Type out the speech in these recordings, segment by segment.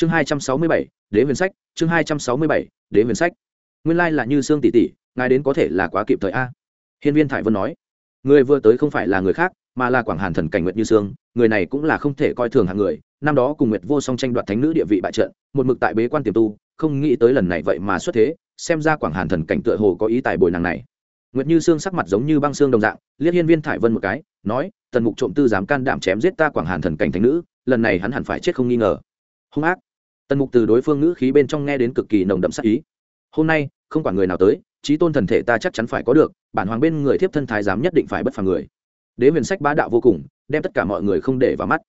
chương hai trăm sáu mươi bảy, đế huyền sách, chương hai trăm sáu mươi bảy, đế huyền sách. Nguyên lai là như sương tỷ tỷ, ngài đến có thể là quá kịp thời a. Hiên viên thải vân nói, người vừa tới không phải là người khác, mà là quảng hàn thần cảnh nguyệt như sương, người này cũng là không thể coi thường hạng người. Năm đó cùng nguyệt vô song tranh đoạt thánh nữ địa vị bại trận, một mực tại bế quan tiềm tu, không nghĩ tới lần này vậy mà xuất thế, xem ra quảng hàn thần cảnh tựa hồ có ý tài bồi nàng này. Nguyệt như sương sắc mặt giống như băng xương đồng dạng, liếc hiên viên thải vân một cái, nói, tần mục trộm tư dám can đảm chém giết ta quảng hàn thần cảnh thánh nữ, lần này hắn hẳn phải chết không nghi ngờ. Hung ác tần mục từ đối phương ngữ khí bên trong nghe đến cực kỳ nồng đậm sắc ý. Hôm nay, không quản người nào tới, trí tôn thần thể ta chắc chắn phải có được, bản hoàng bên người thiếp thân thái giám nhất định phải bất phà người. Đế huyền sách bá đạo vô cùng, đem tất cả mọi người không để vào mắt.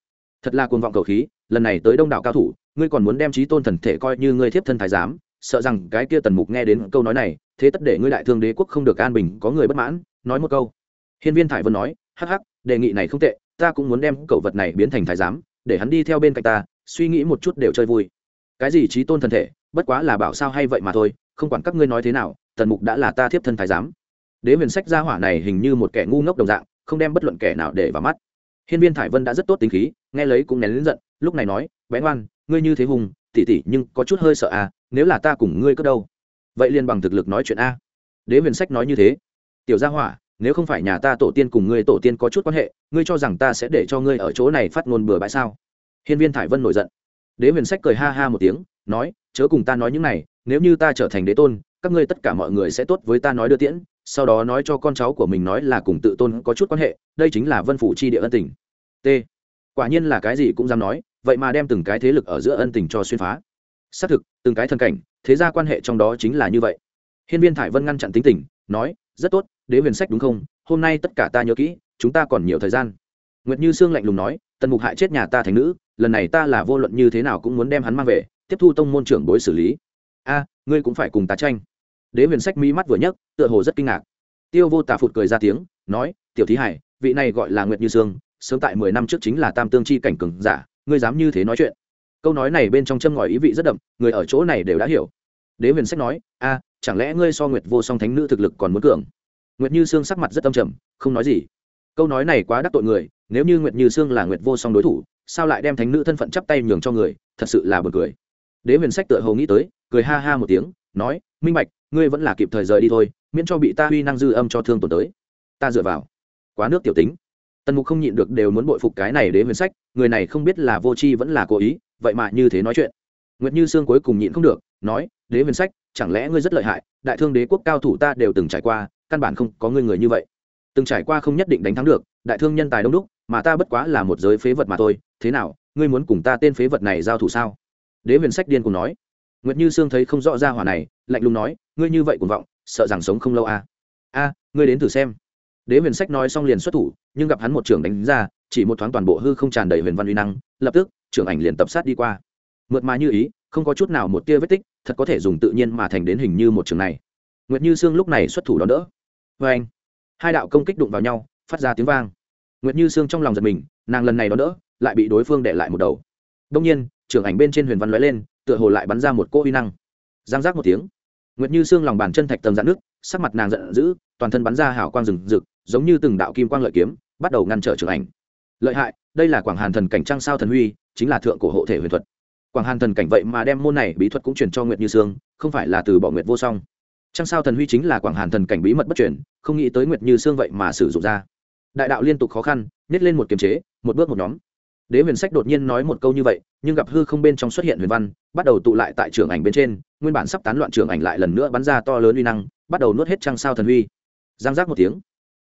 Thật là cuồng vọng cầu khí, lần này tới đông đảo cao thủ, ngươi còn muốn đem trí tôn thần thể coi như ngươi thiếp thân thái giám, sợ rằng cái kia tần mục nghe đến câu nói này, thế tất để ngươi đại thương đế quốc không được an bình, có người bất mãn, nói một câu. Hiên viên thải vân nói, hắc hắc, đề nghị này không tệ, ta cũng muốn đem cậu vật này biến thành thái giám, để hắn đi theo bên cạnh ta, suy nghĩ một chút đều chơi vui cái gì trí tôn thần thể, bất quá là bảo sao hay vậy mà thôi, không quản các ngươi nói thế nào tần mục đã là ta thiếp thân thái giám. Đế huyền sách gia hỏa này hình như một kẻ ngu ngốc đồng dạng, không đem bất luận kẻ nào để vào mắt. Hiên viên thải vân đã rất tốt tính khí, nghe lấy cũng nén lính giận, lúc này nói bé ngoan, ngươi như thế hùng, tỉ tỉ nhưng có chút hơi sợ à nếu là ta cùng ngươi cất đâu? Vậy liền bằng thực lực nói chuyện a. Đế huyền sách nói như thế. Tiểu gia hỏa, nếu không phải nhà ta tổ tiên cùng ngươi tổ tiên có chút quan hệ, ngươi cho rằng ta sẽ để cho ngươi ở chỗ này phát ngôn bừa bãi sao? Hiên viên thải vân nổi giận đế huyền sách cười ha ha một tiếng, nói, chớ cùng ta nói những này, nếu như ta trở thành đế tôn, các ngươi tất cả mọi người sẽ tốt với ta nói đưa tiễn, sau đó nói cho con cháu của mình nói là cùng tự tôn có chút quan hệ, đây chính là vân phủ chi địa ân tình. T. Quả nhiên là cái gì cũng dám nói, vậy mà đem từng cái thế lực ở giữa ân tình cho xuyên phá. Xác thực, từng cái thân cảnh, thế ra quan hệ trong đó chính là như vậy. Hiên viên thải vân ngăn chặn tính tình, nói, rất tốt, đế huyền sách đúng không? Hôm nay tất cả ta nhớ kỹ, chúng ta còn nhiều thời gian. Nguyệt như sương lạnh lùng nói, tần mục hại chết nhà ta thành nữ lần này ta là vô luận như thế nào cũng muốn đem hắn mang về, tiếp thu tông môn trưởng bối xử lý. A, ngươi cũng phải cùng ta tranh. Đế huyền sách mỹ mắt vừa nhấc, tựa hồ rất kinh ngạc. Tiêu vô tà phụt cười ra tiếng, nói, tiểu thí hải, vị này gọi là nguyệt như sương, sớm tại mười năm trước chính là tam tương chi cảnh cường giả, ngươi dám như thế nói chuyện? Câu nói này bên trong châm ngòi ý vị rất đậm, người ở chỗ này đều đã hiểu. Đế huyền sách nói, a, chẳng lẽ ngươi so nguyệt vô song thánh nữ thực lực còn muốn cường? Nguyệt như sương sắc mặt rất âm trầm, không nói gì. Câu nói này quá đắc tội người, nếu như nguyệt như sương là nguyệt vô song đối thủ sao lại đem thánh nữ thân phận chắp tay nhường cho người, thật sự là buồn cười. Đế huyền sách tựa hồ nghĩ tới, cười ha ha một tiếng, nói, minh bạch, ngươi vẫn là kịp thời rời đi thôi, miễn cho bị ta huy năng dư âm cho thương tổn tới. Ta dựa vào. Quá nước tiểu tính. Tần mục không nhịn được đều muốn bội phục cái này đế huyền sách, người này không biết là vô tri vẫn là cố ý, vậy mà như thế nói chuyện. Nguyệt như sương cuối cùng nhịn không được, nói, đế huyền sách, chẳng lẽ ngươi rất lợi hại, đại thương đế quốc cao thủ ta đều từng trải qua, căn bản không có ngươi người như vậy. Từng trải qua không nhất định đánh thắng được, đại thương nhân tài đông đúc mà ta bất quá là một giới phế vật mà thôi, thế nào, ngươi muốn cùng ta tên phế vật này giao thủ sao? Đế huyền sách điên cùng nói. Nguyệt như sương thấy không rõ ra hỏa này, lạnh lùng nói, ngươi như vậy cùng vọng, sợ rằng sống không lâu à. a, ngươi đến thử xem. Đế huyền sách nói xong liền xuất thủ, nhưng gặp hắn một trưởng đánh ra, chỉ một thoáng toàn bộ hư không tràn đầy huyền văn uy năng, lập tức, trưởng ảnh liền tập sát đi qua. Mượt mà như ý, không có chút nào một tia vết tích, thật có thể dùng tự nhiên mà thành đến hình như một trường này. Nguyệt như sương lúc này xuất thủ đón đỡ. Vê anh hai đạo công kích đụng vào nhau, phát ra tiếng vang nguyệt như sương trong lòng giật mình, nàng lần này đó đỡ, lại bị đối phương để lại một đầu. Đông nhiên, trưởng ảnh bên trên huyền văn lóe lên, tựa hồ lại bắn ra một cỗ uy năng. Giang giác một tiếng, nguyệt như xương lòng bàn chân thạch tầng dạn nước sắc mặt nàng giận dữ, toàn thân bắn ra hảo quang rừng rực, giống như từng đạo kim quang lợi kiếm, bắt đầu ngăn trở trưởng ảnh. Lợi hại, đây là quảng hàn thần cảnh trang sao thần huy, chính là thượng cổ hộ thể huyền thuật. Quảng hàn thần cảnh vậy mà đem môn này bí thuật cũng truyền cho nguyệt như sương, không phải là từ bỏ nguyệt vô song. Trang sao thần huy chính là quảng hàn thần cảnh bí mật bất truyền, không nghĩ tới nguyệt như sương vậy mà sử dụng ra đại đạo liên tục khó khăn, nhét lên một kiềm chế, một bước một nhóm. Đế huyền sách đột nhiên nói một câu như vậy, nhưng gặp hư không bên trong xuất hiện huyền văn, bắt đầu tụ lại tại trường ảnh bên trên, nguyên bản sắp tán loạn trường ảnh lại lần nữa bắn ra to lớn uy năng, bắt đầu nuốt hết trăng sao thần huy. Giang giác một tiếng,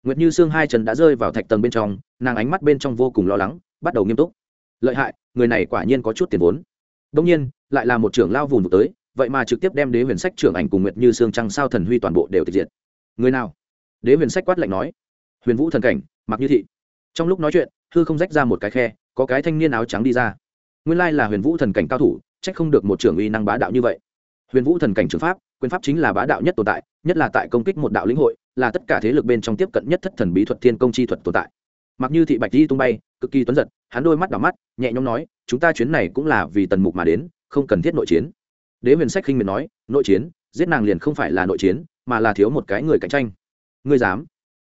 nguyệt như xương hai chân đã rơi vào thạch tầng bên trong, nàng ánh mắt bên trong vô cùng lo lắng, bắt đầu nghiêm túc. Lợi hại, người này quả nhiên có chút tiền vốn. Đông nhiên, lại là một trưởng lao vùng tới, vậy mà trực tiếp đem đế huyền sách trưởng ảnh cùng nguyệt như xương trăng sao thần huy toàn bộ đều tịch diệt. Người nào? Đế huyền sách quát lạnh nói. Huyền vũ thần cảnh mặc như thị. Trong lúc nói chuyện, hư không rách ra một cái khe, có cái thanh niên áo trắng đi ra. Nguyên lai là huyền vũ thần cảnh cao thủ trách không được một trưởng uy năng bá đạo như vậy. Huyền vũ thần cảnh trường pháp, quyền pháp chính là bá đạo nhất tồn tại, nhất là tại công kích một đạo lĩnh hội, là tất cả thế lực bên trong tiếp cận nhất thất thần bí thuật thiên công chi thuật tồn tại. Mặc như thị bạch di tung bay, cực kỳ tuấn giật, hắn đôi mắt đỏ mắt, nhẹ nhõm nói, chúng ta chuyến này cũng là vì tần mục mà đến, không cần thiết nội chiến. Đế huyền sách khinh miệt nói, nội chiến, giết nàng liền không phải là nội chiến, mà là thiếu một cái người cạnh tranh. Ngươi dám?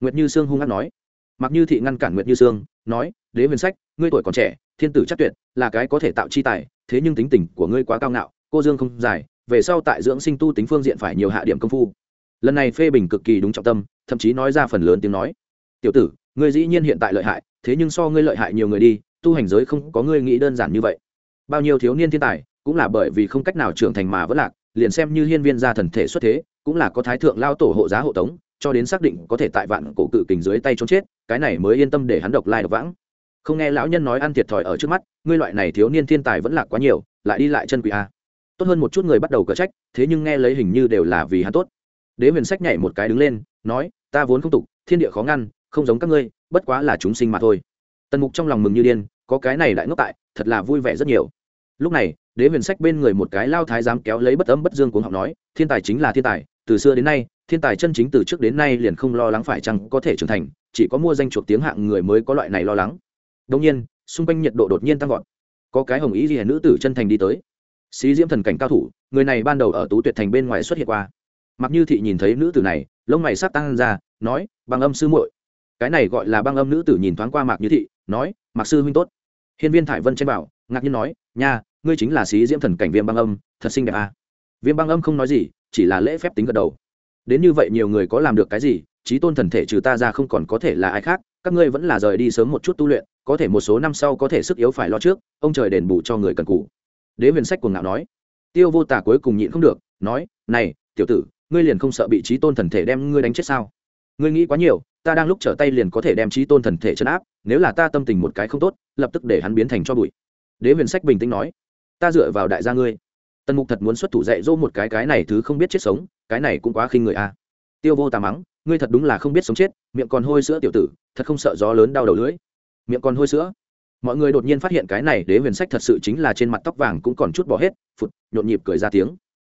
Nguyệt như sương hung hát nói mặc như thị ngăn cản nguyệt như sương, nói, đế huyền sách, ngươi tuổi còn trẻ, thiên tử chắc tuyệt, là cái có thể tạo chi tài, thế nhưng tính tình của ngươi quá cao ngạo, cô dương không dài, về sau tại dưỡng sinh tu tính phương diện phải nhiều hạ điểm công phu. Lần này phê bình cực kỳ đúng trọng tâm, thậm chí nói ra phần lớn tiếng nói. Tiểu tử, ngươi dĩ nhiên hiện tại lợi hại, thế nhưng so ngươi lợi hại nhiều người đi, tu hành giới không có ngươi nghĩ đơn giản như vậy. Bao nhiêu thiếu niên thiên tài, cũng là bởi vì không cách nào trưởng thành mà vẫn lạc, liền xem như hiên viên gia thần thể xuất thế, cũng là có thái thượng lao tổ hộ giá hộ tống cho đến xác định có thể tại vạn cổ cự kình dưới tay trốn chết, cái này mới yên tâm để hắn độc lai độc vãng. Không nghe lão nhân nói ăn thiệt thòi ở trước mắt, ngươi loại này thiếu niên thiên tài vẫn lạc quá nhiều, lại đi lại chân quỷ a. Tốt hơn một chút người bắt đầu cở trách, thế nhưng nghe lấy hình như đều là vì hắn tốt. Đế huyền sách nhảy một cái đứng lên, nói, ta vốn không tục, thiên địa khó ngăn, không giống các ngươi, bất quá là chúng sinh mà thôi. Tần mục trong lòng mừng như điên, có cái này lại ngốc tại, thật là vui vẻ rất nhiều. Lúc này, đế huyền sách bên người một cái lao thái dám kéo lấy bất âm bất dương cuống học nói, thiên tài chính là thiên tài, từ xưa đến nay thiên tài chân chính từ trước đến nay liền không lo lắng phải chăng có thể trưởng thành, chỉ có mua danh chuộc tiếng hạng người mới có loại này lo lắng. Đông nhiên, xung quanh nhiệt độ đột nhiên tăng vọt. Có cái hồng ý gì nữ tử chân thành đi tới. Xí diễm thần cảnh cao thủ, người này ban đầu ở tú tuyệt thành bên ngoài xuất hiện qua. Mặc như thị nhìn thấy nữ tử này, lông mày sắp tăng ra, nói bằng âm sư muội. Cái này gọi là băng âm nữ tử nhìn thoáng qua mạc như thị, nói, mạc sư huynh tốt. Hiên viên thải vân trên bảo, ngạc nhiên nói, nha, ngươi chính là xí diễm thần cảnh viêm băng âm, thật xinh đẹp à. viêm băng âm không nói gì, chỉ là lễ phép tính gật đầu đến như vậy nhiều người có làm được cái gì, trí tôn thần thể trừ ta ra không còn có thể là ai khác, các ngươi vẫn là rời đi sớm một chút tu luyện, có thể một số năm sau có thể sức yếu phải lo trước, ông trời đền bù cho người cần cũ đế huyền sách cuồng ngạo nói. Tiêu vô tả cuối cùng nhịn không được, nói, này, tiểu tử, ngươi liền không sợ bị trí tôn thần thể đem ngươi đánh chết sao? Ngươi nghĩ quá nhiều, ta đang lúc trở tay liền có thể đem trí tôn thần thể chấn áp, nếu là ta tâm tình một cái không tốt, lập tức để hắn biến thành cho bụi. Đế huyền sách bình tĩnh nói, ta dựa vào đại gia ngươi. Tần mục thật muốn xuất thủ dạy dỗ một cái cái này thứ không biết chết sống cái này cũng quá khinh người a. Tiêu vô tà mắng, ngươi thật đúng là không biết sống chết, miệng còn hôi sữa tiểu tử, thật không sợ gió lớn đau đầu lưỡi. Miệng còn hôi sữa. Mọi người đột nhiên phát hiện cái này đế huyền sách thật sự chính là trên mặt tóc vàng cũng còn chút bỏ hết, phụt, nhộn nhịp cười ra tiếng.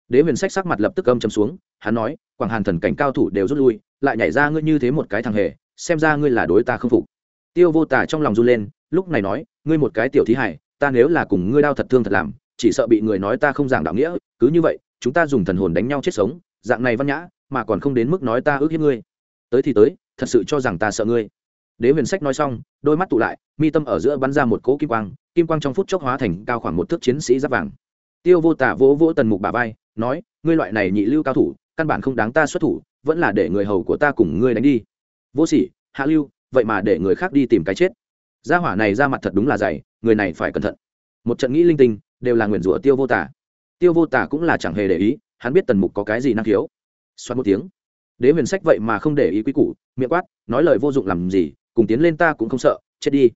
Đế huyền sách sắc mặt lập tức âm châm xuống, hắn nói, quảng hàn thần cảnh cao thủ đều rút lui, lại nhảy ra ngươi như thế một cái thằng hề, xem ra ngươi là đối ta không phục. Tiêu vô tả trong lòng run lên, lúc này nói, ngươi một cái tiểu thí hải, ta nếu là cùng ngươi đau thật thương thật làm, chỉ sợ bị người nói ta không giảng đạo nghĩa, cứ như vậy, chúng ta dùng thần hồn đánh nhau chết sống dạng này văn nhã, mà còn không đến mức nói ta ước hiếp ngươi. Tới thì tới, thật sự cho rằng ta sợ ngươi. Đế huyền sách nói xong, đôi mắt tụ lại, mi tâm ở giữa bắn ra một cỗ kim quang kim quang trong phút chốc hóa thành cao khoảng một thước chiến sĩ giáp vàng. Tiêu vô tả vỗ vỗ tần mục bà vai, nói, ngươi loại này nhị lưu cao thủ, căn bản không đáng ta xuất thủ, vẫn là để người hầu của ta cùng ngươi đánh đi. Vô sỉ, hạ lưu, vậy mà để người khác đi tìm cái chết. Gia hỏa này ra mặt thật đúng là dày, người này phải cẩn thận. Một trận nghĩ linh tinh, đều là nguyền rủa tiêu vô tả. Tiêu vô tả cũng là chẳng hề để ý hắn biết tần mục có cái gì năng khiếu. Xoắn một tiếng. Đế huyền sách vậy mà không để ý quý củ, miệng quát, nói lời vô dụng làm gì, cùng tiến lên ta cũng không sợ, chết đi.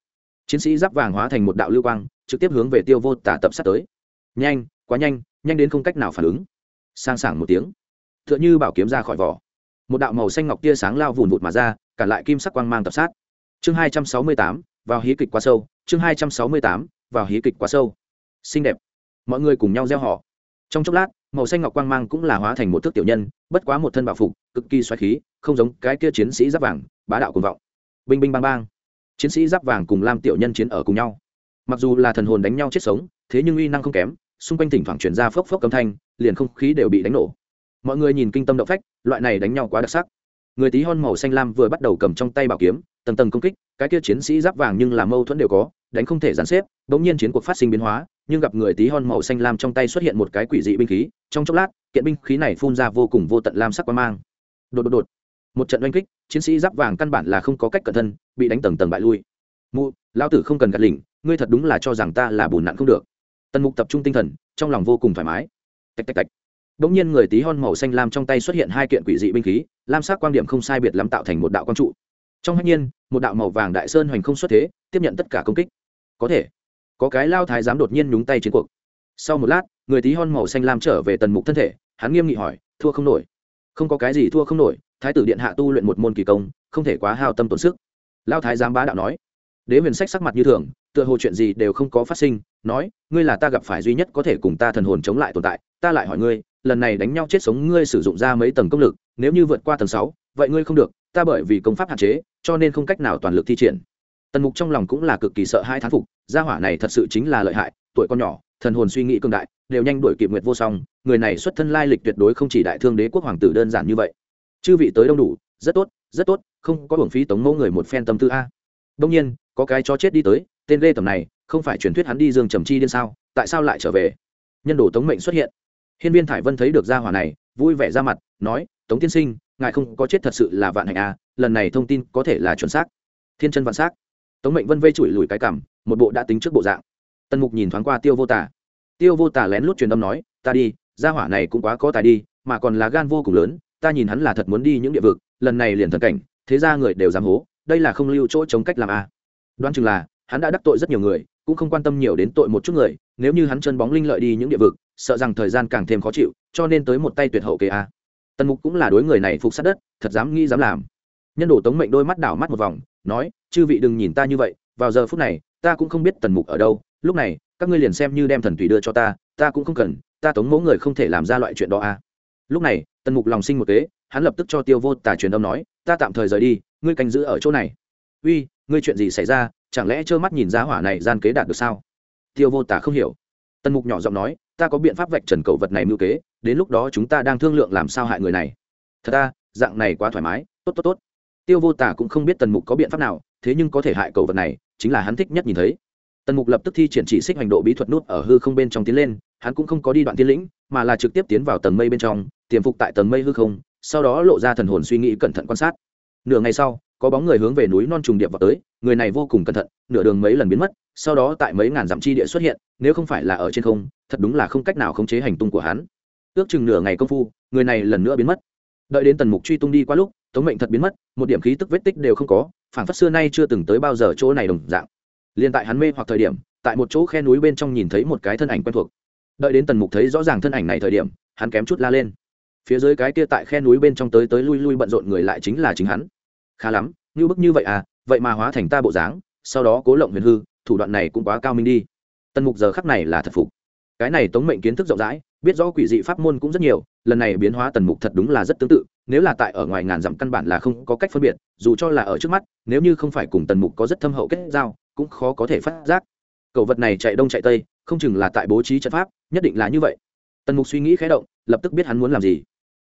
Chiến sĩ giáp vàng hóa thành một đạo lưu quang, trực tiếp hướng về tiêu vô tả tập sát tới. Nhanh, quá nhanh nhanh đến không cách nào phản ứng. Sang sảng một tiếng. T h ư ợ n h ư bảo kiếm ra khỏi vỏ. Một đạo màu xanh ngọc tia sáng lao vùn vụt mà ra cản lại kim sắc quang mang tập sát. Chương hai trăm sáu mươi tám, vào hí kịch quá sâu. Chương hai trăm sáu mươi tám, vào hí kịch quá sâu. Xinh đẹp. Mọi người cùng nhau gieo họ. Trong chốc lát màu xanh ngọc quang mang cũng là hóa thành một thước tiểu nhân, bất quá một thân bảo phục, cực kỳ xoáy khí, không giống cái kia chiến sĩ giáp vàng, bá đạo cùng vọng. Binh binh bang bang. Chiến sĩ giáp vàng cùng lam tiểu nhân chiến ở cùng nhau. Mặc dù là thần hồn đánh nhau chết sống, thế nhưng uy năng không kém, xung quanh thỉnh thoảng chuyển ra phốc phốc cấm thanh, liền không khí đều bị đánh nổ. Mọi người nhìn kinh tâm động phách, loại này đánh nhau quá đặc sắc. Người tí hon màu xanh lam vừa bắt đầu cầm trong tay bảo kiếm, tầng tầng công kích, cái kia chiến sĩ giáp vàng nhưng là mâu thuẫn đều có đánh không thể dàn xếp bỗng nhiên chiến cuộc phát sinh biến hóa, nhưng gặp người tí hon màu xanh lam trong tay xuất hiện một cái quỷ dị binh khí, trong chốc lát, kiện binh khí này phun ra vô cùng vô tận lam sắc quang mang. Đột đột đột. Một trận oanh kích, chiến sĩ giáp vàng căn bản là không có cách cẩn thân, bị đánh tầng tầng bại lui. Mụ lao tử không cần gạt lỉnh, ngươi thật đúng là cho rằng ta là bùn nặn không được. Tần mục tập trung tinh thần, trong lòng vô cùng thoải mái. Tạch tạch tạch. Đ ỗ n g nhiên người tí hon màu xanh lam trong tay xuất hiện hai kiện quỷ dị binh khí, lam sắc quan điểm không sai biệt lắm tạo thành một đạo quang trụ. Trong hạnh nhiên, một đạo màu vàng đại sơn hoành không xuất thế, tiếp nhận tất cả công kích có thể. Có cái lao thái dám đột nhiên nhúng tay chiến cuộc. Sau một lát, người tí hon màu xanh lam trở về tần mục thân thể, hắn nghiêm nghị hỏi, thua không nổi? Không có cái gì thua không nổi, thái tử điện hạ tu luyện một môn kỳ công, không thể quá hao tâm tổn sức. Lao thái giám bá đạo nói. Đế huyền sách sắc mặt như thường, tựa hồ chuyện gì đều không có phát sinh, nói, ngươi là ta gặp phải duy nhất có thể cùng ta thần hồn chống lại tồn tại, ta lại hỏi ngươi, lần này đánh nhau chết sống ngươi sử dụng ra mấy tầng công lực, nếu như vượt qua tầng sáu, vậy ngươi không được, ta bởi vì công pháp hạn chế, cho nên không cách nào toàn lực thi triển. Tần mục trong lòng cũng là cực kỳ sợ hai thán phục gia hỏa này thật sự chính là lợi hại, tuổi con nhỏ, thần hồn suy nghĩ cường đại, đều nhanh đuổi kịp nguyệt vô song, người này xuất thân lai lịch tuyệt đối không chỉ đại thương đế quốc hoàng tử đơn giản như vậy. Chư vị tới đông đủ, rất tốt rất tốt, không có hưởng phí tống mẫu người một phen tâm tư a. Đông nhiên, có cái cho chết đi tới, tên lê tầm này, không phải truyền thuyết hắn đi dương trầm chi điên sao, tại sao lại trở về? Nhân đồ tống mệnh xuất hiện. Hiên viên thải vân thấy được gia hỏa này, vui vẻ ra mặt, nói, tống tiên sinh, ngài không có chết thật sự là vạn hạnh a, lần này thông tin có thể là chuẩn xác. Thiên chân vạn xác. Tống mệnh vân vây chùi lùi cái cảm một bộ đã tính trước bộ dạng. Tần mục nhìn thoáng qua tiêu vô tả tiêu vô tả lén lút truyền âm nói, ta đi, gia hỏa này cũng quá có tài đi, mà còn là gan vô cùng lớn, ta nhìn hắn là thật muốn đi những địa vực, lần này liền thần cảnh, thế ra người đều dám hố, đây là không lưu chỗ chống cách làm a. À. đoán chừng là, hắn đã đắc tội rất nhiều người, cũng không quan tâm nhiều đến tội một chút người, nếu như hắn chân bóng linh lợi đi những địa vực, sợ rằng thời gian càng thêm khó chịu, cho nên tới một tay tuyệt hậu kề a. Tần mục cũng là đối người này phục sát đất, thật dám nghĩ dám làm. Nhân đồ tống mệnh đôi mắt đảo mắt một vòng, nói, chư vị đừng nhìn ta như vậy, vào giờ phút này ta cũng không biết tần mục ở đâu, lúc này, các ngươi liền xem như đem thần tùy đưa cho ta ta cũng không cần, ta tống mẫu người không thể làm ra loại chuyện đó a lúc này, tần mục lòng sinh một kế, hắn lập tức cho tiêu vô tà truyền âm nói, ta tạm thời rời đi, ngươi canh giữ ở chỗ này. Uy, ngươi chuyện gì xảy ra, chẳng lẽ trơ mắt nhìn giá hỏa này gian kế đạt được sao? Tiêu vô tả không hiểu. Tần mục nhỏ giọng nói, ta có biện pháp vạch trần cầu vật này mưu kế, đến lúc đó chúng ta đang thương lượng làm sao hại người này. Thật ta dạng này quá thoải mái, tốt tốt tốt. Tiêu vô tả cũng không biết tần mục có biện pháp nào, thế nhưng có thể hại cầu vật này chính là hắn thích nhất nhìn thấy. Tần mục lập tức thi triển chỉ xích hành độ bí thuật nút ở hư không bên trong tiến lên, hắn cũng không có đi đoạn tiến lĩnh, mà là trực tiếp tiến vào tầng mây bên trong, tiềm phục tại tầng mây hư không, sau đó lộ ra thần hồn suy nghĩ cẩn thận quan sát. Nửa ngày sau, có bóng người hướng về núi non trùng điệp vào tới, người này vô cùng cẩn thận, nửa đường mấy lần biến mất, sau đó tại mấy ngàn dặm chi địa xuất hiện, nếu không phải là ở trên không, thật đúng là không cách nào khống chế hành tung của hắn. Ước chừng nửa ngày công phu, người này lần nữa biến mất. Đợi đến tần mục truy tung đi qua lúc tống mệnh thật biến mất, một điểm khí tức vết tích đều không có phản phất xưa nay chưa từng tới bao giờ chỗ này đồng dạng. Liền tại hắn mê hoặc thời điểm, tại một chỗ khe núi bên trong nhìn thấy một cái thân ảnh quen thuộc. Đợi đến tần mục thấy rõ ràng thân ảnh này thời điểm, hắn kém chút la lên. Phía dưới cái kia tại khe núi bên trong tới tới lui lui bận rộn người lại chính là chính hắn. Khá lắm, như bức như vậy à vậy mà hóa thành ta bộ dáng, sau đó cố lộng huyền hư, thủ đoạn này cũng quá cao minh đi. Tần mục giờ khắc này là thật phục. Cái này tống mệnh kiến thức rộng rãi biết rõ quỷ dị pháp môn cũng rất nhiều, lần này biến hóa tần mục thật đúng là rất tương tự, nếu là tại ở ngoài ngàn dặm căn bản là không có cách phân biệt, dù cho là ở trước mắt, nếu như không phải cùng tần mục có rất thâm hậu kết giao, cũng khó có thể phát giác. Cậu vật này chạy đông chạy tây, không chừng là tại bố trí trận pháp, nhất định là như vậy. Tần mục suy nghĩ khé động, lập tức biết hắn muốn làm gì.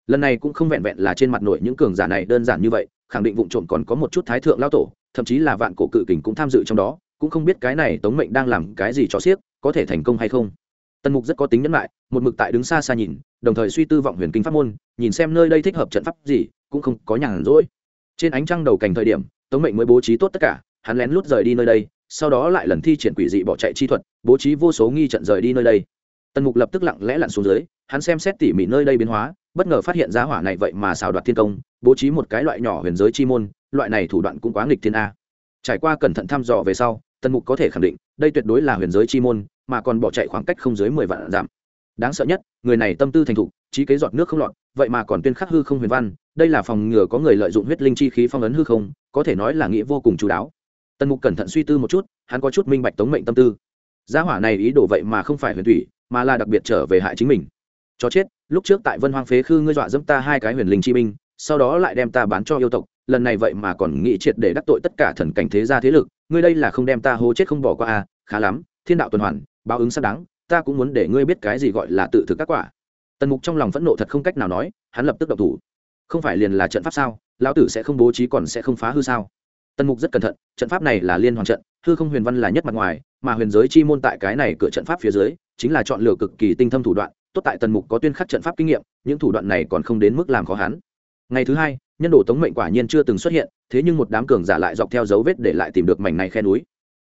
Lần này cũng không vẹn vẹn là trên mặt nổi những cường giả này đơn giản như vậy, khẳng định vụ trộm còn có một chút thái thượng lao tổ, thậm chí là vạn cổ cự kình cũng tham dự trong đó, cũng không biết cái này tống mệnh đang làm cái gì cho xiếc có thể thành công hay không tần mục rất có tính nhẫn lại một mực tại đứng xa xa nhìn, đồng thời suy tư vọng huyền kinh pháp môn, nhìn xem nơi đây thích hợp trận pháp gì, cũng không có nhàn rỗi. Trên ánh trăng đầu cảnh thời điểm, tống mệnh mới bố trí tốt tất cả, hắn lén lút rời đi nơi đây, sau đó lại lần thi triển quỷ dị bỏ chạy chi thuật, bố trí vô số nghi trận rời đi nơi đây. Tần mục lập tức lặng lẽ lặn xuống dưới, hắn xem xét tỉ mỉ nơi đây biến hóa, bất ngờ phát hiện giá hỏa này vậy mà xào đoạt thiên công, bố trí một cái loại nhỏ huyền giới chi môn, loại này thủ đoạn cũng quá nghịch thiên a. Trải qua cẩn thận thăm dò về sau, tần mục có thể khẳng định, đây tuyệt đối là huyền giới chi môn mà còn bỏ chạy khoảng cách không dưới mười vạn giảm. Đáng sợ nhất, người này tâm tư thành thục, trí kế giọt nước không lọt, vậy mà còn tuyên khắc hư không huyền văn, đây là phòng ngừa có người lợi dụng huyết linh chi khí phong ấn hư không, có thể nói là nghĩa vô cùng chú đáo. Tần mục cẩn thận suy tư một chút, hắn có chút minh bạch tống mệnh tâm tư. Gia hỏa này ý đồ vậy mà không phải huyền thủy, mà là đặc biệt trở về hại chính mình. Cho chết, lúc trước tại vân hoang phế khư ngươi dọa dẫm ta hai cái huyền linh chi minh sau đó lại đem ta bán cho yêu tộc, lần này vậy mà còn nghĩ triệt để đắc tội tất cả thần cảnh thế gia thế lực, ngươi đây là không đem ta hô chết không bỏ qua à khá lắm, thiên đạo tuần hoàn báo ứng xác đáng, ta cũng muốn để ngươi biết cái gì gọi là tự thực các quả. Tần mục trong lòng phẫn nộ thật không cách nào nói, hắn lập tức độc thủ. Không phải liền là trận pháp sao? Lão tử sẽ không bố trí còn sẽ không phá hư sao? Tần mục rất cẩn thận, trận pháp này là liên hoàn trận, hư không huyền văn là nhất mặt ngoài, mà huyền giới chi môn tại cái này cửa trận pháp phía dưới, chính là chọn lựa cực kỳ tinh thâm thủ đoạn, tốt tại tần mục có tuyên khắc trận pháp kinh nghiệm, những thủ đoạn này còn không đến mức làm khó hắn. Ngày thứ hai, nhân đồ tống mệnh quả nhiên chưa từng xuất hiện, thế nhưng một đám cường giả lại dọc theo dấu vết để lại tìm được mảnh này khe núi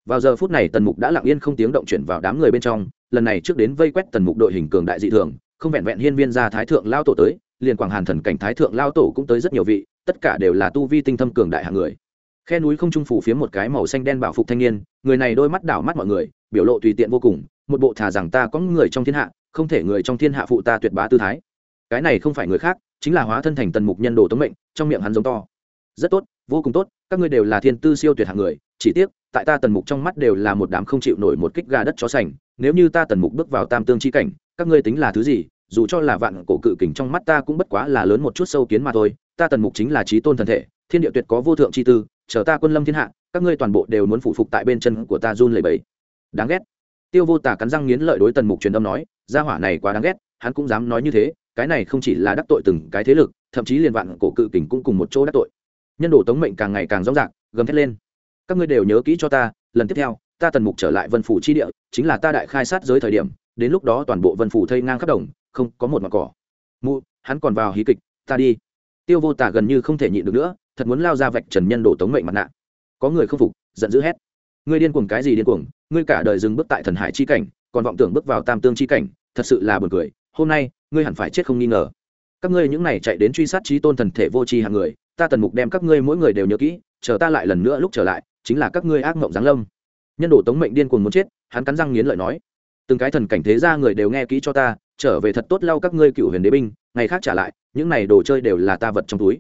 vào giờ phút này tần mục đã lặng yên không tiếng động chuyển vào đám người bên trong, lần này trước đến vây quét tần mục đội hình cường đại dị thường, không vẹn vẹn hiên viên gia thái thượng lao tổ tới, liền quảng hàn thần cảnh thái thượng lao tổ cũng tới rất nhiều vị, tất cả đều là tu vi tinh thâm cường đại hạng người. Khe núi không trung phủ phía một cái màu xanh đen bảo phục thanh niên, người này đôi mắt đảo mắt mọi người, biểu lộ tùy tiện vô cùng, một bộ thà rằng ta có người trong thiên hạ, không thể người trong thiên hạ phụ ta tuyệt bá tư thái. Cái này không phải người khác, chính là hóa thân thành tần mục nhân đồ tống mệnh, trong miệng hắn giống to. Rất tốt, vô cùng tốt, các ngươi đều là thiên tư siêu tuyệt hạng người chỉ tiếc, tại ta tần mục trong mắt đều là một đám không chịu nổi một kích gà đất chó sành, nếu như ta tần mục bước vào tam tương chi cảnh, các ngươi tính là thứ gì, dù cho là vạn cổ cự kình trong mắt ta cũng bất quá là lớn một chút sâu kiến mà thôi, ta tần mục chính là trí tôn thần thể, thiên địa tuyệt có vô thượng chi tư, chờ ta quân lâm thiên hạ, các ngươi toàn bộ đều muốn phụ phục tại bên chân của ta run lầy bẫy đáng ghét. Tiêu vô tả cắn răng nghiến lợi đối tần mục truyền âm nói, gia hỏa này quá đáng ghét, hắn cũng dám nói như thế, cái này không chỉ là đắc tội từng cái thế lực, thậm chí liền vạn cổ cự kình cũng cùng một chỗ đắc tội. Nhân đồ tống mệnh càng ngày càng rõ ràng, gầm thét lên các ngươi đều nhớ kỹ cho ta, lần tiếp theo, ta tần mục trở lại vân phủ chi địa, chính là ta đại khai sát giới thời điểm, đến lúc đó toàn bộ vân phủ thây ngang khắp đồng, không có một mặt cỏ. Mụ, hắn còn vào hí kịch, ta đi. Tiêu vô tả gần như không thể nhịn được nữa, thật muốn lao ra vạch trần nhân đổ tống mệnh mặt nạ. Có người không phục, giận dữ hét. Ngươi điên cuồng cái gì điên cuồng, ngươi cả đời dừng bước tại thần hải chi cảnh, còn vọng tưởng bước vào tam tương chi cảnh, thật sự là buồn cười, hôm nay, ngươi hẳn phải chết không nghi ngờ. Các ngươi những này chạy đến truy sát trí tôn thần thể vô tri hàng người, ta tần mục đem các ngươi mỗi người đều nhớ kỹ, chờ ta lại lần nữa lúc trở lại chính là các ngươi ác mộng giáng lâm. Nhân đồ tống mệnh điên cuồng muốn chết, hắn cắn răng nghiến lợi nói, từng cái thần cảnh thế ra người đều nghe kỹ cho ta, trở về thật tốt lau các ngươi cựu huyền đế binh, ngày khác trả lại, những này đồ chơi đều là ta vật trong túi.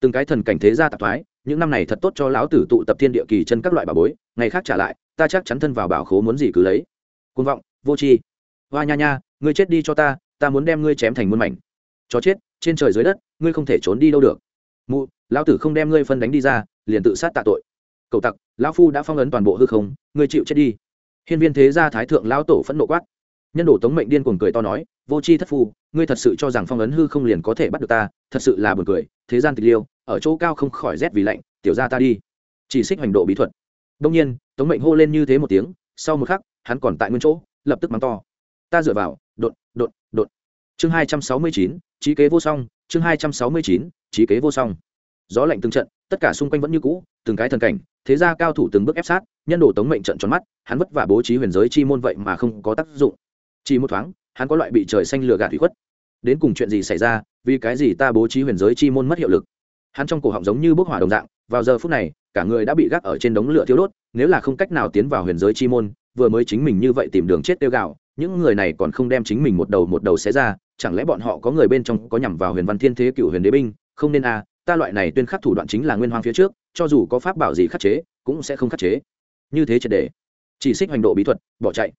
Từng cái thần cảnh thế ra tạp thoái, những năm này thật tốt cho lão tử tụ tập thiên địa kỳ chân các loại bà bối, ngày khác trả lại, ta chắc chắn thân vào bảo khố muốn gì cứ lấy. Côn vọng, vô tri. Hoa nha nha, ngươi chết đi cho ta ta muốn đem ngươi chém thành muôn mảnh. Chó chết, trên trời dưới đất, ngươi không thể trốn đi đâu được. Mụ, lão tử không đem ngươi phân đánh đi ra, liền tự sát tạ tội. Cậu tặc lão phu đã phong ấn toàn bộ hư không, ngươi chịu chết đi. Hiên viên thế gia thái thượng lão tổ phẫn nộ quát. Nhân đồ tống mệnh điên cuồng cười to nói, vô c h i thất phu, ngươi thật sự cho rằng phong ấn hư không liền có thể bắt được ta, thật sự là buồn cười, thế gian tịch liêu, ở chỗ cao không khỏi rét vì lạnh, tiểu ra ta đi. Chỉ xích hành độ bí thuật. Đông nhiên, tống mệnh hô lên như thế một tiếng, sau một khắc, hắn còn tại nguyên chỗ, lập tức mắng to. Ta dựa vào, đột đột đột. Chương hai trăm sáu mươi chín, trí kế vô song, chương hai trăm sáu mươi chín, trí kế vô song. Gió lạnh từng trận, tất cả xung quanh vẫn như cũ, từng cái thần cảnh thế ra cao thủ từng bước ép sát, nhân đồ tống mệnh trận tròn mắt, hắn vất vả bố trí huyền giới chi môn vậy mà không có tác dụng. Chỉ một thoáng, hắn có loại bị trời xanh lừa gạt thủy khuất. Đến cùng chuyện gì xảy ra, vì cái gì ta bố trí huyền giới chi môn mất hiệu lực? Hắn trong cổ họng giống như bốc hỏa đồng dạng, vào giờ phút này, cả người đã bị gác ở trên đống lửa thiêu đốt, nếu là không cách nào tiến vào huyền giới chi môn, vừa mới chính mình như vậy tìm đường chết tiêu gạo, những người này còn không đem chính mình một đầu một đầu xé ra, chẳng lẽ bọn họ có người bên trong có nhằm vào huyền văn thiên thế cựu huyền đế binh, không nên à ta loại này tuyên khắc thủ đoạn chính là nguyên hoang phía trước cho dù có pháp bảo gì khắc chế cũng sẽ không khắc chế. Như thế triệt đề, chỉ xích hành độ bí thuật bỏ chạy.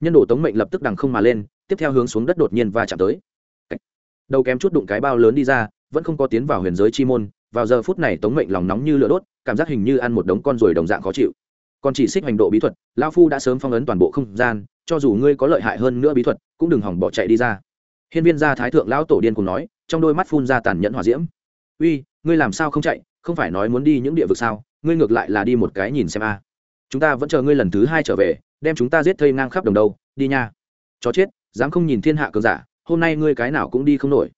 Nhân đồ tống mệnh lập tức đằng không mà lên tiếp theo hướng xuống đất đột nhiên và chạm tới. Đầu kém chút đụng cái bao lớn đi ra vẫn không có tiến vào huyền giới chi môn vào giờ phút này tống mệnh lòng nóng như lửa đốt cảm giác hình như ăn một đống con ruồi đồng dạng khó chịu. Còn chỉ xích hành độ bí thuật lao phu đã sớm phong ấn toàn bộ không gian cho dù ngươi có lợi hại hơn nữa bí thuật cũng đừng hỏng bỏ chạy đi ra. Hiên viên gia thái thượng lão tổ điên cùng nói trong đôi mắt phun ra tàn nhẫn hỏa diễm. Uy ngươi làm sao không chạy, không phải nói muốn đi những địa vực sao, ngươi ngược lại là đi một cái nhìn xem a. Chúng ta vẫn chờ ngươi lần thứ hai trở về, đem chúng ta giết thây ngang khắp đồng đâu, đi nha. Chó chết, dám không nhìn thiên hạ cường giả, hôm nay ngươi cái nào cũng đi không nổi.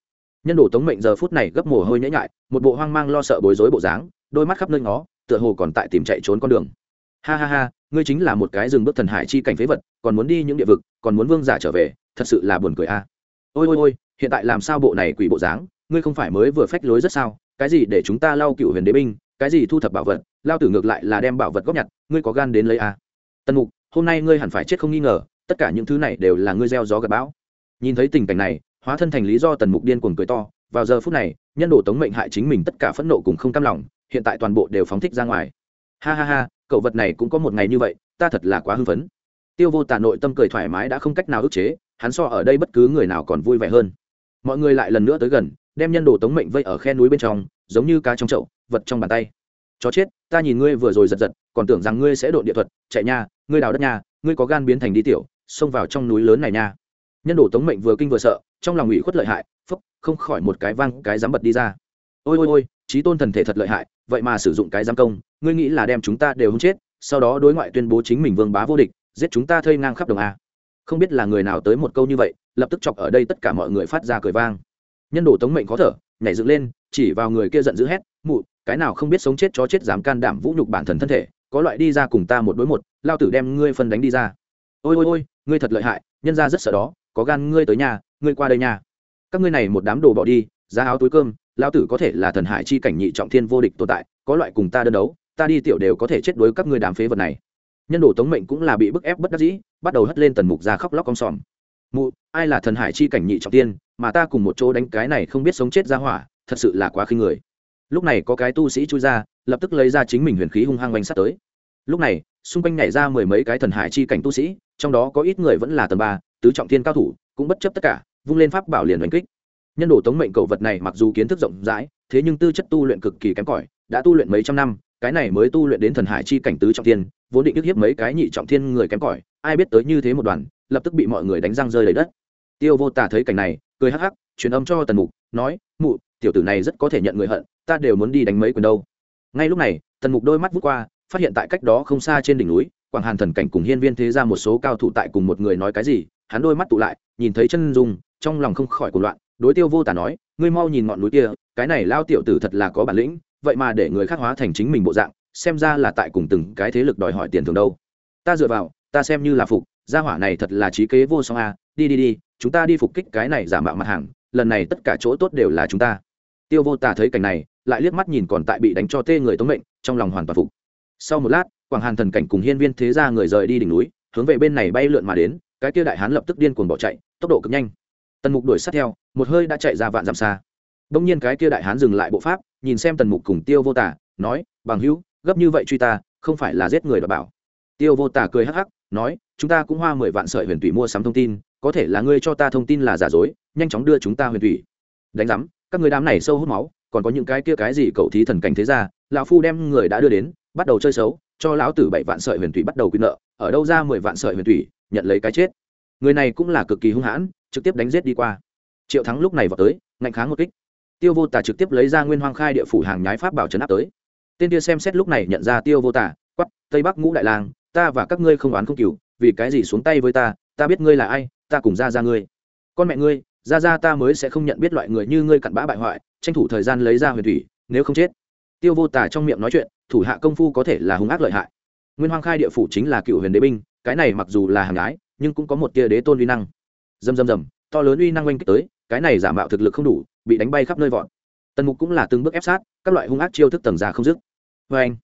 Nhân đồ tống mệnh giờ phút này gấp mồ hôi nhễ nhại, một bộ hoang mang lo sợ bối rối bộ dáng, đôi mắt khắp nơi ngó, tựa hồ còn tại tìm chạy trốn con đường. Ha ha ha, ngươi chính là một cái rừng bước thần hải chi cảnh phế vật, còn muốn đi những địa vực, còn muốn vương giả trở về, thật sự là buồn cười a. Ôi ôi ôi, hiện tại làm sao bộ này quỷ bộ dáng, ngươi không phải mới vừa phách lối rất sao? Cái gì để chúng ta lau cựu huyền đế binh, cái gì thu thập bảo vật, lao tử ngược lại là đem bảo vật góp nhặt, ngươi có gan đến lấy à? tần mục, hôm nay ngươi hẳn phải chết không nghi ngờ, tất cả những thứ này đều là ngươi gieo gió gặp bão. Nhìn thấy tình cảnh này, hóa thân thành lý do tần mục điên cuồng cười to, vào giờ phút này, nhân đồ tống mệnh hại chính mình tất cả phẫn nộ cùng không cam lòng, hiện tại toàn bộ đều phóng thích ra ngoài. Ha ha ha, cậu vật này cũng có một ngày như vậy, ta thật là quá hưng phấn. Tiêu vô tả nội tâm cười thoải mái đã không cách nào ức chế, hắn so ở đây bất cứ người nào còn vui vẻ hơn. Mọi người lại lần nữa tới gần đem nhân đồ tống mệnh vây ở khe núi bên trong, giống như cá trong chậu, vật trong bàn tay. Chó chết, ta nhìn ngươi vừa rồi giật giật, còn tưởng rằng ngươi sẽ đội địa thuật, chạy nha, ngươi đào đất nha, ngươi có gan biến thành đi tiểu, xông vào trong núi lớn này nha. Nhân đồ tống mệnh vừa kinh vừa sợ, trong lòng ủy khuất lợi hại phúc không khỏi một cái văng cái dám bật đi ra. Ôi ôi ôi trí tôn thần thể thật lợi hại, vậy mà sử dụng cái giam công, ngươi nghĩ là đem chúng ta đều không chết, sau đó đối ngoại tuyên bố chính mình vương bá vô địch, giết chúng ta thây ngang khắp đồng a. Không biết là người nào tới một câu như vậy, lập tức chọc ở đây tất cả mọi người phát ra cười vang nhân đồ tống mệnh khó thở, nhảy dựng lên, chỉ vào người kia giận dữ hét, mụ, cái nào không biết sống chết cho chết dám can đảm vũ nhục bản thân thân thể, có loại đi ra cùng ta một đối một, lao tử đem ngươi phân đánh đi ra. Ôi ôi ôi, ngươi thật lợi hại, nhân ra rất sợ đó, có gan ngươi tới nhà, ngươi qua đây nhà. Các ngươi này một đám đồ bỏ đi, giá áo túi cơm, lao tử có thể là thần hải chi cảnh nhị trọng thiên vô địch tồn tại, có loại cùng ta đơn đấu, ta đi tiểu đều có thể chết đối các ngươi đám phế vật này. Nhân đồ tống mệnh cũng là bị bức ép bất đắc dĩ, bắt đầu hất lên tần mục ra khóc lóc con sòm mụ, ai là thần hải chi cảnh nhị trọng tiên, mà ta cùng một chỗ đánh cái này không biết sống chết ra hỏa, thật sự là quá khinh người. Lúc này có cái tu sĩ chui ra, lập tức lấy ra chính mình huyền khí hung hăng oanh sát tới. Lúc này, xung quanh nhảy ra mười mấy cái thần hải chi cảnh tu sĩ, trong đó có ít người vẫn là tầm ba, tứ trọng thiên cao thủ, cũng bất chấp tất cả, vung lên pháp bảo liền đánh kích. Nhân đồ tống mệnh cầu vật này mặc dù kiến thức rộng rãi, thế nhưng tư chất tu luyện cực kỳ kém cỏi, đã tu luyện mấy trăm năm, cái này mới tu luyện đến thần hải chi cảnh tứ trọng thiên vốn định ức hiếp mấy cái nhị trọng thiên người kém cỏi, ai biết tới như thế một đoàn lập tức bị mọi người đánh răng rơi lấy đất. Tiêu vô tả thấy cảnh này, cười hắc hắc, truyền âm cho tần mục, nói, mụ, tiểu tử này rất có thể nhận người hận, ta đều muốn đi đánh mấy quyền đâu. Ngay lúc này, tần mục đôi mắt vút qua, phát hiện tại cách đó không xa trên đỉnh núi, quảng hàn thần cảnh cùng hiên viên thế ra một số cao thủ tại cùng một người nói cái gì, hắn đôi mắt tụ lại, nhìn thấy chân dung, trong lòng không khỏi cuộc loạn, đối tiêu vô tả nói, ngươi mau nhìn ngọn núi kia, cái này lao tiểu tử thật là có bản lĩnh, vậy mà để người khác hóa thành chính mình bộ dạng, xem ra là tại cùng từng cái thế lực đòi hỏi tiền thường đâu. Ta dựa vào, ta xem như là phục gia hỏa này thật là trí kế vô song a, đi đi đi, chúng ta đi phục kích cái này giả mạo mặt hàng, lần này tất cả chỗ tốt đều là chúng ta. Tiêu vô tả thấy cảnh này, lại liếc mắt nhìn còn tại bị đánh cho tê người tống mệnh, trong lòng hoàn toàn phục. Sau một lát, quảng hàn thần cảnh cùng hiên viên thế ra người rời đi đỉnh núi, hướng về bên này bay lượn mà đến, cái kia đại hán lập tức điên cuồng bỏ chạy, tốc độ cực nhanh. Tần mục đuổi sát theo, một hơi đã chạy ra vạn dặm xa. Đông nhiên cái kia đại hán dừng lại bộ pháp, nhìn xem tần mục cùng tiêu vô tả nói, bằng hữu, gấp như vậy truy ta, không phải là giết người đ bảo. Tiêu vô tả cười hắc hắc nói, chúng ta cũng hoa mười vạn sợi huyền thủy mua sắm thông tin, có thể là ngươi cho ta thông tin là giả dối, nhanh chóng đưa chúng ta huyền thủy. Đánh giám, các người đám này sâu hút máu, còn có những cái kia cái gì cậu thí thần cảnh thế ra lão phu đem người đã đưa đến, bắt đầu chơi xấu, cho lão tử bảy vạn sợi huyền thủy bắt đầu quy nợ, ở đâu ra mười vạn sợi huyền thủy, nhận lấy cái chết. Người này cũng là cực kỳ hung hãn, trực tiếp đánh giết đi qua. Triệu thắng lúc này vào tới, ngạnh kháng một kích. Tiêu vô tả trực tiếp lấy ra nguyên hoang khai địa phủ hàng nhái pháp bảo trấn áp tới. Tên kia xem xét lúc này nhận ra tiêu vô tả quắp tây bắc ngũ đại lang ta và các ngươi không oán không cừu, vì cái gì xuống tay với ta ta biết ngươi là ai, ta cùng ra ra ngươi. Con mẹ ngươi ra ra ta mới sẽ không nhận biết loại người như ngươi cặn bã bại hoại, tranh thủ thời gian lấy ra huyền thủy, nếu không chết. Tiêu vô tả trong miệng nói chuyện, thủ hạ công phu có thể là hung ác lợi hại. Nguyên hoang khai địa phủ chính là cựu huyền đế binh, cái này mặc dù là hàng gái nhưng cũng có một tia đế tôn uy năng. Dầm dầm dầm to lớn uy năng oanh kích tới, cái này giả mạo thực lực không đủ, bị đánh bay khắp nơi vọn tần mục cũng là từng bước ép sát, các loại hung ác chiêu thức tầng ra không dứt. Vê anh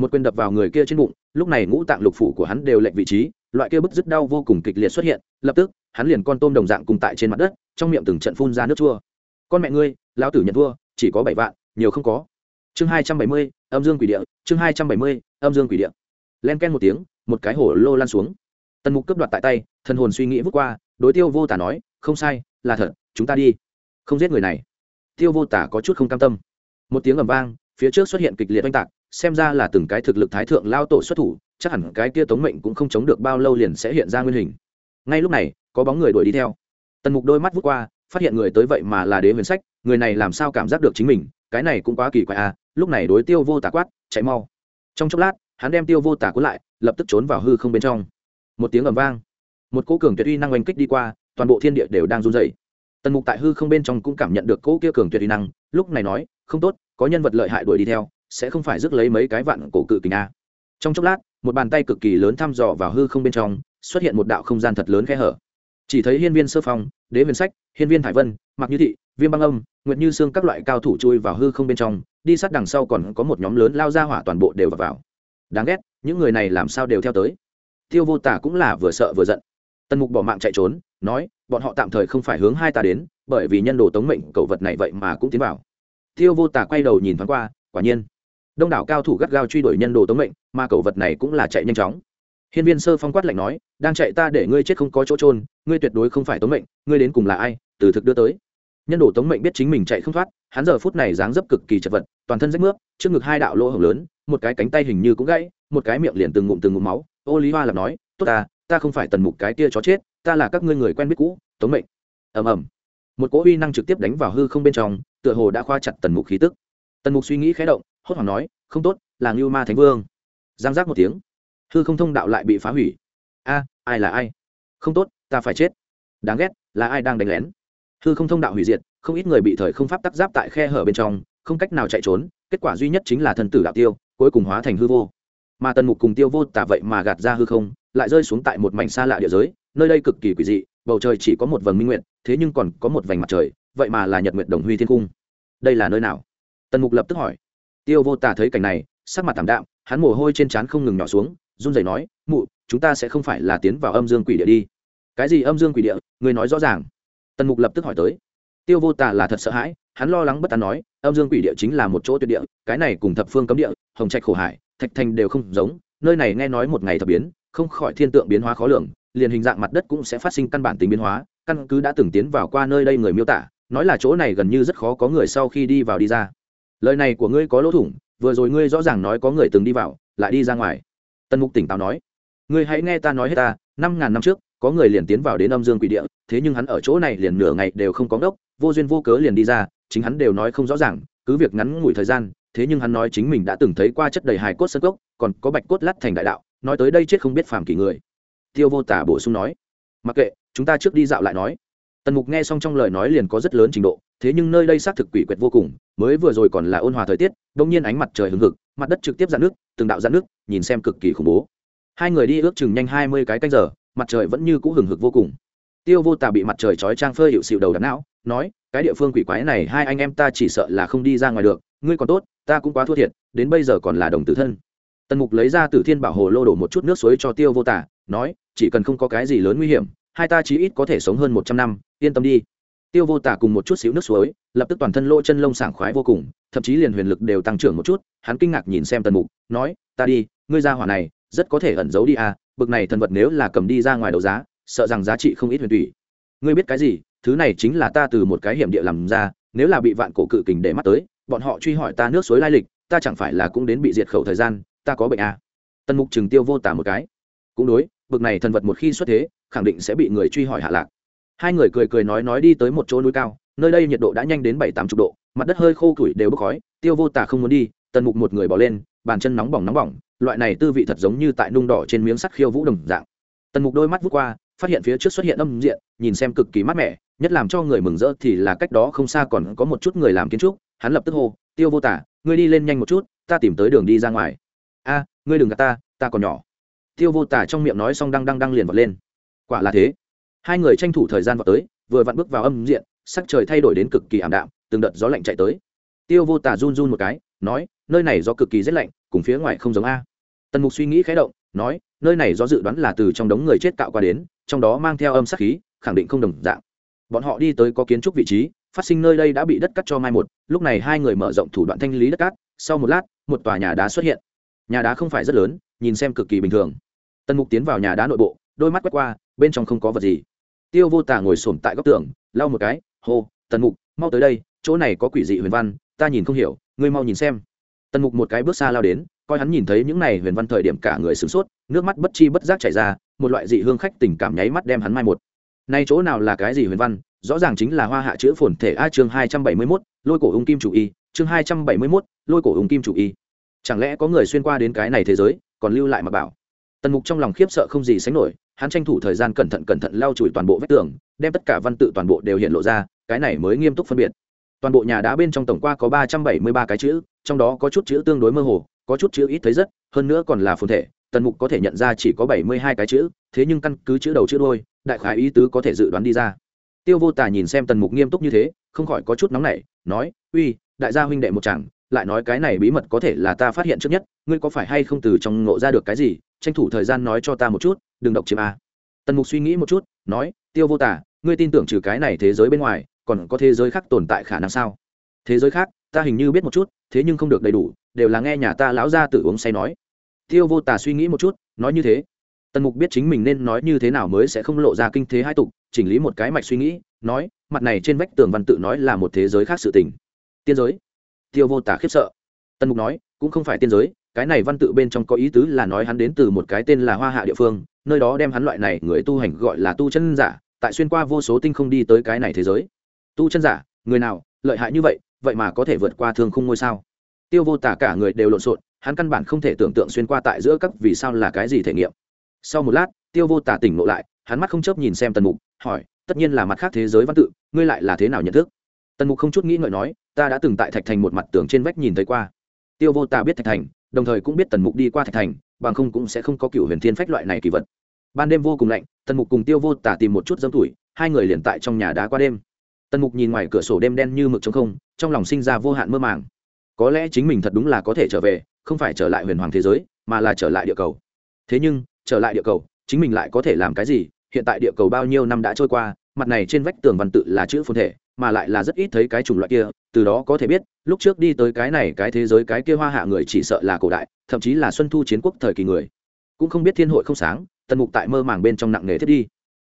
một quyền đập vào người kia trên bụng, lúc này ngũ tạng lục phủ của hắn đều lệnh vị trí, loại kia bức dứt đau vô cùng kịch liệt xuất hiện, lập tức, hắn liền con tôm đồng dạng cùng tại trên mặt đất, trong miệng từng trận phun ra nước chua. Con mẹ ngươi, lão tử nhận thua, chỉ có bảy vạn, nhiều không có. Chương hai trăm bảy mươi, âm dương quỷ địa, chương hai trăm bảy mươi, âm dương quỷ địa. Len ken một tiếng, một cái hổ lô lan xuống. Tần mục cướp đoạt tại tay, thần hồn suy nghĩ vút qua, đối tiêu vô tả nói, không sai, là thật, chúng ta đi. Không giết người này. Tiêu vô tả có chút không cam tâm. Một tiếng ầm vang, phía trước xuất hiện kịch liệt oanh tạc xem ra là từng cái thực lực thái thượng lao tổ xuất thủ, chắc hẳn cái kia tống mệnh cũng không chống được bao lâu liền sẽ hiện ra nguyên hình. Ngay lúc này, có bóng người đuổi đi theo. Tần mục đôi mắt vút qua, phát hiện người tới vậy mà là đế huyền sách, người này làm sao cảm giác được chính mình, cái này cũng quá kỳ quái à lúc này đối tiêu vô tả quát, chạy mau. Trong chốc lát, hắn đem tiêu vô tả cuốn lại, lập tức trốn vào hư không bên trong. Một tiếng ầm vang, một cỗ cường tuyệt uy năng oanh kích đi qua, toàn bộ thiên địa đều đang run dày tần mục tại hư không bên trong cũng cảm nhận được cỗ kia cường tuyệt uy năng, lúc này nói, không tốt, có nhân vật lợi hại đuổi đi theo sẽ không phải rước lấy mấy cái vạn cổ cự kình a. Trong chốc lát một bàn tay cực kỳ lớn thăm dò vào hư không bên trong xuất hiện một đạo không gian thật lớn khe hở. Chỉ thấy hiên viên sơ phong đế huyền sách hiên viên thải vân mặc như thị viêm băng âm nguyệt như xương các loại cao thủ chui vào hư không bên trong đi sát đằng sau còn có một nhóm lớn lao ra hỏa toàn bộ đều vào, vào. đáng ghét những người này làm sao đều theo tới. Tiêu vô tả cũng là vừa sợ vừa giận. Tần mục bỏ mạng chạy trốn nói bọn họ tạm thời không phải hướng hai ta đến bởi vì nhân đồ tống mệnh cậu vật này vậy mà cũng tiến vào. Tiêu vô tả quay đầu nhìn thoáng qua quả nhiên đông đảo cao thủ gắt gao truy đuổi nhân đồ tống mệnh, mà cẩu vật này cũng là chạy nhanh chóng. Hiên viên sơ phong quát lạnh nói, đang chạy ta để ngươi chết không có chỗ trôn ngươi tuyệt đối không phải tống mệnh, ngươi đến cùng là ai, từ thực đưa tới. Nhân đồ tống mệnh biết chính mình chạy không thoát, hắn giờ phút này dáng dấp cực kỳ chật vật, toàn thân rách nước trước ngực hai đạo lỗ hổng lớn, một cái cánh tay hình như cũng gãy, một cái miệng liền từng ngụm từng ngụm máu. Ô lý hoa lập nói, tốt ta ta không phải tần mục cái tia chó chết, ta là các ngươi người quen biết cũ, tống mệnh. Ầm ầm. Một cỗ uy năng trực tiếp đánh vào hư không bên trong, tựa hồ đã khoa chặt tần mục khí tức. Tần mục suy nghĩ khé động hốt hoảng nói, không tốt, là ngưu ma thánh vương. Giang giác một tiếng. Hư không thông đạo lại bị phá hủy. A, ai là ai? Không tốt, ta phải chết. Đáng ghét, là ai đang đánh lén? Hư không thông đạo hủy diệt, không ít người bị thời không pháp tắc giáp tại khe hở bên trong, không cách nào chạy trốn, kết quả duy nhất chính là thần tử đạo tiêu, cuối cùng hóa thành hư vô. Mà tần mục cùng tiêu vô tả vậy mà gạt ra hư không, lại rơi xuống tại một mảnh xa lạ địa giới, nơi đây cực kỳ quỷ dị, bầu trời chỉ có một vầng minh nguyện thế nhưng còn có một vành mặt trời, vậy mà là nhật nguyện đồng huy thiên cung. Đây là nơi nào? Tần mục lập tức hỏi tiêu vô tả thấy cảnh này, sắc mặt thảm đạm, hắn mồ hôi trên trán không ngừng nhỏ xuống, run rẩy nói, mụ, chúng ta sẽ không phải là tiến vào âm dương quỷ địa đi. Cái gì âm dương quỷ địa? Người nói rõ ràng. Tần mục lập tức hỏi tới. Tiêu vô tả là thật sợ hãi, hắn lo lắng bất an nói, âm dương quỷ địa chính là một chỗ tuyệt địa, cái này cùng thập phương cấm địa, hồng trạch khổ hải, thạch thành đều không giống, nơi này nghe nói một ngày thập biến, không khỏi thiên tượng biến hóa khó lường, liền hình dạng mặt đất cũng sẽ phát sinh căn bản tính biến hóa, căn cứ đã từng tiến vào qua nơi đây người miêu tả, nói là chỗ này gần như rất khó có người sau khi đi vào đi ra lời này của ngươi có lỗ thủng, vừa rồi ngươi rõ ràng nói có người từng đi vào, lại đi ra ngoài. Tần mục tỉnh táo nói, ngươi hãy nghe ta nói hết ta, năm ngàn năm trước, có người liền tiến vào đến âm dương quỷ địa, thế nhưng hắn ở chỗ này liền nửa ngày đều không có ngốc, vô duyên vô cớ liền đi ra, chính hắn đều nói không rõ ràng, cứ việc ngắn ngủi thời gian, thế nhưng hắn nói chính mình đã từng thấy qua chất đầy hài cốt sân cốc, còn có bạch cốt lắt thành đại đạo, nói tới đây chết không biết phàm kỳ người. Tiêu vô tả bổ sung nói, mặc kệ, chúng ta trước đi dạo lại nói tần mục nghe xong trong lời nói liền có rất lớn trình độ, thế nhưng nơi đây xác thực quỷ quyệt vô cùng, mới vừa rồi còn là ôn hòa thời tiết đ ỗ n g nhiên ánh mặt trời hừng hực, mặt đất trực tiếp dạn nước từng đạo dạn nước nhìn xem cực kỳ khủng bố. Hai người đi ước chừng nhanh hai mươi cái canh giờ, mặt trời vẫn như cũ hừng hực vô cùng. Tiêu vô tà bị mặt trời chói trang phơi hiệu xịu đầu đắm não, nói, cái địa phương quỷ quái này, hai anh em ta chỉ sợ là không đi ra ngoài được, ngươi còn tốt, ta cũng quá thua thiệt, đến bây giờ còn là đồng tử thân. Tần mục lấy ra từ thiên bảo hồ lô đổ một chút nước suối cho tiêu vô tả nói, chỉ cần không có cái gì lớn nguy hiểm hai ta chí ít có thể sống hơn một trăm năm, yên tâm đi. Tiêu vô tả cùng một chút xíu nước suối, lập tức toàn thân lỗ chân lông sảng khoái vô cùng, thậm chí liền huyền lực đều tăng trưởng một chút, hắn kinh ngạc nhìn xem tần mục, nói, ta đi, ngươi ra hỏa này, rất có thể ẩn giấu đi à bực này thần vật nếu là cầm đi ra ngoài đấu giá, sợ rằng giá trị không ít huyền tùy ngươi biết cái gì? Thứ này chính là ta từ một cái hiểm địa làm ra, nếu là bị vạn cổ cự kình để mắt tới, bọn họ truy hỏi ta nước suối lai lịch, ta chẳng phải là cũng đến bị diệt khẩu thời gian, ta có bệnh à. tần mục chừng tiêu vô tả một cái. Cũng đối, bực này thần vật một khi xuất thế khẳng định sẽ bị người truy hỏi hạ lạc. Hai người cười cười nói nói đi tới một chỗ núi cao, nơi đây nhiệt độ đã nhanh đến bảy tám chục độ, mặt đất hơi khô củi đều bốc khói, tiêu vô tả không muốn đi, tần mục một người bỏ lên, bàn chân nóng bỏng nóng bỏng, loại này tư vị thật giống như tại nung đỏ trên miếng sắt khiêu vũ đồng dạng. Tần mục đôi mắt vút qua, phát hiện phía trước xuất hiện âm diện, nhìn xem cực kỳ mát mẻ, nhất làm cho người mừng rỡ thì là cách đó không xa còn có một chút người làm kiến trúc, hắn lập tức hô, tiêu vô tả, ngươi đi lên nhanh một chút, ta tìm tới đường đi ra ngoài. A, ngươi đừng gạt ta ta còn nhỏ. Tiêu vô tả trong miệng nói xong đang đang đang liền vọt lên quả là thế. Hai người tranh thủ thời gian vọt tới, vừa vặn bước vào âm diện, sắc trời thay đổi đến cực kỳ ảm đạm, từng đợt gió lạnh chạy tới. Tiêu vô tả run run một cái, nói, nơi này do cực kỳ rét lạnh, cùng phía ngoài không giống a. Tần mục suy nghĩ khé động, nói, nơi này do dự đoán là từ trong đống người chết cạo qua đến, trong đó mang theo âm sắc khí, khẳng định không đồng dạng. Bọn họ đi tới có kiến trúc vị trí, phát sinh nơi đây đã bị đất cắt cho mai một, lúc này hai người mở rộng thủ đoạn thanh lý đất cát, sau một lát, một tòa nhà đá xuất hiện. Nhà đá không phải rất lớn, nhìn xem cực kỳ bình thường. Tần mục tiến vào nhà đá nội bộ đôi mắt quét qua, bên trong không có vật gì. Tiêu vô tả ngồi xổm tại góc tường, lau một cái, hô, tần mục, mau tới đây, chỗ này có quỷ dị huyền văn, ta nhìn không hiểu, ngươi mau nhìn xem. Tần mục một cái bước xa lao đến, coi hắn nhìn thấy những này huyền văn thời điểm cả người sửng sốt, nước mắt bất chi bất giác chảy ra, một loại dị hương khách tình cảm nháy mắt đem hắn mai một. Nay chỗ nào là cái gì huyền văn? Rõ ràng chính là hoa hạ chữ phồn thể a chương hai trăm bảy mươi mốt, lôi cổ ung kim chủ y, chương hai trăm bảy mươi mốt, lôi cổ ung kim chủ y. Chẳng lẽ có người xuyên qua đến cái này thế giới, còn lưu lại mà bảo? Tần mục trong lòng khiếp sợ không gì sánh nổi hắn tranh thủ thời gian cẩn thận cẩn thận lau chùi toàn bộ vách tường, đem tất cả văn tự toàn bộ đều hiện lộ ra, cái này mới nghiêm túc phân biệt. Toàn bộ nhà đá bên trong tổng qua có ba trăm bảy mươi ba cái chữ, trong đó có chút chữ tương đối mơ hồ, có chút chữ ít thấy rất, hơn nữa còn là phồn thể, tần mục có thể nhận ra chỉ có bảy mươi hai cái chữ, thế nhưng căn cứ chữ đầu chữ đôi đại khái ý tứ có thể dự đoán đi ra. Tiêu vô tả nhìn xem tần mục nghiêm túc như thế, không khỏi có chút nóng nảy, nói, uy, đại gia huynh đệ một chàng, lại nói cái này bí mật có thể là ta phát hiện trước nhất, ngươi có phải hay không từ trong ngộ ra được cái gì? Tranh thủ thời gian nói cho ta một chút đừng độc chiếm a. Tần mục suy nghĩ một chút, nói, tiêu vô tả ngươi tin tưởng trừ cái này thế giới bên ngoài, còn có thế giới khác tồn tại khả năng sao? Thế giới khác? Ta hình như biết một chút, thế nhưng không được đầy đủ, đều là nghe nhà ta lão ra tự uống say nói. Tiêu vô tả suy nghĩ một chút, nói như thế. Tần mục biết chính mình nên nói như thế nào mới sẽ không lộ ra kinh thế hai tục, chỉnh lý một cái mạch suy nghĩ, nói, mặt này trên vách tường văn tự nói là một thế giới khác sự tình. Tiên giới? Tiêu vô tả khiếp sợ. Tần mục nói, cũng không phải tiên giới cái này văn tự bên trong có ý tứ là nói hắn đến từ một cái tên là hoa hạ địa phương, nơi đó đem hắn loại này người tu hành gọi là tu chân giả, tại xuyên qua vô số tinh không đi tới cái này thế giới. Tu chân giả, người nào, lợi hại như vậy vậy mà có thể vượt qua thương khung ngôi sao? Tiêu vô tả cả người đều lộn xộn, hắn căn bản không thể tưởng tượng xuyên qua tại giữa các vì sao là cái gì thể nghiệm. Sau một lát, tiêu vô tả tỉnh ngộ lại, hắn mắt không chớp nhìn xem tần mục, hỏi, tất nhiên là mặt khác thế giới văn tự, ngươi lại là thế nào nhận thức? Tần mục không chút nghĩ ngợi nói, ta đã từng tại thạch thành một mặt tường trên vách nhìn thấy qua. Tiêu vô tả biết thạch thành đồng thời cũng biết tần mục đi qua thạch thành, bằng không cũng sẽ không có cựu huyền thiên phách loại này kỳ vật. Ban đêm vô cùng lạnh, tần mục cùng tiêu vô tả tìm một chút dâm tuổi hai người liền tại trong nhà đá qua đêm. Tần mục nhìn ngoài cửa sổ đêm đen như mực trong không, trong lòng sinh ra vô hạn mơ màng. Có lẽ chính mình thật đúng là có thể trở về, không phải trở lại huyền hoàng thế giới, mà là trở lại địa cầu. Thế nhưng, trở lại địa cầu, chính mình lại có thể làm cái gì? Hiện tại địa cầu bao nhiêu năm đã trôi qua, mặt này trên vách tường văn tự là chữ phồn thể mà lại là rất ít thấy cái chủng loại kia, từ đó có thể biết, lúc trước đi tới cái này cái thế giới cái kia hoa hạ người chỉ sợ là cổ đại, thậm chí là xuân thu chiến quốc thời kỳ người. Cũng không biết thiên hội không sáng, tần mục tại mơ màng bên trong nặng nề thiết đi.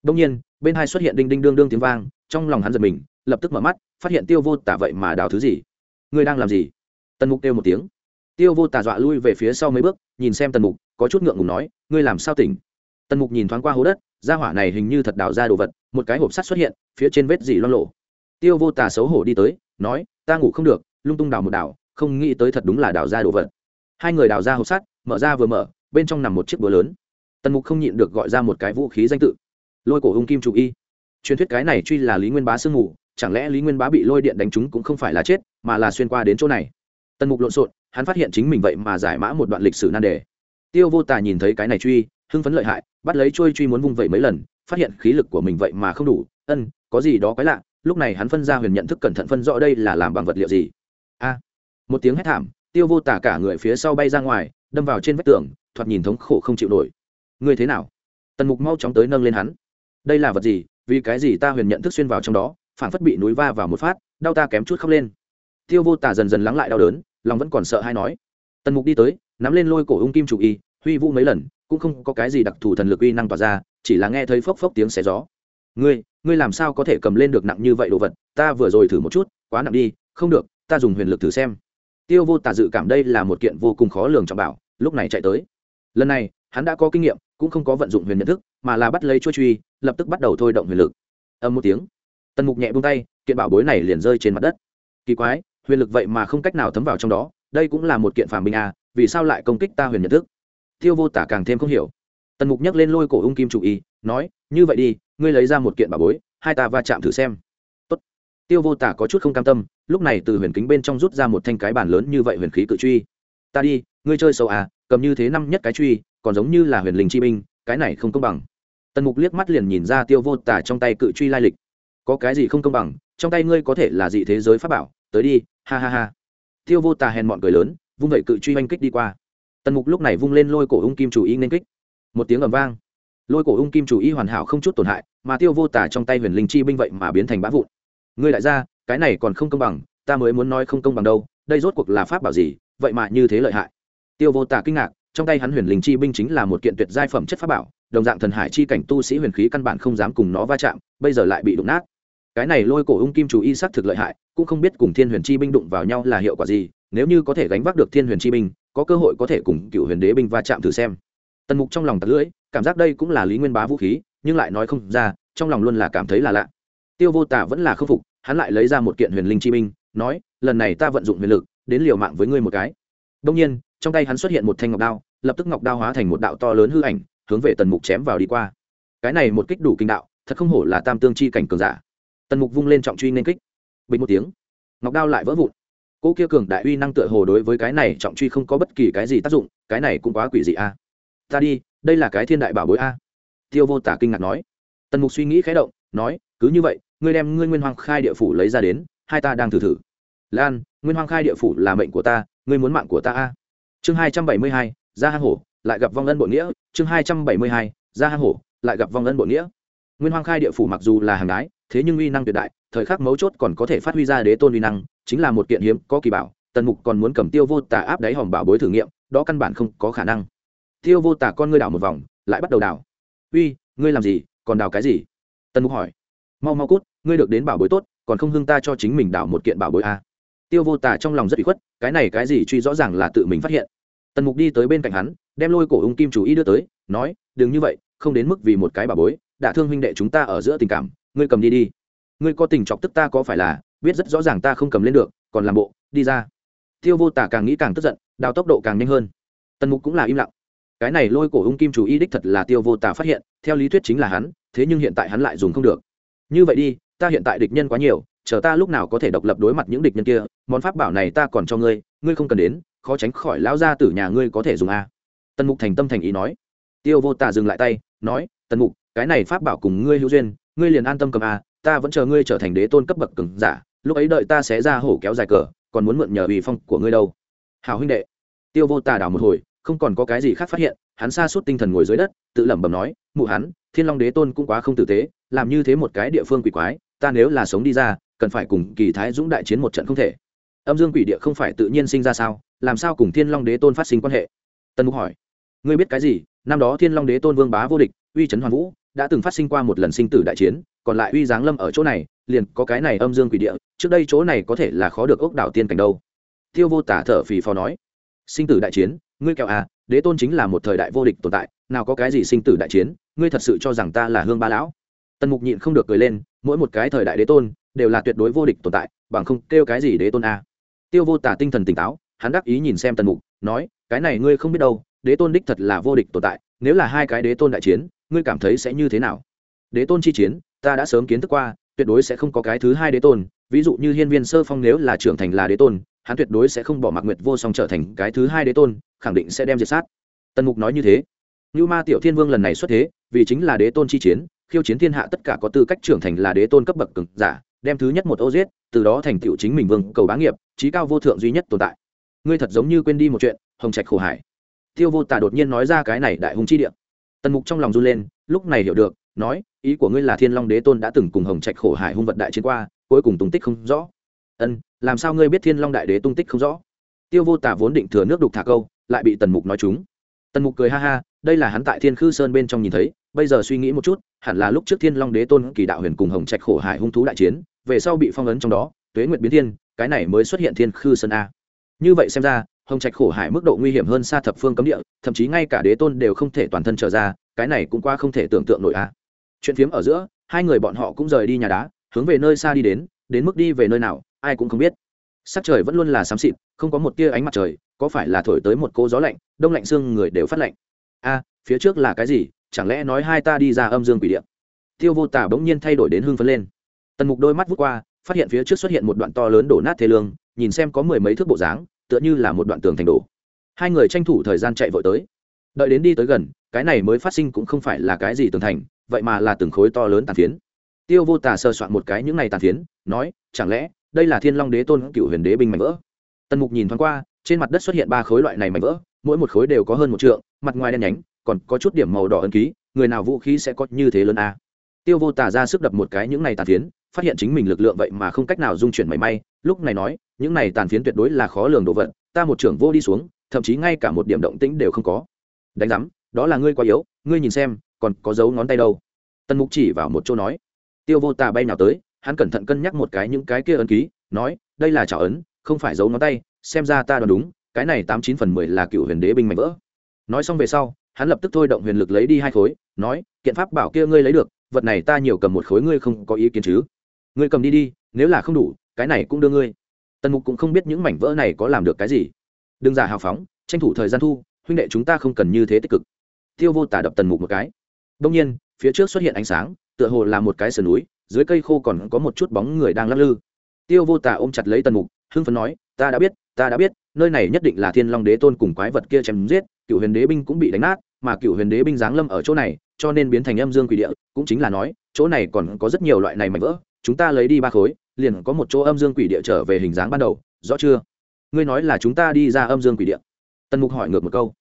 Đông nhiên, bên hai xuất hiện đinh đinh đương đương tiếng vang, trong lòng hắn giật mình, lập tức mở mắt, phát hiện tiêu vô tả vậy mà đào thứ gì? Ngươi đang làm gì? Tần mục kêu một tiếng. Tiêu vô tả dọa lui về phía sau mấy bước, nhìn xem tần mục, có chút ngượng ngùng nói, ngươi làm sao tỉnh? Tần mục nhìn thoáng qua hố đất ra hỏa này hình như thật đào ra đồ vật, một cái hộp sắt xuất hiện, phía trên vết dỉ loang lộ tiêu vô tà xấu hổ đi tới, nói, ta ngủ không được, lung tung đào một đào không nghĩ tới thật đúng là đào ra đồ vật. Hai người đào ra hộp sắt, mở ra vừa mở, bên trong nằm một chiếc búa lớn. Tần mục không nhịn được gọi ra một cái vũ khí danh tự. Lôi cổ ung kim chủ y. Truyền thuyết cái này truy là lý nguyên bá sương mù, chẳng lẽ lý nguyên bá bị lôi điện đánh trúng cũng không phải là chết, mà là xuyên qua đến chỗ này? Tần mục lộn xộn, hắn phát hiện chính mình vậy mà giải mã một đoạn lịch sử nan đề. Tiêu vô tà nhìn thấy cái này truy, hưng phấn lợi hại, bắt lấy trôi truy muốn vung vậy mấy lần, phát hiện khí lực của mình vậy mà không đủ. Ân, có gì đó quái lạ lúc này hắn phân ra huyền nhận thức cẩn thận phân rõ đây là làm bằng vật liệu gì. A, một tiếng hét thảm, tiêu vô tả cả người phía sau bay ra ngoài, đâm vào trên vách tường, thoạt nhìn thống khổ không chịu nổi. Ngươi thế nào? Tần mục mau chóng tới nâng lên hắn. Đây là vật gì? Vì cái gì ta huyền nhận thức xuyên vào trong đó, phản phất bị núi va vào một phát, đau ta kém chút khóc lên. Tiêu vô tả dần dần lắng lại đau đớn, lòng vẫn còn sợ hay nói. Tần mục đi tới, nắm lên lôi cổ ung kim chủ y, huy vũ mấy lần, cũng không có cái gì đặc thù thần lực uy năng tỏa ra, chỉ là nghe thấy phốc phốc tiếng xé gió. Ngươi ngươi làm sao có thể cầm lên được nặng như vậy đồ vật, ta vừa rồi thử một chút, quá nặng đi, không được, ta dùng huyền lực thử xem. Tiêu vô tả dự cảm đây là một kiện vô cùng khó lường trọng bảo, lúc này chạy tới. Lần này, hắn đã có kinh nghiệm, cũng không có vận dụng huyền nhận thức, mà là bắt lấy chuôi truy, lập tức bắt đầu thôi động huyền lực. Âm một tiếng, tần mục nhẹ buông tay, kiện bảo bối này liền rơi trên mặt đất. Kỳ quái, huyền lực vậy mà không cách nào thấm vào trong đó, đây cũng là một kiện phàm binh à vì sao lại công kích ta huyền nhận thức? Tiêu vô tả càng thêm không hiểu tần mục nhấc lên lôi cổ ung kim chủ y nói, như vậy đi, ngươi lấy ra một kiện bà bối, hai ta va chạm thử xem. Tốt. tiêu vô tả có chút không cam tâm, lúc này từ huyền kính bên trong rút ra một thanh cái bàn lớn như vậy huyền khí cự truy. Ta đi, ngươi chơi sâu à cầm như thế năm nhất cái truy, còn giống như là huyền linh chi binh, cái này không công bằng. Tần mục liếc mắt liền nhìn ra tiêu vô tả trong tay cự truy lai lịch. Có cái gì không công bằng, trong tay ngươi có thể là dị thế giới pháp bảo, tới đi, ha ha ha. Tiêu vô tả hèn mọn cười lớn, vung vậy cự truy oanh kích đi qua. Tần mục lúc này vung lên lôi cổ ung kim chủ y nên kích một tiếng ầm vang. Lôi cổ ung kim chủ y hoàn hảo không chút tổn hại, mà tiêu vô tả trong tay huyền linh chi binh vậy mà biến thành bá vụn. Ngươi đại gia, cái này còn không công bằng, ta mới muốn nói không công bằng đâu, đây rốt cuộc là pháp bảo gì, vậy mà như thế lợi hại. Tiêu vô tả kinh ngạc, trong tay hắn huyền linh chi binh chính là một kiện tuyệt giai phẩm chất pháp bảo, đồng dạng thần hải chi cảnh tu sĩ huyền khí căn bản không dám cùng nó va chạm, bây giờ lại bị đụng nát. Cái này lôi cổ ung kim chủ y xác thực lợi hại, cũng không biết cùng thiên huyền chi binh đụng vào nhau là hiệu quả gì, nếu như có thể gánh vác được thiên huyền chi binh, có cơ hội có thể cùng cựu huyền đế binh va chạm thử xem tần mục trong lòng tặc lưỡi, cảm giác đây cũng là lý nguyên bá vũ khí, nhưng lại nói không ra, trong lòng luôn là cảm thấy là lạ. Tiêu vô tả vẫn là khâm phục, hắn lại lấy ra một kiện huyền linh chi minh nói, lần này ta vận dụng huyền lực, đến liều mạng với ngươi một cái. Đông nhiên, trong tay hắn xuất hiện một thanh ngọc đao, lập tức ngọc đao hóa thành một đạo to lớn hư ảnh, hướng về tần mục chém vào đi qua. Cái này một kích đủ kinh đạo, thật không hổ là tam tương chi cảnh cường giả. Tần mục vung lên trọng truy nên kích. Bình một tiếng, ngọc đao lại vỡ vụn. Cỗ kia cường đại uy năng tựa hồ đối với cái này trọng truy không có bất kỳ cái gì tác dụng, cái này cũng quá quỷ dị a ta đi, đây là cái thiên đại bảo bối a. Tiêu vô tả kinh ngạc nói. Tần mục suy nghĩ khé động, nói, cứ như vậy, ngươi đem ngươi nguyên hoàng khai địa phủ lấy ra đến, hai ta đang thử thử. Lan, nguyên hoàng khai địa phủ là mệnh của ta, ngươi muốn mạng của ta a? Chương hai trăm bảy mươi hai ra hang hổ, lại gặp vong ân bội nghĩa. Chương hai trăm bảy mươi hai ra hang hổ, lại gặp vong ân bội nghĩa. Nguyên hoàng khai địa phủ mặc dù là hàng đái thế nhưng uy năng tuyệt đại, thời khắc mấu chốt còn có thể phát huy ra đế tôn uy năng, chính là một kiện hiếm có kỳ bảo. Tần mục còn muốn cầm tiêu vô tả áp đáy hòm bảo bối thử nghiệm, đó căn bản không có khả năng tiêu vô tả con ngươi đảo một vòng, lại bắt đầu đảo. Uy, ngươi làm gì? Còn đảo cái gì? Tần mục hỏi. Mau mau cút, ngươi được đến bảo bối tốt, còn không hưng ta cho chính mình đảo một kiện bảo bối a à. tiêu vô tả trong lòng rất bị khuất, cái này cái gì truy rõ ràng là tự mình phát hiện. Tần mục đi tới bên cạnh hắn, đem lôi cổ ung kim chủ ý đưa tới, nói, đừng như vậy, không đến mức vì một cái bảo bối, đã thương huynh đệ chúng ta ở giữa tình cảm, ngươi cầm đi đi. Ngươi có tình chọc tức ta có phải là, biết rất rõ ràng ta không cầm lên được, còn làm bộ, đi ra. Tiêu vô tả càng nghĩ càng tức giận, đào tốc độ càng nhanh hơn. Tần mục cũng là im lặng cái này lôi cổ ung kim chủ y đích thật là tiêu vô tả phát hiện, theo lý thuyết chính là hắn, thế nhưng hiện tại hắn lại dùng không được. Như vậy đi, ta hiện tại địch nhân quá nhiều, chờ ta lúc nào có thể độc lập đối mặt những địch nhân kia, món pháp bảo này ta còn cho ngươi ngươi không cần đến, khó tránh khỏi lão gia tử nhà ngươi có thể dùng a. Tần mục thành tâm thành ý nói. Tiêu vô tả dừng lại tay, nói, tần mục, cái này pháp bảo cùng ngươi hữu duyên, ngươi liền an tâm cầm a, ta vẫn chờ ngươi trở thành đế tôn cấp bậc cứng giả, lúc ấy đợi ta sẽ ra hổ kéo dài cờ, còn muốn mượn nhờ ủy phong của ngươi đâu. Hào huynh đệ. Tiêu vô tà đảo một hồi không còn có cái gì khác phát hiện, hắn xa suốt tinh thần ngồi dưới đất, tự lẩm bẩm nói, mụ hắn, thiên long đế tôn cũng quá không tử tế, làm như thế một cái địa phương quỷ quái, ta nếu là sống đi ra, cần phải cùng kỳ thái dũng đại chiến một trận không thể. Âm dương quỷ địa không phải tự nhiên sinh ra sao, làm sao cùng thiên long đế tôn phát sinh quan hệ? Tân mục hỏi, ngươi biết cái gì? Năm đó thiên long đế tôn vương bá vô địch, uy trấn hoàn vũ, đã từng phát sinh qua một lần sinh tử đại chiến, còn lại uy giáng lâm ở chỗ này, liền có cái này âm dương quỷ địa, trước đây chỗ này có thể là khó được ốc đảo tiên cảnh đâu. Tiêu vô tả thở phì phò nói, sinh tử đại chiến ngươi kẹo à đế tôn chính là một thời đại vô địch tồn tại, nào có cái gì sinh tử đại chiến, ngươi thật sự cho rằng ta là hương ba lão tần mục nhịn không được cười lên, mỗi một cái thời đại đế tôn, đều là tuyệt đối vô địch tồn tại, bằng không kêu cái gì đế tôn à? tiêu vô tả tinh thần tỉnh táo, hắn đắc ý nhìn xem tần mục, nói, cái này ngươi không biết đâu, đế tôn đích thật là vô địch tồn tại, nếu là hai cái đế tôn đại chiến, ngươi cảm thấy sẽ như thế nào đế tôn chi chiến, ta đã sớm kiến thức qua, tuyệt đối sẽ không có cái thứ hai đế tôn, ví dụ như hiên viên sơ phong nếu là trưởng thành là đế tôn hắn tuyệt đối sẽ không bỏ mặc nguyệt vô song trở thành cái thứ hai đế tôn, khẳng định sẽ đem diệt sát. Tần mục nói như thế. Như ma tiểu thiên vương lần này xuất thế, vì chính là đế tôn chi chiến, khiêu chiến thiên hạ tất cả có tư cách trưởng thành là đế tôn cấp bậc cực giả, đem thứ nhất một ô giết, từ đó thành tựu chính mình vương cầu bá nghiệp trí cao vô thượng duy nhất tồn tại. Ngươi thật giống như quên đi một chuyện, hồng trạch khổ hải. Tiêu vô tả đột nhiên nói ra cái này đại hùng chi địa. Tần mục trong lòng run lên, lúc này hiểu được, nói, ý của ngươi là thiên long đế tôn đã từng cùng hồng trạch khổ hải hung vật đại chiến qua, cuối cùng tùng tích không rõ. Ân làm sao ngươi biết thiên long đại đế tung tích không rõ? Tiêu vô tả vốn định thừa nước đục thả câu, lại bị tần mục nói chúng. Tần mục cười ha ha, đây là hắn tại thiên khư sơn bên trong nhìn thấy, bây giờ suy nghĩ một chút, hẳn là lúc trước thiên long đế tôn kỳ đạo huyền cùng hồng trạch khổ hải hung thú đại chiến, về sau bị phong ấn trong đó, tuế nguyệt biến thiên, cái này mới xuất hiện thiên khư sơn a. Như vậy xem ra, hồng trạch khổ hải mức độ nguy hiểm hơn xa thập phương cấm địa, thậm chí ngay cả đế tôn đều không thể toàn thân trở ra, cái này cũng qua không thể tưởng tượng nổi a. Chuyện phiếm ở giữa, hai người bọn họ cũng rời đi nhà đá, hướng về nơi xa đi đến đến mức đi về nơi nào ai cũng không biết. Sắc trời vẫn luôn là xám xịt, không có một tia ánh mặt trời, có phải là thổi tới một cô gió lạnh, đông lạnh xương người đều phát lạnh. A, phía trước là cái gì? Chẳng lẽ nói hai ta đi ra âm dương quỷ điện tiêu vô tả bỗng nhiên thay đổi đến hưng phấn lên. Tần mục đôi mắt vút qua, phát hiện phía trước xuất hiện một đoạn to lớn đổ nát thế lương, nhìn xem có mười mấy thước bộ dáng, tựa như là một đoạn tường thành đổ. Hai người tranh thủ thời gian chạy vội tới. Đợi đến đi tới gần, cái này mới phát sinh cũng không phải là cái gì tường thành, vậy mà là từng khối to lớn tàn phiến. Tiêu vô tả sơ soạn một cái những này tàn phiến, nói, chẳng lẽ đây là thiên long đế tôn cựu huyền đế binh mảnh vỡ. Tần mục nhìn thoáng qua, trên mặt đất xuất hiện ba khối loại này mảnh vỡ, mỗi một khối đều có hơn một trượng, mặt ngoài đen nhánh, còn có chút điểm màu đỏ ân ký, người nào vũ khí sẽ có như thế lớn a? À? tiêu vô tả ra sức đập một cái những này tàn phiến, phát hiện chính mình lực lượng vậy mà không cách nào dung chuyển mảy may, lúc này nói, những này tàn phiến tuyệt đối là khó lường đồ vật, ta một trưởng vô đi xuống, thậm chí ngay cả một điểm động tĩnh đều không có. Đánh giám, đó là ngươi quá yếu, ngươi nhìn xem, còn có dấu ngón tay đâu? Tần mục chỉ vào một chỗ nói. Tiêu vô tà bay nào tới hắn cẩn thận cân nhắc một cái những cái kia ấn ký, nói, đây là trào ấn, không phải giấu ngón tay, xem ra ta đoán đúng, cái này tám chín phần mười là cựu huyền đế binh mạnh vỡ. Nói xong về sau, hắn lập tức thôi động huyền lực lấy đi hai khối, nói, kiện pháp bảo kia ngươi lấy được, vật này ta nhiều cầm một khối ngươi không có ý kiến chứ? Ngươi cầm đi đi, nếu là không đủ, cái này cũng đưa ngươi. Tần mục cũng không biết những mảnh vỡ này có làm được cái gì. Đừng giả hào phóng, tranh thủ thời gian thu, huynh đệ chúng ta không cần như thế tích cực. Tiêu vô tả đập tần mục một cái. Đông nhiên, phía trước xuất hiện ánh sáng, tựa hồ là một cái sườn núi dưới cây khô còn có một chút bóng người đang lắc lư. Tiêu vô tà ôm chặt lấy tần mục, hưng phấn nói, ta đã biết, ta đã biết, nơi này nhất định là thiên long đế tôn cùng quái vật kia chém giết cựu huyền đế binh cũng bị đánh nát, mà cựu huyền đế binh giáng lâm ở chỗ này, cho nên biến thành âm dương quỷ địa, cũng chính là nói, chỗ này còn có rất nhiều loại này mảnh vỡ, chúng ta lấy đi ba khối, liền có một chỗ âm dương quỷ địa trở về hình dáng ban đầu, rõ chưa? Ngươi nói là chúng ta đi ra âm dương quỷ địa. Tần mục hỏi ngược một câu.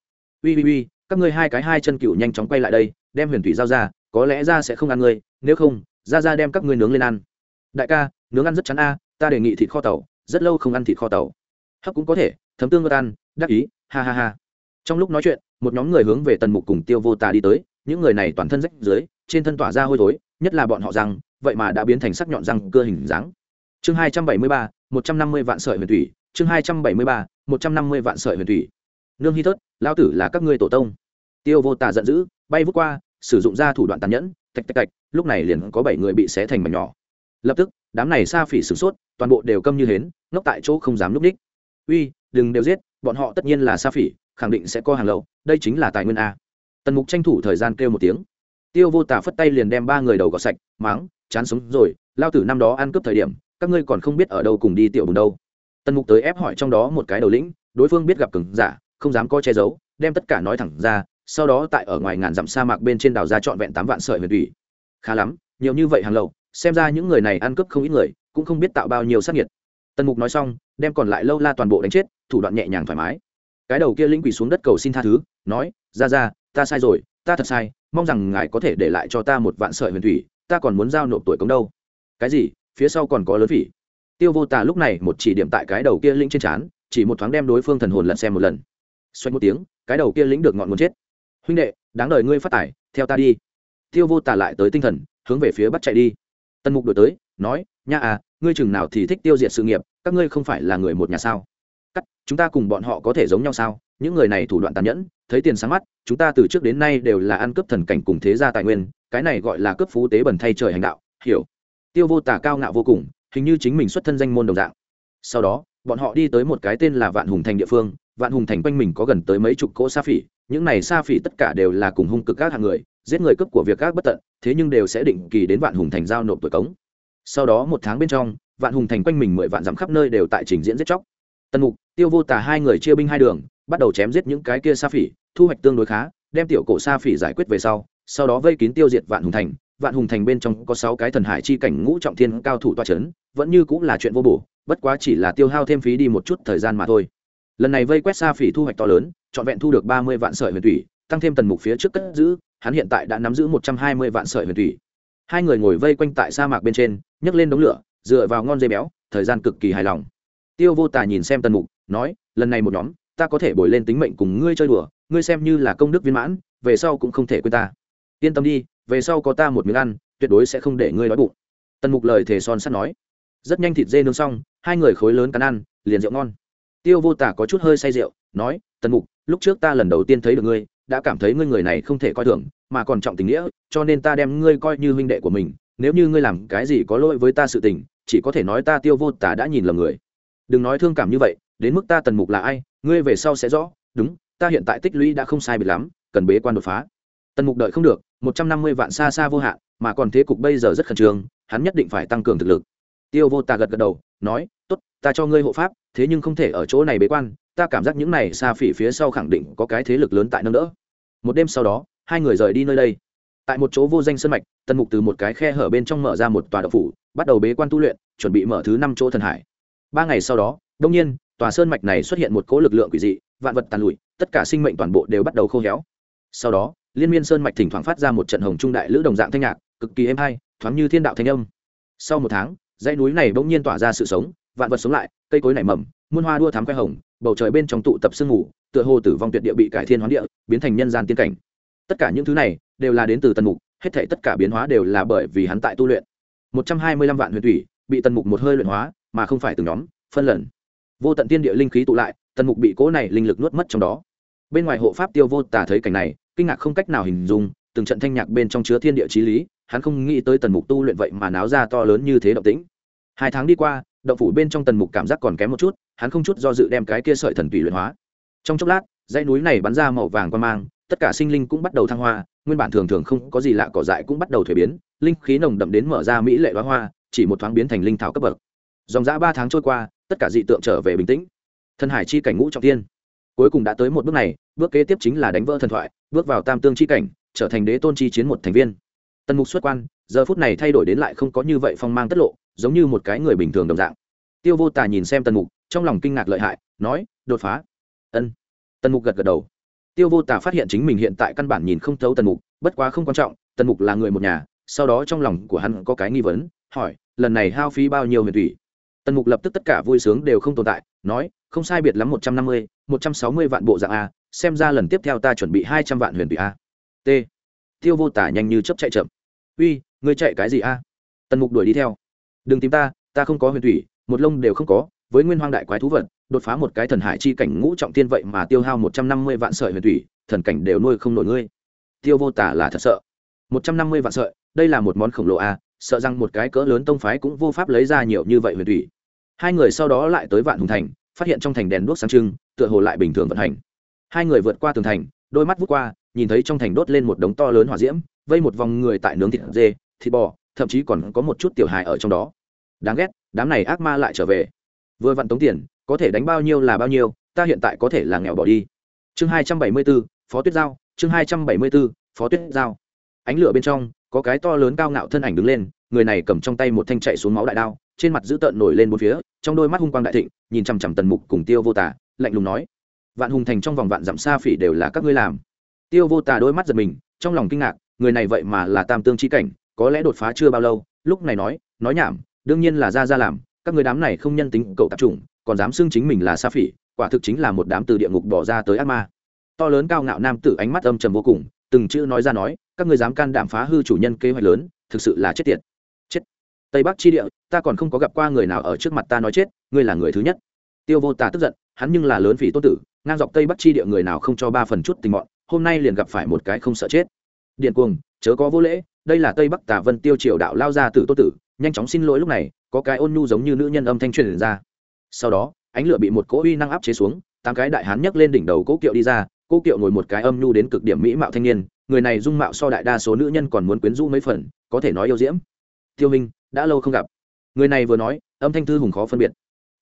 Ui ui ui các ngươi hai cái hai chân cựu nhanh chóng quay lại đây, đem huyền thủy giao ra, có lẽ ra sẽ không ăn ngươi, nếu không ra ra đem các ngươi nướng lên ăn. Đại ca, nướng ăn rất chắn a, ta đề nghị thịt kho tàu, rất lâu không ăn thịt kho tàu. Hấp cũng có thể, thấm tương ngất ăn, đắc ý, ha ha ha. Trong lúc nói chuyện, một nhóm người hướng về tần mục cùng tiêu vô tà đi tới, những người này toàn thân rách dưới trên thân tỏa ra hôi thối, nhất là bọn họ rằng vậy mà đã biến thành sắc nhọn răng cơ hình dáng. Chương hai trăm bảy mươi ba, một trăm năm mươi vạn sợi huyền thủy, chương hai trăm bảy mươi ba, một trăm năm mươi vạn sợi huyền thủy. Nương hy thớt lao tử là các ngươi tổ tông. Tiêu vô tà giận dữ, bay vút qua sử dụng ra thủ đoạn tàn nhẫn, tạch tạch tạch, lúc này liền có bảy người bị xé thành mảnh nhỏ. Lập tức, đám này xa phỉ sửng sốt, toàn bộ đều câm như hến, ngốc tại chỗ không dám núp đích uy, đừng đều giết, bọn họ tất nhiên là xa phỉ, khẳng định sẽ có hàng lậu, đây chính là tài nguyên a. Tần mục tranh thủ thời gian kêu một tiếng. Tiêu vô tả phất tay liền đem ba người đầu gọt sạch, máng, chán sống rồi, lao tử năm đó ăn cướp thời điểm, các ngươi còn không biết ở đâu cùng đi tiểu bùng đâu. Tần mục tới ép hỏi trong đó một cái đầu lĩnh, đối phương biết gặp cứng giả, không dám coi che giấu, đem tất cả nói thẳng ra sau đó tại ở ngoài ngàn dặm sa mạc bên trên đảo ra trọn vẹn tám vạn sợi huyền thủy. Khá lắm, nhiều như vậy hàng lậu, xem ra những người này ăn cướp không ít người, cũng không biết tạo bao nhiêu sát nhiệt tần mục nói xong, đem còn lại lâu la toàn bộ đánh chết, thủ đoạn nhẹ nhàng thoải mái. Cái đầu kia linh quỷ xuống đất cầu xin tha thứ, nói, ra ra, ta sai rồi, ta thật sai, mong rằng ngài có thể để lại cho ta một vạn sợi huyền thủy, ta còn muốn giao nộp tuổi công đâu. Cái gì? Phía sau còn có lớn phỉ. Tiêu vô tà lúc này một chỉ điểm tại cái đầu kia linh trên trán, chỉ một thoáng đem đối phương thần hồn lật xem một lần. Xoay một tiếng, cái đầu kia lĩnh được ngọn muốn chết huynh đệ, đáng đời ngươi phát tải theo ta đi. Tiêu vô tà lại tới tinh thần, hướng về phía bắt chạy đi. Tần mục đổi tới, nói, nha à ngươi chừng nào thì thích tiêu diệt sự nghiệp, các ngươi không phải là người một nhà sao? Cắt, chúng ta cùng bọn họ có thể giống nhau sao? Những người này thủ đoạn tàn nhẫn, thấy tiền sáng mắt, chúng ta từ trước đến nay đều là ăn cướp thần cảnh cùng thế gia tài nguyên, cái này gọi là cướp phú tế bẩn thay trời hành đạo, hiểu? Tiêu vô tả cao ngạo vô cùng, hình như chính mình xuất thân danh môn đồng dạng. Sau đó, bọn họ đi tới một cái tên là vạn hùng thành địa phương vạn hùng thành quanh mình có gần tới mấy chục cỗ sa phỉ, những này sa phỉ tất cả đều là cùng hung cực các hạng người, giết người cướp của việc các bất tận, thế nhưng đều sẽ định kỳ đến vạn hùng thành giao nộp tuổi cống. Sau đó một tháng bên trong, vạn hùng thành quanh mình mười vạn dặm khắp nơi đều tại trình diễn giết chóc. Tần mục, tiêu vô tà hai người chia binh hai đường, bắt đầu chém giết những cái kia sa phỉ, thu hoạch tương đối khá, đem tiểu cổ sa phỉ giải quyết về sau sau đó vây kín tiêu diệt vạn hùng thành. Vạn hùng thành bên trong có sáu cái thần hải chi cảnh ngũ trọng thiên cao thủ toa c h ấ n vẫn như cũng là chuyện vô bổ, bất quá chỉ là tiêu hao thêm phí đi một chút thời gian mà thôi lần này vây quét xa phỉ thu hoạch to lớn, trọn vẹn thu được ba mươi vạn sợi huyền thủy, tăng thêm tần mục phía trước cất giữ, hắn hiện tại đã nắm giữ một trăm hai mươi vạn sợi huyền thủy. Hai người ngồi vây quanh tại sa mạc bên trên, nhấc lên đống lửa, dựa vào ngon dây béo, thời gian cực kỳ hài lòng. Tiêu vô tà nhìn xem tần mục, nói, lần này một nhóm, ta có thể bồi lên tính mệnh cùng ngươi chơi đùa, ngươi xem như là công đức viên mãn, về sau cũng không thể quên ta. Yên tâm đi, về sau có ta một miếng ăn, tuyệt đối sẽ không để ngươi đói bụng. Tần mục lời thề son sắt nói. Rất nhanh thịt dê nướng xong, hai người khối lớn cắn ăn, liền rượu ngon tiêu vô tả có chút hơi say rượu, nói, tần mục, lúc trước ta lần đầu tiên thấy được ngươi, đã cảm thấy ngươi người này không thể coi thường, mà còn trọng tình nghĩa, cho nên ta đem ngươi coi như huynh đệ của mình, nếu như ngươi làm cái gì có lỗi với ta sự tình, chỉ có thể nói ta tiêu vô tả đã nhìn lầm người. Đừng nói thương cảm như vậy, đến mức ta tần mục là ai, ngươi về sau sẽ rõ, đúng, ta hiện tại tích lũy đã không sai biệt lắm, cần bế quan đột phá. Tần mục đợi không được, một trăm năm mươi vạn xa xa vô hạn, mà còn thế cục bây giờ rất khẩn trương, hắn nhất định phải tăng cường thực lực. Tiêu vô tà gật gật đầu, nói, tốt ta cho ngươi hộ pháp, thế nhưng không thể ở chỗ này bế quan, ta cảm giác những này xa phỉ phía sau khẳng định có cái thế lực lớn tại nâng đỡ. Một đêm sau đó, hai người rời đi nơi đây. Tại một chỗ vô danh sân mạch tân mục từ một cái khe hở bên trong mở ra một tòa đậu phủ, bắt đầu bế quan tu luyện, chuẩn bị mở thứ năm chỗ thần hải. Ba ngày sau đó đông nhiên, tòa sơn mạch này xuất hiện một cỗ lực lượng quỷ dị, vạn vật tàn lụi, tất cả sinh mệnh toàn bộ đều bắt đầu khô héo. Sau đó, liên miên sơn mạch thỉnh thoảng phát ra một trận hồng trung đại lữ đồng dạng thanh nhạc, cực kỳ êm hay, thoáng như thiên đạo thanh âm. Sau một tháng, dãy núi này bỗng nhiên tỏa ra sự sống vạn vật sống lại, cây cối nảy mầm, muôn hoa đua thám khoe hồng, bầu trời bên trong tụ tập sương ngủ tựa hồ tử vong tuyệt địa bị cải thiên hoán địa, biến thành nhân gian tiên cảnh. Tất cả những thứ này đều là đến từ tần mục, hết thể tất cả biến hóa đều là bởi vì hắn tại tu luyện. Một trăm hai mươi lăm vạn huyền thủy bị tần mục một hơi luyện hóa, mà không phải từng nhóm, phân lần. Vô tận tiên địa linh khí tụ lại, tần mục bị cố này linh lực nuốt mất trong đó. Bên ngoài hộ pháp tiêu vô tả thấy cảnh này, kinh ngạc không cách nào hình dung, từng trận thanh nhạc bên trong chứa thiên địa trí lý, hắn không nghĩ tới tần mục tu luyện vậy mà náo ra to lớn như thế động tĩnh. Hai tháng đi qua động phủ bên trong tần mục cảm giác còn kém một chút, hắn không chút do dự đem cái kia sợi thần tùy luyện hóa. Trong chốc lát, dãy núi này bắn ra màu vàng qua mang, tất cả sinh linh cũng bắt đầu thăng hoa, nguyên bản thường thường không có gì lạ cỏ dại cũng bắt đầu thuế biến, linh khí nồng đậm đến mở ra mỹ lệ đoá hoa, chỉ một thoáng biến thành linh thảo cấp bậc. Dòng dã ba tháng trôi qua, tất cả dị tượng trở về bình tĩnh. Thần hải chi cảnh ngũ trọng tiên cuối cùng đã tới một bước này, bước kế tiếp chính là đánh vỡ thần thoại, bước vào tam tương chi cảnh, trở thành đế tôn chi chiến một thành viên. Tần mục xuất quan, giờ phút này thay đổi đến lại không có như vậy phong mang tất lộ giống như một cái người bình thường đồng dạng. Tiêu vô tà nhìn xem tần mục, trong lòng kinh ngạc lợi hại, nói, đột phá. Ân. Tần mục gật gật đầu. Tiêu vô tà phát hiện chính mình hiện tại căn bản nhìn không thấu tần mục, bất quá không quan trọng, tần mục là người một nhà, sau đó trong lòng của hắn có cái nghi vấn, hỏi, lần này hao phí bao nhiêu huyền thủy? Tần mục lập tức tất cả vui sướng đều không tồn tại, nói, không sai biệt lắm một trăm năm mươi, một trăm sáu mươi vạn bộ dạng a, xem ra lần tiếp theo ta chuẩn bị hai trăm vạn huyền thủy a. T. Tiêu vô tả nhanh như chấp chạy chậm. Uy, ngươi chạy cái gì a? Tần mục đuổi đi theo đừng tìm ta ta không có huyền thủy, một lông đều không có, với nguyên hoang đại quái thú vật, đột phá một cái thần hải chi cảnh ngũ trọng tiên vậy mà tiêu hao một trăm năm mươi vạn sợi huyền thủy, thần cảnh đều nuôi không nổi ngươi. Tiêu vô tả là thật sợ. một trăm năm mươi vạn sợi, đây là một món khổng lồ a sợ rằng một cái cỡ lớn tông phái cũng vô pháp lấy ra nhiều như vậy huyền thủy. Hai người sau đó lại tới vạn hùng thành, phát hiện trong thành đèn đuốc sáng trưng, tựa hồ lại bình thường vận hành. Hai người vượt qua tường thành, đôi mắt vút qua, nhìn thấy trong thành đốt lên một đống to lớn hỏa diễm, vây một vòng người tại nướng thịt dê, thịt bò, thậm chí còn có một chút tiểu hài ở trong đó đáng ghét, đám này ác ma lại trở về. Vừa vặn tống tiền, có thể đánh bao nhiêu là bao nhiêu, ta hiện tại có thể là nghèo bỏ đi. Chương hai trăm bảy mươi b ố phó tuyết giao, chương hai trăm bảy mươi b ố phó tuyết giao. Ánh lửa bên trong, có cái to lớn cao ngạo thân ảnh đứng lên, người này cầm trong tay một thanh chạy xuống máu đại đao, trên mặt dữ tợn nổi lên bốn phía, trong đôi mắt hung quang đại thịnh, nhìn chằm chằm tần mục cùng tiêu vô tả lạnh lùng nói, vạn hùng thành trong vòng vạn dặm xa phỉ đều là các ngươi làm. Tiêu vô tả đôi mắt giật mình, trong lòng kinh ngạc, người này vậy mà là tam tương trí cảnh, có lẽ đột phá chưa bao lâu, lúc này nói nói nhảm đương nhiên là ra ra làm, các người đám này không nhân tính cậu tạp chủng, còn dám xưng chính mình là sa phỉ, quả thực chính là một đám từ địa ngục bỏ ra tới ác ma. To lớn cao ngạo nam tử ánh mắt âm trầm vô cùng, từng chữ nói ra nói, các người dám can đảm phá hư chủ nhân kế hoạch lớn, thực sự là chết tiệt. Chết. Tây bắc chi địa, ta còn không có gặp qua người nào ở trước mặt ta nói chết, ngươi là người thứ nhất. Tiêu vô tà tức giận, hắn nhưng là lớn phỉ tôn tử, ngang dọc tây bắc chi địa người nào không cho ba phần chút tình mọn, hôm nay liền gặp phải một cái không sợ chết. Điện cuồng, chớ có vô lễ, đây là tây bắc tà vân tiêu triều đạo lao ra tử tô tử nhanh chóng xin lỗi lúc này, có cái ôn nhu giống như nữ nhân âm thanh truyền ra. Sau đó, ánh lửa bị một cỗ uy năng áp chế xuống, tám cái đại hán nhấc lên đỉnh đầu cỗ kiệu đi ra cô kiệu ngồi một cái âm nhu đến cực điểm mỹ mạo thanh niên, người này dung mạo so đại đa số nữ nhân còn muốn quyến rũ mấy phần, có thể nói yêu diễm. Tiêu minh, đã lâu không gặp. Người này vừa nói, âm thanh thư hùng khó phân biệt.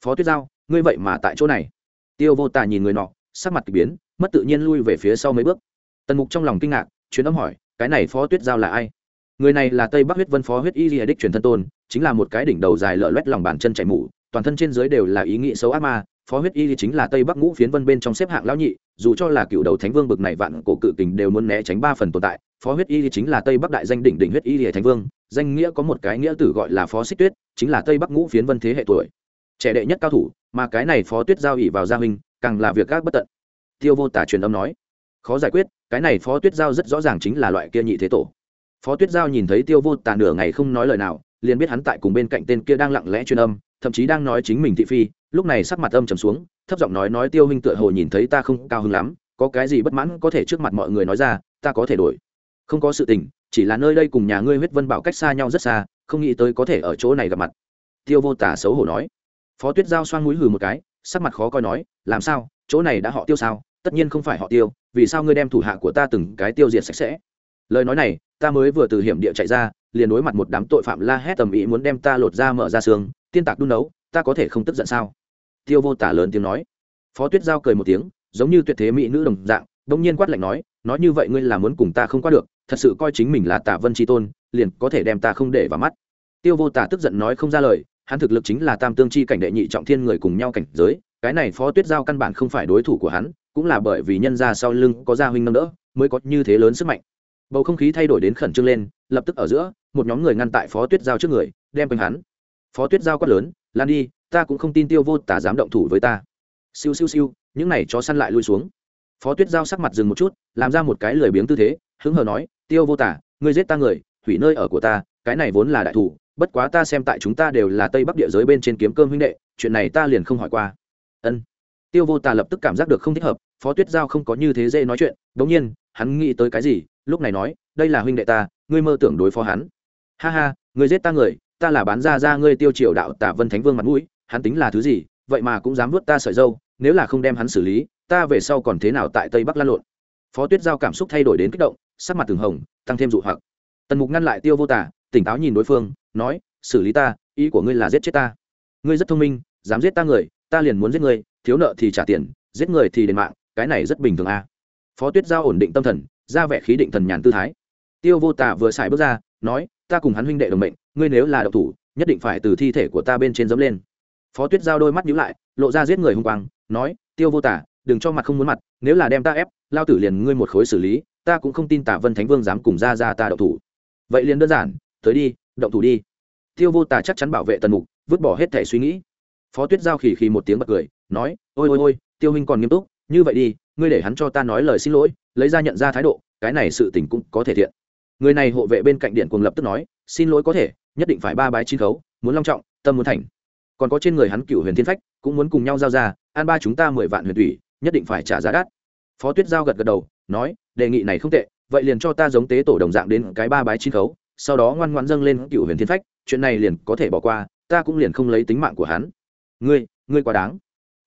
Phó tuyết giao, ngươi vậy mà tại chỗ này. Tiêu vô tà nhìn người nọ, sắc mặt kỳ biến, mất tự nhiên lui về phía sau mấy bước. Tần mục trong lòng kinh ngạc chuyến âm hỏi, cái này phó tuyết giao là ai? Người này là tây bắc huyết vân phó huyết y di đích truyền thân tôn, chính là một cái đỉnh đầu dài lở loét lòng bàn chân chạy mũ toàn thân trên dưới đều là ý nghĩ xấu ác ma. Phó huyết y chính là tây bắc ngũ phiến vân bên trong xếp hạng lão nhị, dù cho là cựu đầu thánh vương bực này vạn cổ cự kình đều muốn né tránh ba phần tồn tại, phó huyết y chính là tây bắc đại danh đỉnh đỉnh huyết y thánh vương, danh nghĩa có một cái nghĩa tử gọi là phó xích tuyết, chính là tây bắc ngũ phiến vân thế hệ tuổi. Trẻ đệ nhất cao thủ, mà cái này phó tuyết giao ỉ vào gia huynh, càng là việc các bất tận. Tiêu vô tả truyền âm nói, khó giải quyết, cái này phó tuyết giao rất rõ ràng chính là loại kia nhị thế tổ phó tuyết giao nhìn thấy tiêu vô tả nửa ngày không nói lời nào, liền biết hắn tại cùng bên cạnh tên kia đang lặng lẽ truyền âm, thậm chí đang nói chính mình thị phi, lúc này sắc mặt âm trầm xuống, thấp giọng nói nói tiêu huynh tựa hồ nhìn thấy ta không cao hứng lắm, có cái gì bất mãn có thể trước mặt mọi người nói ra, ta có thể đổi. Không có sự tình, chỉ là nơi đây cùng nhà ngươi huyết vân bảo cách xa nhau rất xa, không nghĩ tới có thể ở chỗ này gặp mặt. Tiêu vô tả xấu hổ nói. Phó tuyết giao xoang mũi hừ một cái, sắc mặt khó coi nói, làm sao? Chỗ này đã họ tiêu sao? Tất nhiên không phải họ tiêu, vì sao ngươi đem thủ hạ của ta từng cái tiêu diệt sạch sẽ? Lời nói này, ta mới vừa từ hiểm địa chạy ra, liền đối mặt một đám tội phạm la hét tầm ý muốn đem ta lột ra mở ra xương, tiên tạc đun nấu, ta có thể không tức giận sao? Tiêu vô tả lớn tiếng nói. Phó tuyết giao cười một tiếng, giống như tuyệt thế mỹ nữ đồng dạng, đông nhiên quát lạnh nói nói như vậy ngươi là muốn cùng ta không qua được, thật sự coi chính mình là tả vân tri tôn, liền có thể đem ta không để vào mắt. Tiêu vô tả tức giận nói không ra lời, hắn thực lực chính là tam tương chi cảnh đệ nhị trọng thiên người cùng nhau cảnh giới, cái này phó tuyết giao căn bản không phải đối thủ của hắn, cũng là bởi vì nhân ra sau lưng có gia huynh nâng đỡ, mới có như thế lớn sức mạnh bầu không khí thay đổi đến khẩn trương lên, lập tức ở giữa, một nhóm người ngăn tại phó tuyết giao trước người, đem quanh hắn. Phó tuyết giao quát lớn, lan đi, ta cũng không tin tiêu vô tả dám động thủ với ta. Siêu siêu siêu, những này chó săn lại lui xuống. Phó tuyết giao sắc mặt dừng một chút, làm ra một cái lười biếng tư thế, hứng hờ nói, tiêu vô tả, ngươi giết ta người, hủy nơi ở của ta, cái này vốn là đại thủ, bất quá ta xem tại chúng ta đều là tây bắc địa giới bên trên kiếm cơm huynh đệ, chuyện này ta liền không hỏi qua. Ân. Tiêu vô tà lập tức cảm giác được không thích hợp, phó tuyết giao không có như thế dễ nói chuyện đ ỗ n g nhiên hắn nghĩ tới cái gì, lúc này nói, đây là huynh đệ ta, ngươi mơ tưởng đối phó hắn. Ha ha, ngươi giết ta người, ta là bán ra ra ngươi tiêu triều đạo tả vân thánh vương mặt mũi, hắn tính là thứ gì, vậy mà cũng dám vớt ta sợi dâu, nếu là không đem hắn xử lý, ta về sau còn thế nào tại tây bắc lan lộn? Phó tuyết giao cảm xúc thay đổi đến kích động, sắc mặt từng hồng, tăng thêm dụ hoặc. Tần mục ngăn lại tiêu vô tả, tỉnh táo nhìn đối phương, nói, xử lý ta, ý của ngươi là giết chết ta. Ngươi rất thông minh, dám giết ta người, ta liền muốn giết ngươi, thiếu nợ thì trả tiền, giết người thì đền mạng, cái này rất bình thường à phó tuyết giao ổn định tâm thần, ra vẻ khí định thần nhàn tư thái. Tiêu vô tả vừa xài bước ra, nói, ta cùng hắn huynh đệ đồng mệnh, ngươi nếu là độc thủ, nhất định phải từ thi thể của ta bên trên dẫm lên. Phó tuyết giao đôi mắt nhíu lại, lộ ra giết người hung quang, nói, tiêu vô tả đừng cho mặt không muốn mặt, nếu là đem ta ép, lao tử liền ngươi một khối xử lý, ta cũng không tin tả vân thánh vương dám cùng ra ra ta độc thủ. Vậy liền đơn giản, tới đi, động thủ đi. Tiêu vô tà chắc chắn bảo vệ tần mục, vứt bỏ hết thẻ suy nghĩ. Phó tuyết giao khì khì một tiếng bật cười, nói, ôi ôi ôi, tiêu huynh còn nghiêm túc, như vậy đi ngươi để hắn cho ta nói lời xin lỗi, lấy ra nhận ra thái độ, cái này sự tình cũng có thể thiện. Người này hộ vệ bên cạnh điện cùng lập tức nói, xin lỗi có thể, nhất định phải ba bái chín khấu, muốn long trọng, tâm muốn thành. Còn có trên người hắn cựu huyền thiên phách, cũng muốn cùng nhau giao ra, an ba chúng ta mười vạn huyền thủy, nhất định phải trả giá đắt. Phó tuyết giao gật gật đầu, nói, đề nghị này không tệ, vậy liền cho ta giống tế tổ đồng dạng đến cái ba bái chín khấu, sau đó ngoan ngoan dâng lên cựu huyền thiên phách, chuyện này liền có thể bỏ qua, ta cũng liền không lấy tính mạng của hắn. Ngươi ngươi quá đáng.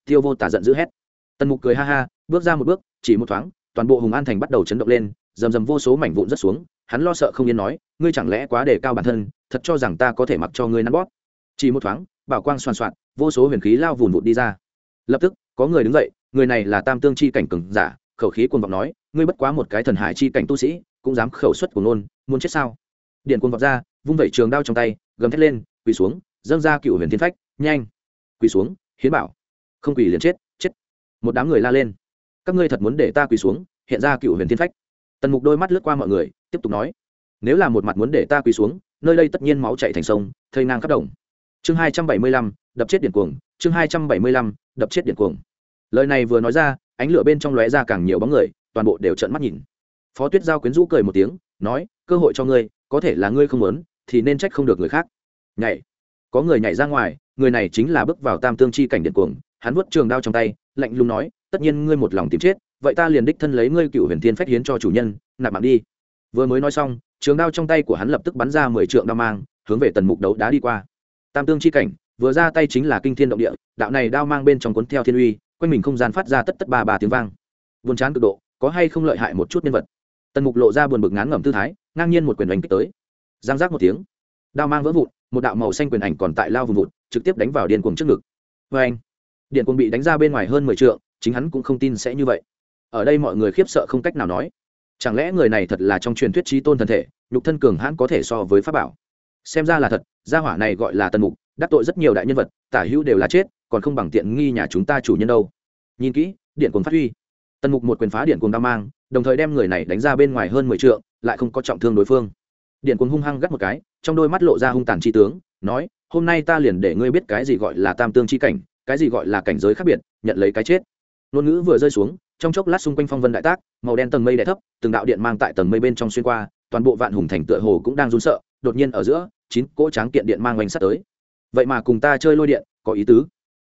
Tiêu vô tả giận dữ hét. Tần mục cười ha ha bước ra một bước, chỉ một thoáng, toàn bộ hùng an thành bắt đầu chấn động lên, rầm rầm vô số mảnh vụn rất xuống, hắn lo sợ không yên nói, ngươi chẳng lẽ quá đề cao bản thân, thật cho rằng ta có thể mặc cho ngươi nắn bóp? Chỉ một thoáng, bảo quang soàn soạn vô số huyền khí lao vùn vụt đi ra. Lập tức, có người đứng dậy, người này là tam tương chi cảnh cừng giả, khẩu khí cuồng vọng nói, ngươi bất quá một cái thần hải chi cảnh tu sĩ, cũng dám khẩu xuất của nôn muốn chết sao? Điện cuồng vọng ra, vung vẩy trường đao trong tay, gầm thét lên, quỳ xuống, dâng ra cựu huyền thiên phách, nhanh, quỳ xuống, hiến bảo, không quỳ liền chết chết. Một đám người la lên các ngươi thật muốn để ta quỳ xuống, hiện ra cựu huyền thiên phách. Tần mục đôi mắt lướt qua mọi người, tiếp tục nói, nếu là một mặt muốn để ta quỳ xuống, nơi đây tất nhiên máu chạy thành sông, thây ngang khắp đồng. Chương hai trăm bảy mươi lăm, đập chết điện cuồng, chương hai trăm bảy mươi lăm, đập chết điện cuồng. Lời này vừa nói ra, ánh lửa bên trong lóe ra càng nhiều bóng người, toàn bộ đều trợn mắt nhìn. Phó tuyết giao quyến rũ cười một tiếng, nói, cơ hội cho ngươi, có thể là ngươi không muốn, thì nên trách không được người khác. Nhảy. Có người nhảy ra ngoài, người này chính là bước vào tam tương chi cảnh điện cuồng hắn vuốt trường đao trong tay, lạnh lùng nói, tất nhiên ngươi một lòng tìm chết, vậy ta liền đích thân lấy ngươi cựu huyền thiên phách hiến cho chủ nhân, nạp mạng đi. Vừa mới nói xong, trường đao trong tay của hắn lập tức bắn ra mười trượng đao mang, hướng về tần mục đấu đá đi qua. Tam tương chi cảnh, vừa ra tay chính là kinh thiên động địa, đạo này đao mang bên trong cuốn theo thiên uy, quanh mình không gian phát ra tất tất ba ba tiếng vang. Buồn chán cực độ, có hay không lợi hại một chút nhân vật? Tần mục lộ ra buồn bực ngán ngẩm tư thái, ngang nhiên một quyền đánh kích tới. Giang giác một tiếng, đao mang vỡ vụn, một đạo màu xanh quyền ảnh còn tại lao vùng vụt, trực tiếp đánh vào điện cuồng trước ngực. Vê anh điện Quân bị đánh ra bên ngoài hơn mười t chính hắn cũng không tin sẽ như vậy. Ở đây mọi người khiếp sợ không cách nào nói. Chẳng lẽ người này thật là trong truyền thuyết trí tôn thân thể, nhục thân cường hãn có thể so với pháp bảo? Xem ra là thật, gia hỏa này gọi là tần mục, đắc tội rất nhiều đại nhân vật, tả hữu đều là chết, còn không bằng tiện nghi nhà chúng ta chủ nhân đâu. Nhìn kỹ, điện cuồng phát huy. Tần mục một quyền phá điện cuồng đao mang, đồng thời đem người này đánh ra bên ngoài hơn mười t lại không có trọng thương đối phương. Điện cuồng hung hăng gắt một cái, trong đôi mắt lộ ra hung tàn chi tướng, nói, hôm nay ta liền để ngươi biết cái gì gọi là tam tương chi cảnh cái gì gọi là cảnh giới khác biệt, nhận lấy cái chết. Ngôn ngữ vừa rơi xuống, trong chốc lát xung quanh phong vân đại tác, màu đen tầng mây đè thấp, từng đạo điện mang tại tầng mây bên trong xuyên qua, toàn bộ vạn hùng thành tựa hồ cũng đang run sợ, đột nhiên ở giữa, chín cỗ tráng kiện điện mang oanh sắt tới. Vậy mà cùng ta chơi lôi điện, có ý tứ.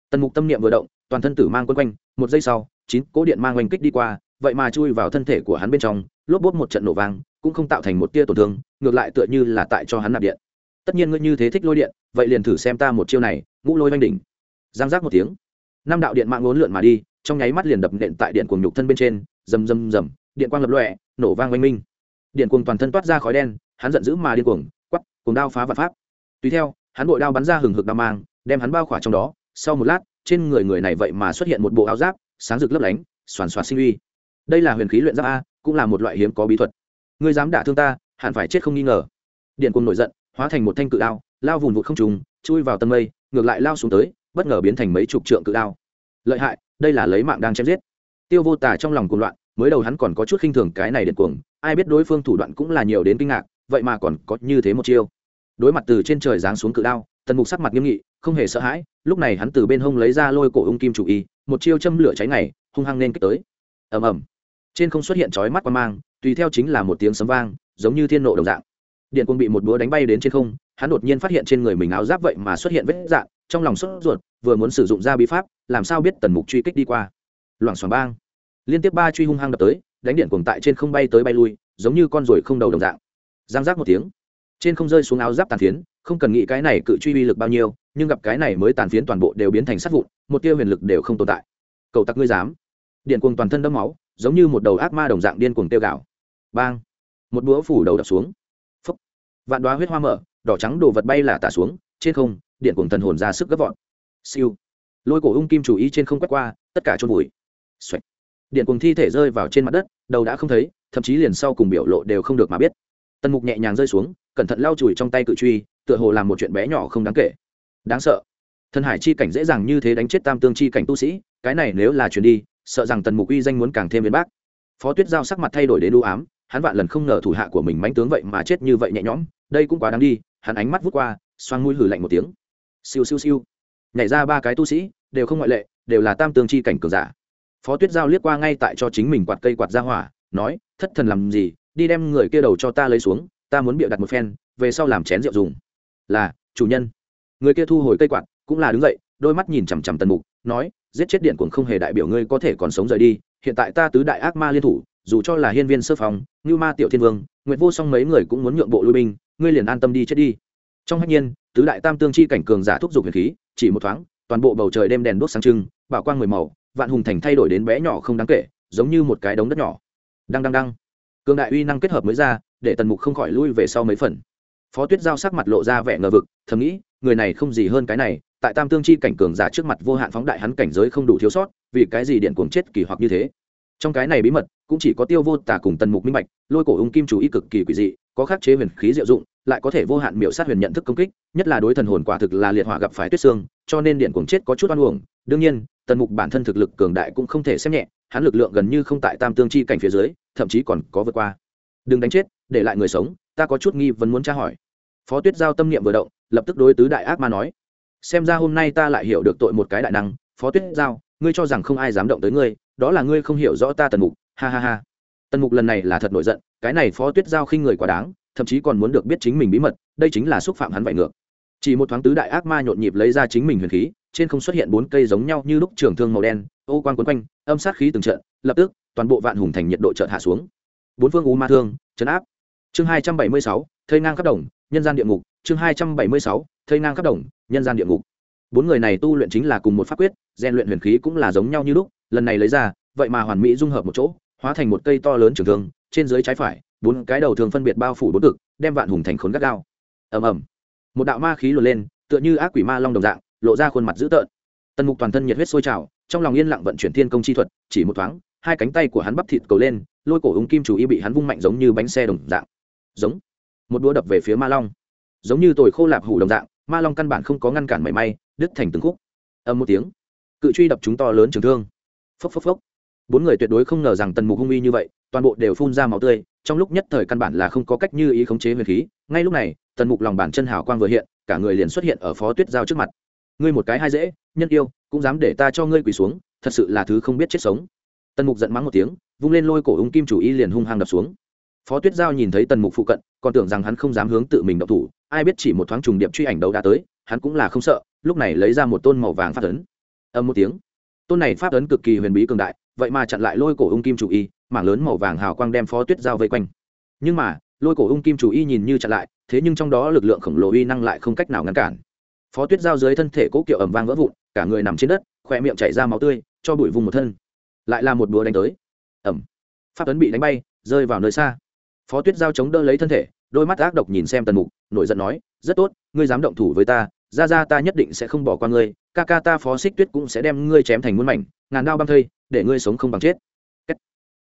Tần mục tâm niệm vừa động, toàn thân tử mang quân quanh, một giây sau, chín cỗ điện mang oanh kích đi qua, vậy mà chui vào thân thể của hắn bên trong, lốp bốt một trận nổ vang, cũng không tạo thành một tia tổn thương, ngược lại tựa như là tại cho hắn nạp điện. Tất nhiên ngươi như thế thích lôi điện, vậy liền thử xem ta một chiêu này, ngũ lôi oanh đỉnh giang giác một tiếng. Năm đạo điện mạng ngốn lượn mà đi, trong nháy mắt liền đập nện tại điện cuồng nhục thân bên trên, rầm rầm rầm, điện quang lập lọe nổ vang oanh minh. Điện cuồng toàn thân toát ra khói đen, hắn giận dữ mà điên cuồng quắp cùng đao phá vật pháp. Tùy theo, hắn bội đao bắn ra hừng hực đao mang, đem hắn bao khỏa trong đó. Sau một lát, trên người người này vậy mà xuất hiện một bộ áo giáp, sáng rực lấp lánh xoàn xoạt sinh uy. Đây là huyền khí luyện giáp a, cũng là một loại hiếm có bí thuật. Ngươi dám đả thương ta, hẳn phải chết không nghi ngờ. Điện cuồng nổi giận, hóa thành một thanh cự đao, lao vùn vụt không trùng, chui vào tầng mây, ngược lại lao xuống tới bất ngờ biến thành mấy chục trượng cự đao. Lợi hại, đây là lấy mạng đang chém giết. Tiêu vô tả trong lòng cuồng loạn, mới đầu hắn còn có chút khinh thường cái này điện cuồng, ai biết đối phương thủ đoạn cũng là nhiều đến kinh ngạc, vậy mà còn có như thế một chiêu. Đối mặt từ trên trời giáng xuống cự đao, tần mục sắc mặt nghiêm nghị, không hề sợ hãi, lúc này hắn từ bên hông lấy ra lôi cổ ung kim chủ y, một chiêu châm lửa cháy này hung hăng nên kích tới. Ầm ầm. Trên không xuất hiện chói mắt quang mang, tùy theo chính là một tiếng sấm vang, giống như thiên nộ đồng dạng. Điện quân bị một búa đánh bay đến trên không, hắn đột nhiên phát hiện trên người mình áo giáp vậy mà xuất hiện vết rạn trong lòng sốt ruột, vừa muốn sử dụng ra bí pháp, làm sao biết tần mục truy kích đi qua. Loảng xoảng bang. Liên tiếp ba truy hung hăng đập tới, đánh điện cuồng tại trên không bay tới bay lui, giống như con ruồi không đầu đồng dạng. Giang giác một tiếng. Trên không rơi xuống áo giáp tàn phiến, không cần nghĩ cái này cự truy uy lực bao nhiêu, nhưng gặp cái này mới tàn phiến toàn bộ đều biến thành sát vụn, một tia huyền lực đều không tồn tại. Cậu tặc ngươi dám. Điện cuồng toàn thân đẫm máu, giống như một đầu ác ma đồng dạng điên cuồng tiêu gạo. Bang. Một búa phủ đầu đập xuống. Phấp vạn đoá huyết hoa mở, đỏ trắng đồ vật bay là tả xuống, trên không điện cuồng thần hồn ra sức gấp vọt. Siêu. Lôi cổ ung kim chủ ý trên không quét qua, tất cả trôn vùi. Xoạch. điện cuồng thi thể rơi vào trên mặt đất, đầu đã không thấy, thậm chí liền sau cùng biểu lộ đều không được mà biết. Tần mục nhẹ nhàng rơi xuống, cẩn thận lau chùi trong tay cự truy, tựa hồ làm một chuyện bé nhỏ không đáng kể. Đáng sợ. Thần hải chi cảnh dễ dàng như thế đánh chết tam tương chi cảnh tu sĩ, cái này nếu là chuyển đi, sợ rằng tần mục uy danh muốn càng thêm biến bác. Phó tuyết giao sắc mặt thay đổi đến đu ám, hắn vạn lần không ngờ thủ hạ của mình mánh tướng vậy mà chết như vậy nhẹ nhõm, đây cũng quá đáng đi, hắn ánh mắt vút qua, xoang mũi hử lạnh một tiếng siêu siêu siêu. Nhảy ra ba cái tu sĩ, đều không ngoại lệ, đều là tam tương chi cảnh cường giả. Phó tuyết giao liếc qua ngay tại cho chính mình quạt cây quạt ra hỏa, nói, thất thần làm gì, đi đem người kia đầu cho ta lấy xuống, ta muốn bịa đặt một phen, về sau làm chén rượu dùng. Là, chủ nhân. Người kia thu hồi cây quạt, cũng là đứng dậy, đôi mắt nhìn chằm chằm tần mục, nói, giết chết điện cuồng không hề đại biểu ngươi có thể còn sống rời đi, hiện tại ta tứ đại ác ma liên thủ, dù cho là hiên viên sơ phòng như ma tiểu thiên vương, nguyệt vô song mấy người cũng muốn nhượng bộ lui binh, ngươi liền an tâm đi chết đi. Trong hạnh nhiên tứ đại tam tương chi cảnh cường giả thúc giục huyền khí, chỉ một thoáng, toàn bộ bầu trời đêm đèn đốt sáng trưng, bảo quang mười màu, vạn hùng thành thay đổi đến bé nhỏ không đáng kể, giống như một cái đống đất nhỏ. Đăng đăng đăng. Cường đại uy năng kết hợp mới ra, để tần mục không khỏi lui về sau mấy phần. Phó tuyết giao sắc mặt lộ ra vẻ ngờ vực, thầm nghĩ, người này không gì hơn cái này, tại tam tương chi cảnh cường giả trước mặt vô hạn phóng đại hắn cảnh giới không đủ thiếu sót, vì cái gì điện cuồng chết kỳ hoặc như thế? Trong cái này bí mật, cũng chỉ có tiêu vô tả cùng tần mục minh bạch, lôi cổ ung kim chú ý cực kỳ quỷ dị, có khắc chế huyền khí diệu dụng lại có thể vô hạn miểu sát huyền nhận thức công kích, nhất là đối thần hồn quả thực là liệt hỏa gặp phải tuyết xương, cho nên điện cuồng chết có chút oan uổng. Đương nhiên, tần mục bản thân thực lực cường đại cũng không thể xem nhẹ, hắn lực lượng gần như không tại tam tương chi cảnh phía dưới, thậm chí còn có vượt qua. Đừng đánh chết, để lại người sống, ta có chút nghi vấn muốn tra hỏi. Phó tuyết giao tâm niệm vừa động, lập tức đối tứ đại ác ma nói, xem ra hôm nay ta lại hiểu được tội một cái đại năng. Phó tuyết giao, ngươi cho rằng không ai dám động tới ngươi, đó là ngươi không hiểu rõ ta tần mục. Ha ha ha. Tần mục lần này là thật nổi giận, cái này phó tuyết giao khinh người quá đáng thậm chí còn muốn được biết chính mình bí mật, đây chính là xúc phạm hắn vải ngược. Chỉ một thoáng tứ đại ác ma nhộn nhịp lấy ra chính mình huyền khí, trên không xuất hiện bốn cây giống nhau như lúc trường thương màu đen, ô quang quấn quanh, âm sát khí từng trận, lập tức, toàn bộ vạn hùng thành nhiệt độ chợt hạ xuống. Bốn phương u ma thương, chấn áp. Chương hai trăm bảy mươi sáu, thây ngang khắp đồng, nhân gian địa ngục. Chương hai trăm bảy mươi sáu, thây ngang khắp đồng, nhân gian địa ngục. Bốn người này tu luyện chính là cùng một pháp quyết, rèn luyện huyền khí cũng là giống nhau như lúc, lần này lấy ra, vậy mà hoàn mỹ dung hợp một chỗ, hóa thành một cây to lớn trường thương, trên dưới trái phải bốn cái đầu thường phân biệt bao phủ bốn cực, đem vạn hùng thành khốn gắt gao. Ầm ầm. Một đạo ma khí luồn lên, tựa như ác quỷ ma long đồng dạng, lộ ra khuôn mặt dữ tợn. Tần mục toàn thân nhiệt huyết sôi trào, trong lòng yên lặng vận chuyển thiên công chi thuật, chỉ một thoáng, hai cánh tay của hắn bắp thịt cầu lên, lôi cổ ống kim chủ y bị hắn vung mạnh giống như bánh xe đồng dạng. Giống. Một đũa đập về phía ma long. Giống như tồi khô lạp hủ đồng dạng, ma long căn bản không có ngăn cản mảy may, đứt thành từng khúc. Âm một tiếng. Cự truy đập chúng to lớn trường thương. Phốc phốc phốc. Bốn người tuyệt đối không ngờ rằng tần mục hung uy như vậy toàn bộ đều phun ra máu tươi, trong lúc nhất thời căn bản là không có cách như ý khống chế huyền khí. Ngay lúc này, tần mục lòng bàn chân hào quang vừa hiện, cả người liền xuất hiện ở phó tuyết giao trước mặt. Ngươi một cái hai dễ, nhân yêu, cũng dám để ta cho ngươi quỳ xuống, thật sự là thứ không biết chết sống. Tần mục giận mắng một tiếng, vung lên lôi cổ ung kim chủ y liền hung hăng đập xuống. Phó tuyết giao nhìn thấy tần mục phụ cận, còn tưởng rằng hắn không dám hướng tự mình động thủ, ai biết chỉ một thoáng trùng điệp truy ảnh đấu đã tới, hắn cũng là không sợ, lúc này lấy ra một tôn màu vàng phát ấn. Âm một tiếng. Tôn này phát ấn cực kỳ huyền bí cường đại vậy mà chặn lại lôi cổ ung kim chủ y, mảng lớn màu vàng hào quang đem phó tuyết giao vây quanh. Nhưng mà, lôi cổ ung kim chủ y nhìn như chặn lại, thế nhưng trong đó lực lượng khổng lồ uy năng lại không cách nào ngăn cản. Phó tuyết giao dưới thân thể cố kiệu ẩm vang vỡ vụn, cả người nằm trên đất khỏe miệng chảy ra máu tươi, cho bụi vùng một thân. Lại là một búa đánh tới. Ẩm. Pháp Tuấn bị đánh bay, rơi vào nơi xa. Phó tuyết giao chống đỡ lấy thân thể, đôi mắt ác độc nhìn xem tần mục, nổi giận nói, rất tốt, ngươi dám động thủ với ta ra ra ta nhất định sẽ không bỏ qua ngươi, ca ca ta phó xích tuyết cũng sẽ đem ngươi chém thành muôn mảnh, ngàn đao băng thây, để ngươi sống không bằng chết.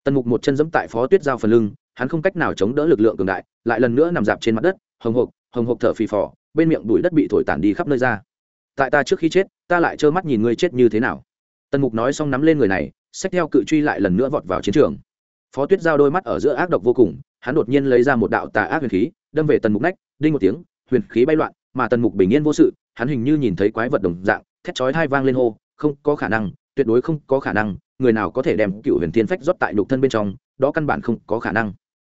Tần mục một chân giẫm tại phó tuyết giao phần lưng, hắn không cách nào chống đỡ lực lượng cường đại, lại lần nữa nằm dạp trên mặt đất, hồng hộc hồng hộc thở phì phò, bên miệng đùi đất bị thổi tản đi khắp nơi ra. Tại ta trước khi chết, ta lại trơ mắt nhìn ngươi chết như thế nào. Tần mục nói xong nắm lên người này, xách theo cự truy lại lần nữa vọt vào chiến trường. Phó tuyết giao đôi mắt ở giữa ác độc vô cùng, hắn đột nhiên lấy ra một đạo tà ác huyền khí, đâm về tần mục nách, đinh một tiếng, huyền khí bay loạn mà tần mục bình yên vô sự, hắn hình như nhìn thấy quái vật đồng dạng, thét chói thai vang lên hô, không có khả năng, tuyệt đối không có khả năng, người nào có thể đem cựu huyền thiên phách rót tại nhục thân bên trong, đó căn bản không có khả năng.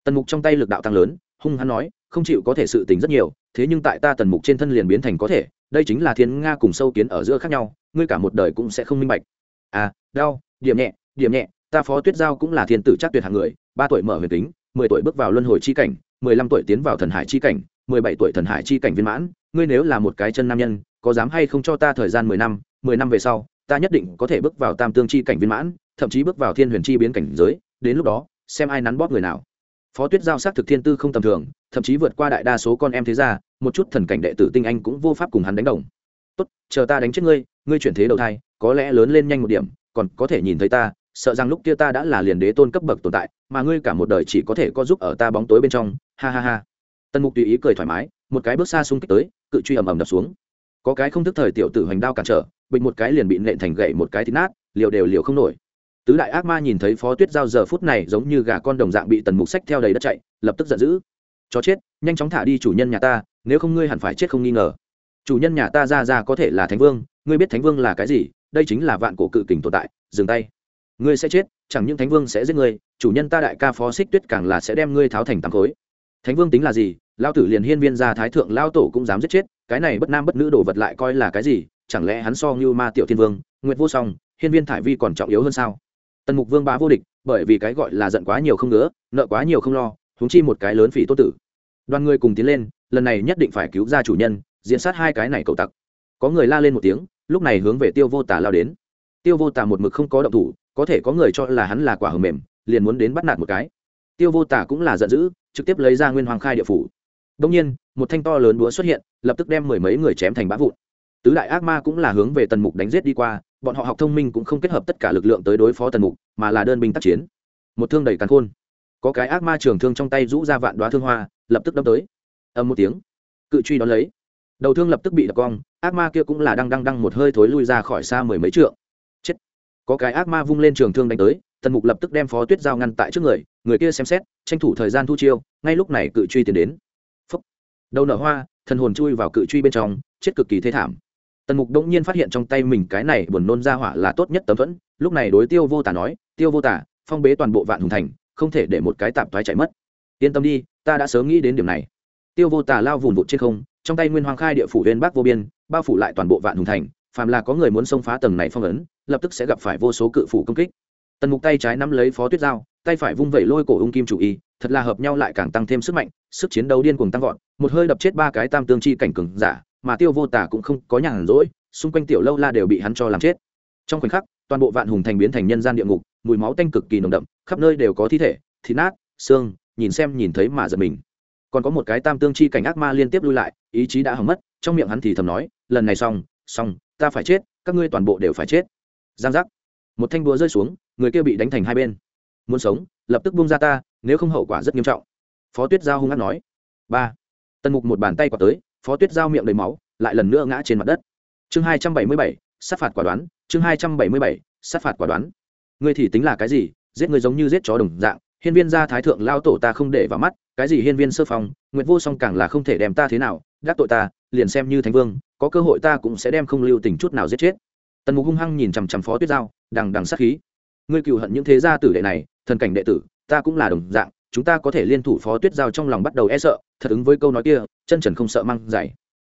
Tần mục trong tay lực đạo tăng lớn, hung hắn nói, không chịu có thể sự tình rất nhiều, thế nhưng tại ta tần mục trên thân liền biến thành có thể, đây chính là thiên nga cùng sâu kiến ở giữa khác nhau, ngươi cả một đời cũng sẽ không minh bạch. À đau, điểm nhẹ điểm nhẹ, ta phó tuyết giao cũng là thiên tử chắc tuyệt hạng người, ba tuổi mở huyền kính, mười tuổi bước vào luân hồi chi cảnh, mười lăm tuổi tiến vào thần hải chi cảnh, mười bảy tuổi thần hải chi cảnh viên mãn ngươi nếu là một cái chân nam nhân, có dám hay không cho ta thời gian mười năm mười năm về sau, ta nhất định có thể bước vào tam tương chi cảnh viên mãn, thậm chí bước vào thiên huyền chi biến cảnh giới, đến lúc đó, xem ai nắn bóp người nào. Phó tuyết giao sắc thực thiên tư không tầm thường, thậm chí vượt qua đại đa số con em thế gia, một chút thần cảnh đệ tử tinh anh cũng vô pháp cùng hắn đánh đồng. Tốt, chờ ta đánh chết ngươi ngươi chuyển thế đầu thai, có lẽ lớn lên nhanh một điểm, còn có thể nhìn thấy ta, sợ rằng lúc kia ta đã là liền đế tôn cấp bậc tồn tại, mà ngươi cả một đời chỉ có thể có giúp ở ta bóng tối bên trong. Ha ha ha. Tần mục tùy ý cười thoải mái một cái bước xa xung kích tới, cự truy ầm ầm đập xuống. Có cái không thức thời tiểu tử hoành đao cản trở bịch một cái liền bị nện thành gậy một cái thịt nát, liều đều liều không nổi. Tứ đại ác ma nhìn thấy phó tuyết giao giờ phút này giống như gà con đồng dạng bị tần mục sách theo đầy đất chạy, lập tức giận dữ. Chó chết, nhanh chóng thả đi chủ nhân nhà ta, nếu không ngươi hẳn phải chết không nghi ngờ. Chủ nhân nhà ta ra ra có thể là thánh vương, ngươi biết thánh vương là cái gì, đây chính là vạn cổ cự kình tồn tại, dừng tay. Ngươi sẽ chết, chẳng những thánh vương sẽ giết ngươi, chủ nhân ta đại ca phó xích tuyết càng là sẽ đem ngươi tháo thành tám khối. Thánh vương tính là gì lao tử liền hiên viên gia thái thượng lao tổ cũng dám giết chết, cái này bất nam bất nữ đồ vật lại coi là cái gì, chẳng lẽ hắn so như ma tiểu thiên vương, nguyệt vô song, hiên viên thải vi còn trọng yếu hơn sao? Tần mục vương bá vô địch, bởi vì cái gọi là giận quá nhiều không ngứa, nợ quá nhiều không lo húng chi một cái lớn phỉ tốt tử. Đoàn người cùng tiến lên, lần này nhất định phải cứu ra chủ nhân, diễn sát hai cái này cậu tặc. Có người la lên một tiếng, lúc này hướng về tiêu vô tả lao đến. Tiêu vô tả một mực không có động thủ, có thể có người cho là hắn là quả hầm mềm, liền muốn đến bắt nạt một cái. Tiêu vô tả cũng là giận dữ, trực tiếp lấy ra nguyên hoàng khai địa phủ đông nhiên, một thanh to lớn búa xuất hiện, lập tức đem mười mấy người chém thành bã vụn. Tứ đại ác ma cũng là hướng về tần mục đánh giết đi qua, bọn họ học thông minh cũng không kết hợp tất cả lực lượng tới đối phó tần mục, mà là đơn binh tác chiến. Một thương đầy càn khôn. Có cái ác ma trường thương trong tay rũ ra vạn đoá thương hoa, lập tức đâm tới. Âm một tiếng, cự truy đón lấy. Đầu thương lập tức bị đập cong, ác ma kia cũng là đang đang đang một hơi thối lui ra khỏi xa mười mấy trượng. Chết. Có cái ác ma vung lên trường thương đánh tới, tần mục lập tức đem phó tuyết giao ngăn tại trước người người kia xem xét, tranh thủ thời gian thu chiêu, ngay lúc này cự truy tiến đến đầu nở hoa thần hồn chui vào cự truy bên trong chết cực kỳ thê thảm. Tần mục đông nhiên phát hiện trong tay mình cái này buồn nôn ra hỏa là tốt nhất tấm thuẫn lúc này đối tiêu vô tả nói tiêu vô tả phong bế toàn bộ vạn hùng thành không thể để một cái tạp thoái chạy mất. Yên tâm đi ta đã sớm nghĩ đến điểm này. Tiêu vô tả lao vùn vụt trên không trong tay nguyên hoàng khai địa phủ bên bắc vô biên bao phủ lại toàn bộ vạn hùng thành phàm là có người muốn xông phá tầng này phong ấn lập tức sẽ gặp phải vô số cự phủ công kích. Tần mục tay trái nắm lấy phó tuyết dao, tay phải vung vẩy lôi cổ ung kim chủ y thật là hợp nhau lại càng tăng thêm sức mạnh, sức chiến đấu điên cuồng tăng vọt, một hơi đập chết ba cái tam tương chi cảnh cường giả, mà tiêu vô tả cũng không có nhàn rỗi, xung quanh tiểu lâu la đều bị hắn cho làm chết. Trong khoảnh khắc, toàn bộ vạn hùng thành biến thành nhân gian địa ngục, mùi máu tanh cực kỳ nồng đậm, khắp nơi đều có thi thể, thịt nát, xương, nhìn xem nhìn thấy mà giật mình. Còn có một cái tam tương chi cảnh ác ma liên tiếp lui lại, ý chí đã hỏng mất, trong miệng hắn thì thầm nói, lần này xong xong, ta phải chết, các ngươi toàn bộ đều phải chết. Giang giác. Một thanh búa rơi xuống, người kia bị đánh thành hai bên. Muốn sống lập tức buông ra ta, nếu không hậu quả rất nghiêm trọng. Phó tuyết giao hung hát nói. Ba. Tần mục một bàn tay quạt tới, phó tuyết giao miệng đầy máu, lại lần nữa ngã trên mặt đất. Chương hai trăm bảy mươi bảy, sát phạt quả đoán, chương hai trăm bảy mươi bảy, sát phạt quả đoán. Ngươi thì tính là cái gì? Giết người giống như giết chó đồng dạng, hiên viên gia thái thượng lao tổ ta không để vào mắt, cái gì hiên viên sơ phong nguyện vô song càng là không thể đem ta thế nào, đắc tội ta, liền xem như thánh vương, có cơ hội ta cũng sẽ đem không lưu tình chút nào giết chết. Tần mục hung hăng nhìn chằm chằm phó tuyết giao, đằng đằng sát khí ngươi cựu hận những thế gia tử đệ này, thần cảnh đệ tử, ta cũng là đồng dạng, chúng ta có thể liên thủ phó tuyết giao trong lòng bắt đầu e sợ, thật ứng với câu nói kia, chân trần không sợ mang dày.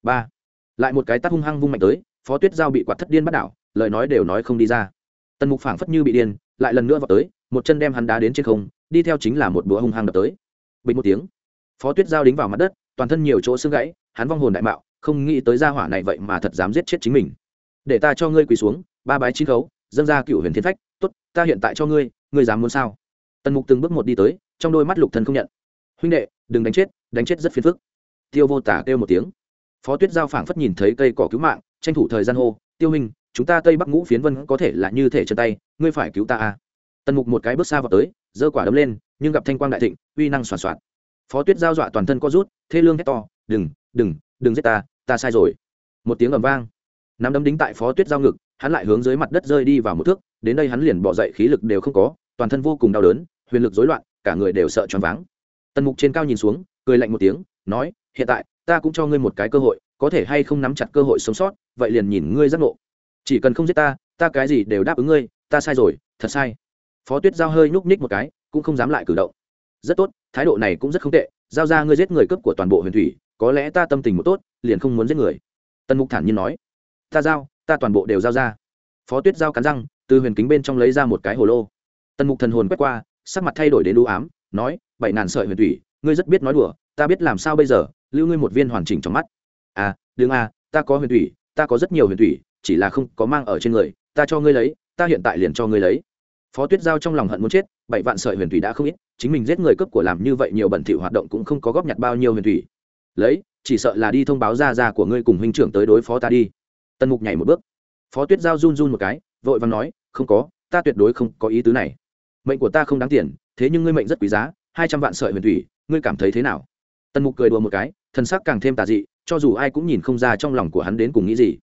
Ba, lại một cái tắt hung hăng vung mạnh tới, phó tuyết giao bị quạt thất điên bắt đảo, lời nói đều nói không đi ra. Tần mục phảng phất như bị điên, lại lần nữa vào tới, một chân đem hắn đá đến trên không, đi theo chính là một búa hung hăng đập tới. Bình một tiếng, phó tuyết giao đính vào mặt đất, toàn thân nhiều chỗ xương gãy, hắn vong hồn đại mạo, không nghĩ tới gia hỏa này vậy mà thật dám giết chết chính mình. Để ta cho ngươi quỳ xuống, ba bái chín khấu, dâng ra cựu huyền thiên phách t ố t ta hiện tại cho ngươi ngươi dám muốn sao? Tần mục từng bước một đi tới, trong đôi mắt lục thần không nhận. Huynh đệ, đừng đánh chết đánh chết rất phiền phức. Tiêu vô tả kêu một tiếng. Phó tuyết giao phảng phất nhìn thấy cây cỏ cứu mạng, tranh thủ thời gian hô, tiêu hình chúng ta tây bắc ngũ phiến vân có thể là như thể chân tay, ngươi phải cứu ta à. tần mục một cái bước xa vào tới, giơ quả đấm lên, nhưng gặp thanh quang đại thịnh, uy năng soàn soạt. Phó tuyết giao dọa toàn thân co rút, thê lương hét to, đừng đừng đừng giết ta ta sai rồi. Một tiếng ầm vang nắm đấm đính tại phó tuyết giao ngực, hắn lại hướng dưới mặt đất rơi đi vào một thước, đến đây hắn liền bỏ dậy khí lực đều không có, toàn thân vô cùng đau đớn, huyền lực rối loạn, cả người đều sợ choáng váng. Tần mục trên cao nhìn xuống, cười lạnh một tiếng, nói, hiện tại, ta cũng cho ngươi một cái cơ hội, có thể hay không nắm chặt cơ hội sống sót, vậy liền nhìn ngươi giác ngộ. Chỉ cần không giết ta ta cái gì đều đáp ứng ngươi, ta sai rồi, thật sai. Phó tuyết giao hơi nhúc nhích một cái, cũng không dám lại cử động. Rất tốt, thái độ này cũng rất không tệ, giao ra ngươi giết người cướp của toàn bộ huyền thủy, có lẽ ta tâm tình một tốt, liền không muốn giết người. Tần mục thản nhiên nói ta giao, ta toàn bộ đều giao ra. Phó tuyết giao cắn răng, từ huyền kính bên trong lấy ra một cái hồ lô. Tần mục thần hồn quét qua, sắc mặt thay đổi đến đũ ám, nói, bảy ngàn sợi huyền thủy, ngươi rất biết nói đùa, ta biết làm sao bây giờ, lưu ngươi một viên hoàn chỉnh trong mắt. À đương a à, ta có huyền thủy, ta có rất nhiều huyền thủy, chỉ là không có mang ở trên người, ta cho ngươi lấy, ta hiện tại liền cho ngươi lấy. Phó tuyết giao trong lòng hận muốn chết, bảy vạn sợi huyền thủy đã không ít, chính mình giết người cướp của làm như vậy nhiều bẩn thỉu hoạt động cũng không có góp nhặt bao nhiêu huyền thủy. Lấy, chỉ sợ là đi thông báo ra ra của ngươi cùng huynh trưởng tới đối phó ta đi tần mục nhảy một bước. Phó tuyết giao run run một cái, vội và nói, không có, ta tuyệt đối không có ý tứ này. Mệnh của ta không đáng tiền, thế nhưng ngươi mệnh rất quý giá, hai trăm vạn sợi huyền thủy, ngươi cảm thấy thế nào? Tần mục cười đùa một cái thân sắc càng thêm tà dị, cho dù ai cũng nhìn không ra trong lòng của hắn đến cùng nghĩ gì.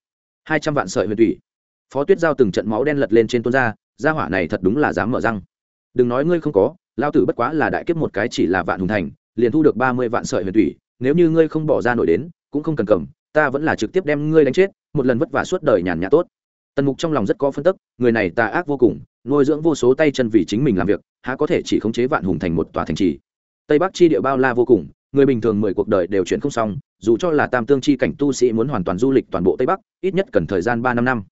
Hai trăm vạn sợi huyền thủy. Phó tuyết giao từng trận máu đen lật lên trên tôn da gia hỏa này thật đúng là dám mở răng. Đừng nói ngươi không có lao tử bất quá là đại kiếp một cái chỉ là vạn hùng thành, liền thu được ba mươi vạn sợi huyền thủy, nếu như ngươi không bỏ ra nổi đến, cũng không cần cầm, ta vẫn là trực tiếp đem ngươi đánh chết một lần vất vả suốt đời nhàn nhã tốt. Tần mục trong lòng rất có phân tức, người này tà ác vô cùng, nuôi dưỡng vô số tay chân vì chính mình làm việc, há có thể chỉ khống chế vạn hùng thành một tòa thành trì. Tây bắc chi địa bao la vô cùng, người bình thường mười cuộc đời đều chuyển không xong, dù cho là tam tương chi cảnh tu sĩ muốn hoàn toàn du lịch toàn bộ tây bắc, ít nhất cần thời gian ba năm năm.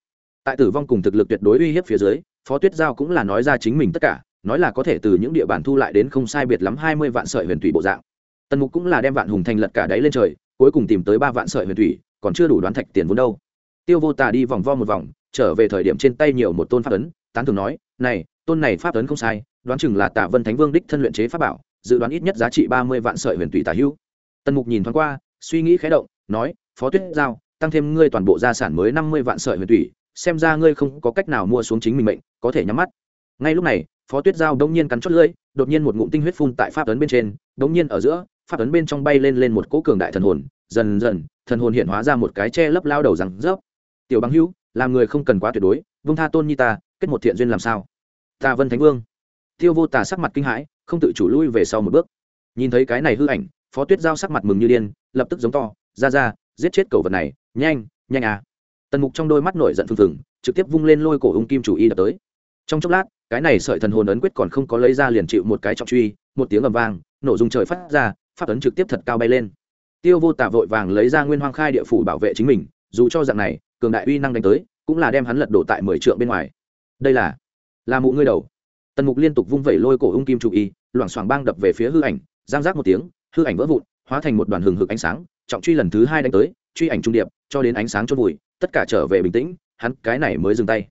Tại tử vong cùng thực lực tuyệt đối uy hiếp phía dưới, phó tuyết giao cũng là nói ra chính mình tất cả, nói là có thể từ những địa bàn thu lại đến không sai biệt lắm hai mươi vạn sợi huyền thủy bộ dạng. Tần mục cũng là đem vạn hùng thành lật cả đáy lên trời, cuối cùng tìm tới ba vạn sợi huyền thủy, còn chưa đủ đoán thạch tiền vốn đâu tiêu vô tà đi vòng vo một vòng, trở về thời điểm trên tay nhiều một tôn pháp ấn, tán thường nói, này, tôn này pháp ấn không sai, đoán chừng là tả vân thánh vương đích thân luyện chế pháp bảo, dự đoán ít nhất giá trị ba mươi vạn sợi huyền thủy tả hữu. Tần mục nhìn thoáng qua, suy nghĩ khé động, nói, phó tuyết giao, tăng thêm ngươi toàn bộ gia sản mới năm mươi vạn sợi huyền thủy xem ra ngươi không có cách nào mua xuống chính mình mệnh, có thể nhắm mắt. Ngay lúc này, phó tuyết giao đông nhiên cắn chót lưỡi, đột nhiên một ngụm tinh huyết phun tại pháp ấn bên trên đông nhiên ở giữa, pháp ấn bên trong bay lên lên một cỗ cường đại thần hồn, dần dần, thần hồn hiện hóa ra một cái che lấp lao đầu rằng rớp tiểu bằng hữu, làm người không cần quá tuyệt đối, vung tha tôn như ta, kết một thiện duyên làm sao? Ta vân thánh vương. Tiêu vô tà sắc mặt kinh hãi, không tự chủ lui về sau một bước. Nhìn thấy cái này hư ảnh, phó tuyết giao sắc mặt mừng như điên, lập tức giống to, ra ra, giết chết cầu vật này, nhanh nhanh à. Tần mục trong đôi mắt nổi giận phừng phừng, trực tiếp vung lên lôi cổ ung kim chủ y đập tới. Trong chốc lát, cái này sợi thần hồn ấn quyết còn không có lấy ra liền chịu một cái trọng truy, một tiếng ầm vang, nổ dùng trời phát ra phát ấn trực tiếp thật cao bay lên. Tiêu vô tả vội vàng lấy ra nguyên hoang khai địa phủ bảo vệ chính mình, dù cho dạng này cường đại uy năng đánh tới, cũng là đem hắn lật đổ tại mười trượng bên ngoài. Đây là là mụ ngươi đầu. Tần mục liên tục vung vẩy lôi cổ ung kim chủ y, loảng xoảng bang đập về phía hư ảnh, giang giác một tiếng, hư ảnh vỡ vụn, hóa thành một đoàn hừng hực ánh sáng, trọng truy lần thứ hai đánh tới, truy ảnh trung điệp, cho đến ánh sáng chôn vùi, tất cả trở về bình tĩnh, hắn cái này mới dừng tay.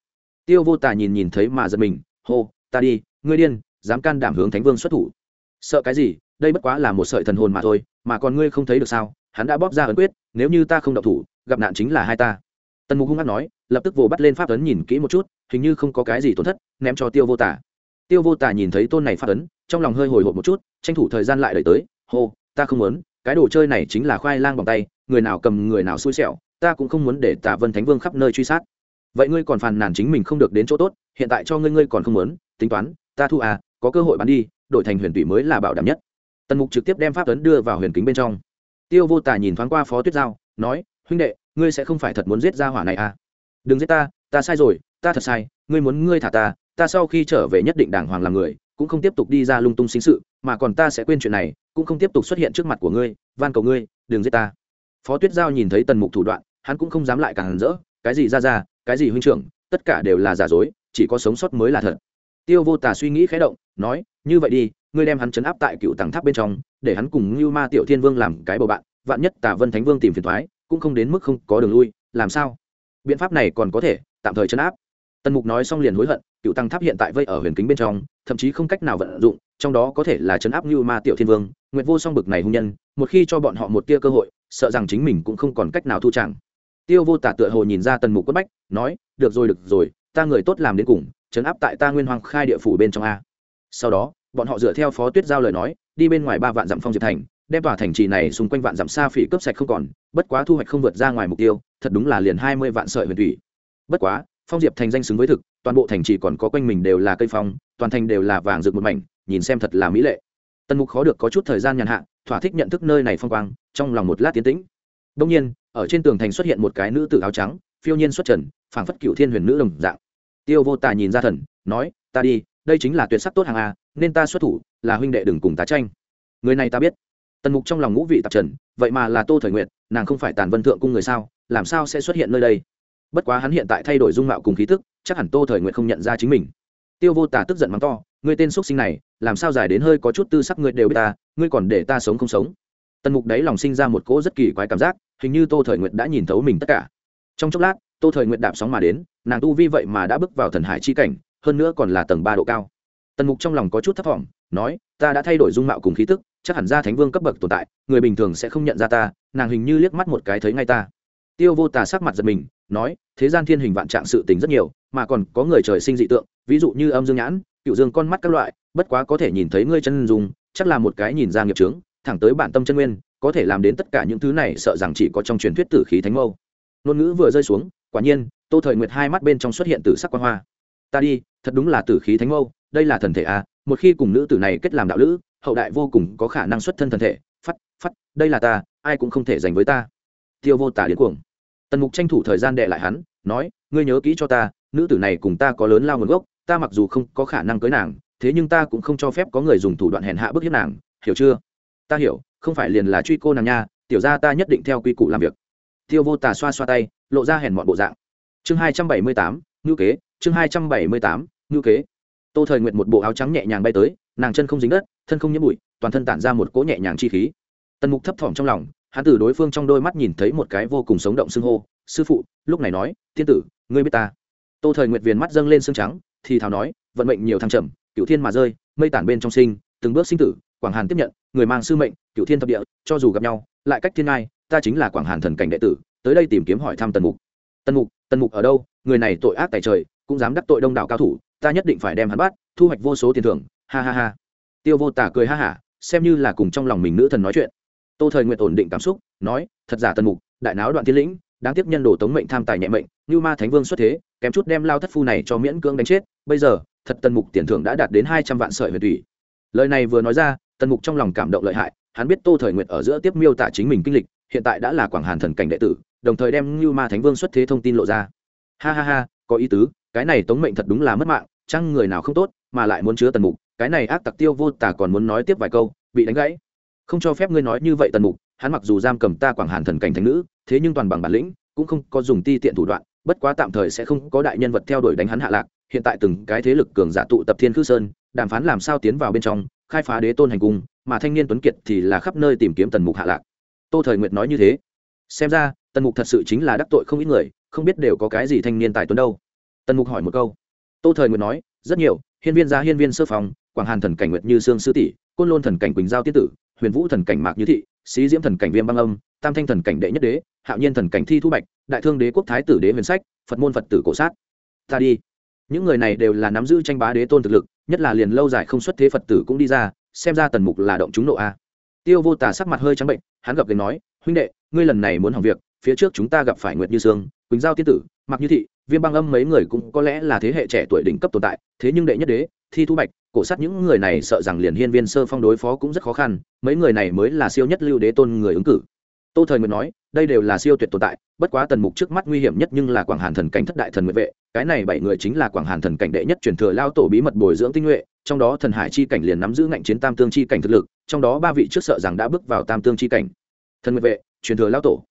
Tiêu vô tà nhìn nhìn thấy mà giật mình, hô, ta đi, ngươi điên, dám can đảm hướng thánh vương xuất thủ. Sợ cái gì? Đây bất quá là một sợi thần hồn mà thôi, mà còn ngươi không thấy được sao? Hắn đã bóp ra ấn quyết, nếu như ta không động thủ, gặp nạn chính là hai ta tần mục hung hát nói, lập tức vồ bắt lên pháp ấn nhìn kỹ một chút, hình như không có cái gì tổn thất, ném cho tiêu vô tả tiêu vô tả nhìn thấy tôn này pháp ấn, trong lòng hơi hồi hộp một chút, tranh thủ thời gian lại đợi tới, hô, ta không muốn, cái đồ chơi này chính là khoai lang bằng tay, người nào cầm người nào xui xẻo, ta cũng không muốn để tả vân thánh vương khắp nơi truy sát. Vậy ngươi còn phàn nàn chính mình không được đến chỗ tốt, hiện tại cho ngươi ngươi còn không muốn, tính toán, ta thu à có cơ hội bán đi, đổi thành huyền tủy mới là bảo đảm nhất. Tần mục trực tiếp đem pháp ấn đưa vào huyền kính bên trong. Tiêu vô tả nhìn thoáng qua phó tuyết giao, nói, huynh đệ ngươi sẽ không phải thật muốn giết ra hỏa này à? Đừng giết ta ta sai rồi, ta thật sai, ngươi muốn ngươi thả ta ta sau khi trở về nhất định đàng hoàng làm người, cũng không tiếp tục đi ra lung tung sinh sự, mà còn ta sẽ quên chuyện này, cũng không tiếp tục xuất hiện trước mặt của ngươi, van cầu ngươi, đừng giết ta. Phó tuyết giao nhìn thấy tần mục thủ đoạn, hắn cũng không dám lại càng rỡ, cái gì ra ra, cái gì huynh trưởng, tất cả đều là giả dối, chỉ có sống sót mới là thật. Tiêu vô tả suy nghĩ khé động, nói, như vậy đi, ngươi đem hắn chấn áp tại cựu tàng tháp bên trong, để hắn cùng như ma tiểu thiên vương làm cái bầu bạn, vạn nhất tả vân thánh vương tìm phiền thoái cũng không đến mức không có đường lui, làm sao? Biện pháp này còn có thể, tạm thời chấn áp. Tần mục nói xong liền hối hận, cựu tăng tháp hiện tại vây ở huyền kính bên trong, thậm chí không cách nào vận dụng, trong đó có thể là chấn áp như ma tiểu thiên vương, nguyệt vô song bực này hung nhân, một khi cho bọn họ một tia cơ hội, sợ rằng chính mình cũng không còn cách nào thu chẳng. Tiêu vô tả tựa hồ nhìn ra tần mục quất bách, nói, được rồi được rồi, ta người tốt làm đến cùng, chấn áp tại ta nguyên hoàng khai địa phủ bên trong a. Sau đó, bọn họ dựa theo phó tuyết giao lời nói, đi bên ngoài ba vạn dặm phong diệp thành đem tòa thành trì này xung quanh vạn dặm xa phỉ cướp sạch không còn, bất quá thu hoạch không vượt ra ngoài mục tiêu, thật đúng là liền hai mươi vạn sợi huyền thủy. Bất quá, phong diệp thành danh xứng với thực, toàn bộ thành trì còn có quanh mình đều là cây phong, toàn thành đều là vàng rực một mảnh, nhìn xem thật là mỹ lệ. Tần mục khó được có chút thời gian nhàn hạ, thỏa thích nhận thức nơi này phong quang, trong lòng một lát tiến tĩnh. Đông nhiên, ở trên tường thành xuất hiện một cái nữ tử áo trắng, phiêu nhiên xuất trần, phảng phất cựu thiên huyền nữ đồng dạng. Tiêu vô tà nhìn ra thần, nói, ta đi, đây chính là tuyệt sắc tốt hàng a, nên ta xuất thủ, là huynh đệ đừng cùng tá tranh. Người này ta biết tần mục trong lòng ngũ vị tạp trần vậy mà là tô thời Nguyệt, nàng không phải tàn vân thượng cung người sao làm sao sẽ xuất hiện nơi đây? Bất quá hắn hiện tại thay đổi dung mạo cùng khí tức chắc hẳn tô thời Nguyệt không nhận ra chính mình. Tiêu vô tả tức giận mắng to ngươi tên x sinh này làm sao dài đến hơi có chút tư sắc ngươi đều biết ta ngươi còn để ta sống không sống? Tần mục đấy lòng sinh ra một cỗ rất kỳ quái cảm giác hình như tô thời Nguyệt đã nhìn thấu mình tất cả. Trong chốc lát tô thời Nguyệt đạp sóng mà đến nàng tu vi vậy mà đã bước vào thần hải chi cảnh hơn nữa còn là tầng ba độ cao. Tần mục trong lòng có chút thấp t nói, ta đã thay đổi dung mạo cùng khí tức, chắc hẳn ra thánh vương cấp bậc tồn tại, người bình thường sẽ không nhận ra ta, nàng hình như liếc mắt một cái thấy ngay ta. Tiêu vô tà sắc mặt giật mình, nói, thế gian thiên hình vạn trạng sự tình rất nhiều, mà còn có người trời sinh dị tượng, ví dụ như âm dương nhãn, cựu dương con mắt các loại, bất quá có thể nhìn thấy ngươi chân dùng chắc là một cái nhìn ra nghiệp trướng thẳng tới bản tâm chân nguyên, có thể làm đến tất cả những thứ này sợ rằng chỉ có trong truyền thuyết tử khí thánh mâu. Ngôn ngữ vừa rơi xuống, quả nhiên, tô thời nguyệt hai mắt bên trong xuất hiện tử sắc quan hoa. Ta đi, thật đúng là tử khí thánh mâu, đây là thần thể a một khi cùng nữ tử này kết làm đạo lữ, hậu đại vô cùng có khả năng xuất thân thần thể, phắt phắt, đây là ta, ai cũng không thể giành với ta. Tiêu vô tả điên cuồng. Tần mục tranh thủ thời gian đệ lại hắn, nói, ngươi nhớ kỹ cho ta, nữ tử này cùng ta có lớn lao nguồn gốc, ta mặc dù không có khả năng cưới nàng, thế nhưng ta cũng không cho phép có người dùng thủ đoạn hèn hạ bức hiếp nàng, hiểu chưa? Ta hiểu, không phải liền là truy cô nàng nha, tiểu ra ta nhất định theo quy củ làm việc. Tiêu vô tà xoa xoa tay, lộ ra hèn mọn bộ dạng. Chương hai trăm bảy mươi tám, ngữ kế, chương hai trăm bảy mươi tám, ngữ kế tô thời nguyện một bộ áo trắng nhẹ nhàng bay tới, nàng chân không dính đất, thân không nhiễm bụi, toàn thân tản ra một cỗ nhẹ nhàng chi khí. Tần mục thấp thỏm trong lòng, hắn từ đối phương trong đôi mắt nhìn thấy một cái vô cùng sống động xưng hô, sư phụ, lúc này nói, thiên tử, ngươi biết ta? Tô thời nguyệt viền mắt dâng lên xương trắng, thì thào nói, vận mệnh nhiều thăng trầm cựu thiên mà rơi, mây tản bên trong sinh, từng bước sinh tử, quảng hàn tiếp nhận, người mang sư mệnh cựu thiên thập địa, cho dù gặp nhau, lại cách thiên ngai, ta chính là quảng hàn thần cảnh đệ tử, tới đây tìm kiếm hỏi thăm tần mục. Tần mục tần mục ở đâu? Người này tội ác tại trời cũng dám đắc tội đông đảo cao thủ, ta nhất định phải đem hắn bắt, thu hoạch vô số tiền thưởng, ha ha ha. Tiêu vô tả cười ha hả, xem như là cùng trong lòng mình nữ thần nói chuyện. Tô thời nguyện ổn định cảm xúc, nói, thật giả tần mục, đại náo đoạn thiên lĩnh, đáng tiếc nhân đồ tống mệnh tham tài nhẹ mệnh như ma thánh vương xuất thế, kém chút đem lao thất phu này cho miễn cưỡng đánh chết, bây giờ, thật tần mục tiền thưởng đã đạt đến hai trăm vạn sợi huyền thủy. Lời này vừa nói ra, tần mục trong lòng cảm động lợi hại, hắn biết tô thời nguyện ở giữa tiếp miêu tả chính mình kinh lịch, hiện tại đã là quảng hàn thần cảnh đệ tử, đồng thời đem như ma thánh vương xuất thế thông tin lộ ra. Ha ha ha, có ý tứ cái này tống mệnh thật đúng là mất mạng, chăng người nào không tốt mà lại muốn chứa tần mục, cái này ác tặc tiêu vô tả còn muốn nói tiếp vài câu, bị đánh gãy. Không cho phép ngươi nói như vậy tần mục, hắn mặc dù giam cầm ta quảng hàn thần cảnh thành nữ, thế nhưng toàn bằng bản lĩnh, cũng không có dùng ti tiện thủ đoạn, bất quá tạm thời sẽ không có đại nhân vật theo đuổi đánh hắn hạ lạc, hiện tại từng cái thế lực cường giả tụ tập thiên khư sơn, đàm phán làm sao tiến vào bên trong, khai phá đế tôn hành cung, mà thanh niên tuấn kiệt thì là khắp nơi tìm kiếm tần mục hạ lạc. Tô thời nguyệt nói như thế. Xem ra, tần mục thật sự chính là đắc tội không ít người, không biết đều có cái gì thanh niên tài tuấn đâu tần mục hỏi một câu. Tô thời nguyệt nói rất nhiều hiên viên gia hiên viên sơ phòng, quảng hàn thần cảnh nguyệt như sương sư tỷ côn lôn thần cảnh quỳnh giao tiết tử huyền vũ thần cảnh mạc như thị sĩ diễm thần cảnh viêm băng âm tam thanh thần cảnh đệ nhất đế hạo nhiên thần cảnh thi thu bạch đại thương đế quốc thái tử đế huyền sách phật môn phật tử cổ sát. Ta đi. Những người này đều là nắm giữ tranh bá đế tôn thực lực nhất là liền lâu dài không xuất thế phật tử cũng đi ra xem ra tần mục là động chúng nộ a. Tiêu vô tà sắc mặt hơi trắng bệnh hắn gặp liền nói huynh đệ ngươi lần này muốn hỏng việc phía trước chúng ta gặp phải nguyệt như sương, quỳnh giao tiên tử mặc như thị, viêm băng âm mấy người cũng có lẽ là thế hệ trẻ tuổi đỉnh cấp tồn tại, thế nhưng đệ nhất đế, thi thu bạch, cổ sát những người này sợ rằng liền hiên viên sơ phong đối phó cũng rất khó khăn, mấy người này mới là siêu nhất lưu đế tôn người ứng cử. Tô thời nguyệt nói, đây đều là siêu tuyệt tồn tại, bất quá tần mục trước mắt nguy hiểm nhất nhưng là quảng hàn thần cảnh thất đại thần nguyện vệ, cái này bảy người chính là quảng hàn thần cảnh đệ nhất truyền thừa lao tổ bí mật bồi dưỡng tinh nhuệ, trong đó thần hải chi cảnh liền nắm giữ ngạnh chiến tam tương chi cảnh thực lực, trong đó ba vị trước sợ rằng đã bước vào tam tương chi cảnh. Thần nguyện vệ, truyền thừa lao tổ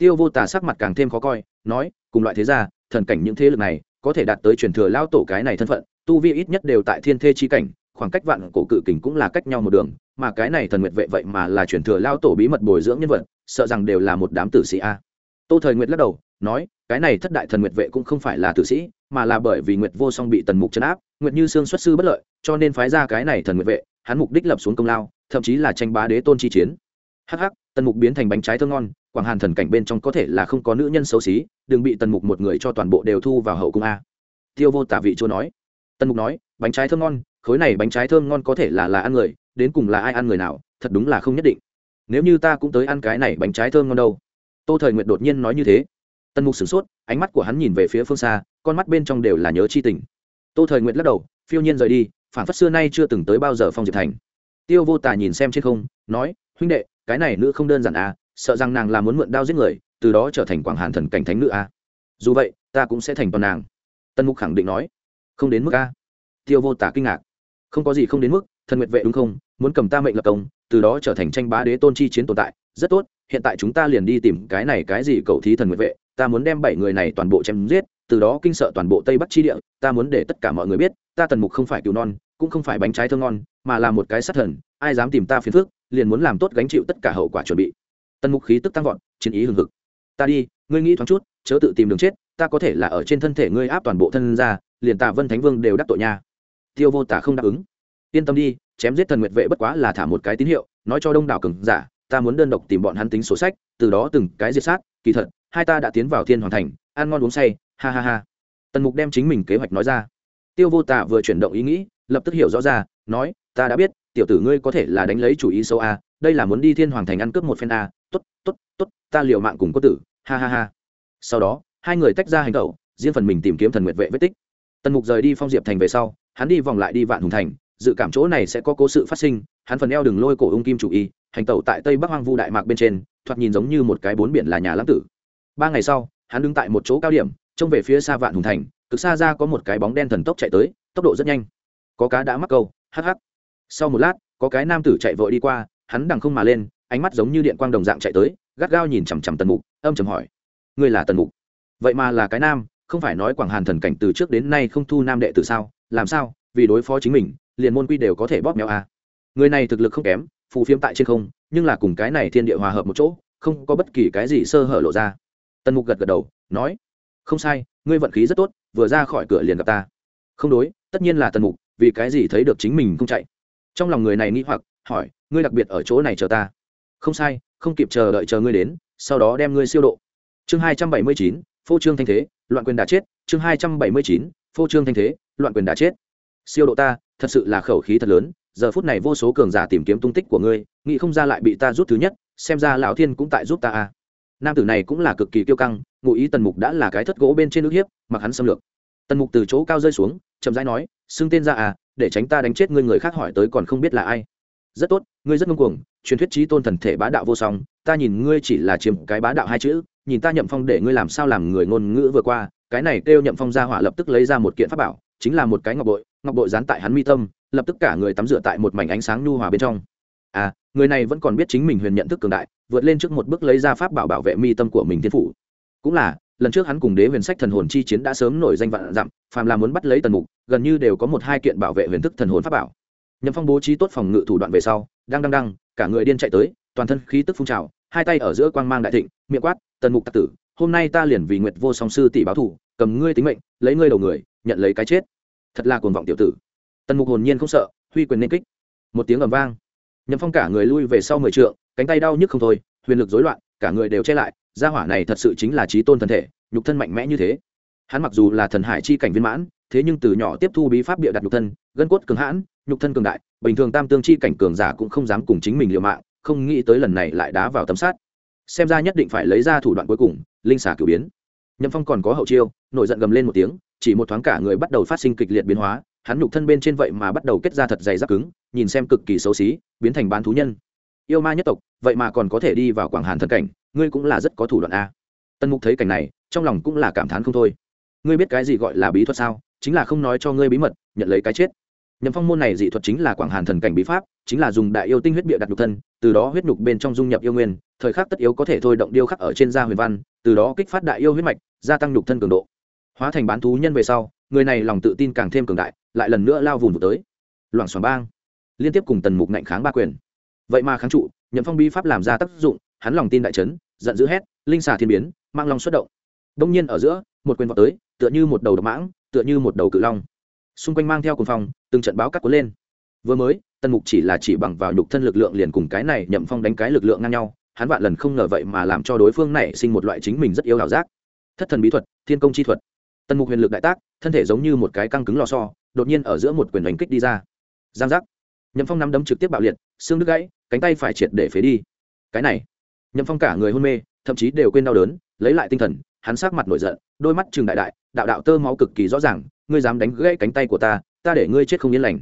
tiêu vô tà sắc mặt càng thêm khó coi, nói, cùng loại thế gia, thần cảnh những thế lực này có thể đạt tới truyền thừa lao tổ cái này thân phận, tu vi ít nhất đều tại thiên thê chi cảnh, khoảng cách vạn cổ cự kình cũng là cách nhau một đường, mà cái này thần nguyệt vệ vậy mà là truyền thừa lao tổ bí mật bồi dưỡng nhân vật, sợ rằng đều là một đám tử sĩ a. Tô thời nguyệt lắc đầu, nói, cái này thất đại thần nguyệt vệ cũng không phải là tử sĩ, mà là bởi vì nguyệt vô song bị tần mục chấn áp, nguyệt như sương xuất sư bất lợi, cho nên phái ra cái này thần nguyệt vệ, hắn mục đích lập xuống công lao, thậm chí là tranh bá đế tôn chi chiến. Hh tần mục biến thành bánh trái thơ ngon, quảng hàn thần cảnh bên trong có thể là không có nữ nhân xấu xí, đừng bị tần mục một người cho toàn bộ đều thu vào hậu cung a. Tiêu vô tả vị chúa nói. Tần mục nói, bánh trái thơm ngon, khối này bánh trái thơm ngon có thể là là ăn người, đến cùng là ai ăn người nào, thật đúng là không nhất định. Nếu như ta cũng tới ăn cái này bánh trái thơm ngon đâu. Tô thời nguyệt đột nhiên nói như thế. Tần mục sửng sốt, ánh mắt của hắn nhìn về phía phương xa, con mắt bên trong đều là nhớ chi tình. Tô thời nguyệt lắc đầu, phiêu nhiên rời đi, phản phất xưa nay chưa từng tới bao giờ phong diệp thành. Tiêu vô tả nhìn xem trên không, nói, huynh đệ cái này nữ không đơn giản à sợ rằng nàng là muốn mượn đao giết người, từ đó trở thành quảng hàn thần cảnh thánh nữ à. Dù vậy, ta cũng sẽ thành toàn nàng. Tân mục khẳng định nói. Không đến mức a tiêu vô tả kinh ngạc. Không có gì không đến mức, thần nguyệt vệ đúng không? Muốn cầm ta mệnh lập công, từ đó trở thành tranh bá đế tôn chi chiến tồn tại, rất tốt, hiện tại chúng ta liền đi tìm cái này cái gì cầu thí thần nguyệt vệ, ta muốn đem bảy người này toàn bộ chém giết, từ đó kinh sợ toàn bộ tây bắc chi địa, ta muốn để tất cả mọi người biết, ta tần mục không phải cứu non, cũng không phải bánh trái thơ ngon, mà là một cái sát thần, ai dám tìm ta phiền phức liền muốn làm tốt gánh chịu tất cả hậu quả chuẩn bị. Tần mục khí tức tăng vọt, chiến ý hừng hực. Ta đi, ngươi nghĩ thoáng chút, chớ tự tìm đường chết, ta có thể là ở trên thân thể ngươi áp toàn bộ thân ra, liền tà vân thánh vương đều đắc tội nha. Tiêu vô tả không đáp ứng. Yên tâm đi, chém giết thần nguyệt vệ bất quá là thả một cái tín hiệu, nói cho đông đảo cường giả, ta muốn đơn độc tìm bọn hắn tính sổ sách, từ đó từng cái diệt sát, kỳ thật, hai ta đã tiến vào thiên hoàng thành, ăn ngon uống say, ha ha ha. Tần mục đem chính mình kế hoạch nói ra. Tiêu vô tả vừa chuyển động ý nghĩ, lập tức hiểu rõ ra, nói, ta đã biết tiểu tử ngươi có thể là đánh lấy chủ ý sâu a, đây là muốn đi thiên hoàng thành ăn cướp một phen a. T ố t t ố t t ố t ta liều mạng cùng có tử. Ha ha ha. Sau đó, hai người tách ra hành tẩu riêng phần mình tìm kiếm thần nguyệt vệ vết tích. Tần mục rời đi phong diệp thành về sau, hắn đi vòng lại đi vạn hùng thành, dự cảm chỗ này sẽ có cố sự phát sinh, hắn phần eo đừng lôi cổ ung kim chủ y, hành tẩu tại tây bắc hoang vu đại mạc bên trên, thoạt nhìn giống như một cái bốn biển là nhà lãng tử. Ba ngày sau, hắn đứng tại một chỗ cao điểm, trông về phía xa vạn hùng thành, cực xa ra có một cái bóng đen thần tốc chạy tới, tốc độ rất nhanh. Có cá đã mắc câu, hắc hắc sau một lát, có cái nam tử chạy vội đi qua, hắn đằng không mà lên, ánh mắt giống như điện quang đồng dạng chạy tới, gắt gao nhìn chằm chằm tần mục, âm chầm hỏi, ngươi là tần mục? Vậy mà là cái nam, không phải nói quảng hàn thần cảnh từ trước đến nay không thu nam đệ tử sao? Làm sao? Vì đối phó chính mình, liền môn quy đều có thể bóp méo à. người này thực lực không kém, phù phiếm tại trên không, nhưng là cùng cái này thiên địa hòa hợp một chỗ, không có bất kỳ cái gì sơ hở lộ ra. Tần mục gật gật đầu, nói, không sai, ngươi vận khí rất tốt, vừa ra khỏi cửa liền gặp ta. Không đối, tất nhiên là tần mục, vì cái gì thấy được chính mình không chạy? Trong lòng người này nghĩ hoặc, hỏi, ngươi đặc biệt ở chỗ này chờ ta? Không sai, không kịp chờ đợi chờ ngươi đến, sau đó đem ngươi siêu độ. Chương hai trăm bảy mươi chín, phô trương thanh thế, loạn quyền đã chết. Chương hai trăm bảy mươi chín, phô trương thanh thế, loạn quyền đã chết. Siêu độ ta, thật sự là khẩu khí thật lớn, giờ phút này vô số cường giả tìm kiếm tung tích của ngươi, nghĩ không ra lại bị ta rút thứ nhất, xem ra lão thiên cũng tại giúp ta à. Nam tử này cũng là cực kỳ kiêu căng, ngụ ý tần mục đã là cái thất gỗ bên trên nước hiếp, mặc hắn xâm lược. Tần mục từ chỗ cao rơi xuống, chậm rãi nói, xưng tên ra à để tránh ta đánh chết ngươi, người khác hỏi tới còn không biết là ai. Rất tốt, ngươi rất ngông cuồng, truyền thuyết trí tôn thần thể bá đạo vô song, ta nhìn ngươi chỉ là chiếm cái bá đạo hai chữ, nhìn ta nhậm phong để ngươi làm sao làm người ngôn ngữ vừa qua, cái này kêu nhậm phong ra hỏa lập tức lấy ra một kiện pháp bảo, chính là một cái ngọc bội ngọc bội dán tại hắn mi tâm, lập tức cả người tắm rửa tại một mảnh ánh sáng nhu hòa bên trong. À người này vẫn còn biết chính mình huyền nhận thức cường đại, vượt lên trước một bước lấy ra pháp bảo bảo vệ mi tâm của mình thiên phủ. Cũng là lần trước hắn cùng đế huyền sách thần hồn chi chiến đã sớm nổi danh vạn dặm phàm là muốn bắt lấy tần mục gần như đều có một hai kiện bảo vệ huyền thức thần hồn pháp bảo. Nhậm phong bố trí tốt phòng ngự thủ đoạn về sau đang đăng đăng, cả người điên chạy tới toàn thân khí tức phun trào hai tay ở giữa quang mang đại thịnh miệng quát tần mục tặc tử hôm nay ta liền vì nguyệt vô song sư tỷ báo thủ cầm ngươi tính mệnh lấy ngươi đầu người nhận lấy cái chết. Thật là cuồng vọng tiểu tử. Tần mục hồn nhiên không sợ huy quyền nên kích. Một tiếng ầm vang. Nhậm phong cả người lui về sau mười trượng cánh tay đau nhức không thôi huyền lực rối loạn cả người đều che lại gia hỏa này thật sự chính là trí tôn thần thể, nhục thân mạnh mẽ như thế. Hắn mặc dù là thần hải chi cảnh viên mãn, thế nhưng từ nhỏ tiếp thu bí pháp bịa đặt nhục thân, gân cốt cường hãn, nhục thân cường đại, bình thường tam tương chi cảnh cường giả cũng không dám cùng chính mình liều mạng, không nghĩ tới lần này lại đá vào tấm sát xem ra nhất định phải lấy ra thủ đoạn cuối cùng, linh xả cửu biến. Nhậm phong còn có hậu chiêu, nổi giận gầm lên một tiếng, chỉ một thoáng cả người bắt đầu phát sinh kịch liệt biến hóa, hắn nhục thân bên trên vậy mà bắt đầu kết ra thật dày giáp cứng, nhìn xem cực kỳ xấu xí, biến thành bán thú nhân yêu ma nhất tộc, vậy mà còn có thể đi vào quảng hàn thần cảnh, ngươi cũng là rất có thủ đoạn a. Tần mục thấy cảnh này, trong lòng cũng là cảm thán không thôi. Ngươi biết cái gì gọi là bí thuật sao? Chính là không nói cho ngươi bí mật, nhận lấy cái chết. Nhậm phong môn này dị thuật chính là quảng hàn thần cảnh bí pháp, chính là dùng đại yêu tinh huyết bịa đặt nhục thân, từ đó huyết nhục bên trong dung nhập yêu nguyên, thời khắc tất yếu có thể thôi động điêu khắc ở trên da huyền văn, từ đó kích phát đại yêu huyết mạch, gia tăng nhục thân cường độ. Hóa thành bán thú nhân về sau, người này lòng tự tin càng thêm cường đại, lại lần nữa lao vùng vụt tới. Loảng xoảng bang. Liên tiếp cùng tần mục ngạnh kháng ba quyền vậy mà kháng trụ, nhậm phong bí pháp làm ra tác dụng, hắn lòng tin đại trấn giận dữ hét, linh xà thiên biến, mang long xuất động. Đông nhiên ở giữa, một quyền vọt tới, tựa như một đầu độc mãng, tựa như một đầu cự long. Xung quanh mang theo cùng phòng từng trận báo cắt cuốn lên. Vừa mới, tần mục chỉ là chỉ bằng vào nhục thân lực lượng liền cùng cái này nhậm phong đánh cái lực lượng ngang nhau, hắn vạn lần không ngờ vậy mà làm cho đối phương này sinh một loại chính mình rất yêu ảo giác. Thất thần bí thuật, thiên công chi thuật. Tần mục huyền lực đại tác, thân thể giống như một cái căng cứng lò so đột nhiên ở giữa một quyền đánh kích đi ra. Giang giác nhậm phong nắm đấm trực tiếp bạo liệt, xương đứt gãy, cánh tay phải triệt để phế đi. Cái này, nhậm phong cả người hôn mê, thậm chí đều quên đau đớn, lấy lại tinh thần, hắn sát mặt nổi giận, đôi mắt chừng đại đại, đạo đạo tơ máu cực kỳ rõ ràng, ngươi dám đánh gãy cánh tay của ta ta để ngươi chết không yên lành.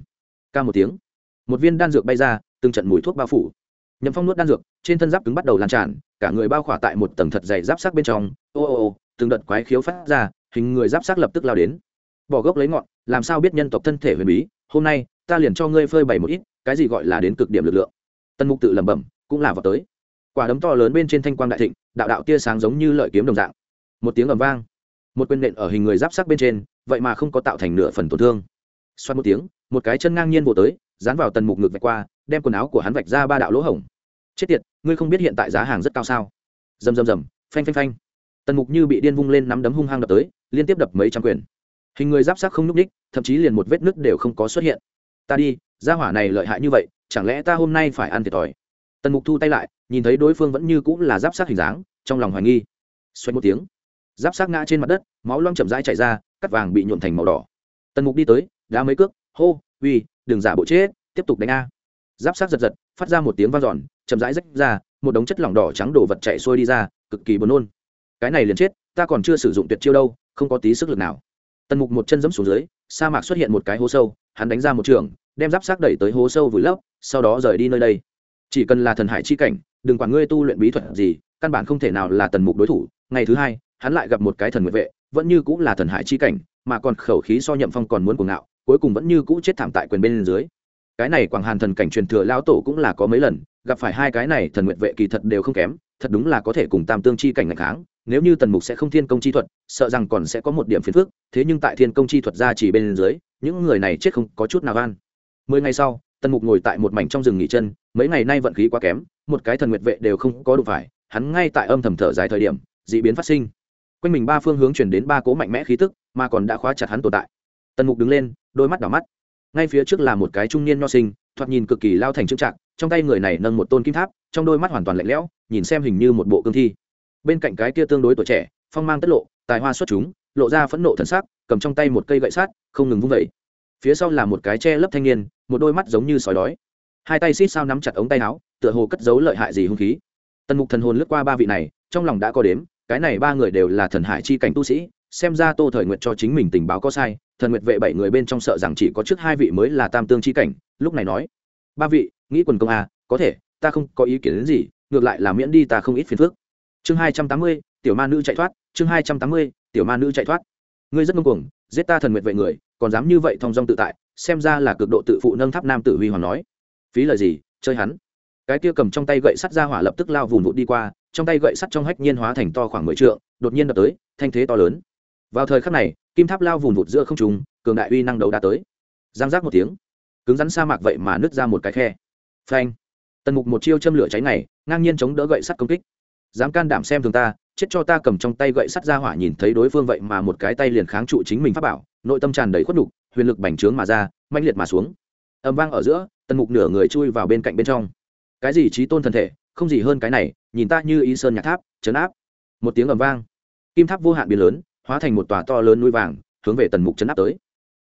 Ca một tiếng, một viên đan dược bay ra, từng trận mùi thuốc bao phủ. Nhậm phong nuốt đan dược, trên thân giáp cứng bắt đầu lan tràn, cả người bao khỏa tại một tầng thật dày giáp sắc bên trong. Ô ô ô, từng đợt quái khiếu phát ra, hình người giáp sắc lập tức lao đến. Bỏ gốc lấy ngọn, làm sao biết nhân tộc thân thể huyền bí, hôm nay ta liền cho ngươi phơi bày một ít, cái gì gọi là đến cực điểm lực lượng. Tân mục tự lẩm bẩm, cũng là vào tới. Quả đấm to lớn bên trên thanh quang đại thịnh, đạo đạo tia sáng giống như lợi kiếm đồng dạng. Một tiếng ầm vang, một quyền nện ở hình người giáp sắc bên trên, vậy mà không có tạo thành nửa phần tổn thương. Xoát một tiếng, một cái chân ngang nhiên vỗ tới, dán vào tần mục ngực vạch qua, đem quần áo của hắn vạch ra ba đạo lỗ hổng. Chết tiệt, ngươi không biết hiện tại giá hàng rất cao sao? Rầm rầm rầm, phanh phanh phanh. Tần mục như bị điên vung lên nắm đấm hung hăng đập tới, liên tiếp đập mấy trăm quyền. Hình người giáp sắc không n ú c ních thậm chí liền một vết nứt đều không có xuất hiện ta đi, gia hỏa này lợi hại như vậy, chẳng lẽ ta hôm nay phải ăn thiệt thòi? Tần mục thu tay lại, nhìn thấy đối phương vẫn như cũng là giáp sát hình dáng, trong lòng hoài nghi. Xoay một tiếng, giáp sát ngã trên mặt đất, máu loang chậm rãi chảy ra, cắt vàng bị nhuộm thành màu đỏ. Tần mục đi tới, đá mấy cước, hô, uy, đừng giả bộ chết, tiếp tục đánh a. Giáp sát giật giật, phát ra một tiếng vang dọn, chậm rãi rách ra, một đống chất lỏng đỏ trắng đổ vật chạy xuôi đi ra, cực kỳ buồn nôn. Cái này liền chết, ta còn chưa sử dụng tuyệt chiêu đâu, không có tí sức lực nào. Tần mục một chân giẫm xuống dưới, sa mạc xuất hiện một cái hố sâu hắn đánh ra một trường, đem giáp xác đẩy tới hố sâu vùi lấp, sau đó rời đi nơi đây. Chỉ cần là thần hải chi cảnh, đừng quản ngươi tu luyện bí thuật gì, căn bản không thể nào là tần mục đối thủ. Ngày thứ hai, hắn lại gặp một cái thần nguyện vệ, vẫn như cũng là thần hải chi cảnh, mà còn khẩu khí so nhậm phong còn muốn cuồng ngạo, cuối cùng vẫn như cũ chết thảm tại quyền bên dưới. Cái này quảng hàn thần cảnh truyền thừa lao tổ cũng là có mấy lần, gặp phải hai cái này thần nguyện vệ kỳ thật đều không kém, thật đúng là có thể cùng tam tương chi cảnh ngày kháng nếu như tần mục sẽ không thiên công chi thuật, sợ rằng còn sẽ có một điểm phiền phức, thế nhưng tại thiên công chi thuật ra chỉ bên dưới, những người này chết không có chút nào van mười ngày sau, tần mục ngồi tại một mảnh trong rừng nghỉ chân, mấy ngày nay vận khí quá kém, một cái thần nguyệt vệ đều không có đủ phải, hắn ngay tại âm thầm thở dài thời điểm, d ị biến phát sinh. Quanh mình ba phương hướng chuyển đến ba cố mạnh mẽ khí tức, mà còn đã khóa chặt hắn tồn tại. Tần mục đứng lên, đôi mắt đỏ mắt. Ngay phía trước là một cái trung niên nho sinh, thoạt nhìn cực kỳ lao thành trưng trạng, trong tay người này nâng một tôn kim tháp, trong đôi mắt hoàn toàn lạnh lẽo, nhìn xem hình như một bộ cương thi bên cạnh cái kia tương đối tuổi trẻ, phong mang tất lộ, tài hoa xuất chúng, lộ ra phẫn nộ thần sắc, cầm trong tay một cây gậy sát, không ngừng vung vẩy. Phía sau là một cái che lấp thanh niên, một đôi mắt giống như sói đói. Hai tay xít sao nắm chặt ống tay áo, tựa hồ cất giấu lợi hại gì hung khí. Tần mục thần hồn lướt qua ba vị này, trong lòng đã có đếm, cái này ba người đều là thần hải chi cảnh tu sĩ, xem ra tô thời nguyện cho chính mình tình báo có sai, thần nguyệt vệ bảy người bên trong sợ rằng chỉ có trước hai vị mới là tam tương chi cảnh, lúc này nói, ba vị, nghĩ quần công à có thể, ta không có ý kiến đến gì, ngược lại là miễn đi ta không ít phiền phức chương hai trăm tám mươi, tiểu ma nữ chạy thoát, chương hai trăm tám mươi, tiểu ma nữ chạy thoát. Ngươi rất ngông cuồng, giết ta thần nguyệt vệ người, còn dám như vậy thong dong tự tại, xem ra là cực độ tự phụ nâng tháp nam tử huy hoàng nói. Phí lời gì, chơi hắn. Cái kia cầm trong tay gậy sắt ra hỏa lập tức lao vùng vụt đi qua, trong tay gậy sắt trong hách nhiên hóa thành to khoảng mười trượng, đột nhiên đập tới, thanh thế to lớn. Vào thời khắc này, kim tháp lao vùng vụt giữa không trùng cường đại uy năng đầu đã tới. Giang giác một tiếng, cứng rắn sa mạc vậy mà nứt ra một cái khe. Phanh. Tần mục một chiêu châm lửa cháy này, ngang nhiên chống đỡ gậy sắt công kích dám can đảm xem thường ta, chết cho ta cầm trong tay gậy sắt ra hỏa nhìn thấy đối phương vậy mà một cái tay liền kháng trụ chính mình pháp bảo, nội tâm tràn đầy khuất đục huyền lực bành trướng mà ra, mãnh liệt mà xuống. Ầm vang ở giữa, tần mục nửa người chui vào bên cạnh bên trong. Cái gì trí tôn thân thể, không gì hơn cái này, nhìn ta như ý sơn nhạc tháp chấn áp. Một tiếng ầm vang. Kim tháp vô hạn biến lớn, hóa thành một tòa to lớn núi vàng, hướng về tần mục chấn áp tới.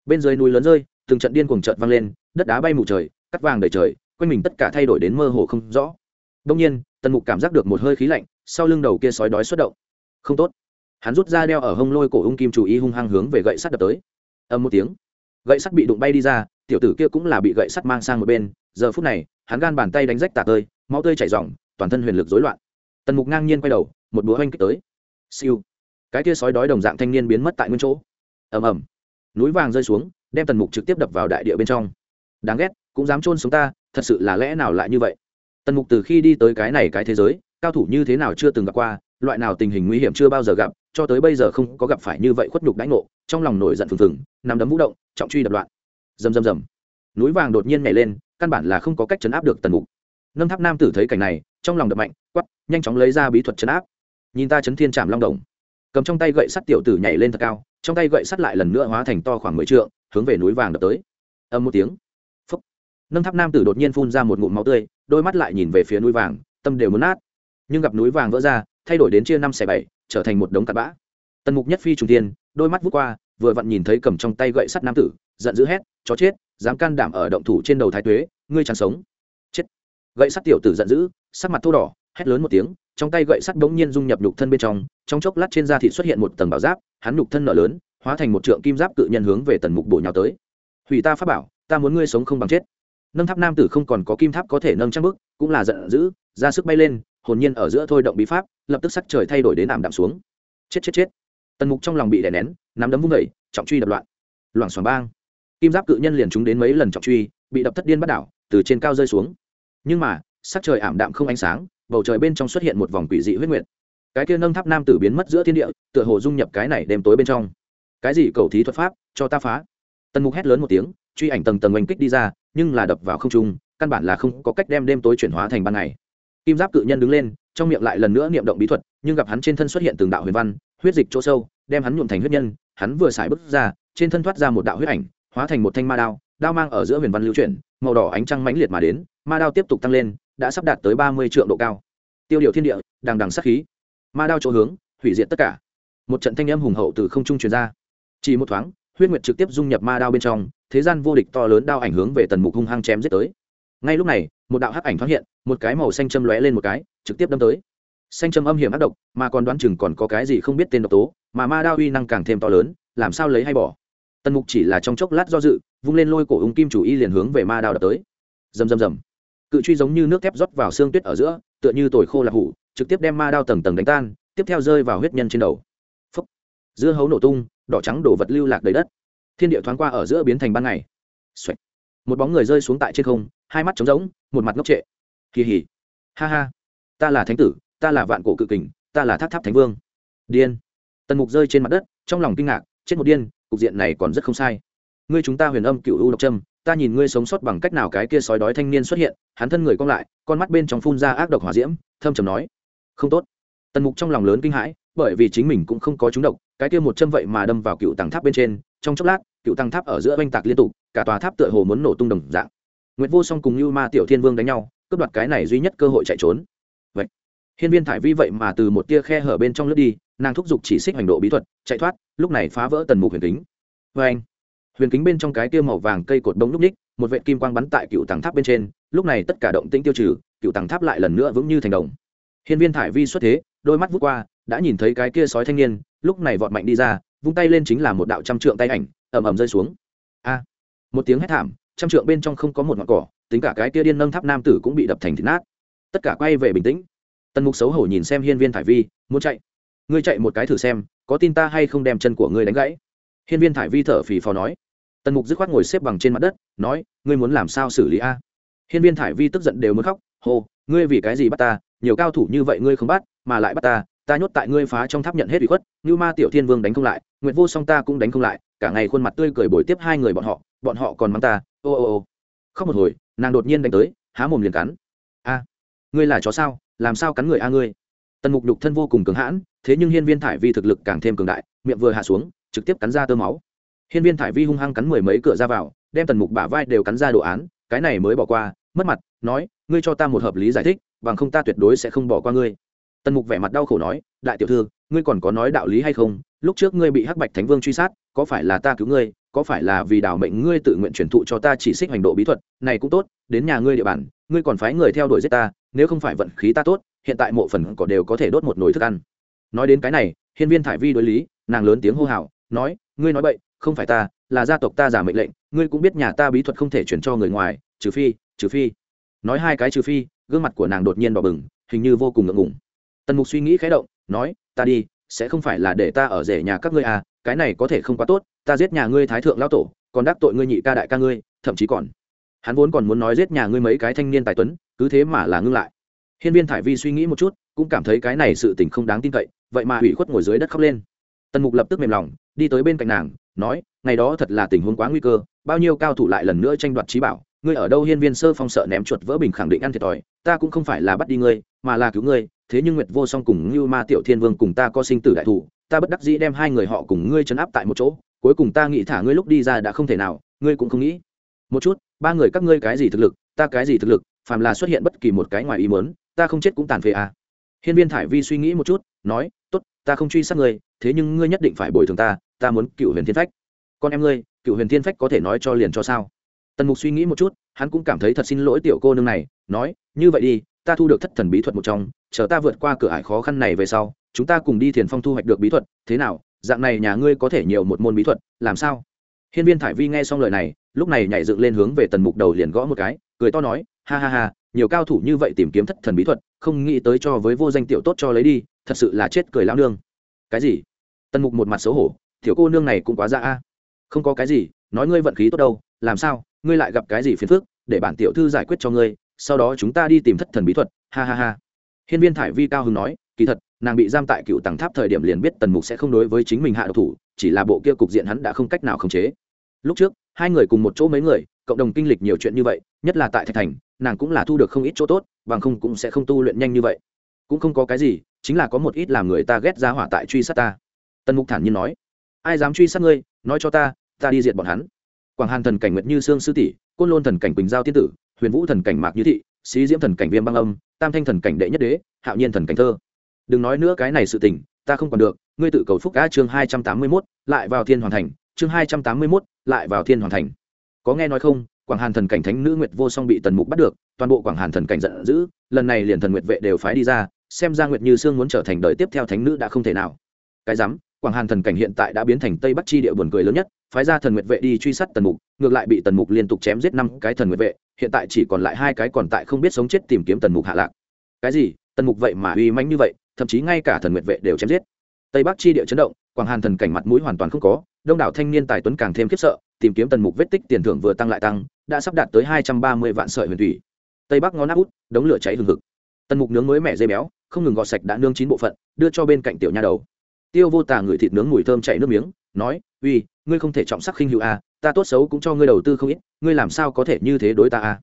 Bên dưới núi lớn rơi, từng trận điên cuồng trợt vang lên, đất đá bay mù trời, cắt vàng đầy trời, quanh mình tất cả thay đổi đến mơ hồ không rõ. Đông nhiên, tần mục cảm giác được một hơi khí lạnh sau lưng đầu kia sói đói xuất động. Không tốt. Hắn rút ra đeo ở hông lôi cổ ung kim chủ ý hung hăng hướng về gậy sắt đập tới. Âm một tiếng, gậy sắt bị đụng bay đi ra, tiểu tử kia cũng là bị gậy sắt mang sang một bên. Giờ phút này, hắn gan bàn tay đánh rách tạc tơi, máu tơi chảy r toàn thân huyền lực rối loạn. Tần mục ngang nhiên quay đầu, một búa oanh kích tới. Siêu. Cái kia sói đói đồng dạng thanh niên biến mất tại nguyên chỗ. Ầm ầm. Núi vàng rơi xuống, đem tần mục trực tiếp đập vào đại địa bên trong. Đáng ghét, cũng dám trôn xuống ta, thật sự là lẽ nào lại như vậy? Tần mục từ khi đi tới cái này cái thế giới cao thủ như thế nào chưa từng gặp qua, loại nào tình hình nguy hiểm chưa bao giờ gặp, cho tới bây giờ không có gặp phải như vậy khuất nhục đãi ngộ, trong lòng nổi giận phừng phừng nằm đấm vũ động, trọng truy đập loạn. Rầm rầm rầm. Núi vàng đột nhiên nhảy lên, căn bản là không có cách chấn áp được tần mục. Nâng tháp nam tử thấy cảnh này, trong lòng đập mạnh quắp nhanh chóng lấy ra bí thuật chấn áp. Nhìn ta chấn thiên trảm long đồng. Cầm trong tay gậy sắt tiểu tử nhảy lên thật cao, trong tay gậy sắt lại lần nữa hóa thành to khoảng mười trượng, hướng về núi vàng đập tới. Âm một tiếng. Phúc. Nâng tháp nam tử đột nhiên phun ra một ngụm máu tươi, đôi mắt lại nhìn về phía núi vàng, tâm đều muốn nát nhưng gặp núi vàng vỡ ra, thay đổi đến chia năm xẻ bảy, trở thành một đống cặn bã. Tần mục nhất phi trùng tiên đôi mắt vút qua, vừa vặn nhìn thấy cầm trong tay gậy sắt nam tử, giận dữ hét, chó chết, dám can đảm ở động thủ trên đầu thái tuế, ngươi chẳng sống. Chết. Gậy sắt tiểu tử giận dữ, sắc mặt thô đỏ, hét lớn một tiếng, trong tay gậy sắt bỗng nhiên dung nhập nhục thân bên trong trong chốc lát trên da thịt xuất hiện một tầng bảo giáp, hắn nhục thân nở lớn, hóa thành một trượng kim giáp cự nhân hướng về tần mục bổ nhào tới. Hủy ta pháp bảo, ta muốn ngươi sống không bằng chết. Nâng tháp nam tử không còn có kim tháp có thể nâng trang bức cũng là giận dữ, ra sức bay lên hồn nhiên ở giữa thôi động bí pháp, lập tức sắc trời thay đổi đến ảm đạm xuống. Chết chết chết. Tần mục trong lòng bị đè nén, nắm đấm vung vẩy trọng truy đập loạn. Loảng xoảng bang. Kim giáp cự nhân liền trúng đến mấy lần trọng truy, bị đập thất điên bắt đảo, từ trên cao rơi xuống. Nhưng mà, sắc trời ảm đạm không ánh sáng, bầu trời bên trong xuất hiện một vòng quỷ dị huyết nguyệt. Cái kia nâng tháp nam tử biến mất giữa thiên địa, tựa hồ dung nhập cái này đêm tối bên trong. Cái gì cầu thí thuật pháp, cho ta phá? Tần mục hét lớn một tiếng, truy ảnh tầng tầng oanh kích đi ra, nhưng là đập vào không trung, căn bản là không có cách đem đêm tối chuyển hóa thành ban ngày kim giáp cự nhân đứng lên, trong miệng lại lần nữa niệm động bí thuật, nhưng gặp hắn trên thân xuất hiện từng đạo huyền văn, huyết dịch chỗ sâu, đem hắn nhuộm thành huyết nhân, hắn vừa xài bước ra, trên thân thoát ra một đạo huyết ảnh, hóa thành một thanh ma đao đao mang ở giữa huyền văn lưu chuyển, màu đỏ ánh trăng mãnh liệt mà đến, ma đao tiếp tục tăng lên, đã sắp đạt tới ba mươi triệu độ cao. Tiêu điệu thiên địa, đằng đằng sắc khí. Ma đao chỗ hướng, hủy diệt tất cả. Một trận thanh âm hùng hậu từ không trung truyền ra. Chỉ một thoáng, huyết nguyệt trực tiếp dung nhập ma đao bên trong, thế gian vô địch to lớn đao ảnh hướng về tần mục hung hăng chém giết tới ngay lúc này, một đạo hắc ảnh thoáng hiện, một cái màu xanh châm lóe lên một cái, trực tiếp đâm tới. Xanh châm âm hiểm ác độc, mà còn đoán chừng còn có cái gì không biết tên độc tố, mà ma đao uy năng càng thêm to lớn, làm sao lấy hay bỏ? Tần mục chỉ là trong chốc lát do dự, vung lên lôi cổ ung kim chủ y liền hướng về ma đao đập tới. Rầm rầm rầm. Cự truy giống như nước thép rót vào xương tuyết ở giữa, tựa như tồi khô lạc hủ, trực tiếp đem ma đao tầng tầng đánh tan, tiếp theo rơi vào huyết nhân trên đầu. Phúc. dưa hấu nổ tung, đỏ trắng đổ vật lưu lạc đầy đất. Thiên địa thoáng qua ở giữa biến thành ban ngày. Xoạch. một bóng người rơi xuống tại trên không hai mắt trống rỗng, một mặt ngốc trệ. Kỳ hỉ. Ha ha. Ta là thánh tử, ta là vạn cổ cự kình, ta là tháp tháp thánh vương. Điên. Tần mục rơi trên mặt đất, trong lòng kinh ngạc, chết một điên, cục diện này còn rất không sai. Ngươi chúng ta huyền âm cựu u độc trâm, ta nhìn ngươi sống sót bằng cách nào cái kia sói đói thanh niên xuất hiện, hắn thân người cong lại, con mắt bên trong phun ra ác độc hỏa diễm, thâm trầm nói, không tốt. Tần mục trong lòng lớn kinh hãi, bởi vì chính mình cũng không có trúng độc, cái kia một châm vậy mà đâm vào cựu tàng tháp bên trên, trong chốc lát, cựu tàng tháp ở giữa oanh tạc liên tục, cả tòa tháp tựa hồ muốn nổ tung đồng dạng. Nguyệt vô song cùng Nưu ma tiểu thiên vương đánh nhau, cướp đoạt cái này duy nhất cơ hội chạy trốn. Vậy, hiên viên thải vi vậy mà từ một tia khe hở bên trong lướt đi, nàng thúc giục chỉ xích hành độ bí thuật, chạy thoát, lúc này phá vỡ tần mục huyền kính. Vê huyền kính bên trong cái tia màu vàng cây cột bỗng lúc ních, một vệ kim quang bắn tại cựu tầng tháp bên trên, lúc này tất cả động tĩnh tiêu trừ, cựu tầng tháp lại lần nữa vững như thành đồng. Hiên viên thải vi xuất thế, đôi mắt vút qua, đã nhìn thấy cái kia sói thanh niên, lúc này vọt mạnh đi ra, vung tay lên chính là một đạo trăm trượng tay ảnh, ầm ầm rơi xuống. A! Một tiếng hét thảm trăm trượng bên trong không có một ngọn cỏ tính cả cái kia điên nâng tháp nam tử cũng bị đập thành thịt nát. Tất cả quay về bình tĩnh. Tần mục xấu hổ nhìn xem hiên viên thải vi muốn chạy? Ngươi chạy một cái thử xem có tin ta hay không đem chân của ngươi đánh gãy? Hiên viên thải vi thở phì phò nói. Tần mục dứt khoát ngồi xếp bằng trên mặt đất nói ngươi muốn làm sao xử lý a? Hiên viên thải vi tức giận đều muốn khóc hồ, ngươi vì cái gì bắt ta? Nhiều cao thủ như vậy ngươi không bắt mà lại bắt ta ta nhốt tại ngươi phá trong tháp nhận hết ủy khuất như ma tiểu thiên vương đánh không lại nguyệt vô song ta cũng đánh không lại cả ngày khuôn mặt tươi cười bồi tiếp hai người bọn họ bọn họ còn mắng ta ô ô ô. Khóc một hồi, nàng đột nhiên đánh tới, há mồm liền cắn. A, ngươi là chó sao? Làm sao cắn người a ngươi? Tần mục đục thân vô cùng cứng hãn, thế nhưng hiên viên thải vi thực lực càng thêm cường đại, miệng vừa hạ xuống, trực tiếp cắn ra tơ máu. Hiên viên thải vi hung hăng cắn mười mấy cửa ra vào, đem tần mục bả vai đều cắn ra đồ án, cái này mới bỏ qua, mất mặt, nói, ngươi cho ta một hợp lý giải thích, bằng không ta tuyệt đối sẽ không bỏ qua ngươi. Tần mục vẻ mặt đau khổ nói, đại tiểu thư, ngươi còn có nói đạo lý hay không? Lúc trước ngươi bị hắc bạch thánh vương truy sát, có phải là ta cứu ngươi? Có phải là vì đảo mệnh ngươi tự nguyện truyền thụ cho ta chỉ xích hành độ bí thuật, này cũng tốt, đến nhà ngươi địa bàn, ngươi còn phái người theo đuổi giết ta, nếu không phải vận khí ta tốt, hiện tại mộ phần cỏ đều có thể đốt một nồi thức ăn. Nói đến cái này, hiên viên thải vi đối lý, nàng lớn tiếng hô hào, nói, ngươi nói bậy, không phải ta, là gia tộc ta giả mệnh lệnh, ngươi cũng biết nhà ta bí thuật không thể chuyển cho người ngoài, trừ phi trừ phi. Nói hai cái trừ phi, gương mặt của nàng đột nhiên đỏ bừng, hình như vô cùng ngượng ngùng. Tần mục suy nghĩ khẽ động, nói, ta đi, sẽ không phải là để ta ở rể nhà các ngươi à cái này có thể không quá tốt, ta giết nhà ngươi thái thượng lao tổ, còn đắc tội ngươi nhị ca đại ca ngươi, thậm chí còn. Hắn vốn còn muốn nói giết nhà ngươi mấy cái thanh niên tài tuấn, cứ thế mà là ngưng lại. Hiên viên thải vi suy nghĩ một chút, cũng cảm thấy cái này sự tình không đáng tin cậy, vậy mà hủy khuất ngồi dưới đất khóc lên. Tần mục lập tức mềm lòng, đi tới bên cạnh nàng, nói, ngày đó thật là tình huống quá nguy cơ, bao nhiêu cao thủ lại lần nữa tranh đoạt trí bảo, ngươi ở đâu? Hiên viên sơ phong sợ ném chuột vỡ bình khẳng định ăn thiệt thòi, ta cũng không phải là bắt đi ngươi, mà là cứu ngươi, thế nhưng nguyệt vô song cùng như ma tiểu thiên vương cùng ta có sinh tử đại thủ ta bất đắc dĩ đem hai người họ cùng ngươi chấn áp tại một chỗ, cuối cùng ta nghĩ thả ngươi lúc đi ra đã không thể nào, ngươi cũng không nghĩ. Một chút, ba người các ngươi cái gì thực lực, ta cái gì thực lực, phàm là xuất hiện bất kỳ một cái ngoài ý muốn, ta không chết cũng tàn phế à. hiên viên thải vi suy nghĩ một chút, nói, tốt, ta không truy sát ngươi, thế nhưng ngươi nhất định phải bồi thường ta ta muốn cựu huyền thiên phách. Con em ngươi, cựu huyền thiên phách có thể nói cho liền cho sao? Tần mục suy nghĩ một chút, hắn cũng cảm thấy thật xin lỗi tiểu cô nương này, nói, như vậy đi, ta thu được thất thần bí thuật một trong, chờ ta vượt qua cửa ải khó khăn này về sau chúng ta cùng đi thiền phong thu hoạch được bí thuật, thế nào? Dạng này nhà ngươi có thể nhiều một môn bí thuật, làm sao? Hiên viên thải vi nghe xong lời này, lúc này nhảy dựng lên hướng về tần mục đầu liền gõ một cái, cười to nói, ha ha ha, nhiều cao thủ như vậy tìm kiếm thất thần bí thuật, không nghĩ tới cho với vô danh tiểu tốt cho lấy đi, thật sự là chết cười lao nương. Cái gì? Tần mục một mặt xấu hổ, tiểu cô nương này cũng quá ra a. Không có cái gì, nói ngươi vận khí tốt đâu, làm sao? Ngươi lại gặp cái gì phiền phức, để bản tiểu thư giải quyết cho ngươi, sau đó chúng ta đi tìm thất thần bí thuật. Ha ha ha. Hiên viên thải vi cao hứng nói, kỳ thật nàng bị giam tại cựu tầng tháp thời điểm liền biết tần mục sẽ không đối với chính mình hạ độc thủ, chỉ là bộ kia cục diện hắn đã không cách nào khống chế. Lúc trước, hai người cùng một chỗ mấy người, cộng đồng kinh lịch nhiều chuyện như vậy, nhất là tại thạch thành, nàng cũng là thu được không ít chỗ tốt, bằng không cũng sẽ không tu luyện nhanh như vậy. Cũng không có cái gì, chính là có một ít làm người ta ghét ra hỏa tại truy sát ta. Tần mục thản nhiên nói, ai dám truy sát ngươi, nói cho ta ta đi diệt bọn hắn. Quảng hàn thần cảnh nguyệt như sương sư tỷ, côn lôn thần cảnh quỳnh giao tiên tử, huyền vũ thần cảnh mạc như thị sĩ diễm thần cảnh viêm băng âm, tam thanh thần cảnh đệ nhất đế, hạo nhiên thần cảnh thơ đừng nói nữa cái này sự tình, ta không còn được, ngươi tự cầu phúc cá chương hai trăm tám mươi mốt, lại vào thiên hoàn thành, chương hai trăm tám mươi mốt, lại vào thiên hoàn thành. Có nghe nói không, quảng hàn thần cảnh thánh nữ nguyệt vô song bị tần mục bắt được, toàn bộ quảng hàn thần cảnh giận dữ, lần này liền thần nguyệt vệ đều phái đi ra, xem ra nguyệt như sương muốn trở thành đời tiếp theo thánh nữ đã không thể nào. Cái dám quảng hàn thần cảnh hiện tại đã biến thành tây bắc chi địa buồn cười lớn nhất, phái ra thần nguyệt vệ đi truy sát tần mục, ngược lại bị tần mục liên tục chém giết năm cái thần nguyệt vệ, hiện tại chỉ còn lại hai cái còn tại không biết sống chết tìm kiếm tần mục hạ lạc. Cái gì? Tần mục vậy mà uy mãnh như vậy thậm chí ngay cả thần nguyệt vệ đều chém giết. Tây bắc chi địa chấn động quảng hàn thần cảnh mặt mũi hoàn toàn không có đông đảo thanh niên tài tuấn càng thêm khiếp sợ tìm kiếm tần mục vết tích tiền thưởng vừa tăng lại tăng đã sắp đạt tới hai trăm ba mươi vạn sợi huyền thủy. Tây bắc ngón áp út đống lửa cháy hừng hực. Tần mục nướng mới mẻ dây béo không ngừng gọt sạch đã nương chín bộ phận đưa cho bên cạnh tiểu nha đầu. Tiêu vô tà ngửi thịt nướng mùi thơm chảy nước miếng nói uy ngươi không thể trọng sắc khinh hữu a à, ta tốt xấu cũng cho ngươi đầu tư không ít ngươi làm sao có thể như thế đối ta a à?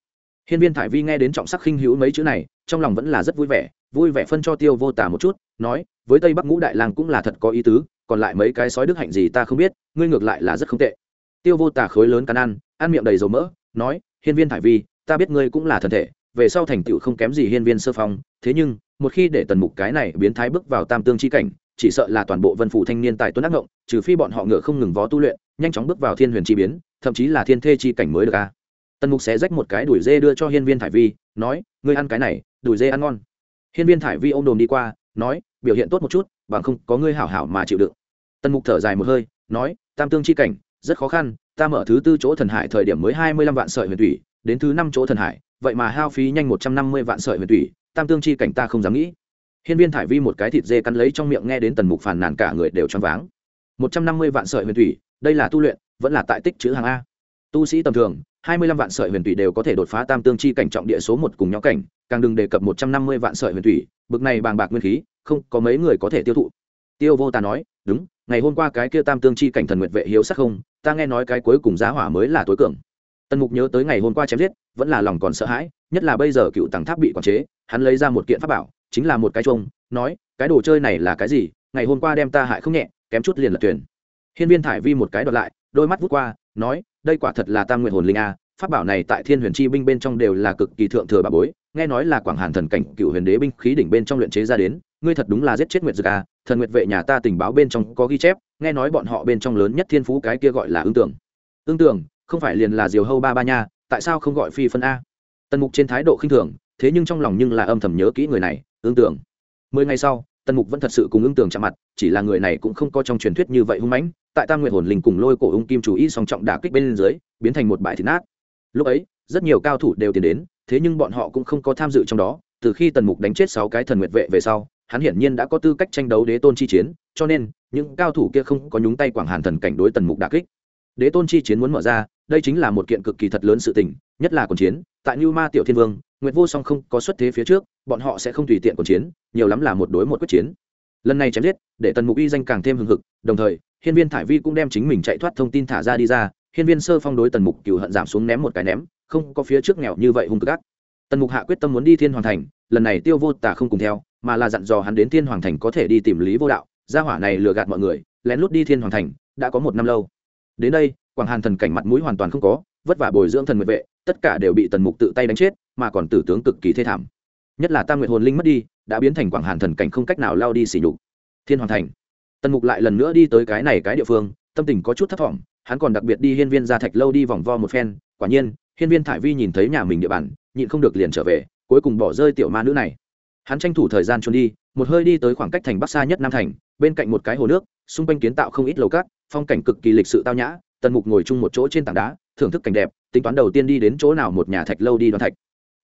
Hiên viên thải vi nghe đến trọng sắc khinh hữu mấy chữ này, trong lòng vẫn là rất vui vẻ vui vẻ phân cho tiêu vô tả một chút, nói, với tây bắc ngũ đại lang cũng là thật có ý tứ, còn lại mấy cái sói đức hạnh gì ta không biết, ngươi ngược lại là rất không tệ. Tiêu vô tả khối lớn cắn ăn ăn miệng đầy dầu mỡ, nói, hiên viên thải vi, ta biết ngươi cũng là thần thể, về sau thành tựu không kém gì hiên viên sơ phong, thế nhưng, một khi để tần mục cái này biến thái bước vào tam tương chi cảnh, chỉ sợ là toàn bộ vân phủ thanh niên tài tuấn ác ngộng, trừ phi bọn họ ngựa không ngừng vó tu luyện, nhanh chóng bước vào thiên huyền chi biến, thậm chí là thiên thê chi cảnh mới được a tần mục sẽ rách một cái đuổi dê đưa cho hiên viên thải vi, nói, ngươi ăn cái này đuổi dê ăn ngon. Hiên viên thải vi ô m đồm đi qua, nói, biểu hiện tốt một chút, bằng không có ngươi hảo hảo mà chịu đựng. Tần mục thở dài một hơi, nói, tam tương chi cảnh, rất khó khăn, ta mở thứ tư chỗ thần hải thời điểm mới hai mươi lăm vạn sợi huyền thủy, đến thứ năm chỗ thần hải, vậy mà hao phí nhanh một trăm năm mươi vạn sợi huyền thủy, tam tương chi cảnh ta không dám nghĩ. Hiên viên thải vi một cái thịt dê cắn lấy trong miệng nghe đến tần mục phàn nàn cả người đều choáng váng. Một trăm năm mươi vạn sợi huyền thủy, đây là tu luyện, vẫn là tại tích chữ hàng a. Tu sĩ tầm thường hai mươi lăm vạn sợi huyền thủy đều có thể đột phá tam tương chi cảnh trọng địa số một cùng nhau cảnh, càng đừng đề cập một trăm năm mươi vạn sợi huyền thủy, bực này bàng bạc nguyên khí, không có mấy người có thể tiêu thụ. Tiêu vô tà nói, đúng, ngày hôm qua cái kia tam tương chi cảnh thần nguyệt vệ hiếu sắc không, ta nghe nói cái cuối cùng giá hỏa mới là tối cường. Tần mục nhớ tới ngày hôm qua chém giết, vẫn là lòng còn sợ hãi, nhất là bây giờ cựu tàng tháp bị quản chế, hắn lấy ra một kiện pháp bảo, chính là một cái chuông, nói, cái đồ chơi này là cái gì? Ngày hôm qua đem ta hại không nhẹ, kém chút liền lật tuyển hiên viên thải vi một cái đoạt lại, đôi mắt vút qua, nói đây quả thật là tam nguyện hồn linh a, pháp bảo này tại thiên huyền chi binh bên trong đều là cực kỳ thượng thừa bà bối, nghe nói là quảng hàn thần cảnh cựu huyền đế binh khí đỉnh bên trong luyện chế ra đến, ngươi thật đúng là giết chết nguyệt dực a, thần nguyệt vệ nhà ta tình báo bên trong có ghi chép, nghe nói bọn họ bên trong lớn nhất thiên phú cái kia gọi là ương tưởng. Ương tưởng, không phải liền là diều hâu ba ba nha, tại sao không gọi phi phân a? Tần mục trên thái độ khinh thường, thế nhưng trong lòng nhưng là âm thầm nhớ kỹ người này, ương tưởng. Mười ngày sau, tần mục vẫn thật sự cùng ương tưởng chạm mặt, chỉ là người này cũng không có trong truyền thuyết như vậy hung mãnh tại tam nguyện hồn linh cùng lôi cổ ung kim chủ y song trọng đả kích bên dưới, biến thành một bãi thịt nát. Lúc ấy, rất nhiều cao thủ đều tiến đến, thế nhưng bọn họ cũng không có tham dự trong đó. Từ khi tần mục đánh chết sáu cái thần nguyệt vệ về sau, hắn hiển nhiên đã có tư cách tranh đấu đế tôn chi chiến, cho nên, những cao thủ kia không có nhúng tay quảng hàn thần cảnh đối tần mục đà kích. Đế tôn chi chiến muốn mở ra, đây chính là một kiện cực kỳ thật lớn sự tình, nhất là quần chiến. Tại như ma tiểu thiên vương, nguyệt vô song không có xuất thế phía trước, bọn họ sẽ không tùy tiện quần chiến, nhiều lắm là một đối một quyết chiến lần này chém giết, để tần mục uy danh càng thêm hừng hực, đồng thời, hiên viên thải vi cũng đem chính mình chạy thoát thông tin thả ra đi ra, hiên viên sơ phong đối tần mục cựu hận giảm xuống ném một cái ném, không có phía trước nghèo như vậy hung cực ác. Tần mục hạ quyết tâm muốn đi thiên hoàng thành, lần này tiêu vô tả không cùng theo, mà là dặn dò hắn đến thiên hoàng thành có thể đi tìm lý vô đạo, gia hỏa này lừa gạt mọi người, lén lút đi thiên hoàng thành, đã có một năm lâu. Đến đây, quảng hàn thần cảnh mặt mũi hoàn toàn không có, vất vả bồi dưỡng thần nguyện vệ, tất cả đều bị tần mục tự tay đánh chết, mà còn tử tướng cực kỳ thê thảm. Nhất là tam nguyện hồn linh mất đi đã biến thành quảng hàn thần cảnh không cách nào lao đi xỉ nhục. Thiên hoàng thành. Tần mục lại lần nữa đi tới cái này cái địa phương, tâm tình có chút thất vọng hắn còn đặc biệt đi hiên viên ra thạch lâu đi vòng vo một phen, quả nhiên, hiên viên thải vi nhìn thấy nhà mình địa bàn, nhịn không được liền trở về, cuối cùng bỏ rơi tiểu ma nữ này. Hắn tranh thủ thời gian trốn đi, một hơi đi tới khoảng cách thành bắc xa nhất nam thành, bên cạnh một cái hồ nước, xung quanh kiến tạo không ít lầu cát, phong cảnh cực kỳ lịch sự tao nhã, tần mục ngồi chung một chỗ trên tảng đá, thưởng thức cảnh đẹp, tính toán đầu tiên đi đến chỗ nào một nhà thạch lâu đi đoàn thạch.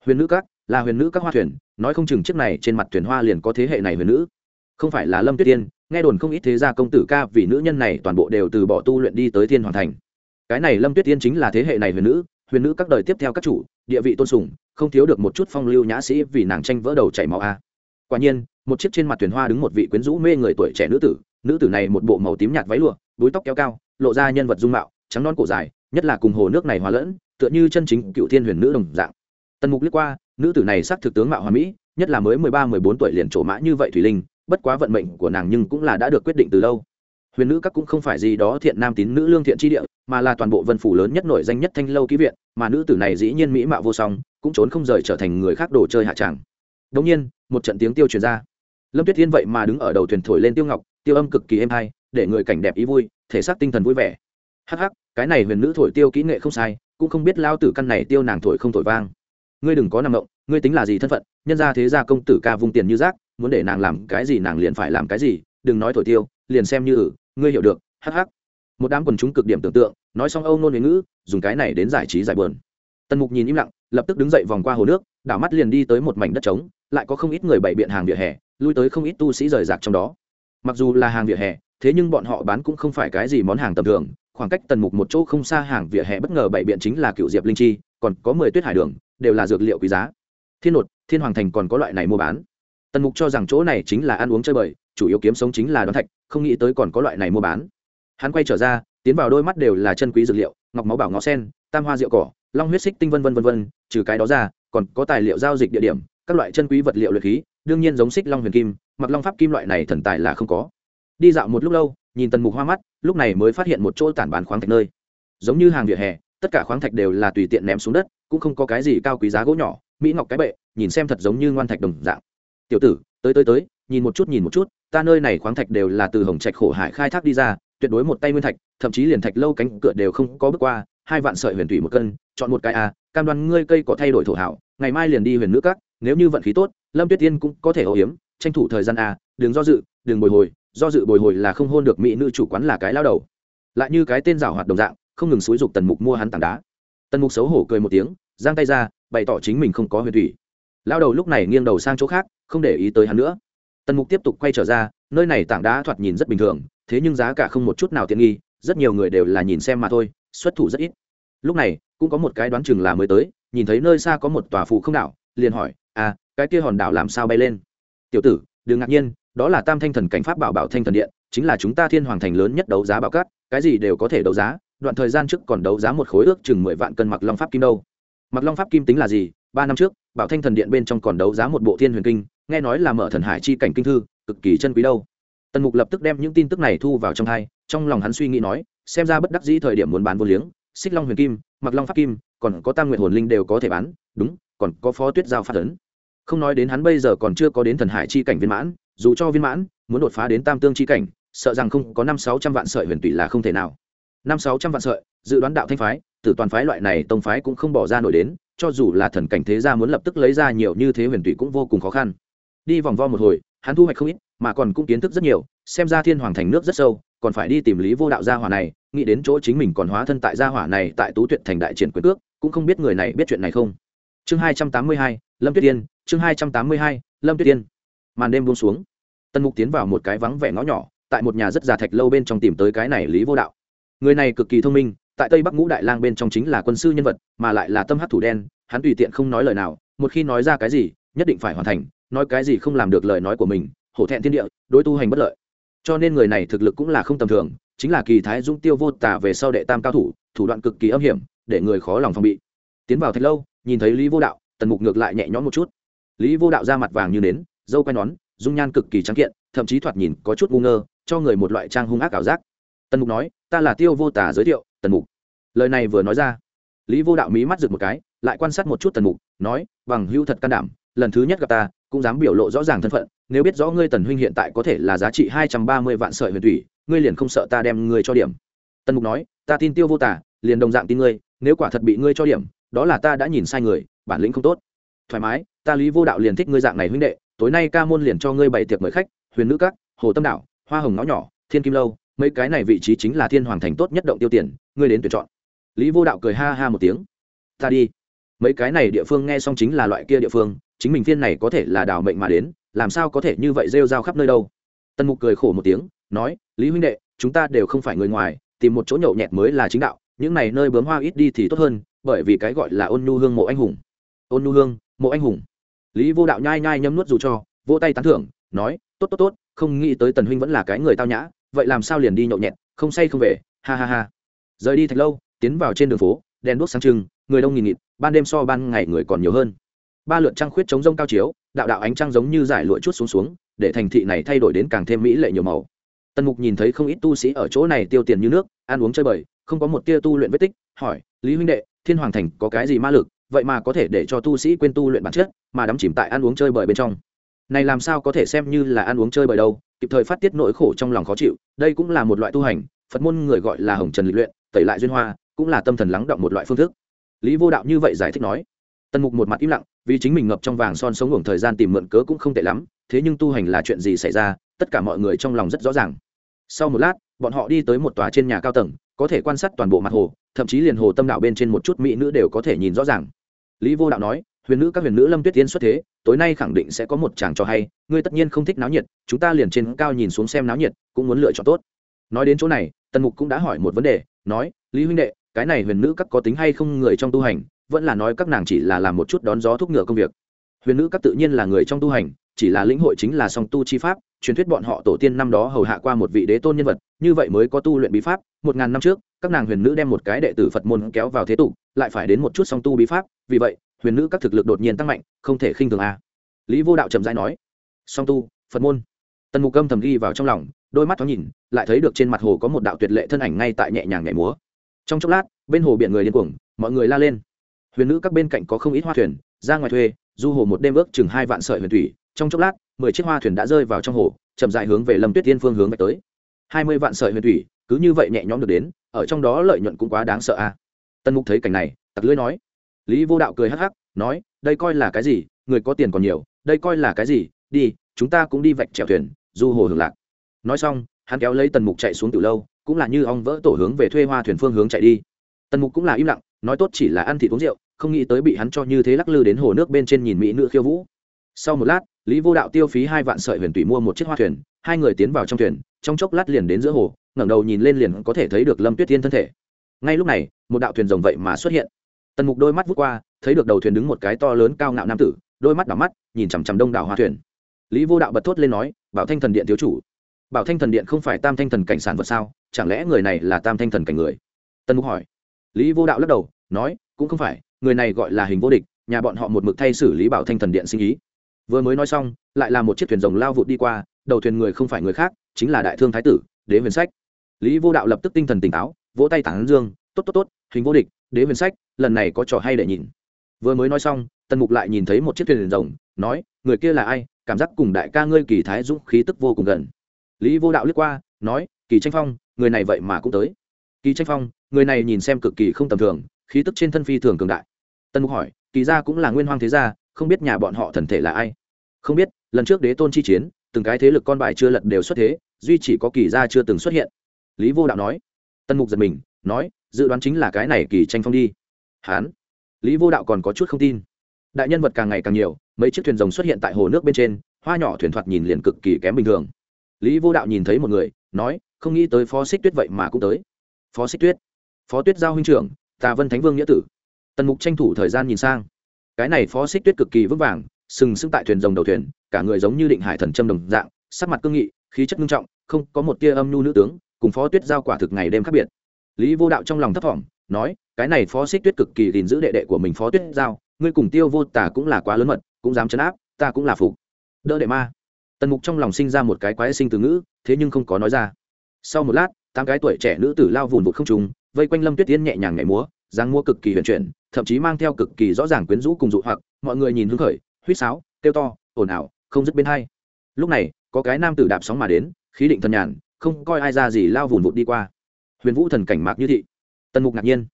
Huyền nữ các là huyền nữ các hoa thuyền, nói không chừng chiếc này trên mặt thuyền hoa liền có thế hệ này huyền nữ. Không phải là lâm tuyết tiên, nghe đồn không ít thế gia công tử ca vì nữ nhân này toàn bộ đều từ bỏ tu luyện đi tới thiên hoàng thành. Cái này lâm tuyết tiên chính là thế hệ này huyền nữ huyền nữ các đời tiếp theo các chủ, địa vị tôn sùng, không thiếu được một chút phong lưu nhã sĩ vì nàng tranh vỡ đầu chảy máu a. Quả nhiên, một chiếc trên mặt thuyền hoa đứng một vị quyến rũ mê người tuổi trẻ nữ tử nữ tử này một bộ màu tím nhạt váy lụa, búi tóc kéo cao, lộ ra nhân vật dung mạo, trắng non cổ dài, nhất là cùng hồ nước này hòa lẫn, tựa như chân chính cựu thiên huyền nữ đồng dạng. Tần mục liếc qua nữ tử này sắc thực tướng mạo hoàn mỹ, nhất là mới mười ba, mười bốn tuổi liền trổ mã như vậy thủy linh, bất quá vận mệnh của nàng nhưng cũng là đã được quyết định từ lâu. Huyền nữ các cũng không phải gì đó thiện nam tín nữ lương thiện tri địa, mà là toàn bộ vân phủ lớn nhất nổi danh nhất thanh lâu ký viện, mà nữ tử này dĩ nhiên mỹ mạo vô song, cũng trốn không rời trở thành người khác đồ chơi hạ tràng. Đông nhiên, một trận tiếng tiêu truyền ra. Lâm tuyết thiên vậy mà đứng ở đầu thuyền thổi lên tiêu ngọc, tiêu âm cực kỳ êm hay, để người cảnh đẹp ý vui, thể xác tinh thần vui vẻ. Hắc hắc, cái này huyền nữ thổi tiêu kỹ nghệ không sai, cũng không biết lao tử căn này tiêu nàng thổi không thổi vang ngươi đừng có nằm động, ngươi tính là gì thân phận, nhân ra thế ra công tử ca vung tiền như rác, muốn để nàng làm cái gì nàng liền phải làm cái gì, đừng nói thổi tiêu, liền xem như ử ngươi hiểu được, hắc hắc. Một đám quần chúng cực điểm tưởng tượng, nói xong âu nôn huế ngữ, dùng cái này đến giải trí giải bờn tần mục nhìn im lặng, lập tức đứng dậy vòng qua hồ nước, đảo mắt liền đi tới một mảnh đất trống, lại có không ít người bày biện hàng vỉa hè, lui tới không ít tu sĩ rời rạc trong đó. Mặc dù là hàng vỉa hè, thế nhưng bọn họ bán cũng không phải cái gì món hàng tầm thường, khoảng cách tần mục một chỗ không xa hàng vỉa hè bất ngờ bày biện chính là cựu diệp linh chi, còn có mười tuyết hải đường đều là dược liệu quý giá. Thiên nột, thiên hoàng thành còn có loại này mua bán. Tần mục cho rằng chỗ này chính là ăn uống chơi bời, chủ yếu kiếm sống chính là đón thạch, không nghĩ tới còn có loại này mua bán. Hắn quay trở ra, tiến vào đôi mắt đều là chân quý dược liệu, ngọc máu bảo ngõ sen, tam hoa rượu cỏ, long huyết xích tinh vân vân vân vân, trừ cái đó ra, còn có tài liệu giao dịch địa điểm, các loại chân quý vật liệu luyện khí, đương nhiên giống xích long huyền kim, mặc long pháp kim loại này thần tài là không có. Đi dạo một lúc lâu, nhìn tần mục hoa mắt, lúc này mới phát hiện một chỗ tản bán khoáng thạch nơi. Giống như hàng vỉa hè, tất cả khoáng thạch đều là tùy tiện ném xuống đất cũng không có cái gì cao quý giá gỗ nhỏ mỹ ngọc cái bệ nhìn xem thật giống như ngoan thạch đồng dạng. Tiểu tử tới tới tới nhìn một chút nhìn một chút ta nơi này khoáng thạch đều là từ hồng trạch khổ hải khai thác đi ra tuyệt đối một tay nguyên thạch thậm chí liền thạch lâu cánh cửa đều không có bước qua hai vạn sợi huyền thủy một cân chọn một cái a à, cam đoan ngươi cây có thay đổi thổ hảo ngày mai liền đi huyền nữ các nếu như vận khí tốt lâm tuyết tiên cũng có thể ấu hiếm tranh thủ thời gian a à, đừng do dự đừng bồi hồi do dự bồi hồi là không hôn được mỹ nữ chủ quán là cái lao đầu. Lại như cái tên giảo hoạt đồng dạng không ngừng xúi dục tần mục mua hắn tảng đá tần mục xấu hổ cười một tiếng, giang tay ra, bày tỏ chính mình không có huyền thủy. Lao đầu lúc này nghiêng đầu sang chỗ khác, không để ý tới hắn nữa. Tần mục tiếp tục quay trở ra, nơi này tảng đá thoạt nhìn rất bình thường, thế nhưng giá cả không một chút nào tiện nghi, rất nhiều người đều là nhìn xem mà thôi, xuất thủ rất ít. Lúc này, cũng có một cái đoán chừng là mới tới, nhìn thấy nơi xa có một tòa phụ không đảo, liền hỏi à cái kia hòn đảo làm sao bay lên? Tiểu tử, đừng ngạc nhiên, đó là tam thanh thần cảnh pháp bảo bảo thanh thần điện, chính là chúng ta thiên hoàng thành lớn nhất đấu giá bảo cát, cái gì đều có thể đấu giá đoạn thời gian trước còn đấu giá một khối ước chừng mười vạn cân mặc long pháp kim đâu. Mặc long pháp kim tính là gì? Ba năm trước, bảo thanh thần điện bên trong còn đấu giá một bộ thiên huyền kinh, nghe nói là mở thần hải chi cảnh kinh thư, cực kỳ chân quý đâu. Tần mục lập tức đem những tin tức này thu vào trong thai trong lòng hắn suy nghĩ nói, xem ra bất đắc dĩ thời điểm muốn bán vô liếng, xích long huyền kim mặc long pháp kim, còn có tam nguyện hồn linh đều có thể bán, đúng, còn có phó tuyết giao phát ấn. Không nói đến hắn bây giờ còn chưa có đến thần hải chi cảnh viên mãn, dù cho viên mãn, muốn đột phá đến tam tương chi cảnh, sợ rằng không có năm sáu trăm vạn sợi huyền tụy là không thể nào năm sáu trăm vạn sợi, dự đoán đạo thanh phái, tử toàn phái loại này tông phái cũng không bỏ ra nổi đến, cho dù là thần cảnh thế gia muốn lập tức lấy ra nhiều như thế huyền tụy cũng vô cùng khó khăn. Đi vòng vo một hồi, hắn thu hoạch không ít, mà còn cũng kiến thức rất nhiều, xem ra thiên hoàng thành nước rất sâu, còn phải đi tìm lý vô đạo gia hỏa này, nghĩ đến chỗ chính mình còn hóa thân tại gia hỏa này tại tú tuyệt thành đại triển quyền cước, cũng không biết người này biết chuyện này không. Chương hai trăm tám mươi hai, lâm tuyết yên, chương hai trăm tám mươi hai, lâm tuyết yên. Màn đêm buông xuống. Tân mục tiến vào một cái vắng vẻ ngõ nhỏ, tại một nhà rất già thạch lâu bên trong tìm tới cái này lý vô đạo người này cực kỳ thông minh, tại tây bắc ngũ đại lang bên trong chính là quân sư nhân vật, mà lại là tâm hát thủ đen, hắn tùy tiện không nói lời nào, một khi nói ra cái gì, nhất định phải hoàn thành, nói cái gì không làm được lời nói của mình, hổ thẹn thiên địa, đối tu hành bất lợi. Cho nên người này thực lực cũng là không tầm thường, chính là kỳ thái dung tiêu vô tả về sau đệ tam cao thủ thủ đoạn cực kỳ âm hiểm, để người khó lòng phòng bị. Tiến vào thạch lâu, nhìn thấy lý vô đạo, tần mục ngược lại nhẹ nhõm một chút. Lý vô đạo ra mặt vàng như nến, dâu quai nón, dung nhan cực kỳ trắng kiện, thậm chí thoạt nhìn có chút ngu ngơ, cho người một loại trang hung ác ảo giác tần mục nói, ta là tiêu vô tả giới thiệu, tần mục. Lời này vừa nói ra, lý vô đạo mí mắt rực một cái, lại quan sát một chút tần mục, nói, bằng hưu thật can đảm, lần thứ nhất gặp ta, cũng dám biểu lộ rõ ràng thân phận, nếu biết rõ ngươi tần huynh hiện tại có thể là giá trị hai trăm ba mươi vạn sợi huyền thủy, ngươi liền không sợ ta đem ngươi cho điểm. Tần mục nói, ta tin tiêu vô tả liền đồng dạng tin ngươi, nếu quả thật bị ngươi cho điểm, đó là ta đã nhìn sai người, bản lĩnh không tốt. Thoải mái, ta lý vô đạo liền thích ngươi dạng này huynh đệ, tối nay ca môn liền cho ngươi bày tiệc mời khách, huyền nữ các, hồ tâm đảo, hoa hồng nó nhỏ, thiên kim lâu mấy cái này vị trí chính là thiên hoàng thành tốt nhất động tiêu tiền, ngươi đến tuyển chọn. Lý vô đạo cười ha ha một tiếng. Ta đi. Mấy cái này địa phương nghe xong chính là loại kia địa phương, chính mình phiên này có thể là đào mệnh mà đến, làm sao có thể như vậy rêu rao khắp nơi đâu. Tần mục cười khổ một tiếng, nói, lý huynh đệ, chúng ta đều không phải người ngoài, tìm một chỗ nhậu nhẹt mới là chính đạo, những này nơi bướm hoa ít đi thì tốt hơn, bởi vì cái gọi là ôn nhu hương mộ anh hùng. Ôn nhu hương mộ anh hùng. Lý vô đạo nhai nhai nhâm nuốt dù cho, vỗ tay tán thưởng, nói, tốt tốt tốt, không nghĩ tới tần huynh vẫn là cái người tao nhã vậy làm sao liền đi nhậu nhẹt, không say không về, ha ha ha. Rời đi thật lâu, tiến vào trên đường phố, đèn đuốc sáng trưng, người đông nghìn nghịt, ban đêm so ban ngày người còn nhiều hơn. Ba lượt trăng khuyết chống rông cao chiếu, đạo đạo ánh trăng giống như giải lụa chút xuống xuống, để thành thị này thay đổi đến càng thêm mỹ lệ nhiều màu. Tần mục nhìn thấy không ít tu sĩ ở chỗ này tiêu tiền như nước, ăn uống chơi bời, không có một tia tu luyện vết tích, hỏi, lý huynh đệ, thiên hoàng thành có cái gì ma lực, vậy mà có thể để cho tu sĩ quên tu luyện bản chất, mà đắm chìm tại ăn uống chơi bời bên trong? Này làm sao có thể xem như là ăn uống chơi bời đâu kịp thời phát tiết nỗi khổ trong lòng khó chịu, đây cũng là một loại tu hành, phật môn người gọi là hồng trần lịch luyện, tẩy lại duyên hoa, cũng là tâm thần lắng động một loại phương thức. Lý vô đạo như vậy giải thích nói, tần mục một mặt im lặng, vì chính mình ngập trong vàng son sống ngủ thời gian tìm mượn cớ cũng không tệ lắm, thế nhưng tu hành là chuyện gì xảy ra, tất cả mọi người trong lòng rất rõ ràng. Sau một lát, bọn họ đi tới một tòa trên nhà cao tầng, có thể quan sát toàn bộ mặt hồ, thậm chí liền hồ tâm đạo bên trên một chút mỹ nữ đều có thể nhìn rõ ràng. Lý vô đạo nói huyền nữ các huyền nữ lâm tuyết tiên xuất thế, tối nay khẳng định sẽ có một chàng cho hay, ngươi tất nhiên không thích náo nhiệt, chúng ta liền trên cao nhìn xuống xem náo nhiệt, cũng muốn lựa chọn tốt. Nói đến chỗ này, tần mục cũng đã hỏi một vấn đề, nói, lý huynh đệ, cái này huyền nữ các có tính hay không người trong tu hành? Vẫn là nói các nàng chỉ là làm một chút đón gió thúc ngựa công việc. Huyền nữ các tự nhiên là người trong tu hành, chỉ là lĩnh hội chính là song tu chi pháp, truyền thuyết bọn họ tổ tiên năm đó hầu hạ qua một vị đế tôn nhân vật, như vậy mới có tu luyện bí pháp. Một ngàn năm trước, các nàng huyền nữ đem một cái đệ tử phật môn kéo vào thế tục, lại phải đến một chút song tu bí pháp, vì vậy huyền nữ các thực lực đột nhiên tăng mạnh, không thể khinh thường a. Lý vô đạo trầm dai nói, song tu, phật môn. Tần mục âm thầm ghi vào trong lòng, đôi mắt thoáng nhìn, lại thấy được trên mặt hồ có một đạo tuyệt lệ thân ảnh ngay tại nhẹ nhàng nhảy múa. Trong chốc lát, bên hồ biển người điên cuồng, mọi người la lên. Huyền nữ các bên cạnh có không ít hoa thuyền, ra ngoài thuê, du hồ một đêm ước chừng hai vạn sợi huyền thủy. Trong chốc lát, mười chiếc hoa thuyền đã rơi vào trong hồ, chậm dại hướng về lâm tuyết tiên phương hướng tới. Hai mươi vạn sợi huyền thủy, cứ như vậy nhẹ nhõm được đến, ở trong đó lợi nhuận cũng quá đáng sợ a. À. tân mục thấy cảnh này, tặc lưỡi nói lý vô đạo cười hắc hắc, nói, đây coi là cái gì? Người có tiền còn nhiều, đây coi là cái gì? Đi, chúng ta cũng đi vạch chèo thuyền, du hồ hưởng lạc. Nói xong, hắn kéo lấy tần mục chạy xuống từ lâu, cũng là như ong vỡ tổ hướng về thuê hoa thuyền phương hướng chạy đi. Tần mục cũng là im lặng, nói tốt chỉ là ăn thịt uống rượu, không nghĩ tới bị hắn cho như thế lắc lư đến hồ nước bên trên nhìn mỹ nữ khiêu vũ. Sau một lát, lý vô đạo tiêu phí hai vạn sợi huyền tùy mua một chiếc hoa thuyền, hai người tiến vào trong thuyền, trong chốc lát liền đến giữa hồ, ngẩng đầu nhìn lên liền có thể thấy được lâm tuyết tiên thân thể. Ngay lúc này, một đạo thuyền rồng vậy mà xuất hiện tần mục đôi mắt vút qua, thấy được đầu thuyền đứng một cái to lớn cao ngạo nam tử, đôi mắt đỏ mắt, nhìn chằm chằm đông đảo hoa thuyền. Lý vô đạo bật thốt lên nói, bảo thanh thần điện thiếu chủ, bảo thanh thần điện không phải tam thanh thần cảnh sản vật sao? Chẳng lẽ người này là tam thanh thần cảnh người? Tân mục hỏi. Lý vô đạo lắc đầu, nói, cũng không phải, người này gọi là hình vô địch, nhà bọn họ một mực thay xử lý bảo thanh thần điện sinh ý. Vừa mới nói xong, lại là một chiếc thuyền rồng lao vụt đi qua, đầu thuyền người không phải người khác, chính là đại thương thái tử, đế huyền sách. Lý vô đạo lập tức tinh thần tỉnh táo, vỗ tay tản dương, tốt tốt tốt, hình vô địch đế huyền sách, lần này có trò hay để nhìn. Vừa mới nói xong, tần mục lại nhìn thấy một chiếc thuyền rồng, nói, người kia là ai? Cảm giác cùng đại ca ngươi kỳ thái dũng khí tức vô cùng gần. Lý vô đạo lướt qua, nói, kỳ tranh phong, người này vậy mà cũng tới. Kỳ tranh phong, người này nhìn xem cực kỳ không tầm thường, khí tức trên thân phi thường cường đại. Tần mục hỏi, kỳ gia cũng là nguyên hoang thế gia, không biết nhà bọn họ thần thể là ai? Không biết, lần trước đế tôn chi chiến, từng cái thế lực con bài chưa lật đều xuất thế, duy chỉ có kỳ gia chưa từng xuất hiện. Lý vô đạo nói. Tân mục giật mình, nói dự đoán chính là cái này kỳ tranh phong đi. Hán, lý vô đạo còn có chút không tin. Đại nhân vật càng ngày càng nhiều, mấy chiếc thuyền rồng xuất hiện tại hồ nước bên trên, hoa nhỏ thuyền thoạt nhìn liền cực kỳ kém bình thường. Lý vô đạo nhìn thấy một người, nói, không nghĩ tới phó xích tuyết vậy mà cũng tới. Phó xích tuyết, phó tuyết giao huynh trưởng, tà vân thánh vương nghĩa tử. Tần mục tranh thủ thời gian nhìn sang. Cái này phó xích tuyết cực kỳ vững vàng, sừng sững tại thuyền rồng đầu thuyền, cả người giống như định hải thần châm đồng dạng, sắc mặt cương nghị, khí chất nghiêm trọng, không có một tia âm nhu nữ tướng, cùng phó tuyết giao quả thực ngày đêm khác biệt lý vô đạo trong lòng thấp thỏm, nói, cái này phó xích tuyết cực kỳ gìn giữ đệ đệ của mình phó tuyết giao, ngươi cùng tiêu vô tả cũng là quá lớn mật, cũng dám chấn áp, ta cũng là phục. Đỡ đệ ma. Tần mục trong lòng sinh ra một cái quái sinh từ ngữ, thế nhưng không có nói ra. Sau một lát, tám cái tuổi trẻ nữ tử lao vùn vụt không trùng vây quanh lâm tuyết tiên nhẹ nhàng nhảy múa, dáng múa cực kỳ huyền chuyển, thậm chí mang theo cực kỳ rõ ràng quyến rũ cùng dụ hoặc, mọi người nhìn hứng khởi huýt sáo, kêu to, ồn ào, không dứt bên hai. Lúc này, có cái nam tử đạp sóng mà đến, khí định thần nhàn, không coi ai ra gì lao vùn vụt đi qua huyền vũ thần cảnh mạc như thị. Tần mục ngạc nhiên.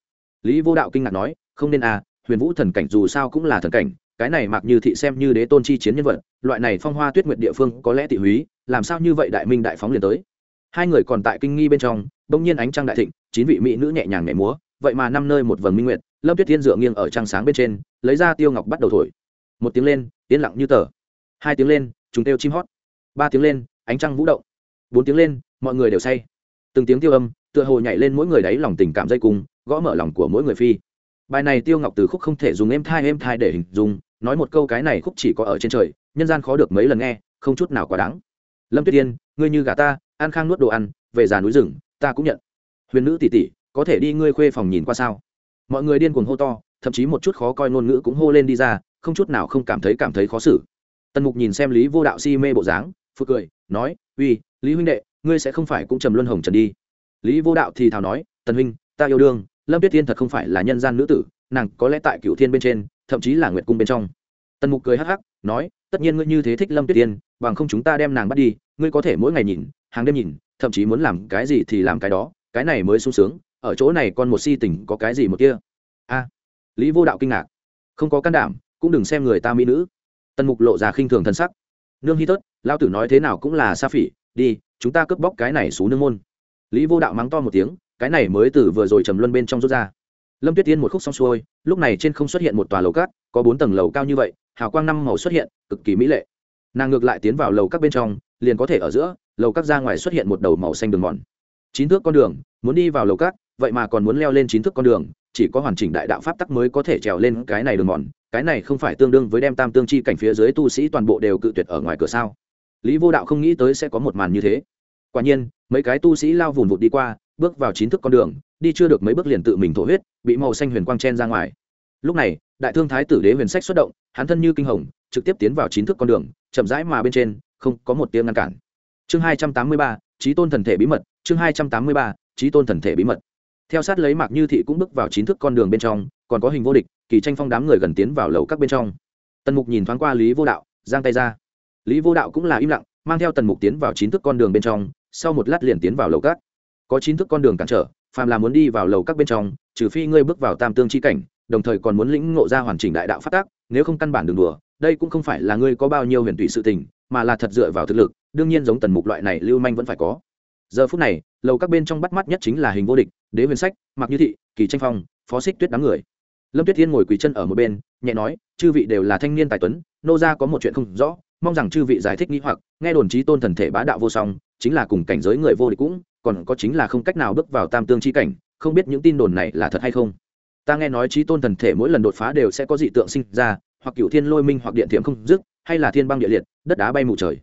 Lý vô đạo kinh ngạc nói, không nên à huyền vũ thần cảnh dù sao cũng là thần cảnh, cái này mạc như thị xem như đế tôn chi chiến nhân vật, loại này phong hoa tuyết nguyệt địa phương có lẽ tị húy, làm sao như vậy đại minh đại phóng liền tới. Hai người còn tại kinh nghi bên trong, bỗng nhiên ánh trăng đại thịnh, chín vị mỹ nữ nhẹ nhàng nhảy múa, vậy mà năm nơi một vầng minh nguyệt, lâm tuyết tiên dựa nghiêng ở trăng sáng bên trên, lấy ra tiêu ngọc bắt đầu thổi. Một tiếng lên, yên lặng như tờ. Hai tiếng lên, chúng kêu chim hót. Ba tiếng lên, ánh trăng vũ động. Bốn tiếng lên, mọi người đều say. Từng tiếng tiêu âm tựa hồ nhảy lên mỗi người đáy lòng tình cảm dây cung, gõ mở lòng của mỗi người phi. Bài này tiêu ngọc từ khúc không thể dùng êm thai êm thai để hình dung, nói một câu cái này khúc chỉ có ở trên trời, nhân gian khó được mấy lần nghe, không chút nào quá đáng. Lâm tuyết tiên, ngươi như gà ta an khang nuốt đồ ăn, về già núi rừng, ta cũng nhận. Huyền nữ tỷ tỷ, có thể đi ngươi khuê phòng nhìn qua sao? Mọi người điên cuồng hô to, thậm chí một chút khó coi ngôn ngữ cũng hô lên đi ra, không chút nào không cảm thấy cảm thấy khó xử. Tần mục nhìn xem lý vô đạo si mê bộ dáng phượt cười, nói, uy, lý huynh đệ, ngươi sẽ không phải cũng trầm luân hồng trần đi lý vô đạo thì thào nói, tần huynh, ta yêu đương, lâm tuyết thiên thật không phải là nhân gian nữ tử, nàng có lẽ tại cựu thiên bên trên, thậm chí là nguyệt cung bên trong. Tần mục cười hắc hắc, nói, tất nhiên ngươi như thế thích lâm tuyết tiên bằng không chúng ta đem nàng bắt đi, ngươi có thể mỗi ngày nhìn, hàng đêm nhìn, thậm chí muốn làm cái gì thì làm cái đó, cái này mới sung sướng, ở chỗ này còn một si tình có cái gì một kia? A, lý vô đạo kinh ngạc, không có can đảm, cũng đừng xem người ta mỹ nữ. Tần mục lộ ra khinh thường thân sắc, nương hy tớt lao tử nói thế nào cũng là sa phỉ, đi, chúng ta cướp bóc cái này xuống nương môn lý vô đạo mắng to một tiếng, cái này mới từ vừa rồi trầm luân bên trong rút ra. Lâm tuyết tiên một khúc xong xuôi, lúc này trên không xuất hiện một tòa lầu cát, có bốn tầng lầu cao như vậy, hào quang năm màu xuất hiện, cực kỳ mỹ lệ. Nàng ngược lại tiến vào lầu các bên trong, liền có thể ở giữa, lầu các ra ngoài xuất hiện một đầu màu xanh đường mòn. Chín thước con đường, muốn đi vào lầu các vậy mà còn muốn leo lên chín thước con đường, chỉ có hoàn chỉnh đại đạo pháp tắc mới có thể trèo lên cái này đường mòn, cái này không phải tương đương với đem tam tương chi cảnh phía dưới tu sĩ toàn bộ đều cự tuyệt ở ngoài cửa sao? Lý vô đạo không nghĩ tới sẽ có một màn như thế. Quả nhiên mấy cái tu sĩ lao vùn vụt đi qua, bước vào chín thước con đường, đi chưa được mấy bước liền tự mình thổ huyết, bị màu xanh huyền quang chen ra ngoài. Lúc này, đại thương thái tử đế huyền sách xuất động, hắn thân như kinh hồng, trực tiếp tiến vào chín thước con đường, chậm rãi mà bên trên, không có một tiếng ngăn cản. Chương hai trăm tám mươi ba, trí tôn thần thể bí mật, chương hai trăm tám mươi ba, trí tôn thần thể bí mật. Theo sát lấy mạc như thị cũng bước vào chín thước con đường bên trong, còn có hình vô địch, kỳ tranh phong đám người gần tiến vào lầu các bên trong. Tần mục nhìn thoáng qua lý vô đạo, giang tay ra. Lý vô đạo cũng là im lặng, mang theo tần mục tiến vào chín thước con đường bên trong sau một lát liền tiến vào lầu các. Có chín thước con đường cản trở, phàm là muốn đi vào lầu các bên trong, trừ phi ngươi bước vào tam tương chi cảnh, đồng thời còn muốn lĩnh ngộ ra hoàn chỉnh đại đạo phát tác nếu không căn bản đường đùa, đây cũng không phải là ngươi có bao nhiêu huyền tụy sự tình, mà là thật dựa vào thực lực, đương nhiên giống tần mục loại này lưu manh vẫn phải có. Giờ phút này, lầu các bên trong bắt mắt nhất chính là hình vô địch, đế huyền sách, mặc như thị, kỳ tranh phong, phó xích tuyết đám người. Lâm tuyết thiên ngồi quỳ chân ở một bên, nhẹ nói, chư vị đều là thanh niên tài tuấn, nô ra có một chuyện không rõ mong rằng chư vị giải thích nghĩ hoặc, nghe đồn trí tôn thần thể bá đạo vô song, chính là cùng cảnh giới người vô địch cũng, còn có chính là không cách nào bước vào tam tương chi cảnh, không biết những tin đồn này là thật hay không. Ta nghe nói trí tôn thần thể mỗi lần đột phá đều sẽ có dị tượng sinh ra, hoặc cựu thiên lôi minh hoặc điện thiểm không dứt, hay là thiên băng địa liệt, đất đá bay mù trời.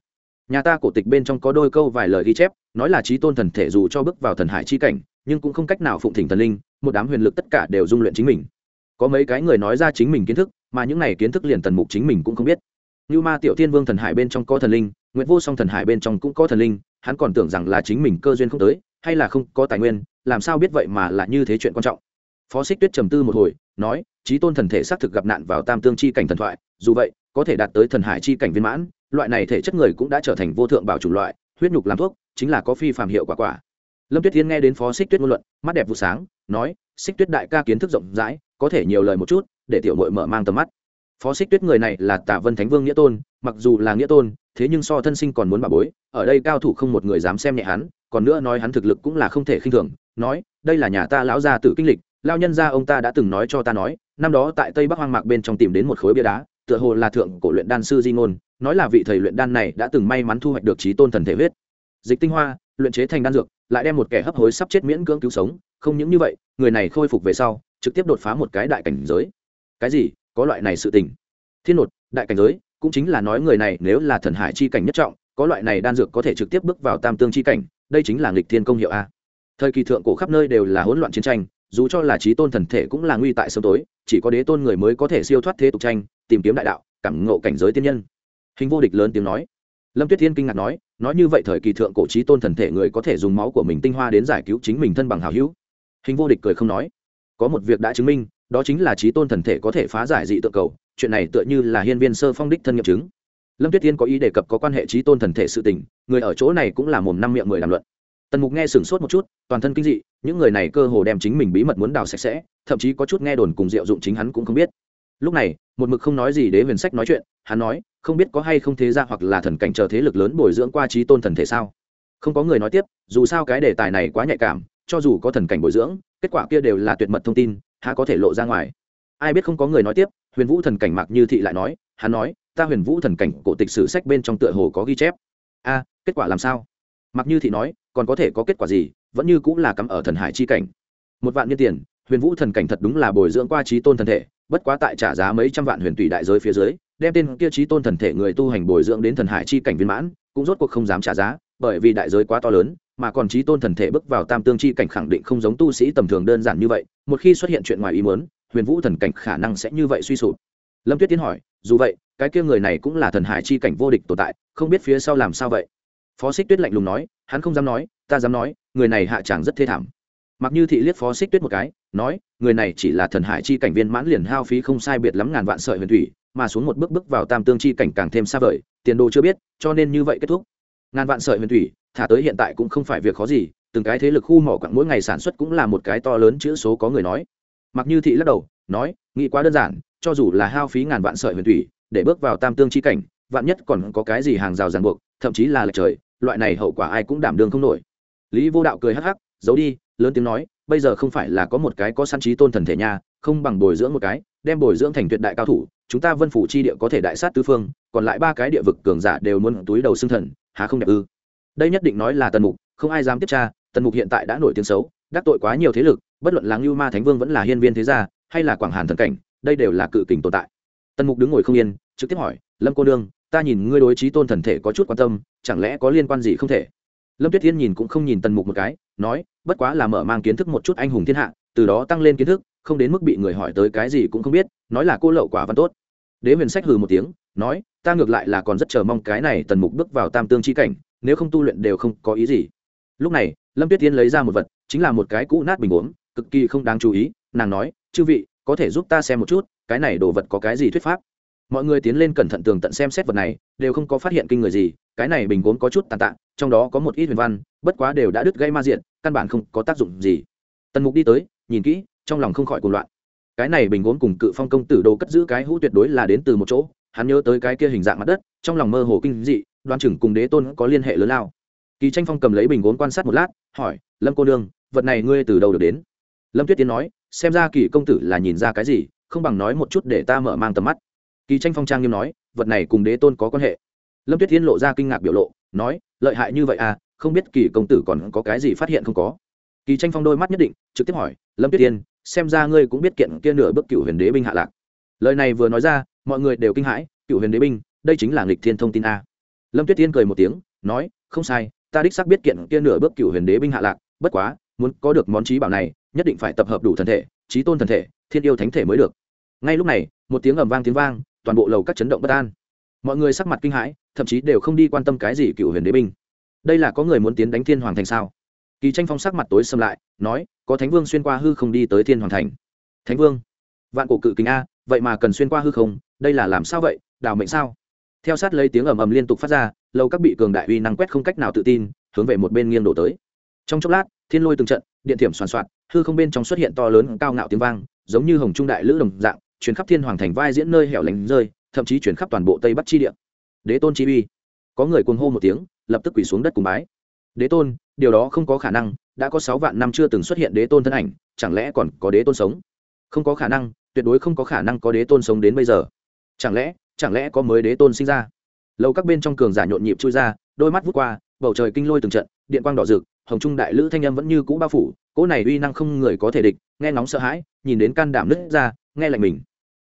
Nhà ta cổ tịch bên trong có đôi câu vài lời ghi chép, nói là trí tôn thần thể dù cho bước vào thần hải chi cảnh, nhưng cũng không cách nào phụng thỉnh thần linh, một đám huyền lực tất cả đều dung luyện chính mình. Có mấy cái người nói ra chính mình kiến thức, mà những này kiến thức liền tần mục chính mình cũng không biết như ma tiểu thiên vương thần hải bên trong có thần linh nguyện vô song thần hải bên trong cũng có thần linh, hắn còn tưởng rằng là chính mình cơ duyên không tới, hay là không có tài nguyên, làm sao biết vậy mà là như thế chuyện quan trọng. Phó xích tuyết trầm tư một hồi, nói trí tôn thần thể xác thực gặp nạn vào tam tương chi cảnh thần thoại, dù vậy, có thể đạt tới thần hải chi cảnh viên mãn, loại này thể chất người cũng đã trở thành vô thượng bảo chủng loại, huyết nhục làm thuốc, chính là có phi phàm hiệu quả quả. Lâm tuyết thiên nghe đến phó xích tuyết ngôn luận, mắt đẹp vụ sáng, nói, xích tuyết đại ca kiến thức rộng rãi, có thể nhiều lời một chút, để tiểu mội mở mang tầm mắt phó xích tuyết người này là tả vân thánh vương nghĩa tôn, mặc dù là nghĩa tôn, thế nhưng so thân sinh còn muốn bà bối, ở đây cao thủ không một người dám xem nhẹ hắn, còn nữa nói hắn thực lực cũng là không thể khinh thường, nói, đây là nhà ta lão gia tự kinh lịch lao nhân gia ông ta đã từng nói cho ta nói, năm đó tại tây bắc hoang mạc bên trong tìm đến một khối bia đá, tựa hồ là thượng cổ luyện đan sư di ngôn, nói là vị thầy luyện đan này đã từng may mắn thu hoạch được trí tôn thần thể huyết. Dịch tinh hoa, luyện chế thành đan dược, lại đem một kẻ hấp hối sắp chết miễn cưỡng cứu sống, không những như vậy, người này khôi phục về sau, trực tiếp đột phá một cái đại cảnh giới. Cái gì? Có loại này sự tình. Thiên nột, đại cảnh giới, cũng chính là nói người này nếu là thần hải chi cảnh nhất trọng, có loại này đan dược có thể trực tiếp bước vào tam tương chi cảnh, đây chính là nghịch thiên công hiệu a. Thời kỳ thượng cổ khắp nơi đều là hỗn loạn chiến tranh, dù cho là trí tôn thần thể cũng là nguy tại sớm tối, chỉ có đế tôn người mới có thể siêu thoát thế tục tranh, tìm kiếm đại đạo, cảm ngộ cảnh giới tiên nhân. Hình vô địch lớn tiếng nói. Lâm tuyết thiên kinh ngạc nói nói như vậy thời kỳ thượng cổ trí tôn thần thể người có thể dùng máu của mình tinh hoa đến giải cứu chính mình thân bằng hào hữu. Hình vô địch cười không nói. Có một việc đã chứng minh đó chính là trí tôn thần thể có thể phá giải dị tượng cầu, chuyện này tựa như là hiên viên sơ phong đích thân nghiệm chứng. Lâm tuyết tiên có ý đề cập có quan hệ trí tôn thần thể sự tình, người ở chỗ này cũng là mồm năm miệng mười làm luận. Tần mục nghe sửng sốt một chút, toàn thân kinh dị, những người này cơ hồ đem chính mình bí mật muốn đào sạch sẽ, thậm chí có chút nghe đồn cùng diệu dụng chính hắn cũng không biết. Lúc này, một mực không nói gì đế huyền sách nói chuyện, hắn nói, không biết có hay không thế ra hoặc là thần cảnh chờ thế lực lớn bồi dưỡng qua trí tôn thần thể sao? Không có người nói tiếp, dù sao cái đề tài này quá nhạy cảm, cho dù có thần cảnh bồi dưỡng, kết quả kia đều là tuyệt mật thông tin há có thể lộ ra ngoài. Ai biết không có người nói tiếp, huyền vũ thần cảnh mặc như thị lại nói, hắn nói, ta huyền vũ thần cảnh cổ tịch sử sách bên trong tựa hồ có ghi chép. A, kết quả làm sao? Mặc như thị nói, còn có thể có kết quả gì, vẫn như cũng là cắm ở thần hải chi cảnh. Một vạn nhân tiền, huyền vũ thần cảnh thật đúng là bồi dưỡng qua trí tôn thần thể, bất quá tại trả giá mấy trăm vạn huyền tùy đại giới phía dưới, đem tên kia trí tôn thần thể người tu hành bồi dưỡng đến thần hải chi cảnh viên mãn, cũng rốt cuộc không dám trả giá, bởi vì đại giới quá to lớn mà còn trí tôn thần thể bước vào tam tương chi cảnh khẳng định không giống tu sĩ tầm thường đơn giản như vậy, một khi xuất hiện chuyện ngoài ý muốn, huyền vũ thần cảnh khả năng sẽ như vậy suy sụp. Lâm tuyết tiến hỏi, dù vậy, cái kia người này cũng là thần hải chi cảnh vô địch tồn tại, không biết phía sau làm sao vậy? Phó xích tuyết lạnh lùng nói, hắn không dám nói, ta dám nói, người này hạ tràng rất thê thảm. Mặc như thị liếc phó xích tuyết một cái, nói, người này chỉ là thần hải chi cảnh viên mãn liền hao phí không sai biệt lắm ngàn vạn sợi huyền thủy, mà xuống một bước bước vào tam tương chi cảnh càng thêm xa vời, tiền đồ chưa biết, cho nên như vậy kết thúc ngàn vạn sợi huyền thủy, thả tới hiện tại cũng không phải việc khó gì, từng cái thế lực khu mỏ quặng mỗi ngày sản xuất cũng là một cái to lớn chữ số có người nói. Mặc như thị lắc đầu, nói, nghĩ quá đơn giản, cho dù là hao phí ngàn vạn sợi huyền thủy, để bước vào tam tương chi cảnh, vạn nhất còn có cái gì hàng rào ràng buộc, thậm chí là lệch trời, loại này hậu quả ai cũng đảm đương không nổi. Lý vô đạo cười hắc hắc, giấu đi, lớn tiếng nói, bây giờ không phải là có một cái có săn trí tôn thần thể nha, không bằng bồi dưỡng một cái, đem bồi dưỡng thành tuyệt đại cao thủ, chúng ta vân phủ chi địa có thể đại sát tứ phương, còn lại ba cái địa vực cường giả đều muốn túi đầu xương thần há không đẹp ư? Đây nhất định nói là tần mục, không ai dám tiếp tra, tần mục hiện tại đã nổi tiếng xấu, đắc tội quá nhiều thế lực, bất luận là ngưu ma thánh vương vẫn là hiên viên thế gia, hay là quảng hàn thần cảnh, đây đều là cự kình tồn tại. Tần mục đứng ngồi không yên, trực tiếp hỏi, lâm cô nương, ta nhìn ngươi đối trí tôn thần thể có chút quan tâm, chẳng lẽ có liên quan gì không thể? Lâm tuyết thiên nhìn cũng không nhìn tần mục một cái, nói, bất quá là mở mang kiến thức một chút anh hùng thiên hạ, từ đó tăng lên kiến thức, không đến mức bị người hỏi tới cái gì cũng không biết, nói là cô lậu quả văn tốt. Đế huyền sách hừ một tiếng nói, ta ngược lại là còn rất chờ mong cái này tần mục bước vào tam tương chi cảnh, nếu không tu luyện đều không có ý gì. Lúc này, lâm tuyết tiên lấy ra một vật, chính là một cái cũ nát bình uống, cực kỳ không đáng chú ý, nàng nói, chư vị, có thể giúp ta xem một chút, cái này đồ vật có cái gì thuyết pháp? Mọi người tiến lên cẩn thận tường tận xem xét vật này, đều không có phát hiện kinh người gì, cái này bình gốm có chút tàn tạ, trong đó có một ít huyền văn, bất quá đều đã đứt gây ma diện, căn bản không có tác dụng gì. Tần mục đi tới, nhìn kỹ, trong lòng không khỏi cuồng loạn. Cái này bình gốm cùng cự phong công tử đồ cất giữ cái hũ tuyệt đối là đến từ một chỗ hắn nhớ tới cái kia hình dạng mặt đất, trong lòng mơ hồ kinh dị đoan chừng cùng đế tôn có liên hệ lớn lao. Kỳ tranh phong cầm lấy bình gốm quan sát một lát, hỏi, lâm cô nương, vật này ngươi từ đâu được đến? Lâm tuyết tiến nói, xem ra kỳ công tử là nhìn ra cái gì, không bằng nói một chút để ta mở mang tầm mắt. Kỳ tranh phong trang nghiêm nói, vật này cùng đế tôn có quan hệ. Lâm tuyết tiến lộ ra kinh ngạc biểu lộ, nói, lợi hại như vậy à không biết kỳ công tử còn có cái gì phát hiện không có? Kỳ tranh phong đôi mắt nhất định, trực tiếp hỏi, lâm tuyết tiên, xem ra ngươi cũng biết kiện kia nửa bước cựu huyền đế binh hạ lạc. Lời này vừa nói ra mọi người đều kinh hãi, cựu huyền đế binh, đây chính là nghịch thiên thông tin a. Lâm tuyết tiên cười một tiếng, nói, không sai, ta đích xác biết kiện kia nửa bước cựu huyền đế binh hạ lạc, bất quá, muốn có được món trí bảo này, nhất định phải tập hợp đủ thần thể, trí tôn thần thể, thiên yêu thánh thể mới được. Ngay lúc này, một tiếng ầm vang tiếng vang, toàn bộ lầu các chấn động bất an. Mọi người sắc mặt kinh hãi, thậm chí đều không đi quan tâm cái gì cựu huyền đế binh. Đây là có người muốn tiến đánh thiên hoàng thành sao? Kỳ tranh phong sắc mặt tối xâm lại, nói, có thánh vương xuyên qua hư không đi tới thiên hoàng thành. Thánh vương, vạn cổ cự kính a, vậy mà cần xuyên qua hư không đây là làm sao vậy, đào mệnh sao? Theo sát lấy tiếng ầm ầm liên tục phát ra, lâu các bị cường đại uy năng quét không cách nào tự tin, hướng về một bên nghiêng đổ tới. Trong chốc lát, thiên lôi từng trận, điện thiểm soàn soạt hư không bên trong xuất hiện to lớn cao ngạo tiếng vang, giống như hồng trung đại lữ đồng dạng chuyển khắp thiên hoàng thành vai diễn nơi hẻo lánh rơi, thậm chí chuyển khắp toàn bộ tây bắc chi địa. Đế tôn chi uy. Có người cuồng hô một tiếng, lập tức quỳ xuống đất cùng bái. Đế tôn, điều đó không có khả năng, đã có sáu vạn năm chưa từng xuất hiện đế tôn thân ảnh, chẳng lẽ còn có đế tôn sống? Không có khả năng, tuyệt đối không có khả năng có đế tôn sống đến bây giờ chẳng lẽ chẳng lẽ có mới đế tôn sinh ra? Lâu các bên trong cường giả nhộn nhịp chui ra, đôi mắt vút qua, bầu trời kinh lôi từng trận, điện quang đỏ rực, hồng trung đại lữ thanh âm vẫn như cũ bao phủ, cỗ này uy năng không người có thể địch, nghe nóng sợ hãi, nhìn đến can đảm nứt ra, nghe lạnh mình.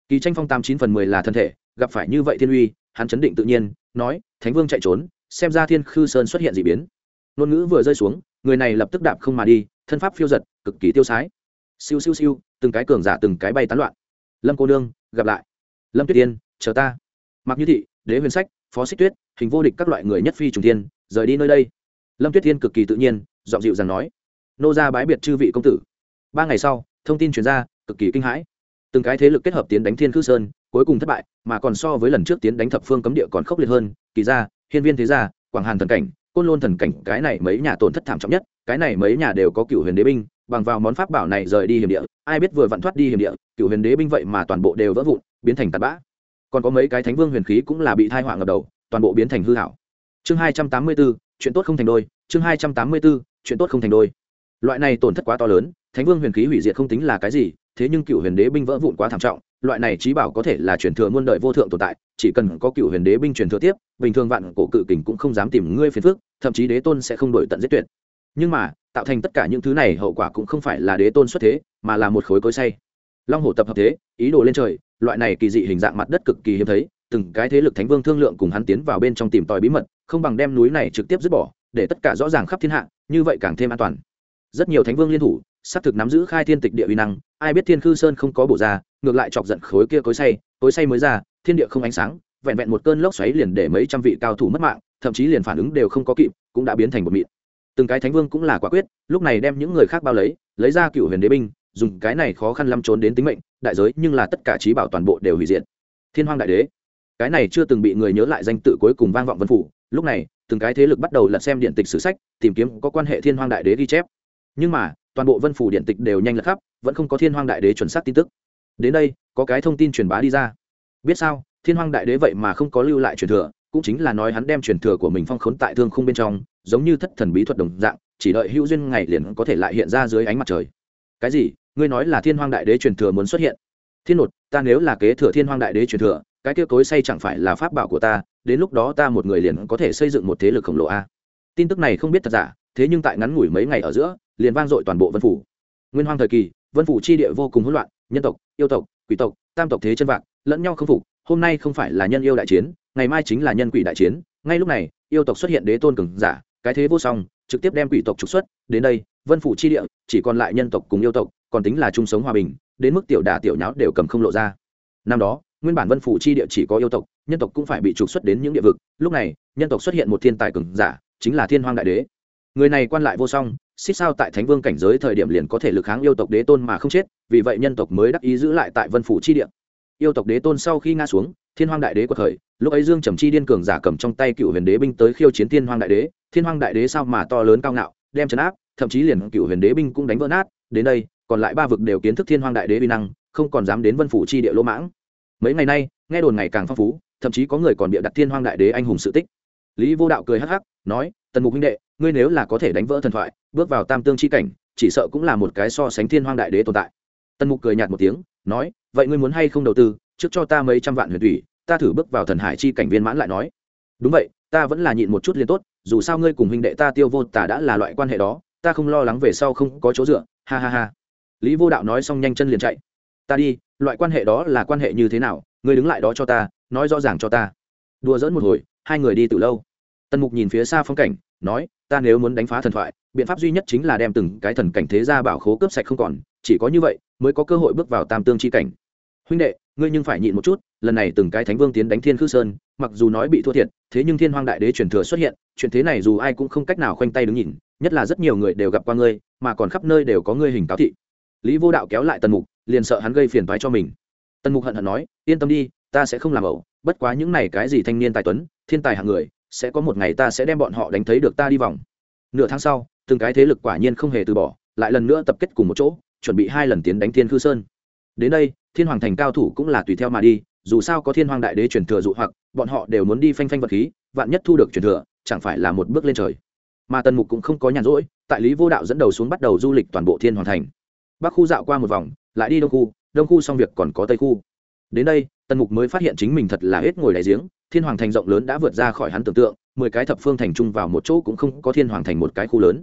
Kỳ tranh phong tám chín phần mười là thân thể, gặp phải như vậy thiên uy, hắn chấn định tự nhiên, nói, thánh vương chạy trốn, xem ra thiên khư sơn xuất hiện d ị biến. Ngôn ngữ vừa rơi xuống, người này lập tức đạp không mà đi, thân pháp phiêu giật, cực kỳ tiêu sái. Siêu siêu siêu, từng cái cường giả từng cái bay tán loạn. Lâm cô nương, gặp lại lâm tuyết tiên chờ ta. Mặc như thị, đế huyền sách, phó xích tuyết, hình vô địch các loại người nhất phi trùng tiên rời đi nơi đây. Lâm tuyết tiên cực kỳ tự nhiên dọn dịu rằng nói. Nô ra bái biệt chư vị công tử. Ba ngày sau, thông tin chuyển ra, cực kỳ kinh hãi. Từng cái thế lực kết hợp tiến đánh thiên khư sơn, cuối cùng thất bại, mà còn so với lần trước tiến đánh thập phương cấm địa còn khốc liệt hơn. Kỳ ra hiên viên thế gia, quảng hàn thần cảnh, côn lôn thần cảnh, cái này mấy nhà tổn thất thảm trọng nhất, cái này mấy nhà đều có cựu huyền đế binh bằng vào món pháp bảo này rời đi hiểm địa, ai biết vừa vặn thoát đi hiểm địa, cựu huyền đế binh vậy mà toàn bộ đều vỡ vụn, biến thành tạt bã. Còn có mấy cái thánh vương huyền khí cũng là bị thai họa ngập đầu, toàn bộ biến thành hư hảo. Chương hai trăm tám mươi b ố chuyện tốt không thành đôi, chương hai trăm tám mươi b ố chuyện tốt không thành đôi. Loại này tổn thất quá to lớn, thánh vương huyền khí hủy diệt không tính là cái gì, thế nhưng cựu huyền đế binh vỡ vụn quá thảm trọng, loại này trí bảo có thể là truyền thừa muôn đời vô thượng tồn tại, chỉ cần có cựu huyền đế binh truyền thừa tiếp, bình thường vạn cổ cự kình cũng không dám tìm ngươi phiền phước thậm chí đế tôn sẽ không đổi tận giết tuyệt nhưng mà, tạo thành tất cả những thứ này hậu quả cũng không phải là đế tôn xuất thế, mà là một khối cối say long hổ tập hợp thế, ý đồ lên trời, loại này kỳ dị hình dạng mặt đất cực kỳ hiếm thấy, từng cái thế lực thánh vương thương lượng cùng hắn tiến vào bên trong tìm tòi bí mật, không bằng đem núi này trực tiếp dứt bỏ, để tất cả rõ ràng khắp thiên hạ, như vậy càng thêm an toàn. Rất nhiều thánh vương liên thủ, xác thực nắm giữ khai thiên tịch địa uy năng, ai biết thiên khư sơn không có bổ ra, ngược lại chọc giận khối kia cối say cối say mới ra, thiên địa không ánh sáng, vẹn vẹn một cơn lốc xoáy liền để mấy trăm vị cao thủ mất mạng, thậm chí liền phản ứng đều không có kịp, cũng đã biến thành một mịn từng cái thánh vương cũng là quả quyết, lúc này đem những người khác bao lấy lấy ra cựu huyền đế binh, dùng cái này khó khăn lâm trốn đến tính mệnh, đại giới nhưng là tất cả trí bảo toàn bộ đều hủy diệt. Thiên hoàng đại đế. Cái này chưa từng bị người nhớ lại danh tự cuối cùng vang vọng vân phủ, lúc này, từng cái thế lực bắt đầu lật xem điện tịch sử sách, tìm kiếm có quan hệ thiên hoàng đại đế ghi chép. Nhưng mà, toàn bộ vân phủ điện tịch đều nhanh lật khắp, vẫn không có thiên hoàng đại đế chuẩn xác tin tức. Đến đây, có cái thông tin truyền bá đi ra. Biết sao, thiên hoàng đại đế vậy mà không có lưu lại truyền thừa, cũng chính là nói hắn đem truyền thừa của mình phong khốn tại thương khung bên trong giống như thất thần bí thuật đồng dạng, chỉ đợi hữu duyên ngày liền có thể lại hiện ra dưới ánh mặt trời. Cái gì? Ngươi nói là thiên hoang đại đế truyền thừa muốn xuất hiện. Thiên nột, ta nếu là kế thừa thiên hoang đại đế truyền thừa, cái kia cối say chẳng phải là pháp bảo của ta, đến lúc đó ta một người liền có thể xây dựng một thế lực khổng lồ a. Tin tức này không biết thật giả, thế nhưng tại ngắn ngủi mấy ngày ở giữa, liền vang dội toàn bộ vân phủ. Nguyên hoang thời kỳ, vân phủ chi địa vô cùng hỗn loạn, nhân tộc, yêu tộc, quỷ tộc, tam tộc thế chân vạc, lẫn nhau không phục, hôm nay không phải là nhân yêu đại chiến, ngày mai chính là nhân quỷ đại chiến, ngay lúc này, yêu tộc xuất hiện đế tôn cường giả cái thế vô song, trực tiếp đem quỷ tộc trục xuất, đến đây, vân phủ chi địa, chỉ còn lại nhân tộc cùng yêu tộc, còn tính là chung sống hòa bình, đến mức tiểu đà tiểu nháo đều cầm không lộ ra năm đó, nguyên bản vân phủ chi địa chỉ có yêu tộc, nhân tộc cũng phải bị trục xuất đến những địa vực, lúc này, nhân tộc xuất hiện một thiên tài cường giả, chính là thiên hoàng đại đế người này quan lại vô song, xích sao tại thánh vương cảnh giới thời điểm liền có thể lực kháng yêu tộc đế tôn mà không chết, vì vậy nhân tộc mới đắc ý giữ lại tại vân phủ chi địa yêu tộc đế tôn sau khi ngã xuống, thiên hoàng đại đế của thời lúc ấy dương trầm chi điên cường giả cầm trong tay cựu huyền đế binh tới khiêu chiến thiên hoàng đại đế. Thiên hoàng đại đế sao mà to lớn cao ngạo, đem chấn áp, thậm chí liền cựu huyền đế binh cũng đánh vỡ nát. Đến đây, còn lại ba vực đều kiến thức thiên hoàng đại đế uy năng, không còn dám đến vân phủ chi địa lỗ mãng. Mấy ngày nay, nghe đồn ngày càng phong phú, thậm chí có người còn bịa đặt thiên hoàng đại đế anh hùng sự tích. Lý vô đạo cười hắc hắc, nói, tần mục huynh đệ, ngươi nếu là có thể đánh vỡ thần thoại, bước vào tam tương c h i cảnh, chỉ sợ cũng là một cái so sánh thiên hoàng đại đế tồn tại. Tần mục cười nhạt một tiếng, nói, vậy ngươi muốn hay không đầu tư, trước cho ta mấy trăm vạn huyền thủy ta thử bước vào thần hải chi cảnh viên mãn lại nói. Đúng vậy, ta vẫn là nhịn một chút liền tốt, dù sao ngươi cùng huynh đệ ta tiêu vô tả đã là loại quan hệ đó, ta không lo lắng về sau không có chỗ dựa, ha ha ha. Lý vô đạo nói xong nhanh chân liền chạy. Ta đi, loại quan hệ đó là quan hệ như thế nào, ngươi đứng lại đó cho ta, nói rõ ràng cho ta. Đùa dỡn một hồi, hai người đi từ lâu. Tần mục nhìn phía xa phong cảnh, nói, ta nếu muốn đánh phá thần thoại, biện pháp duy nhất chính là đem từng cái thần cảnh thế ra bảo khố cướp sạch không còn, chỉ có như vậy, mới có cơ hội bước vào tam tương c h i cảnh. Huynh đệ ngươi nhưng phải nhịn một chút, lần này từng cái thánh vương tiến đánh thiên khư sơn, mặc dù nói bị thua thiệt, thế nhưng thiên hoàng đại đế truyền thừa xuất hiện, chuyện thế này dù ai cũng không cách nào khoanh tay đứng nhìn, nhất là rất nhiều người đều gặp qua ngươi, mà còn khắp nơi đều có ngươi hình cáo thị. Lý vô đạo kéo lại tần mục, liền sợ hắn gây phiền thoái cho mình. Tần mục hận hận nói, yên tâm đi, ta sẽ không làm ẩu, bất quá những này cái gì thanh niên tài tuấn, thiên tài hạng người, sẽ có một ngày ta sẽ đem bọn họ đánh thấy được ta đi vòng. Nửa tháng sau, từng cái thế lực quả nhiên không hề từ bỏ, lại lần nữa tập kết cùng một chỗ, chuẩn bị hai lần tiến đánh thiên khư sơn. Đến đây thiên hoàng thành cao thủ cũng là tùy theo mà đi, dù sao có thiên hoàng đại đế truyền thừa dụ hoặc, bọn họ đều muốn đi phanh phanh vật khí, vạn nhất thu được truyền thừa, chẳng phải là một bước lên trời. Mà tần mục cũng không có nhàn rỗi, tại lý vô đạo dẫn đầu xuống bắt đầu du lịch toàn bộ thiên hoàng thành. Bắc khu dạo qua một vòng, lại đi đông khu đông khu xong việc còn có tây khu. Đến đây, tần mục mới phát hiện chính mình thật là hết ngồi đại giếng, thiên hoàng thành rộng lớn đã vượt ra khỏi hắn tưởng tượng, mười cái thập phương thành chung vào một chỗ cũng không có thiên hoàng thành một cái khu lớn.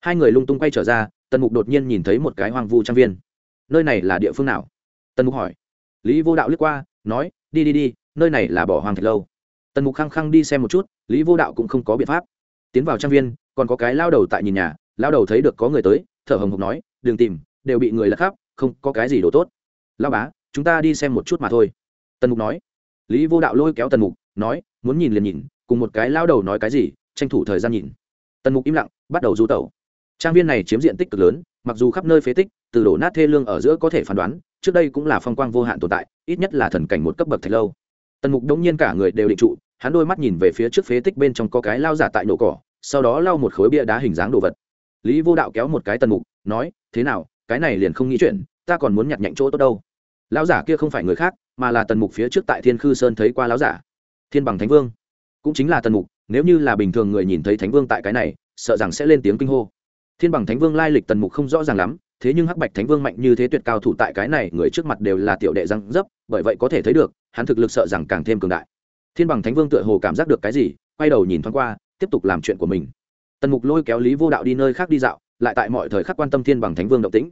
Hai người lung tung quay trở ra, tần mục đột nhiên nhìn thấy một cái hoang vu trang viên. Nơi này là địa phương nào? Tần mục hỏi. Lý vô đạo lướt qua, nói, đi đi đi, nơi này là bỏ hoàng thạch lâu. Tần mục khăng khăng đi xem một chút, lý vô đạo cũng không có biện pháp. Tiến vào trang viên, còn có cái lao đầu tại nhìn nhà, lao đầu thấy được có người tới, thở hồng hộc nói, đừng tìm, đều bị người lật khắp, không có cái gì đồ tốt. Lao bá, chúng ta đi xem một chút mà thôi. Tần mục nói. Lý vô đạo lôi kéo tần mục, nói, muốn nhìn liền nhìn, cùng một cái lao đầu nói cái gì, tranh thủ thời gian nhìn. Tần mục im lặng, bắt đầu du tẩu. Trang viên này chiếm diện tích cực lớn, mặc dù khắp nơi phế tích, từ đổ nát thê lương ở giữa có thể phán đoán trước đây cũng là phong quang vô hạn tồn tại, ít nhất là thần cảnh một cấp bậc thạch lâu. Tần mục đông nhiên cả người đều định trụ, hắn đôi mắt nhìn về phía trước phế tích bên trong có cái lao giả tại nổ cỏ, sau đó lau một khối bia đá hình dáng đồ vật. Lý vô đạo kéo một cái tần mục, nói, thế nào, cái này liền không nghĩ chuyện, ta còn muốn nhặt nhạnh chỗ tốt đâu. Lão giả kia không phải người khác, mà là tần mục phía trước tại thiên khư sơn thấy qua lão giả. Thiên bằng thánh vương. Cũng chính là tần mục, nếu như là bình thường người nhìn thấy thánh vương tại cái này, sợ rằng sẽ lên tiếng kinh hô. Thiên bằng thánh vương lai lịch tần mục không rõ ràng lắm thế nhưng hắc bạch thánh vương mạnh như thế tuyệt cao thủ tại cái này, người trước mặt đều là tiểu đệ răng dấp, bởi vậy có thể thấy được, hắn thực lực sợ rằng càng thêm cường đại. Thiên bằng thánh vương tựa hồ cảm giác được cái gì, quay đầu nhìn thoáng qua, tiếp tục làm chuyện của mình. Tần mục lôi kéo lý vô đạo đi nơi khác đi dạo, lại tại mọi thời khắc quan tâm thiên bằng thánh vương động tĩnh.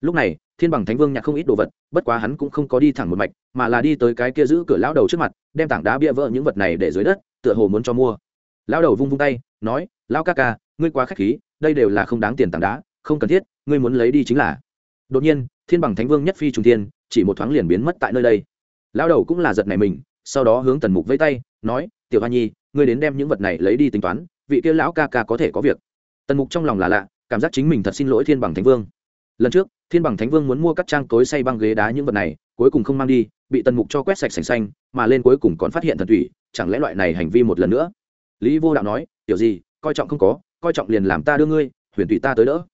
Lúc này, thiên bằng thánh vương nhặt không ít đồ vật, bất quá hắn cũng không có đi thẳng một mạch, mà là đi tới cái kia giữ cửa lão đầu trước mặt, đem tảng đá bia vỡ những vật này để dưới đất, tựa hồ muốn cho mua. Lão đầu vung vung tay, nói, lão ca ca, ngươi quá k h á c h khí, đây đều là không đáng tiền tảng đá, không cần thiết ngươi muốn lấy đi chính là. Đột nhiên, thiên bằng thánh vương nhất phi trung thiên, chỉ một thoáng liền biến mất tại nơi đây. Lão đầu cũng là giật này mình, sau đó hướng tần mục vây tay, nói, tiểu hoa nhi, ngươi đến đem những vật này lấy đi tính toán, vị kia lão ca ca có thể có việc. Tần mục trong lòng là lạ, cảm giác chính mình thật xin lỗi thiên bằng thánh vương. Lần trước, thiên bằng thánh vương muốn mua các trang cối say băng ghế đá những vật này, cuối cùng không mang đi, bị tần mục cho quét sạch sành xanh, mà lên cuối cùng còn phát hiện thần thủy chẳng lẽ loại này hành vi một lần nữa? Lý vô đạo nói, tiểu gì, coi trọng không có, coi trọng liền làm ta đưa ngươi, huyền tùy ta tới đỡ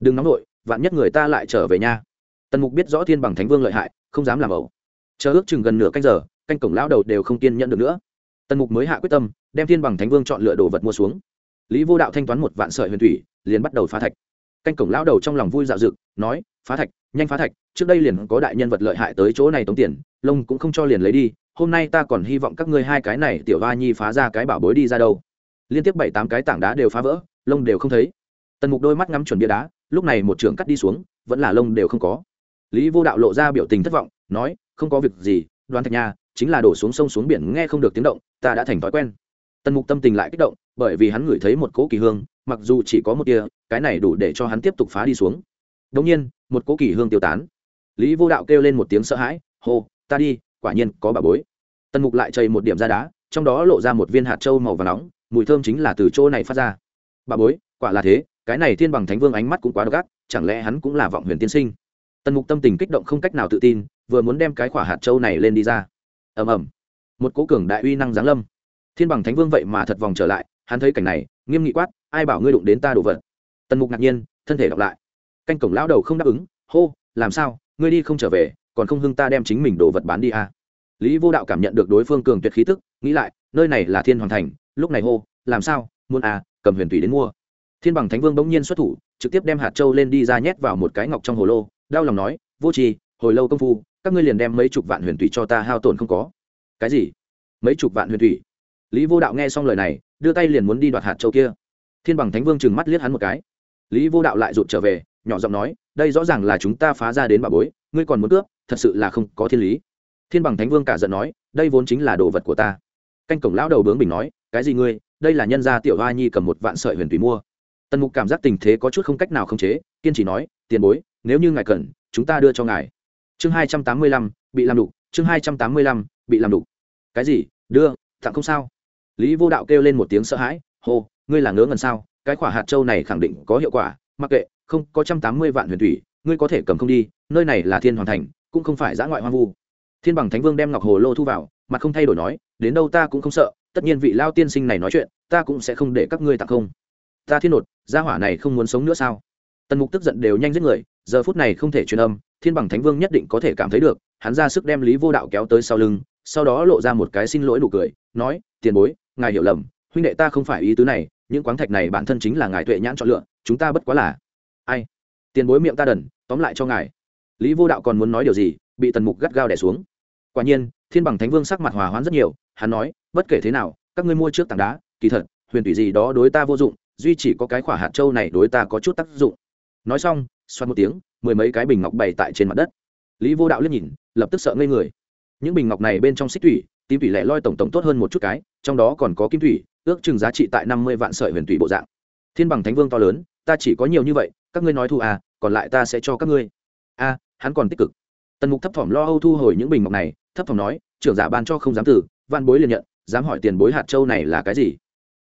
đừng nóng nổi vạn nhất người ta lại trở về nhà tần mục biết rõ thiên bằng thánh vương lợi hại, không dám làm ẩu. Chờ ước chừng gần nửa canh giờ, canh cổng lão đầu đều không kiên nhận được nữa. Tần mục mới hạ quyết tâm, đem thiên bằng thánh vương chọn lựa đồ vật mua xuống. Lý vô đạo thanh toán một vạn sợi huyền thủy, liền bắt đầu phá thạch. Canh cổng lão đầu trong lòng vui dạo dực, nói, phá thạch, nhanh phá thạch, trước đây liền có đại nhân vật lợi hại tới chỗ này tống tiền, lông cũng không cho liền lấy đi, hôm nay ta còn hy vọng các ngươi hai cái này tiểu va nhi phá ra cái bảo bối đi ra đâu. Liên tiếp bảy tám cái tảng đá đều phá vỡ, lông đều không thấy. Tần mục đôi mắt ngắm chuẩn bia đá lúc này một trưởng cắt đi xuống, vẫn là lông đều không có. Lý vô đạo lộ ra biểu tình thất vọng, nói, không có việc gì đoàn thạch nha, chính là đổ xuống sông xuống biển nghe không được tiếng động, ta đã thành thói quen. Tần mục tâm tình lại kích động, bởi vì hắn ngửi thấy một cỗ kỳ hương, mặc dù chỉ có một kia cái này đủ để cho hắn tiếp tục phá đi xuống. Đống nhiên, một cỗ kỳ hương tiêu tán. Lý vô đạo kêu lên một tiếng sợ hãi, hô, ta đi, quả nhiên có bà bối. Tần mục lại chầy một điểm ra đá, trong đó lộ ra một viên hạt trâu màu và nóng, mùi thơm chính là từ chỗ này phát ra. Bà bối, quả là thế cái này thiên bằng thánh vương ánh mắt cũng quá độc ác, chẳng lẽ hắn cũng là vọng huyền tiên sinh? Tần mục tâm tình kích động không cách nào tự tin, vừa muốn đem cái quả hạt châu này lên đi ra. Ầm ầm. Một cố cường đại uy năng giáng lâm. Thiên bằng thánh vương vậy mà thật vòng trở lại, hắn thấy cảnh này, nghiêm nghị quát, ai bảo ngươi đụng đến ta đổ vật? Tần mục ngạc nhiên, thân thể đọc lại. Canh cổng lão đầu không đáp ứng, hô, làm sao? Ngươi đi không trở về, còn không hưng ta đem chính mình đồ vật bán đi à. lý vô đạo cảm nhận được đối phương cường tuyệt khí tức, nghĩ lại, nơi này là thiên hoàng thành, lúc này hô, làm sao? Muốn à cầm huyền tùy đến mua thiên bằng thánh vương bỗng nhiên xuất thủ, trực tiếp đem hạt châu lên đi ra nhét vào một cái ngọc trong hồ lô, đau lòng nói, vô tri, hồi lâu công phu, các ngươi liền đem mấy chục vạn huyền thủy cho ta hao tổn không có. Cái gì? Mấy chục vạn huyền thủy? Lý vô đạo nghe xong lời này, đưa tay liền muốn đi đoạt hạt châu kia. Thiên bằng thánh vương chừng mắt liếc hắn một cái. Lý vô đạo lại rụt trở về, nhỏ giọng nói, đây rõ ràng là chúng ta phá ra đến bà bối, ngươi còn muốn cướp, thật sự là không có thiên lý. Thiên bằng thánh vương cả giận nói, đây vốn chính là đồ vật của ta. Canh cổng lão đầu bướng bình nói, cái gì ngươi? Đây là nhân gia tiểu hoa nhi cầm một vạn sợi huyền thủy mua tần mục cảm giác tình thế có chút không cách nào khống chế, kiên trì nói, tiền bối, nếu như ngài cần, chúng ta đưa cho ngài. Chương hai trăm tám mươi lăm, bị làm đục, chương hai trăm tám mươi lăm, bị làm đục. Cái gì? Đưa, tặng không sao? Lý vô đạo kêu lên một tiếng sợ hãi, hô, ngươi là ngớ ngần sao? Cái quả hạt châu này khẳng định có hiệu quả, mặc kệ, không, có trăm tám mươi vạn huyền thủy, ngươi có thể cầm không đi, nơi này là thiên hoàng thành, cũng không phải giã ngoại hoang vu. Thiên bằng thánh vương đem ngọc hồ lô thu vào mà không thay đổi nói, đến đâu ta cũng không sợ, tất nhiên vị lao tiên sinh này nói chuyện, ta cũng sẽ không để các ngươi tặng không. Ta thiên nột gia hỏa này không muốn sống nữa sao? Tần mục tức giận đều nhanh giết người, giờ phút này không thể truyền âm, thiên bằng thánh vương nhất định có thể cảm thấy được, hắn ra sức đem lý vô đạo kéo tới sau lưng, sau đó lộ ra một cái xin lỗi nụ cười, nói, tiền bối, ngài hiểu lầm, huynh đệ ta không phải ý tứ này, những quán thạch này bản thân chính là ngài tuệ nhãn chọn lựa, chúng ta bất quá là ai? Tiền bối miệng ta đần, tóm lại cho ngài. Lý vô đạo còn muốn nói điều gì, bị tần mục gắt gao đẻ xuống. Quả nhiên, thiên bằng thánh vương sắc mặt hòa hoãn rất nhiều, hắn nói, bất kể thế nào, các ngươi mua trước tảng đá, kỳ thật, huyền tùy gì đó đối ta vô dụng duy chỉ có cái khỏa hạt châu này đối ta có chút tác dụng. Nói xong xoắn một tiếng, mười mấy cái bình ngọc bày tại trên mặt đất. Lý vô đạo liếc nhìn, lập tức sợ ngây người. Những bình ngọc này bên trong xích thủy, tím thủy lẻ loi tổng tổng tốt hơn một chút cái, trong đó còn có kim thủy, ước chừng giá trị tại năm mươi vạn sợi huyền thủy bộ dạng. Thiên bằng thánh vương to lớn, ta chỉ có nhiều như vậy, các ngươi nói thu à còn lại ta sẽ cho các ngươi. A, hắn còn tích cực. Tần mục thấp thỏm lo âu thu hồi những bình ngọc này, thấp thỏm nói, trưởng giả ban cho không dám tử văn bối liền nhận, dám hỏi tiền bối hạt châu này là cái gì?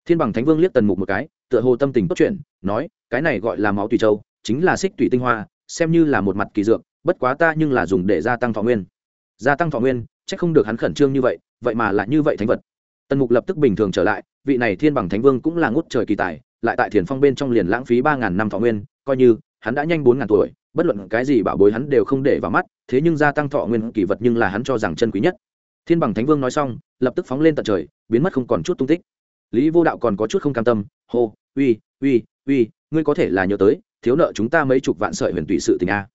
Thiên bằng thánh vương liếc tần mục một cái tựa hồ tâm tình tốt chuyện, nói, cái này gọi là máu tùy châu, chính là xích tùy tinh hoa, xem như là một mặt kỳ dược, bất quá ta nhưng là dùng để gia tăng thọ nguyên. Gia tăng thọ nguyên c h ắ c không được hắn khẩn trương như vậy vậy mà lại như vậy thánh vật. Tần mục lập tức bình thường trở lại, vị này thiên bằng thánh vương cũng là ngút trời kỳ tài, lại tại thiền phong bên trong liền lãng phí ba ngàn năm thọ nguyên, coi như, hắn đã nhanh bốn ngàn tuổi, bất luận cái gì bảo bối hắn đều không để vào mắt, thế nhưng gia tăng thọ nguyên kỳ vật nhưng là hắn cho rằng chân quý nhất. Thiên bằng thánh vương nói xong, lập tức phóng lên tận trời, biến mất không còn chút tung tích lý vô đạo còn có chút không cam tâm, hô, uy uy uy, ngươi có thể là nhớ tới, thiếu nợ chúng ta mấy chục vạn sợi huyền tụy sự tình a.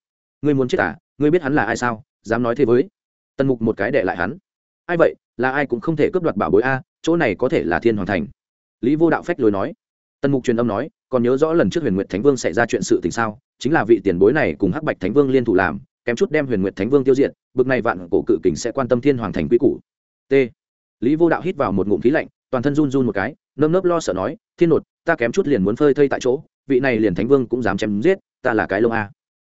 Ngươi muốn chết à? Ngươi biết hắn là ai sao? Dám nói thế với. Tần mục một cái đệ lại hắn. Ai vậy? Là ai cũng không thể cướp đoạt bảo bối a, chỗ này có thể là thiên hoàng thành. Lý vô đạo phách lối nói. Tần mục truyền âm nói, còn nhớ rõ lần trước huyền nguyệt thánh vương xảy ra chuyện sự tình sao? Chính là vị tiền bối này cùng hắc bạch thánh vương liên thủ làm, kém chút đem huyền nguyệt thánh vương tiêu diệt, bực này vạn cổ cự kình sẽ quan tâm thiên hoàng thành quy củ. T. Lý vô đạo hít vào một ngụm khí lạnh toàn thân run run một cái, nơm nớp lo sợ nói, thiên nột, ta kém chút liền muốn phơi thây tại chỗ, vị này liền thánh vương cũng dám chém giết, ta là cái lông a.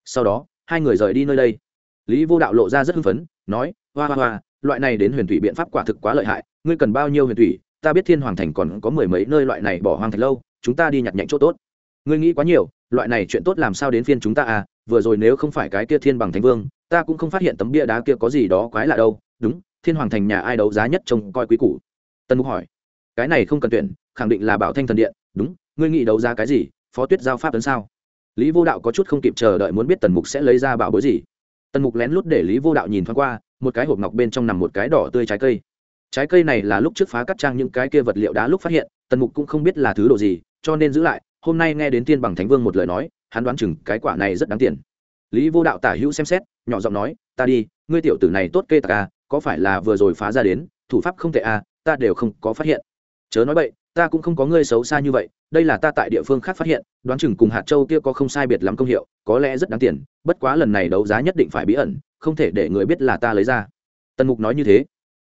Sau đó, hai người rời đi nơi đây. Lý vô đạo lộ ra rất hưng phấn, nói, hoa hoa hoa, loại này đến huyền thủy biện pháp quả thực quá lợi hại, ngươi cần bao nhiêu huyền thủy, ta biết thiên hoàng thành còn có mười mấy nơi loại này bỏ hoang thật lâu, chúng ta đi nhặt nhạnh chỗ tốt. Ngươi nghĩ quá nhiều, loại này chuyện tốt làm sao đến phiên chúng ta à vừa rồi nếu không phải cái kia thiên bằng thánh vương, ta cũng không phát hiện tấm bia đá kia có gì đó quái lạ đâu. Đúng, thiên hoàng thành nhà ai đấu giá nhất trông coi quý củ? Tân mục hỏi cái này không cần tuyển, khẳng định là bảo thanh thần điện. Đúng, ngươi nghĩ đấu giá cái gì? Phó tuyết giao pháp tấn sao? Lý vô đạo có chút không kịp chờ đợi muốn biết tần mục sẽ lấy ra bảo bối gì. Tần mục lén lút để lý vô đạo nhìn thoáng qua, một cái hộp ngọc bên trong nằm một cái đỏ tươi trái cây. Trái cây này là lúc trước phá cắt trang những cái kia vật liệu đá lúc phát hiện, tần mục cũng không biết là thứ đồ gì, cho nên giữ lại, hôm nay nghe đến tiên bằng thánh vương một lời nói, hắn đoán chừng cái quả này rất đáng tiền. Lý vô đạo tả hữu xem xét, nhỏ giọng nói, ta đi, ngươi tiểu tử này tốt kê tạc à có phải là vừa rồi phá ra đến, thủ pháp không tệ à ta đều không có phát hiện chớ nói vậy ta cũng không có ngươi xấu xa như vậy, đây là ta tại địa phương khác phát hiện, đoán chừng cùng hạt châu kia có không sai biệt lắm công hiệu, có lẽ rất đáng tiền, bất quá lần này đấu giá nhất định phải bí ẩn, không thể để người biết là ta lấy ra. Tần mục nói như thế.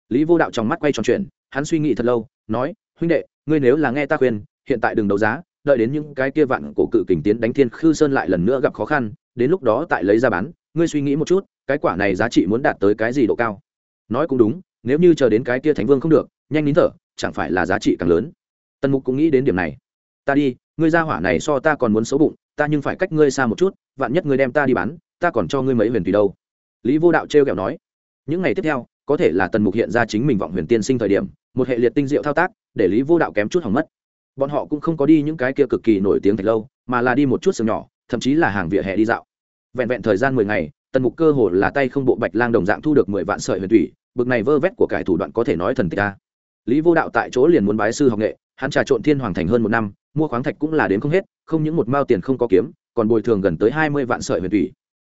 Lý vô đạo trong mắt quay tròn chuyện hắn suy nghĩ thật lâu, nói, huynh đệ, ngươi nếu là nghe ta khuyên, hiện tại đừng đấu giá, đợi đến những cái kia vạn cổ cự kình tiến đánh thiên khư sơn lại lần nữa gặp khó khăn, đến lúc đó tại lấy ra bán, ngươi suy nghĩ một chút, cái quả này giá trị muốn đạt tới cái gì độ cao? Nói cũng đúng, nếu như chờ đến cái kia thánh vương không được, nhanh nín thở chẳng phải là giá trị càng lớn. Tần mục cũng nghĩ đến điểm này. Ta đi, ngươi ra hỏa này so ta còn muốn xấu bụng, ta nhưng phải cách ngươi xa một chút, vạn nhất ngươi đem ta đi bán, ta còn cho ngươi mấy huyền tùy đâu. Lý vô đạo trêu kẹo nói. Những ngày tiếp theo, có thể là tần mục hiện ra chính mình vọng huyền tiên sinh thời điểm, một hệ liệt tinh diệu thao tác, để lý vô đạo kém chút hỏng mất. Bọn họ cũng không có đi những cái kia cực kỳ nổi tiếng thật lâu, mà là đi một chút sừng nhỏ, thậm chí là hàng vỉa hè đi dạo. Vẹn vẹn thời gian mười ngày, tần mục cơ hồ là tay không bộ bạch lang đồng dạng thu được mười vạn sợi huyền thủy bực này vơ vét của cải thủ đoạn có thể nói thần tích ta lý vô đạo tại chỗ liền muốn bái sư học nghệ, hắn trà trộn thiên hoàng thành hơn một năm, mua khoáng thạch cũng là đến không hết, không những một mao tiền không có kiếm, còn bồi thường gần tới hai mươi vạn sợi huyền thủy.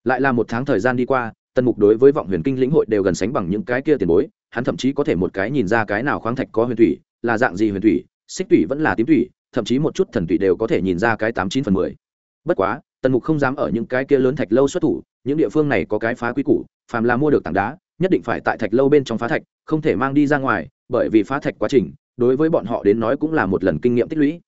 Lại là một tháng thời gian đi qua, tần mục đối với vọng huyền kinh lĩnh hội đều gần sánh bằng những cái kia tiền bối, hắn thậm chí có thể một cái nhìn ra cái nào khoáng thạch có huyền thủy, là dạng gì huyền thủy, xích thủy vẫn là tím thủy, thậm chí một chút thần thủy đều có thể nhìn ra cái tám chín phần mười. Bất quá, tần mục không dám ở những cái kia lớn thạch lâu xuất thủ, những địa phương này có cái phá quy củ, phàm là mua được tảng đá, nhất định phải tại thạch lâu bên trong phá thạch, không thể mang đi ra ngoài bởi vì phá thạch quá trình, đối với bọn họ đến nói cũng là một lần kinh nghiệm tích lũy.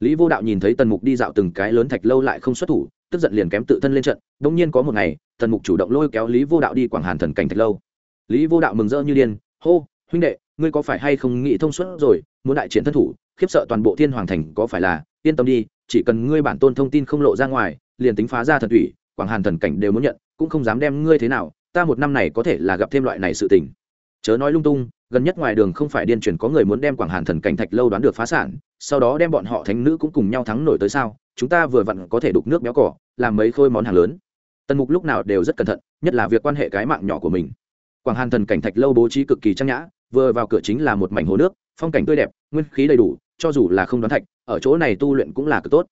Lý vô đạo nhìn thấy tần mục đi dạo từng cái lớn thạch lâu lại không xuất thủ, tức giận liền kém tự thân lên trận đông nhiên có một ngày, tần mục chủ động lôi kéo lý vô đạo đi quảng hàn thần cảnh thạch lâu. Lý vô đạo mừng rỡ như điên, hô, huynh đệ, ngươi có phải hay không nghĩ thông suốt rồi, muốn đại triển thân thủ, khiếp sợ toàn bộ thiên hoàng thành có phải là, yên tâm đi, chỉ cần ngươi bản tôn thông tin không lộ ra ngoài, liền tính phá ra thần thủy, quảng hàn thần cảnh đều muốn nhận, cũng không dám đem ngươi thế nào, ta một năm này có thể là gặp thêm loại này sự tình chớ nói lung tung, gần nhất ngoài đường không phải điên truyền có người muốn đem quảng hàn thần cảnh thạch lâu đoán được phá sản, sau đó đem bọn họ thánh nữ cũng cùng nhau thắng nổi tới sao? Chúng ta vừa vặn có thể đục nước béo cỏ, làm mấy khôi món hàng lớn. Tần mục lúc nào đều rất cẩn thận, nhất là việc quan hệ cái mạng nhỏ của mình. Quảng hàn thần cảnh thạch lâu bố trí cực kỳ trang nhã, vừa vào cửa chính là một mảnh hồ nước, phong cảnh tươi đẹp, nguyên khí đầy đủ, cho dù là không đoán thạch, ở chỗ này tu luyện cũng là cực tốt.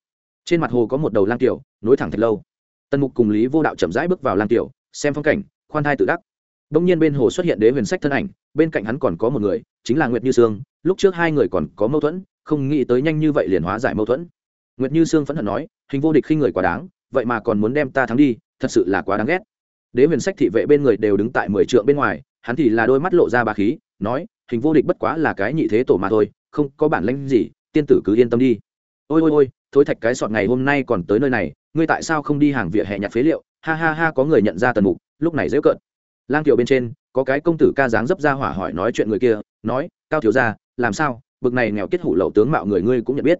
Trên mặt hồ có một đầu lang tiểu, nối thẳng thạch lâu. Tần mục cùng lý vô đạo chậm rãi bước vào lang tiểu, xem phong cảnh, khoan thai tự đắc đông nhiên bên hồ xuất hiện đế huyền sách thân ảnh, bên cạnh hắn còn có một người, chính là nguyệt như sương. Lúc trước hai người còn có mâu thuẫn, không nghĩ tới nhanh như vậy liền hóa giải mâu thuẫn. Nguyệt như sương phẫn hận nói, hình vô địch khi người quá đáng, vậy mà còn muốn đem ta thắng đi, thật sự là quá đáng ghét. Đế huyền sách thị vệ bên người đều đứng tại mười trượng bên ngoài, hắn thì là đôi mắt lộ ra bá khí, nói, hình vô địch bất quá là cái nhị thế tổ mà thôi, không có bản lĩnh gì, tiên tử cứ yên tâm đi. Ôi ôi ôi, thối thạch cái sọt ngày hôm nay còn tới nơi này, ngươi tại sao không đi hàng vỉa hè nhặt phế liệu? Ha ha ha, có người nhận ra tần mục, lúc này dễ cợt lang kiều bên trên, có cái công tử ca dáng dấp ra hỏa hỏi nói chuyện người kia, nói, cao thiếu gia, làm sao? Bực này nghèo kết hủ lậu tướng mạo người ngươi cũng nhận biết.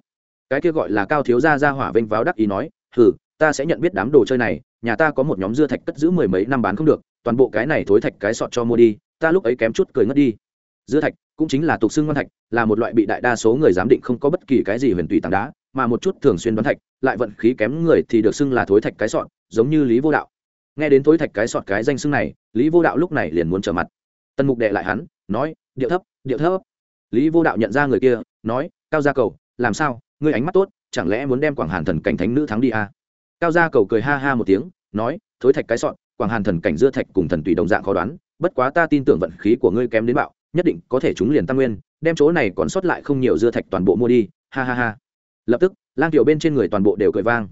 Cái kia gọi là cao thiếu gia ra hỏa vênh váo đắc ý nói, hừ, ta sẽ nhận biết đám đồ chơi này, nhà ta có một nhóm dưa thạch cất giữ mười mấy năm bán không được, toàn bộ cái này thối thạch cái sọt cho mua đi, ta lúc ấy kém chút cười ngất đi. Dưa thạch cũng chính là tục xưng văn thạch, là một loại bị đại đa số người giám định không có bất kỳ cái gì huyền tùy tảng đá, mà một chút thường xuyên đoán thạch, lại vận khí kém người thì được xưng là thối thạch cái sọt, giống như lý vô đạo nghe đến thối thạch cái sọt cái danh xưng này, lý vô đạo lúc này liền muốn trở mặt. Tần mục đệ lại hắn, nói, điệu thấp điệu thấp. Lý vô đạo nhận ra người kia, nói, cao gia cầu, làm sao? Ngươi ánh mắt tốt, chẳng lẽ muốn đem quảng hàn thần cảnh thánh nữ thắng đi à? cao gia cầu cười ha ha một tiếng, nói, thối thạch cái sọn quảng hàn thần cảnh dưa thạch cùng thần tùy đồng dạng khó đoán, bất quá ta tin tưởng vận khí của ngươi kém đến bạo, nhất định có thể chúng liền tăng nguyên, đem chỗ này còn sót lại không nhiều dưa thạch toàn bộ mua đi. Ha ha ha. Lập tức, lang tiểu bên trên người toàn bộ đều cười vang.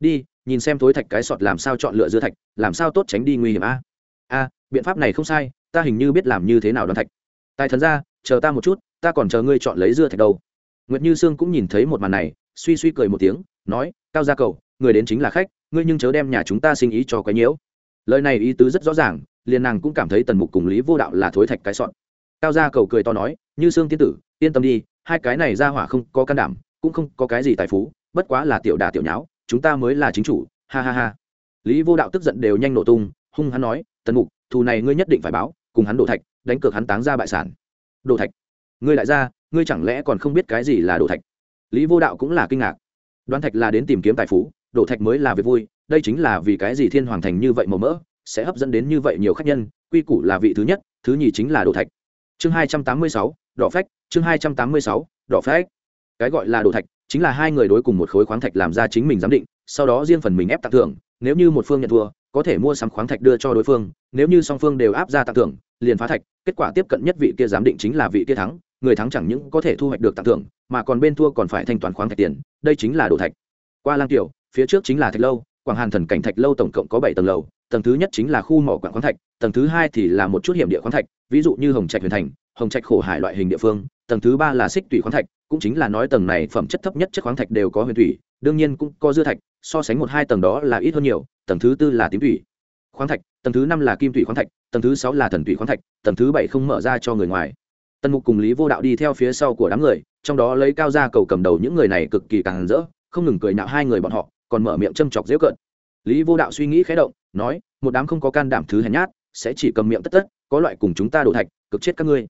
Đi nhìn xem thối thạch cái sọt làm sao chọn lựa dưa thạch, làm sao tốt tránh đi nguy hiểm a? A, biện pháp này không sai, ta hình như biết làm như thế nào đoàn thạch. Tài thần ra, chờ ta một chút, ta còn chờ ngươi chọn lấy dưa thạch đâu. Nguyệt như sương cũng nhìn thấy một màn này, suy suy cười một tiếng, nói, cao gia cầu người đến chính là khách, ngươi nhưng chớ đem nhà chúng ta sinh ý cho cái nhiễu. Lời này ý tứ rất rõ ràng, liền nàng cũng cảm thấy tần mục cùng lý vô đạo là thối thạch cái sọn cao gia cầu cười to nói, như sương tiên tử, yên tâm đi, hai cái này ra hỏa không có can đảm, cũng không có cái gì tài phú, bất quá là tiểu đà tiểu nháo chúng ta mới là chính chủ, ha ha ha. Lý vô đạo tức giận đều nhanh nổ tung, hung hắn nói, tần mục, thù này ngươi nhất định phải báo, cùng hắn đổ thạch, đánh cược hắn táng ra bại sản. Đổ thạch? Ngươi lại ra, ngươi chẳng lẽ còn không biết cái gì là đổ thạch? Lý vô đạo cũng là kinh ngạc. Đoán thạch là đến tìm kiếm tài phú, đổ thạch mới là việc vui, đây chính là vì cái gì thiên hoàng thành như vậy màu mỡ, sẽ hấp dẫn đến như vậy nhiều khách nhân, quy củ là vị thứ nhất, thứ nhì chính là đổ thạch. Chương hai trăm tám mươi sáu, đỏ phách, chương hai trăm tám mươi sáu, đỏ phách. Cái gọi là đổ thạch chính là hai người đối cùng một khối khoáng thạch làm ra chính mình giám định, sau đó riêng phần mình ép tặng thưởng, nếu như một phương nhận thua, có thể mua sắm khoáng thạch đưa cho đối phương, nếu như song phương đều áp ra tặng thưởng, liền phá thạch, kết quả tiếp cận nhất vị kia giám định chính là vị kia thắng, người thắng chẳng những có thể thu hoạch được tặng thưởng, mà còn bên thua còn phải thanh toán khoáng thạch tiền, đây chính là đồ thạch. Qua lang tiểu, phía trước chính là thạch lâu, quảng hàn thần cảnh thạch lâu tổng cộng có bảy tầng lầu, tầng thứ nhất chính là khu mỏ quảng khoáng thạch, tầng thứ hai thì là một chút hiểm địa khoáng thạch, ví dụ như hồng trạch huyền thành, hồng trạch khổ hải loại hình địa phương tầng thứ ba là xích thủy khoáng thạch, cũng chính là nói tầng này phẩm chất thấp nhất chất khoáng thạch đều có huyền thủy đương nhiên cũng có dưa thạch, so sánh một hai tầng đó là ít hơn nhiều, tầng thứ tư là tím thủy khoáng thạch, tầng thứ năm là kim thủy khoáng thạch, tầng thứ sáu là thần thủy khoáng thạch, tầng thứ bảy không mở ra cho người ngoài. Tần mục cùng lý vô đạo đi theo phía sau của đám người, trong đó lấy cao ra cầu cầm đầu những người này cực kỳ càng rỡ, không ngừng cười nạo hai người bọn họ, còn mở miệng châm chọc dễ cợt. Lý vô đạo suy nghĩ khé động, nói, một đám không có can đảm thứ hèn nhát, sẽ chỉ cầm miệng tất tất, có loại cùng chúng ta đổ thạch, cực chết các ngươi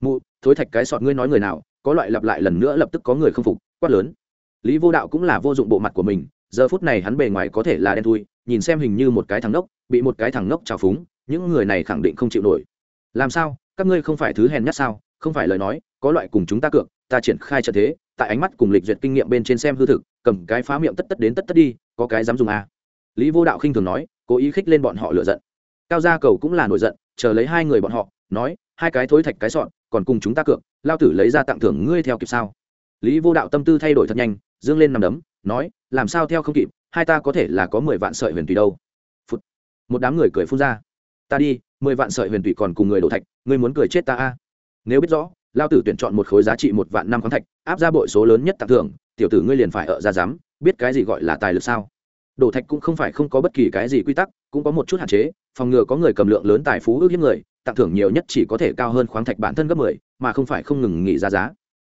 mụ, thối thạch cái sọt ngươi nói người nào, có loại lặp lại lần nữa lập tức có người không phục, quát lớn. Lý vô đạo cũng là vô dụng bộ mặt của mình, giờ phút này hắn bề ngoài có thể là đen thui, nhìn xem hình như một cái thằng nốc bị một cái thằng nốc trào phúng, những người này khẳng định không chịu nổi. Làm sao? Các ngươi không phải thứ hèn nhát sao? Không phải lời nói, có loại cùng chúng ta cược, ta triển khai trận thế, tại ánh mắt cùng lịch duyệt kinh nghiệm bên trên xem hư thực, cầm cái phá miệng tất tất đến tất tất đi, có cái dám dùng à. lý vô đạo khinh thường nói, cố ý khích lên bọn họ lựa giận. Cao gia cầu cũng là nổi giận, chờ lấy hai người bọn họ, nói, hai cái thối thạch cái sọn còn cùng chúng ta cược, lao tử lấy ra tặng thưởng ngươi theo kịp sao? Lý vô đạo tâm tư thay đổi thật nhanh dương lên nằm đấm, nói, làm sao theo không kịp, hai ta có thể là có mười vạn sợi huyền tùy đâu. Phụt. một đám người cười phun ra. Ta đi, mười vạn sợi huyền tùy còn cùng người đổ thạch, ngươi muốn cười chết ta a? Nếu biết rõ, lao tử tuyển chọn một khối giá trị một vạn năm khoáng thạch, áp ra bội số lớn nhất tặng thưởng, tiểu tử ngươi liền phải ở ra dám biết cái gì gọi là tài lực sao? Đổ thạch cũng không phải không có bất kỳ cái gì quy tắc, cũng có một chút hạn chế, phòng ngừa có người cầm lượng lớn tài phú ước hiếp người, tặng thưởng nhiều nhất chỉ có thể cao hơn khoáng thạch bản thân gấp mười, mà không phải không ngừng nghỉ ra giá.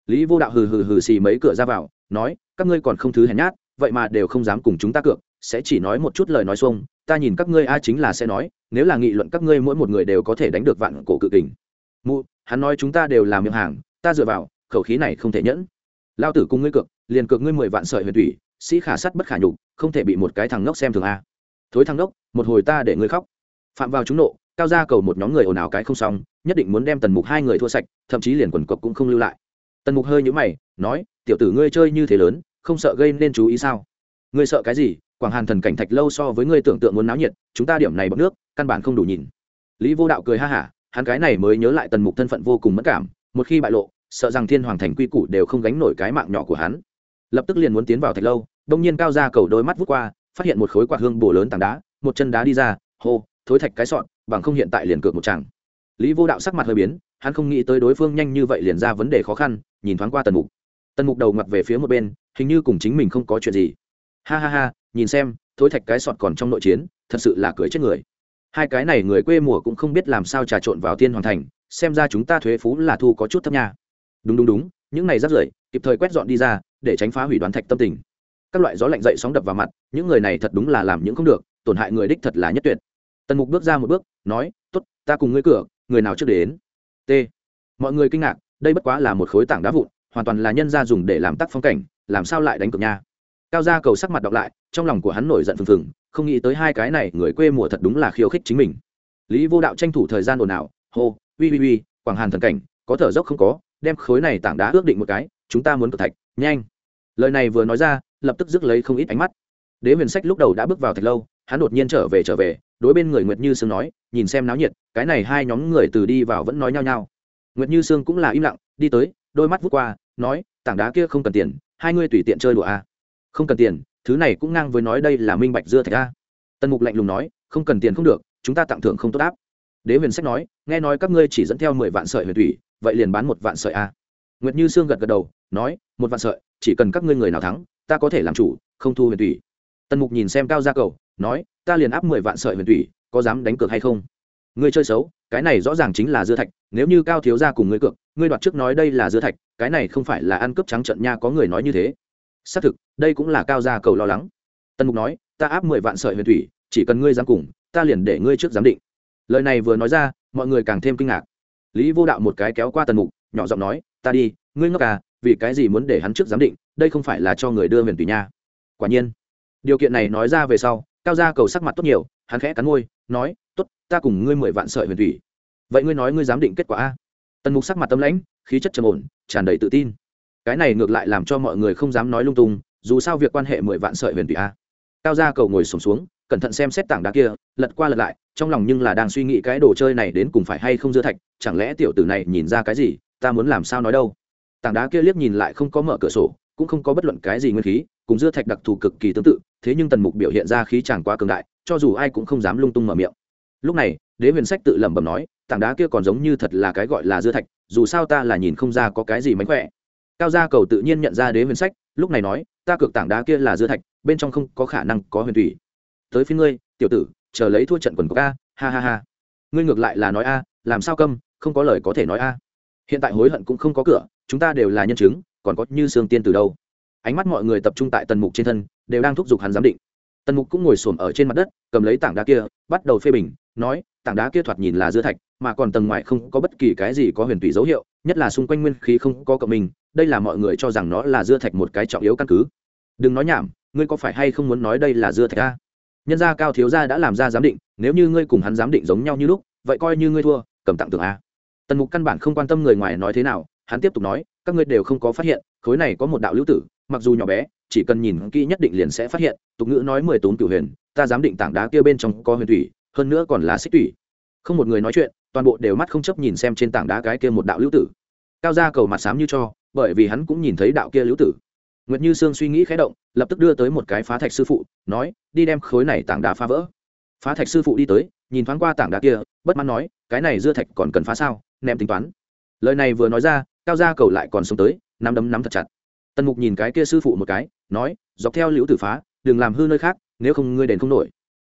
Lý vô đạo hừ hừ hừ xì mấy cửa ra vào, nói, các ngươi còn không thứ hèn nhát, vậy mà đều không dám cùng chúng ta cược, sẽ chỉ nói một chút lời nói xuông, ta nhìn các ngươi ai chính là sẽ nói, nếu là nghị luận các ngươi mỗi một người đều có thể đánh được vạn cổ cự kình. Mụ, hắn nói chúng ta đều làm miệng hàng, ta dựa vào, khẩu khí này không thể nhẫn. Lao tử cùng ngươi cược, liền cược ngươi mười vạn sợi huyền thủy sĩ khả sắt bất khả nhục, không thể bị một cái thằng ngốc xem thường a. Thối thằng ngốc, một hồi ta để ngươi khóc. Phạm vào chúng nộ, cao ra cầu một nhóm người ồn ào cái không xong, nhất định muốn đem tần mục hai người thua sạch, thậm chí liền quần cộc cũng không lưu lại. Tần mục hơi nhũ mày, nói, tiểu tử ngươi chơi như thế lớn, không sợ gây nên chú ý sao? Ngươi sợ cái gì? Quảng hàn thần cảnh thạch lâu so với ngươi tưởng tượng muốn náo nhiệt, chúng ta điểm này bọc nước, căn bản không đủ nhìn. Lý vô đạo cười ha hả, hắn cái này mới nhớ lại tần mục thân phận vô cùng mất cảm, một khi bại lộ, sợ rằng thiên hoàng thành quy củ đều không gánh nổi cái mạng nhỏ của hắn lập tức liền muốn tiến vào thạch lâu, đông nhiên cao ra cầu đôi mắt vút qua, phát hiện một khối quạt hương bổ lớn tảng đá, một chân đá đi ra, hô, thối thạch cái sọn, bằng không hiện tại liền cược một chàng lý vô đạo sắc mặt hơi biến, hắn không nghĩ tới đối phương nhanh như vậy liền ra vấn đề khó khăn, nhìn thoáng qua tần mục. Tần mục đầu ngặt về phía một bên, hình như cùng chính mình không có chuyện gì. Ha ha ha, nhìn xem, thối thạch cái sọt còn trong nội chiến, thật sự là cưới chết người. Hai cái này người quê mùa cũng không biết làm sao trà trộn vào tiên hoàn thành, xem ra chúng ta thuế phú là thu có chút thấp nha. Đúng đúng đúng, những này rắt rưởi, kịp thời quét dọn đi ra để tránh phá hủy đoán thạch tâm tình. Các loại gió lạnh dậy sóng đập vào mặt, những người này thật đúng là làm những không được, tổn hại người đích thật là nhất tuyệt. Tần mục bước ra một bước, nói t ố t ta cùng ngươi cửa, người nào trước đến? T. Mọi người kinh ngạc, đây bất quá là một khối tảng đá vụn, hoàn toàn là nhân gia dùng để làm tắc phong cảnh, làm sao lại đánh cược nha? Cao gia cầu sắc mặt đọc lại, trong lòng của hắn nổi giận phừng phừng, không nghĩ tới hai cái này, người quê mùa thật đúng là khiêu khích chính mình. Lý vô đạo tranh thủ thời gian ồn ào, hô ui ui ui quảng hàn thần cảnh, có thở dốc không có, đem khối này tảng đá ước định một cái, chúng ta muốn cược thạch nhanh. Lời này vừa nói ra, lập tức rước lấy không ít ánh mắt. Đế huyền sách lúc đầu đã bước vào thạch lâu, hắn đột nhiên trở về trở về, đối bên người nguyệt như sương nói, nhìn xem náo nhiệt, cái này hai nhóm người từ đi vào vẫn nói nhau nhau. Nguyệt như sương cũng là im lặng, đi tới, đôi mắt vút qua, nói, tảng đá kia không cần tiền, hai ngươi tùy tiện chơi đùa à. không cần tiền, thứ này cũng ngang với nói đây là minh bạch dưa thạch a. Tần mục lạnh lùng nói, không cần tiền không được, chúng ta tặng thưởng không tốt áp. Đế huyền sách nói, nghe nói các ngươi chỉ dẫn theo mười vạn sợi huyền thủy, vậy liền bán một vạn sợi a. Nguyệt như sương gật gật đầu, nói một vạn sợi, chỉ cần các ngươi người nào thắng, ta có thể làm chủ, không thu huyền thủy tần mục nhìn xem cao gia cầu, nói, ta liền áp mười vạn sợi huyền thủy có dám đánh cược hay không? Ngươi chơi xấu, cái này rõ ràng chính là dưa thạch, nếu như cao thiếu gia cùng ngươi cược, ngươi đoạt trước nói đây là dưa thạch, cái này không phải là ăn cướp trắng trận nha có người nói như thế. Xác thực, đây cũng là cao gia cầu lo lắng. Tần mục nói, ta áp mười vạn sợi huyền thủy chỉ cần ngươi dám cùng, ta liền để ngươi trước giám định. Lời này vừa nói ra, mọi người càng thêm kinh ngạc. Lý vô đạo một cái kéo qua tần mục, nhỏ giọng nói, ta đi, ngươi ngốc à vì cái gì muốn để hắn trước giám định đây không phải là cho người đưa huyền tùy nha. Quả nhiên điều kiện này nói ra về sau cao gia cầu sắc mặt tốt nhiều hắn khẽ cắn môi nói tốt ta cùng ngươi mười vạn sợi huyền thủy vậy ngươi nói ngươi giám định kết quả a? Tần mục sắc mặt tâm lãnh khí chất trầm ổn tràn đầy tự tin. Cái này ngược lại làm cho mọi người không dám nói lung tung dù sao việc quan hệ mười vạn sợi huyền thủy a. Cao gia cầu ngồi sùng xuống, xuống cẩn thận xem xét tảng đá kia lật qua lật lại trong lòng nhưng là đang suy nghĩ cái đồ chơi này đến cùng phải hay không dưa thạch chẳng lẽ tiểu tử này nhìn ra cái gì ta muốn làm sao nói đâu? Tảng đá kia liếc nhìn lại không có mở cửa sổ, cũng không có bất luận cái gì nguyên khí, cùng dưa thạch đặc thù cực kỳ tương tự, thế nhưng tần mục biểu hiện ra khí chẳng quá cường đại, cho dù ai cũng không dám lung tung mở miệng. Lúc này, đế huyền sách tự lẩm bẩm nói, tảng đá kia còn giống như thật là cái gọi là dưa thạch, dù sao ta là nhìn không ra có cái gì mánh khỏe. Cao gia cầu tự nhiên nhận ra đế huyền sách, lúc này nói, ta cược tảng đá kia là dưa thạch, bên trong không có khả năng có huyền thủy. Tới phía ngươi, tiểu tử, chờ lấy thua trận quần của ca ha ha ha. Ngươi ngược lại là nói a, làm sao câm, không có lời có thể nói a. Hiện tại hối hận cũng không có cửa chúng ta đều là nhân chứng, còn có như sương tiên từ đâu? Ánh mắt mọi người tập trung tại tần mục trên thân, đều đang thúc giục hắn giám định. Tần mục cũng ngồi xổm ở trên mặt đất, cầm lấy tảng đá kia, bắt đầu phê bình, nói, tảng đá kia thoạt nhìn là dưa thạch, mà còn tầng ngoài không có bất kỳ cái gì có huyền tùy dấu hiệu, nhất là xung quanh nguyên khí không có cộng mình đây là mọi người cho rằng nó là dưa thạch một cái trọng yếu căn cứ. Đừng nói nhảm, ngươi có phải hay không muốn nói đây là dưa thạch a? Nhân gia cao thiếu gia đã làm ra giám định, nếu như ngươi cùng hắn giám định giống nhau như lúc, vậy coi như ngươi thua, cầm tặng tưởng a. Tần mục căn bản không quan tâm người ngoài nói thế nào hắn tiếp tục nói, các ngươi đều không có phát hiện, khối này có một đạo lưu tử, mặc dù nhỏ bé, chỉ cần nhìn kỹ nhất định liền sẽ phát hiện, tục ngữ nói mười tốn cửu huyền, ta dám định tảng đá kia bên trong có huyền thủy, hơn nữa còn là xích thủy. Không một người nói chuyện, toàn bộ đều mắt không chấp nhìn xem trên tảng đá cái kia một đạo lưu tử. Cao ra cầu mặt xám như cho, bởi vì hắn cũng nhìn thấy đạo kia lưu tử. Nguyệt như sương suy nghĩ khẽ động, lập tức đưa tới một cái phá thạch sư phụ, nói, đi đem khối này tảng đá phá vỡ. Phá thạch sư phụ đi tới, nhìn thoáng qua tảng đá kia, bất mãn nói, cái này dưa thạch còn cần phá sao, ném tính toán. Lời này vừa nói ra cao gia cầu lại còn sống tới, nắm đấm nắm thật chặt. Tần mục nhìn cái kia sư phụ một cái, nói, dọc theo liễu tử phá, đừng làm hư nơi khác, nếu không ngươi đền không nổi.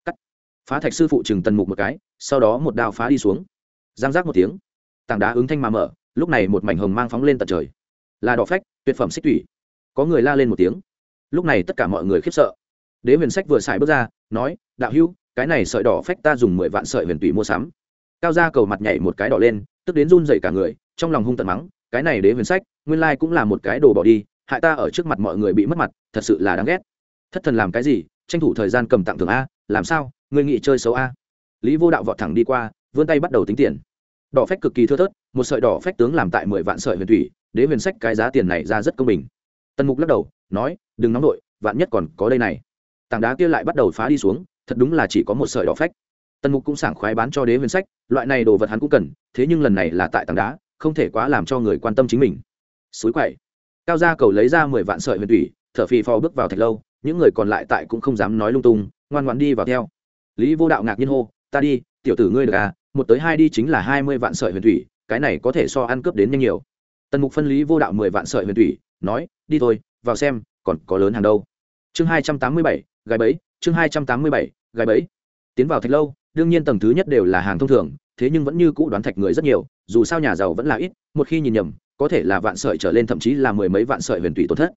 Cắt. Phá thạch sư phụ chừng tần mục một cái, sau đó một đao phá đi xuống. Giang giác một tiếng, tảng đá ứng thanh mà mở, lúc này một mảnh hồng mang phóng lên tận trời. Là đỏ phách, tuyệt phẩm xích thủy. Có người la lên một tiếng. Lúc này tất cả mọi người khiếp sợ. Đế huyền sách vừa xài bước ra, nói, đạo hữu, cái này sợi đỏ phách ta dùng mười vạn sợi huyền tủy mua sắm. Cao ra cầu mặt nhảy một cái đỏ lên, tức đến run dậy cả người, trong lòng hung tận mắng cái này đế huyền sách, nguyên lai cũng là một cái đồ bỏ đi, hại ta ở trước mặt mọi người bị mất mặt, thật sự là đáng ghét. Thất thần làm cái gì? Tranh thủ thời gian cầm tặng thưởng a, làm sao? Người nghị chơi xấu a. Lý vô đạo vọt thẳng đi qua, vươn tay bắt đầu tính tiền. Đỏ phách cực kỳ thưa thớt, một sợi đỏ phách tướng làm tại mười vạn sợi huyền thủy, đế huyền sách cái giá tiền này ra rất công bình. Tần mục lắc đầu, nói, đừng nóng đội vạn nhất còn có đây này. Tảng đá kia lại bắt đầu phá đi xuống, thật đúng là chỉ có một sợi đỏ phách. Tần mục cũng sảng khoái bán cho đế huyền sách, loại này đồ vật hắn cũng cần, thế nhưng lần này là tại tảng đá không thể quá làm cho người quan tâm chính mình. Suối quậy. Cao gia cầu lấy ra mười vạn sợi huyền thủy, thở phì phò bước vào thạch lâu, những người còn lại tại cũng không dám nói lung tung, ngoan ngoan đi vào theo. Lý vô đạo ngạc nhiên hô, ta đi, tiểu tử ngươi được à một tới hai đi chính là hai mươi vạn sợi huyền thủy, cái này có thể so ăn cướp đến nhanh nhiều. Tần mục phân lý vô đạo mười vạn sợi huyền thủy, nói, đi thôi, vào xem, còn có lớn hàng đâu. Chương hai trăm tám mươi bảy, gái bẫy, chương hai trăm tám mươi bảy, gái bẫy. Tiến vào thạch lâu, đương nhiên tầng thứ nhất đều là hàng thông thường thế nhưng vẫn như cũ đoán thạch người rất nhiều, dù sao nhà giàu vẫn là ít, một khi nhìn nhầm, có thể là vạn sợi trở lên thậm chí là mười mấy vạn sợi huyền tụy tổn thất.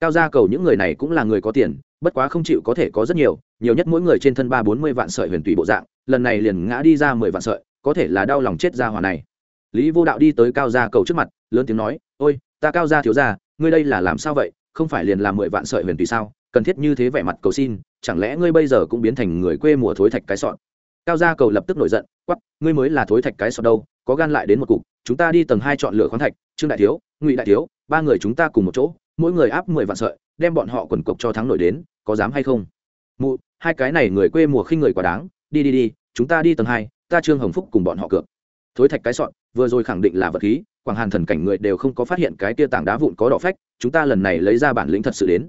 Cao gia cầu những người này cũng là người có tiền, bất quá không chịu có thể có rất nhiều nhiều nhất mỗi người trên thân ba bốn mươi vạn sợi huyền tùy bộ dạng, lần này liền ngã đi ra mười vạn sợi, có thể là đau lòng chết ra hòa này. Lý vô đạo đi tới cao gia cầu trước mặt, lớn tiếng nói, ôi, ta cao gia thiếu gia, ngươi đây là làm sao vậy? Không phải liền làm mười vạn sợi huyền tùy sao? Cần thiết như thế vẻ mặt cầu xin, chẳng lẽ ngươi bây giờ cũng biến thành người quê mùa thối thạch cái sọn? Cao gia cầu lập tức nổi giận quắp ngươi mới là thối thạch cái sọt đâu, có gan lại đến một cục, chúng ta đi tầng hai chọn lựa khoáng thạch, trương đại thiếu, ngụy đại thiếu, ba người chúng ta cùng một chỗ, mỗi người áp mười vạn sợi, đem bọn họ quần cộc cho thắng nổi đến, có dám hay không? Mụ, hai cái này người quê mùa khinh người quá đáng, đi đi đi, chúng ta đi tầng hai, ta trương hồng phúc cùng bọn họ cược. Thối thạch cái sọn vừa rồi khẳng định là vật khí, quảng hàn thần cảnh người đều không có phát hiện cái tia tảng đá vụn có đỏ phách, chúng ta lần này lấy ra bản lĩnh thật sự đến.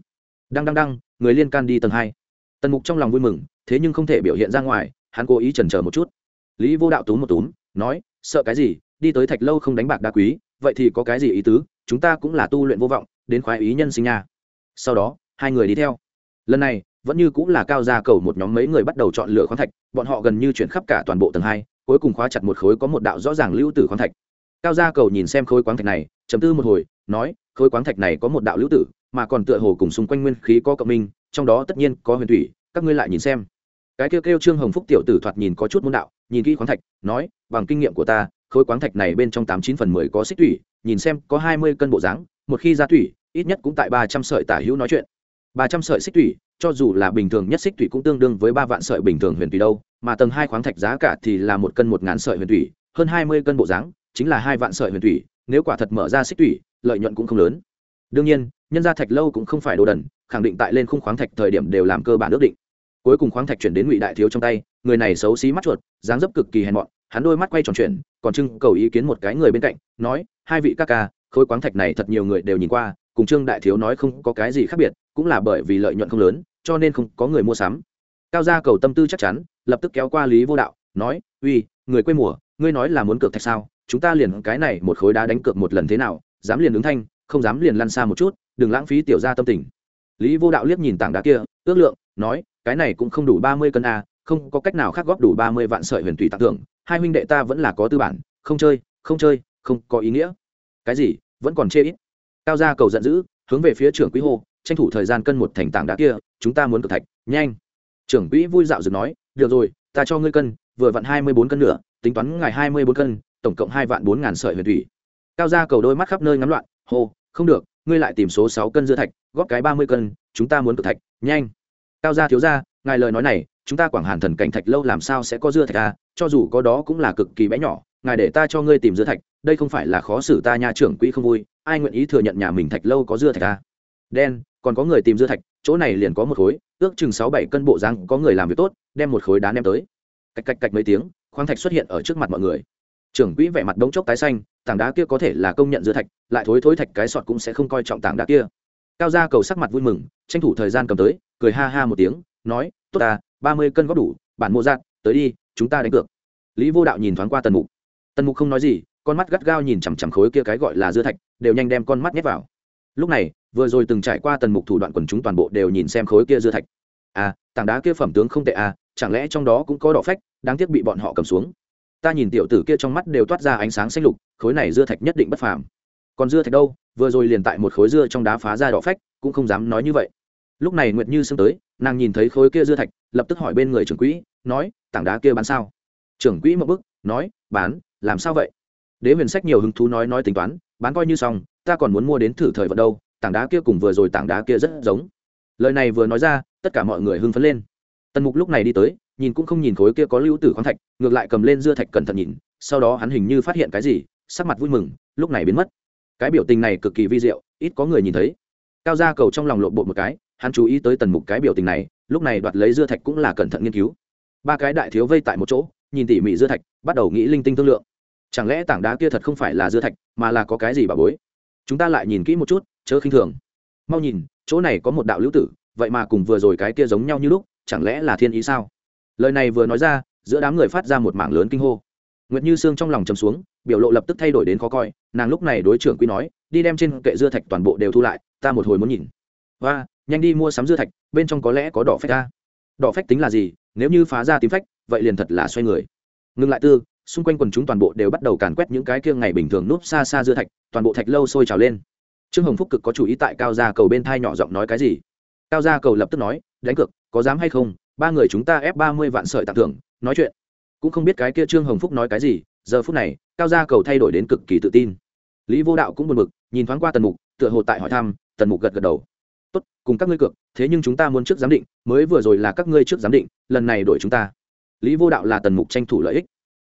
Đăng đăng đăng, người liên can đi tầng hai. Tần mục trong lòng vui mừng, thế nhưng không thể biểu hiện ra ngoài hắn cố ý chần chờ một chút. Lý vô đạo túm một túm, nói, sợ cái gì? Đi tới thạch lâu không đánh bạc đá quý, vậy thì có cái gì ý tứ? Chúng ta cũng là tu luyện vô vọng, đến khoái ý nhân sinh nha. Sau đó, hai người đi theo. Lần này, vẫn như cũng là cao gia cầu một nhóm mấy người bắt đầu chọn lựa khoáng thạch, bọn họ gần như chuyển khắp cả toàn bộ tầng hai, cuối cùng khóa chặt một khối có một đạo rõ ràng lưu tử khoáng thạch. Cao gia cầu nhìn xem khối khoáng thạch này chấm tư một hồi, nói, khối khoáng thạch này có một đạo lưu tử, mà còn tựa hồ cùng xung quanh nguyên khí có cộng minh, trong đó tất nhiên có huyền thủy, các ngươi lại nhìn xem cái kêu kêu trương hồng phúc tiểu tử thoạt nhìn có chút môn đạo, nhìn kỹ khoáng thạch, nói, bằng kinh nghiệm của ta, khối khoáng thạch này bên trong tám chín phần mười có xích thủy, nhìn xem có hai mươi cân bộ dáng, một khi ra thủy, ít nhất cũng tại ba trăm sợi tả hữu nói chuyện. Ba trăm sợi xích thủy, cho dù là bình thường nhất xích thủy cũng tương đương với ba vạn sợi bình thường huyền thủy đâu, mà tầng hai khoáng thạch giá cả thì là một cân một ngàn sợi huyền thủy, hơn hai mươi cân bộ dáng, chính là hai vạn sợi huyền thủy, nếu quả thật mở ra xích thủy, lợi nhuận cũng không lớn. Đương nhiên, nhân gia thạch lâu cũng không phải đồ đần, khẳng định tại lên khung khoáng thạch thời điểm đều làm cơ bản ước định cuối cùng khoáng thạch chuyển đến ngụy đại thiếu trong tay, người này xấu xí mắt chuột, dáng dấp cực kỳ hèn mọn, hắn đôi mắt quay tròn chuyển, còn trưng cầu ý kiến một cái người bên cạnh, nói, hai vị ca ca, khối khoáng thạch này thật nhiều người đều nhìn qua, cùng trương đại thiếu nói không có cái gì khác biệt, cũng là bởi vì lợi nhuận không lớn, cho nên không có người mua sắm. Cao gia cầu tâm tư chắc chắn, lập tức kéo qua lý vô đạo, nói, uy, người quê mùa, ngươi nói là muốn cược thạch sao? Chúng ta liền cái này một khối đá đánh cược một lần thế nào, dám liền ứng thanh, không dám liền lăn xa một chút, đừng lãng phí tiểu gia tâm tình. Lý vô đạo liếc nhìn tảng đá kia ước lượng, nói, cái này cũng không đủ ba mươi cân a, không có cách nào khác góp đủ ba mươi vạn sợi huyền thủy tặng thưởng. Hai huynh đệ ta vẫn là có tư bản, không chơi không chơi, không có ý nghĩa. Cái gì, vẫn còn chê ít. Cao gia cầu giận dữ, hướng về phía trưởng quỹ hô, tranh thủ thời gian cân một thành tảng đá kia, chúng ta muốn cực thạch, nhanh. Trưởng quỹ vui dạo dừng nói, được rồi, ta cho ngươi cân, vừa vặn hai mươi bốn cân nữa, tính toán ngày hai mươi bốn cân, tổng cộng hai vạn bốn ngàn sợi huyền thủy. Cao gia cầu đôi mắt khắp nơi ngắm loạn, hô, không được, ngươi lại tìm số sáu cân dưa thạch, góp cái ba mươi cân chúng ta muốn cự thạch, nhanh. Cao gia thiếu gia, ngài lời nói này, chúng ta quảng hàn thần cảnh thạch lâu làm sao sẽ có dưa thạch à? Cho dù có đó cũng là cực kỳ bé nhỏ, ngài để ta cho ngươi tìm dưa thạch, đây không phải là khó xử ta nha trưởng quỹ không vui, ai nguyện ý thừa nhận nhà mình thạch lâu có dưa thạch à? Đen, còn có người tìm dưa thạch, chỗ này liền có một khối, ước chừng sáu bảy cân bộ răng, có người làm việc tốt, đem một khối đá ném tới. Cạch cạch cạch mấy tiếng, khoáng thạch xuất hiện ở trước mặt mọi người. Trưởng quỹ vẻ mặt đống chốc tái xanh, tảng đá kia có thể là công nhận dưa thạch, lại thối thối thạch cái sọt cũng sẽ không coi trọng tảng đá kia cao gia cầu sắc mặt vui mừng, tranh thủ thời gian cầm tới, cười ha ha một tiếng, nói, tốt ta, ba mươi cân góp đủ, bản mô giác tới đi, chúng ta đánh cược. Lý vô đạo nhìn thoáng qua tần mục. Tần mục không nói gì, con mắt gắt gao nhìn chằm chằm khối kia cái gọi là dưa thạch, đều nhanh đem con mắt nhét vào. Lúc này, vừa rồi từng trải qua tần mục thủ đoạn quần chúng toàn bộ đều nhìn xem khối kia dưa thạch. À tảng đá kia phẩm tướng không tệ à chẳng lẽ trong đó cũng có đỏ phách, đáng tiếc bị bọn họ cầm xuống. Ta nhìn tiểu tử kia trong mắt đều toát ra ánh sáng xanh lục, khối này dưa thạch nhất định bất phàm. Còn dưa thạch đâu? Vừa rồi liền tại một khối dưa trong đá phá ra đỏ phách, cũng không dám nói như vậy. Lúc này nguyệt như xưng tới, nàng nhìn thấy khối kia dưa thạch, lập tức hỏi bên người trưởng quỹ, nói, tảng đá kia bán sao? Trưởng quỹ một bức, nói, bán, làm sao vậy? Đế huyền sách nhiều hứng thú nói nói tính toán, bán coi như xong, ta còn muốn mua đến thử thời vận đâu, tảng đá kia cùng vừa rồi tảng đá kia rất giống. Lời này vừa nói ra, tất cả mọi người hưng phấn lên. Tần mục lúc này đi tới, nhìn cũng không nhìn khối kia có lưu tử khoáng thạch, ngược lại cầm lên dưa thạch cẩn thận nhìn, sau đó hắn hình như phát hiện cái gì, sắc mặt vui mừng, lúc này biến mất cái biểu tình này cực kỳ vi diệu, ít có người nhìn thấy. Cao gia cầu trong lòng lộn bộ một cái, hắn chú ý tới tần mục cái biểu tình này, lúc này đoạt lấy dưa thạch cũng là cẩn thận nghiên cứu. Ba cái đại thiếu vây tại một chỗ, nhìn tỉ mỉ dưa thạch, bắt đầu nghĩ linh tinh thương lượng. Chẳng lẽ tảng đá kia thật không phải là dưa thạch, mà là có cái gì bà bối? Chúng ta lại nhìn kỹ một chút, chớ khinh thường. Mau nhìn, chỗ này có một đạo lưu tử, vậy mà cùng vừa rồi cái kia giống nhau như lúc, chẳng lẽ là thiên ý sao? Lời này vừa nói ra, giữa đám người phát ra một mảng lớn kinh hô. Nguyệt như xương trong lòng chầm xuống biểu lộ lập tức thay đổi đến khó coi, nàng lúc này đối trưởng quy nói, đi đem trên kệ dưa thạch toàn bộ đều thu lại, ta một hồi muốn nhìn. Và nhanh đi mua sắm dưa thạch, bên trong có lẽ có đỏ phách ta. Đỏ phách tính là gì? Nếu như phá ra tím phách, vậy liền thật là xoay người. Ngừng lại tư, xung quanh quần chúng toàn bộ đều bắt đầu càn quét những cái kia ngày bình thường núp xa xa dưa thạch, toàn bộ thạch lâu sôi trào lên. Trương hồng phúc cực có chủ ý tại cao gia cầu bên thai nhỏ giọng nói cái gì? Cao gia cầu lập tức nói, đánh cược, có dám hay không? Ba người chúng ta ép ba mươi vạn sợi tặng thưởng, nói chuyện. Cũng không biết cái kia trương hồng phúc nói cái gì giờ phút này, cao gia cầu thay đổi đến cực kỳ tự tin. Lý vô đạo cũng buồn bực, nhìn thoáng qua tần mục, tựa hồ tại hỏi thăm, tần mục gật gật đầu. Tốt, cùng các ngươi cược, thế nhưng chúng ta muốn trước giám định, mới vừa rồi là các ngươi trước giám định, lần này đổi chúng ta. Lý vô đạo là tần mục tranh thủ lợi ích.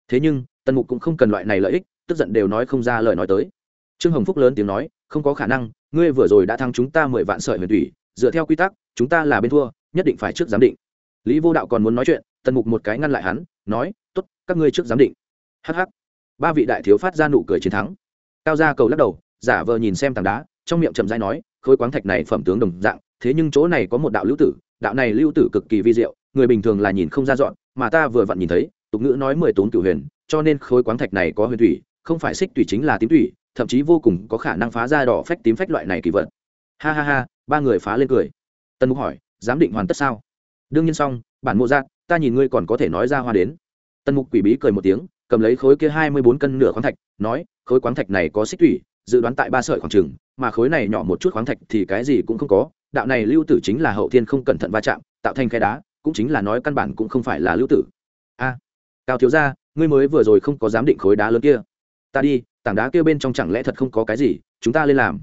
Thế nhưng, tần mục cũng không cần loại này lợi ích, tức giận đều nói không ra lời nói tới. Trương hồng phúc lớn tiếng nói, không có khả năng, ngươi vừa rồi đã thắng chúng ta mười vạn sợi huyền thủy, dựa theo quy tắc, chúng ta là bên thua, nhất định phải trước giám định. Lý vô đạo còn muốn nói chuyện, tần mục một cái ngăn lại hắn, nói t ố t các ngươi trước giám định hh ba vị đại thiếu phát ra nụ cười chiến thắng. Cao gia cầu lắc đầu, giả vờ nhìn xem tảng đá, trong miệng chậm dai nói, khối quáng thạch này phẩm tướng đồng dạng, thế nhưng chỗ này có một đạo lưu tử, đạo này lưu tử cực kỳ vi diệu, người bình thường là nhìn không ra dọn, mà ta vừa vặn nhìn thấy, tục ngữ nói mười tốn cửu huyền, cho nên khối quáng thạch này có huyền thủy, không phải xích thủy chính là tím thủy, thậm chí vô cùng có khả năng phá ra đỏ phách tím phách loại này kỳ vật. Ha ha ha, ba người phá lên cười. Tân mục hỏi, giám định hoàn tất sao? Đương nhiên xong, bản mộ giác ta nhìn ngươi còn có thể nói ra hoa đến. Tân mục quỷ bí cười một tiếng cầm lấy khối kia hai mươi bốn cân nửa khoáng thạch, nói, khối khoáng thạch này có xích thủy, dự đoán tại ba sợi khoảng trừng mà khối này nhỏ một chút khoáng thạch thì cái gì cũng không có, đạo này lưu tử chính là hậu thiên không cẩn thận va chạm, tạo thành khe đá, cũng chính là nói căn bản cũng không phải là lưu tử. A, cao thiếu gia, ngươi mới vừa rồi không có giám định khối đá lớn kia. Ta đi, tảng đá kia bên trong chẳng lẽ thật không có cái gì, chúng ta lên làm.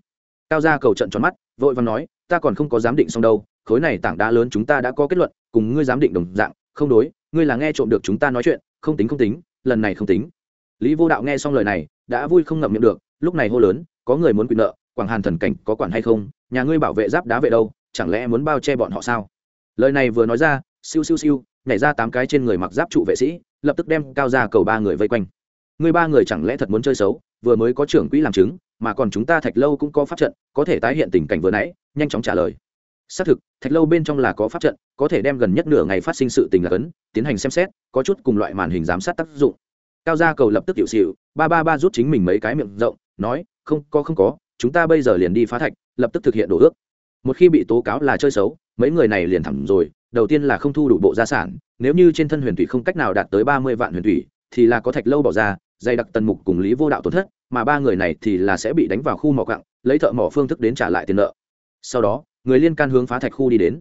Cao gia cầu trận tròn mắt, vội vàng nói, ta còn không có giám định xong đâu, khối này tảng đá lớn chúng ta đã có kết luận, cùng ngươi giám định đồng dạng, không đối, ngươi là nghe trộm được chúng ta nói chuyện, không tính không tính lần này không tính. Lý vô đạo nghe xong lời này, đã vui không ngậm miệng được, lúc này hô lớn, có người muốn quyền nợ, quảng hàn thần cảnh có quản hay không, nhà ngươi bảo vệ giáp đá vệ đâu, chẳng lẽ muốn bao che bọn họ sao? Lời này vừa nói ra, siêu siêu siêu, nhảy ra tám cái trên người mặc giáp trụ vệ sĩ, lập tức đem cao ra cầu ba người vây quanh. Ngươi ba người chẳng lẽ thật muốn chơi xấu, vừa mới có trưởng quỹ làm chứng, mà còn chúng ta thạch lâu cũng có pháp trận, có thể tái hiện tình cảnh vừa nãy, nhanh chóng trả lời xác thực, thạch lâu bên trong là có pháp trận, có thể đem gần nhất nửa ngày phát sinh sự tình là cấn tiến hành xem xét, có chút cùng loại màn hình giám sát tác dụng. Cao gia cầu lập tức hiệu xịu ba ba ba rút chính mình mấy cái miệng rộng, nói, không, có không có, chúng ta bây giờ liền đi phá thạch, lập tức thực hiện đổ ước. Một khi bị tố cáo là chơi xấu, mấy người này liền thẳng rồi, đầu tiên là không thu đủ bộ gia sản, nếu như trên thân huyền thủy không cách nào đạt tới ba mươi vạn huyền thủy, thì là có thạch lâu bỏ ra, dày đặc tần mục cùng lý vô đạo tổn thất, mà ba người này thì là sẽ bị đánh vào khu mỏ cặng lấy thợ mỏ phương thức đến trả lại tiền nợ. Sau đó người liên can hướng phá thạch khu đi đến.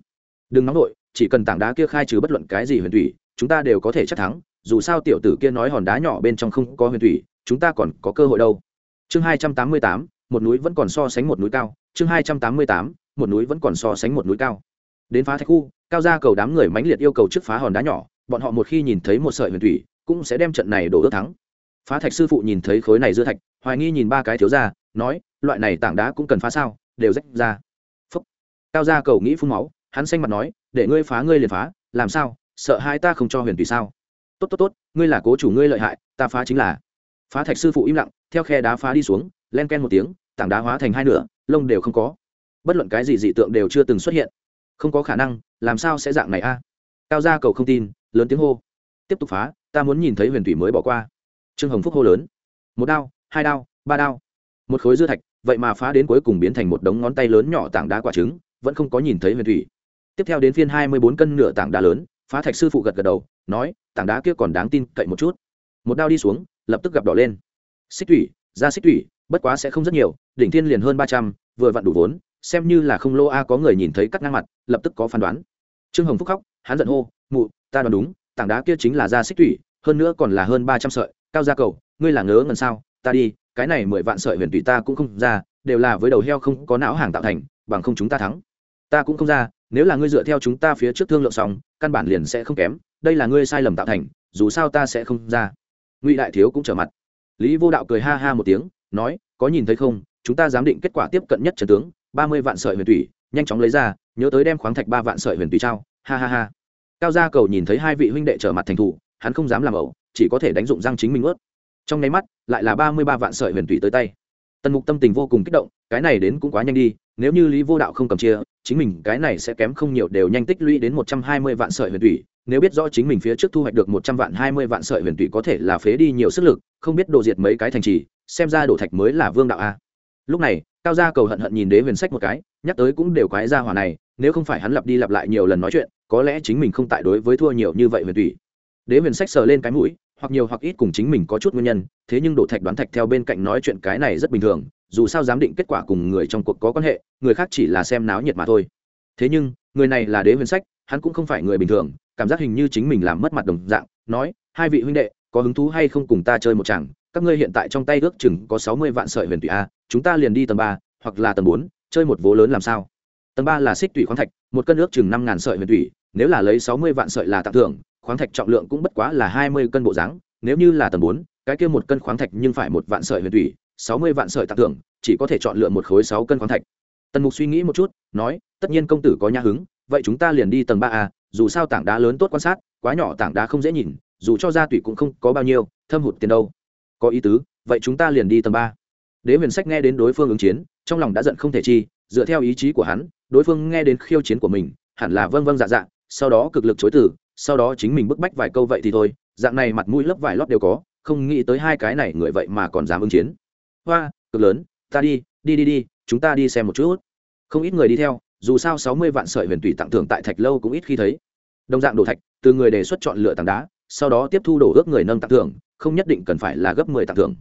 Đừng nóng nổi chỉ cần tảng đá kia khai trừ bất luận cái gì huyền thủy, chúng ta đều có thể chắc thắng. Dù sao tiểu tử kia nói hòn đá nhỏ bên trong không có huyền thủy, chúng ta còn có cơ hội đâu. Chương hai trăm tám mươi tám, một núi vẫn còn so sánh một núi cao. Chương hai trăm tám mươi tám, một núi vẫn còn so sánh một núi cao. Đến phá thạch khu, cao ra cầu đám người mãnh liệt yêu cầu trước phá hòn đá nhỏ. Bọn họ một khi nhìn thấy một sợi huyền thủy, cũng sẽ đem trận này đổ ước thắng. Phá thạch sư phụ nhìn thấy khối này dưa thạch, hoài nghi nhìn ba cái thiếu ra nói, loại này tảng đá cũng cần phá sao? Đều rách ra cao gia cầu nghĩ phun máu, hắn xanh mặt nói, để ngươi phá ngươi liền phá, làm sao? Sợ hai ta không cho huyền tùy sao? Tốt tốt tốt, ngươi là cố chủ ngươi lợi hại, ta phá chính là. Phá thạch sư phụ im lặng, theo khe đá phá đi xuống, len ken một tiếng, tảng đá hóa thành hai nửa, lông đều không có. Bất luận cái gì dị tượng đều chưa từng xuất hiện. Không có khả năng, làm sao sẽ dạng này a? Cao gia cầu không tin, lớn tiếng hô. Tiếp tục phá, ta muốn nhìn thấy huyền thủy mới bỏ qua. Trương hồng phúc hô lớn. Một đao, hai đao, ba đao, một khối dưa thạch, vậy mà phá đến cuối cùng biến thành một đống ngón tay lớn nhỏ tảng đá quả trứng vẫn không có nhìn thấy huyền thủy. Tiếp theo đến phiên hai mươi bốn cân nửa tảng đá lớn, phá thạch sư phụ gật gật đầu, nói, tảng đá kia còn đáng tin cậy một chút. Một đao đi xuống, lập tức gặp đỏ lên. Xích thủy, ra xích thủy, bất quá sẽ không rất nhiều, đỉnh thiên liền hơn ba trăm, vừa vặn đủ vốn, xem như là không lô a có người nhìn thấy cắt ngang mặt, lập tức có phán đoán. Trương hồng phúc khóc, hắn giận hô, mụ, ta đoán đúng, tảng đá kia chính là ra xích thủy, hơn nữa còn là hơn ba trăm sợi, cao gia cầu, ngươi là ngớ ngần sao? Ta đi, cái này mười vạn sợi huyền tùy ta cũng không ra, đều là với đầu heo không có não hàng tạo thành, bằng không chúng ta thắng ta cũng không ra, nếu là ngươi dựa theo chúng ta phía trước thương lượng xong, căn bản liền sẽ không kém, đây là ngươi sai lầm tạo thành, dù sao ta sẽ không ra. Ngụy đại thiếu cũng trở mặt. Lý vô đạo cười ha ha một tiếng, nói, có nhìn thấy không, chúng ta giám định kết quả tiếp cận nhất trần tướng, ba mươi vạn sợi huyền thủy, nhanh chóng lấy ra, nhớ tới đem khoáng thạch ba vạn sợi huyền thủy trao, ha ha ha. Cao gia cầu nhìn thấy hai vị huynh đệ trở mặt thành thủ, hắn không dám làm ẩu, chỉ có thể đánh dụng răng chính mình ướt. Trong nháy mắt, lại là ba mươi ba vạn sợi huyền thủy tới tay. Tần mục tâm tình vô cùng kích động, cái này đến cũng quá nhanh đi, nếu như lý vô đạo không cầm chia chính mình cái này sẽ kém không nhiều đều nhanh tích lũy đến một trăm hai mươi vạn sợi huyền thủy. Nếu biết rõ chính mình phía trước thu hoạch được một trăm vạn hai mươi vạn sợi huyền thủy có thể là phế đi nhiều sức lực, không biết đồ diệt mấy cái thành trì, xem ra đổ thạch mới là vương đạo a. Lúc này, cao gia cầu hận hận nhìn đế huyền sách một cái, nhắc tới cũng đều quái ra hỏa này, nếu không phải hắn lặp đi lặp lại nhiều lần nói chuyện, có lẽ chính mình không tại đối với thua nhiều như vậy huyền thủy. Đế huyền sách sờ lên cái mũi, hoặc nhiều hoặc ít cùng chính mình có chút nguyên nhân, thế nhưng đổ thạch đoán thạch theo bên cạnh nói chuyện cái này rất bình thường dù sao giám định kết quả cùng người trong cuộc có quan hệ, người khác chỉ là xem náo nhiệt mà thôi. Thế nhưng, người này là đế huyền sách, hắn cũng không phải người bình thường, cảm giác hình như chính mình làm mất mặt đồng dạng, nói, hai vị huynh đệ, có hứng thú hay không cùng ta chơi một chàng? Các ngươi hiện tại trong tay ước chừng có sáu mươi vạn sợi huyền tụy a, chúng ta liền đi tầng ba, hoặc là tầng bốn, chơi một vố lớn làm sao? Tầng ba là xích tụy khoáng thạch, một cân ước chừng năm ngàn sợi huyền tụy, nếu là lấy sáu mươi vạn sợi là tặng thưởng, khoáng thạch trọng lượng cũng bất quá là hai mươi cân bộ dáng, nếu như là tầng bốn, cái kia một cân khoáng thạch nhưng phải một vạn sợi huyền tụy sáu mươi vạn sợi tặng thưởng, chỉ có thể chọn lựa một khối sáu cân khoáng thạch. Tần mục suy nghĩ một chút, nói, tất nhiên công tử có nhà hứng, vậy chúng ta liền đi tầng ba a, dù sao tảng đá lớn tốt quan sát, quá nhỏ tảng đá không dễ nhìn, dù cho ra tùy cũng không có bao nhiêu, thâm hụt tiền đâu. Có ý tứ, vậy chúng ta liền đi tầng ba. Đế huyền sách nghe đến đối phương ứng chiến, trong lòng đã giận không thể chi, dựa theo ý chí của hắn, đối phương nghe đến khiêu chiến của mình, hẳn là vâng vâng dạ dạ sau đó cực lực chối từ, sau đó chính mình bức bách vài câu vậy thì thôi, dạng này mặt mũi lớp vải lót đều có, không nghĩ tới hai cái này người vậy mà còn dám ứng chiến hoa, cực lớn, ta đi đi đi đi, chúng ta đi xem một chút. Không ít người đi theo, dù sao sáu mươi vạn sợi huyền tùy tặng thưởng tại thạch lâu cũng ít khi thấy. Đồng dạng đổ thạch, từ người đề xuất chọn lựa tảng đá, sau đó tiếp thu đổ ước người nâng tặng thưởng, không nhất định cần phải là gấp mười tặng thưởng.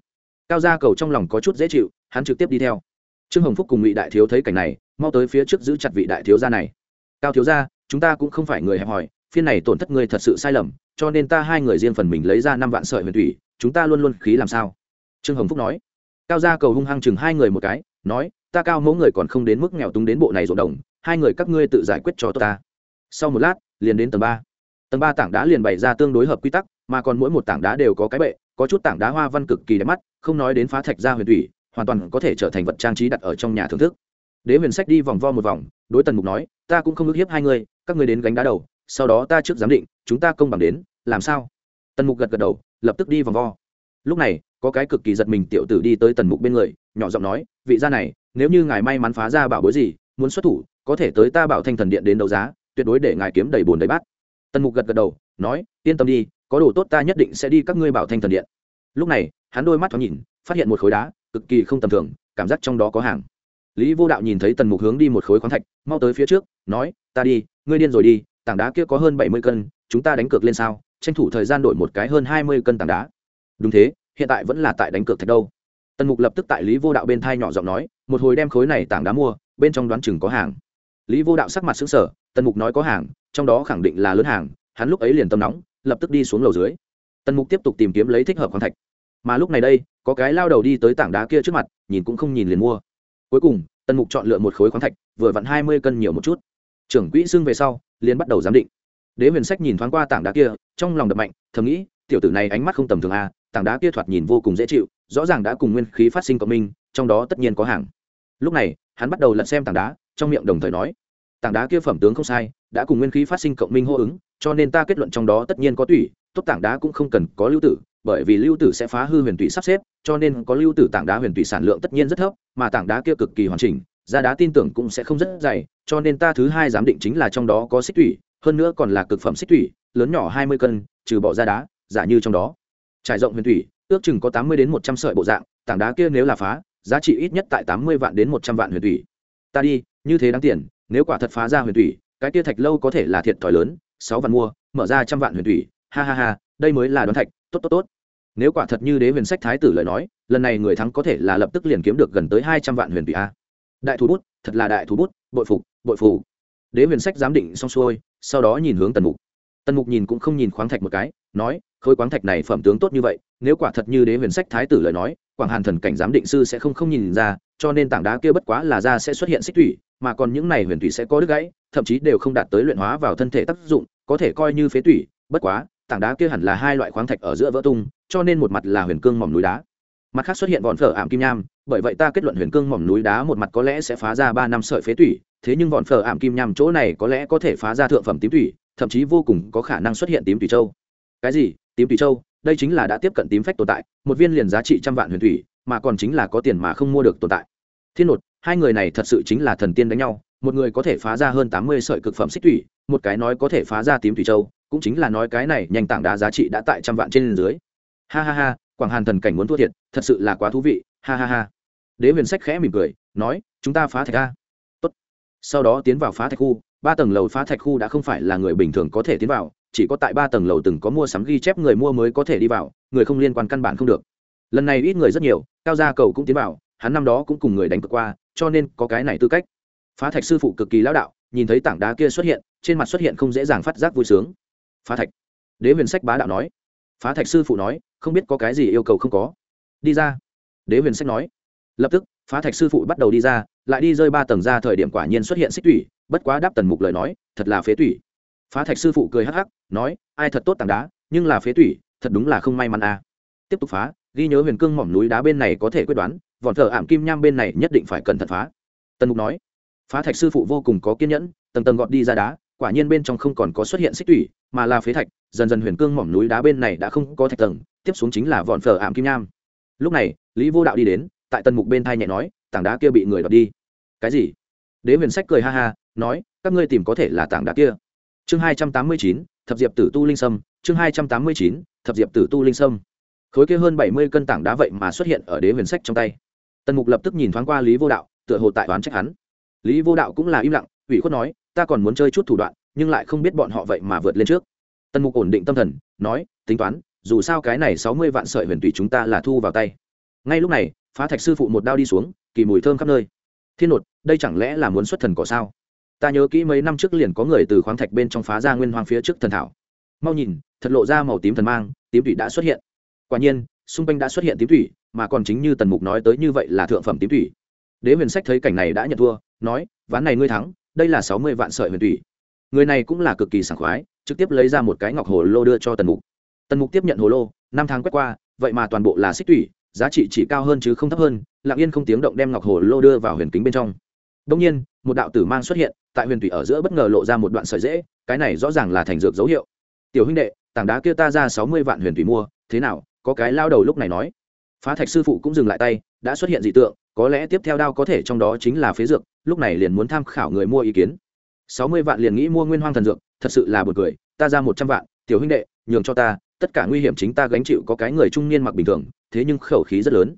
Cao gia cầu trong lòng có chút dễ chịu, hắn trực tiếp đi theo. Trương hồng phúc cùng Ngụy đại thiếu thấy cảnh này, mau tới phía trước giữ chặt vị đại thiếu gia này. Cao thiếu gia, chúng ta cũng không phải người hẹp hòi, phiên này tổn thất ngươi thật sự sai lầm, cho nên ta hai người riêng phần mình lấy ra năm vạn sợi huyền thủy chúng ta luôn luôn khí làm sao? Trương hồng phúc nói cao gia cầu hung hăng chừng hai người một cái, nói, ta cao mẫu người còn không đến mức nghèo túng đến bộ này rộn đồng, hai người các ngươi tự giải quyết cho ta. Sau một lát, liền đến tầng ba. Tầng ba tảng đá liền bày ra tương đối hợp quy tắc, mà còn mỗi một tảng đá đều có cái bệ, có chút tảng đá hoa văn cực kỳ đẹp mắt, không nói đến phá thạch ra huyền thủy, hoàn toàn có thể trở thành vật trang trí đặt ở trong nhà thưởng thức. Đế huyền sách đi vòng vo một vòng, đối tần mục nói, ta cũng không ước hiếp hai người, các người đến gánh đá đầu, sau đó ta trước giám định, chúng ta công bằng đến, làm sao? Tần mục gật gật đầu, lập tức đi vòng vo lúc này, có cái cực kỳ giật mình tiểu tử đi tới tần mục bên người, nhỏ giọng nói, vị gia này, nếu như ngài may mắn phá ra bảo bối gì, muốn xuất thủ, có thể tới ta bảo thanh thần điện đến đấu giá, tuyệt đối để ngài kiếm đầy bồn đầy bát. Tần mục gật gật đầu, nói, yên tâm đi, có đồ tốt ta nhất định sẽ đi các ngươi bảo thanh thần điện. Lúc này, hắn đôi mắt thoáng nhìn, phát hiện một khối đá, cực kỳ không tầm thường, cảm giác trong đó có hàng. Lý vô đạo nhìn thấy tần mục hướng đi một khối khoáng thạch, mau tới phía trước, nói, ta đi, ngươi điên rồi đi, tảng đá kia có hơn bảy mươi cân, chúng ta đánh cược lên sao, tranh thủ thời gian đổi một cái hơn hai mươi cân tảng đá đúng thế, hiện tại vẫn là tại đánh cược thạch đâu. Tần mục lập tức tại lý vô đạo bên thai nhỏ giọng nói, một hồi đem khối này tảng đá mua, bên trong đoán chừng có hàng. Lý vô đạo sắc mặt xứng sở tần mục nói có hàng, trong đó khẳng định là lớn hàng, hắn lúc ấy liền tâm nóng, lập tức đi xuống lầu dưới. Tần mục tiếp tục tìm kiếm lấy thích hợp khoáng thạch. Mà lúc này đây, có cái lao đầu đi tới tảng đá kia trước mặt, nhìn cũng không nhìn liền mua. Cuối cùng, tần mục chọn lựa một khối khoáng thạch, vừa vặn hai mươi cân nhiều một chút. Trưởng quỹ xưng về sau, liền bắt đầu giám định. Đế huyền sách nhìn thoáng qua tảng đá kia, trong lòng đập mạnh, thầm nghĩ, tiểu tử này ánh mắt không tầm thường à? Tảng đá kia thoạt nhìn vô cùng dễ chịu, rõ ràng đã cùng nguyên khí phát sinh cộng minh, trong đó tất nhiên có hàng. Lúc này, hắn bắt đầu lật xem tảng đá, trong miệng đồng thời nói, tảng đá kia phẩm tướng không sai, đã cùng nguyên khí phát sinh cộng minh hô ứng, cho nên ta kết luận trong đó tất nhiên có tủy, tốt tảng đá cũng không cần có lưu tử, bởi vì lưu tử sẽ phá hư huyền tụy sắp xếp, cho nên có lưu tử tảng đá huyền tụy sản lượng tất nhiên rất thấp, mà tảng đá kia cực kỳ hoàn chỉnh ra đá tin tưởng cũng sẽ không rất dày, cho nên ta thứ hai giám định chính là trong đó có xích thủy hơn nữa còn là cực phẩm xích thủy lớn nhỏ hai mươi cân, trừ bỏ ra đá, giả như trong đó trải rộng huyền thủy, ước chừng có tám mươi đến một trăm sợi bộ dạng, tảng đá kia nếu là phá, giá trị ít nhất tại tám mươi vạn đến một trăm vạn huyền thủy. Ta đi, như thế đáng tiền, nếu quả thật phá ra huyền thủy, cái kia thạch lâu có thể là thiệt thòi lớn, sáu vạn mua, mở ra trăm vạn huyền thủy, ha ha ha, đây mới là đoán thạch, tốt tốt tốt. Nếu quả thật như đế huyền sách thái tử lời nói, lần này người thắng có thể là lập tức liền kiếm được gần tới hai trăm vạn huyền thủy a. Đại thú bút, thật là đại thú bút, bội phục, bội phủ đế huyền sách giám định xong xuôi, sau đó nhìn hướng tần mục. Tần mục nhìn cũng không nhìn khoáng thạch một cái, nói khối quáng thạch này phẩm tướng tốt như vậy, nếu quả thật như đế huyền sách thái tử lời nói, quảng hàn thần cảnh giám định sư sẽ không không nhìn ra, cho nên tảng đá kia bất quá là ra sẽ xuất hiện xích thủy, mà còn những này huyền thủy sẽ có đứt gãy, thậm chí đều không đạt tới luyện hóa vào thân thể tác dụng, có thể coi như phế thủy, bất quá, tảng đá kia hẳn là hai loại khoáng thạch ở giữa vỡ tung, cho nên một mặt là huyền cương mỏm núi đá, mặt khác xuất hiện vòn phở ảm kim nham, bởi vậy ta kết luận huyền cương mỏm núi đá một mặt có lẽ sẽ phá ra ba năm sợi phế thủy, thế nhưng vòn phở ảm kim nham chỗ này có lẽ có thể phá ra thượng phẩm tím thủy, thậm chí vô cùng có khả năng xuất hiện tím thủy châu. Cái gì? Tím thủy châu, đây chính là đã tiếp cận tím phách tồn tại, một viên liền giá trị trăm vạn huyền thủy, mà còn chính là có tiền mà không mua được tồn tại. Thiên nột, hai người này thật sự chính là thần tiên đánh nhau, một người có thể phá ra hơn tám mươi sợi cực phẩm xích thủy, một cái nói có thể phá ra tím thủy châu, cũng chính là nói cái này nhanh tảng đá giá trị đã tại trăm vạn trên dưới. Ha ha ha, quảng hàn thần cảnh muốn thua thiệt, thật sự là quá thú vị, ha ha ha. Đế huyền sách khẽ mỉm cười, nói, chúng ta phá thạch a. Tốt. sau đó tiến vào phá thạch khu ba tầng lầu phá thạch khu đã không phải là người bình thường có thể tiến vào, chỉ có tại ba tầng lầu từng có mua sắm ghi chép người mua mới có thể đi vào, người không liên quan căn bản không được. Lần này ít người rất nhiều, cao gia cầu cũng tiến vào, hắn năm đó cũng cùng người đánh cược qua, cho nên có cái này tư cách. Phá thạch sư phụ cực kỳ lão đạo, nhìn thấy tảng đá kia xuất hiện, trên mặt xuất hiện không dễ dàng phát giác vui sướng. Phá thạch. Đế huyền sách bá đạo nói. Phá thạch sư phụ nói, không biết có cái gì yêu cầu không có. Đi ra. Đế huyền sách nói. Lập tức, phá thạch sư phụ bắt đầu đi ra, lại đi rơi ba tầng ra thời điểm quả nhiên xuất hiện xích thủy bất quá đáp tần mục lời nói, thật là phế tủy. Phá thạch sư phụ cười hắc hắc, nói, ai thật tốt tảng đá, nhưng là phế tủy, thật đúng là không may mắn à. tiếp tục phá, ghi nhớ huyền cương mỏm núi đá bên này có thể quyết đoán vòn thờ ảm kim nham bên này nhất định phải cẩn thận phá. Tần mục nói, phá thạch sư phụ vô cùng có kiên nhẫn, tầng tầng gọt đi ra đá, quả nhiên bên trong không còn có xuất hiện xích tủy, mà là phế thạch, dần dần huyền cương mỏm núi đá bên này đã không có thạch tầng, tiếp xuống chính là vòn phở ảm kim nham. Lúc này, lý vô đạo đi đến, tại tần mục bên thai nhẹ nói, tảng đá kia bị người đọt đi. Cái gì? Đế huyền sách cười ha ha, nói, các ngươi tìm có thể là tảng đá kia. Chương hai trăm tám mươi chín, thập diệp tử tu linh sâm. Chương hai trăm tám mươi chín, thập diệp tử tu linh sâm. Khối kia hơn bảy mươi cân tảng đá vậy mà xuất hiện ở đế huyền sách trong tay. Tần mục lập tức nhìn thoáng qua lý vô đạo, tựa hồ tại oán trách hắn. Lý vô đạo cũng là im lặng, ủy khuất nói, ta còn muốn chơi chút thủ đoạn, nhưng lại không biết bọn họ vậy mà vượt lên trước. Tần mục ổn định tâm thần, nói, tính toán, dù sao cái này sáu mươi vạn sợi huyền tùy chúng ta là thu vào tay. Ngay lúc này, phá thạch sư phụ một đao đi xuống, kỳ mùi thơm khắp nơi thiên nột, đây chẳng lẽ là muốn xuất thần cỏ sao? Ta nhớ kỹ mấy năm trước liền có người từ khoáng thạch bên trong phá ra nguyên hoang phía trước thần thảo. Mau nhìn, thật lộ ra màu tím thần mang, tím thủy đã xuất hiện. Quả nhiên, xung quanh đã xuất hiện tím thủy mà còn chính như tần mục nói tới như vậy là thượng phẩm tím thủy đế huyền sách thấy cảnh này đã nhận thua, nói, ván này ngươi thắng, đây là sáu mươi vạn sợi huyền thủy người này cũng là cực kỳ sảng khoái, trực tiếp lấy ra một cái ngọc hồ lô đưa cho tần mục. Tần mục tiếp nhận hồ lô, năm tháng quét qua, vậy mà toàn bộ là xích thủy giá trị chỉ cao hơn chứ không thấp hơn, lặng yên không tiếng động đem ngọc hồ lô đưa vào huyền kính bên trong. Đông nhiên, một đạo tử mang xuất hiện, tại huyền thủy ở giữa bất ngờ lộ ra một đoạn sợi dễ cái này rõ ràng là thành dược dấu hiệu. Tiểu huynh đệ, tảng đá kia ta ra sáu mươi vạn huyền thủy mua, thế nào, có cái lao đầu lúc này nói? Phá thạch sư phụ cũng dừng lại tay, đã xuất hiện dị tượng, có lẽ tiếp theo đao có thể trong đó chính là phế dược, lúc này liền muốn tham khảo người mua ý kiến. Sáu mươi vạn liền nghĩ mua nguyên hoang thần dược, thật sự là b u ồ n cười, ta ra một trăm vạn, tiểu huynh đệ, nhường cho ta tất cả nguy hiểm chính ta gánh chịu có cái người trung niên mặc bình thường, thế nhưng khẩu khí rất lớn.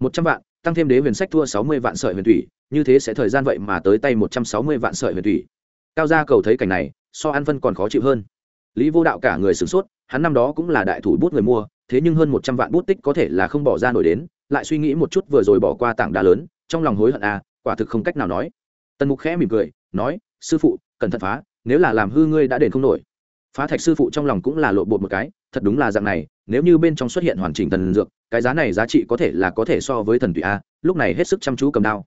Một trăm vạn, tăng thêm đế huyền sách thua sáu mươi vạn sợi huyền thủy, như thế sẽ thời gian vậy mà tới tay một trăm sáu mươi vạn sợi huyền thủy. Cao gia cầu thấy cảnh này, so an phân còn khó chịu hơn. Lý vô đạo cả người sửng sốt, hắn năm đó cũng là đại thủ bút người mua, thế nhưng hơn một trăm vạn bút tích có thể là không bỏ ra nổi đến, lại suy nghĩ một chút vừa rồi bỏ qua tảng đá lớn, trong lòng hối hận à quả thực không cách nào nói. Tần mục khẽ mỉm cười, nói, sư phụ, cẩn thận phá, nếu là làm hư ngươi đã đền không nổi phá thạch sư phụ trong lòng cũng là lộ bột một cái, thật đúng là dạng này, nếu như bên trong xuất hiện hoàn chỉnh thần dược, cái giá này giá trị có thể là có thể so với thần tùy a, lúc này hết sức chăm chú cầm đao.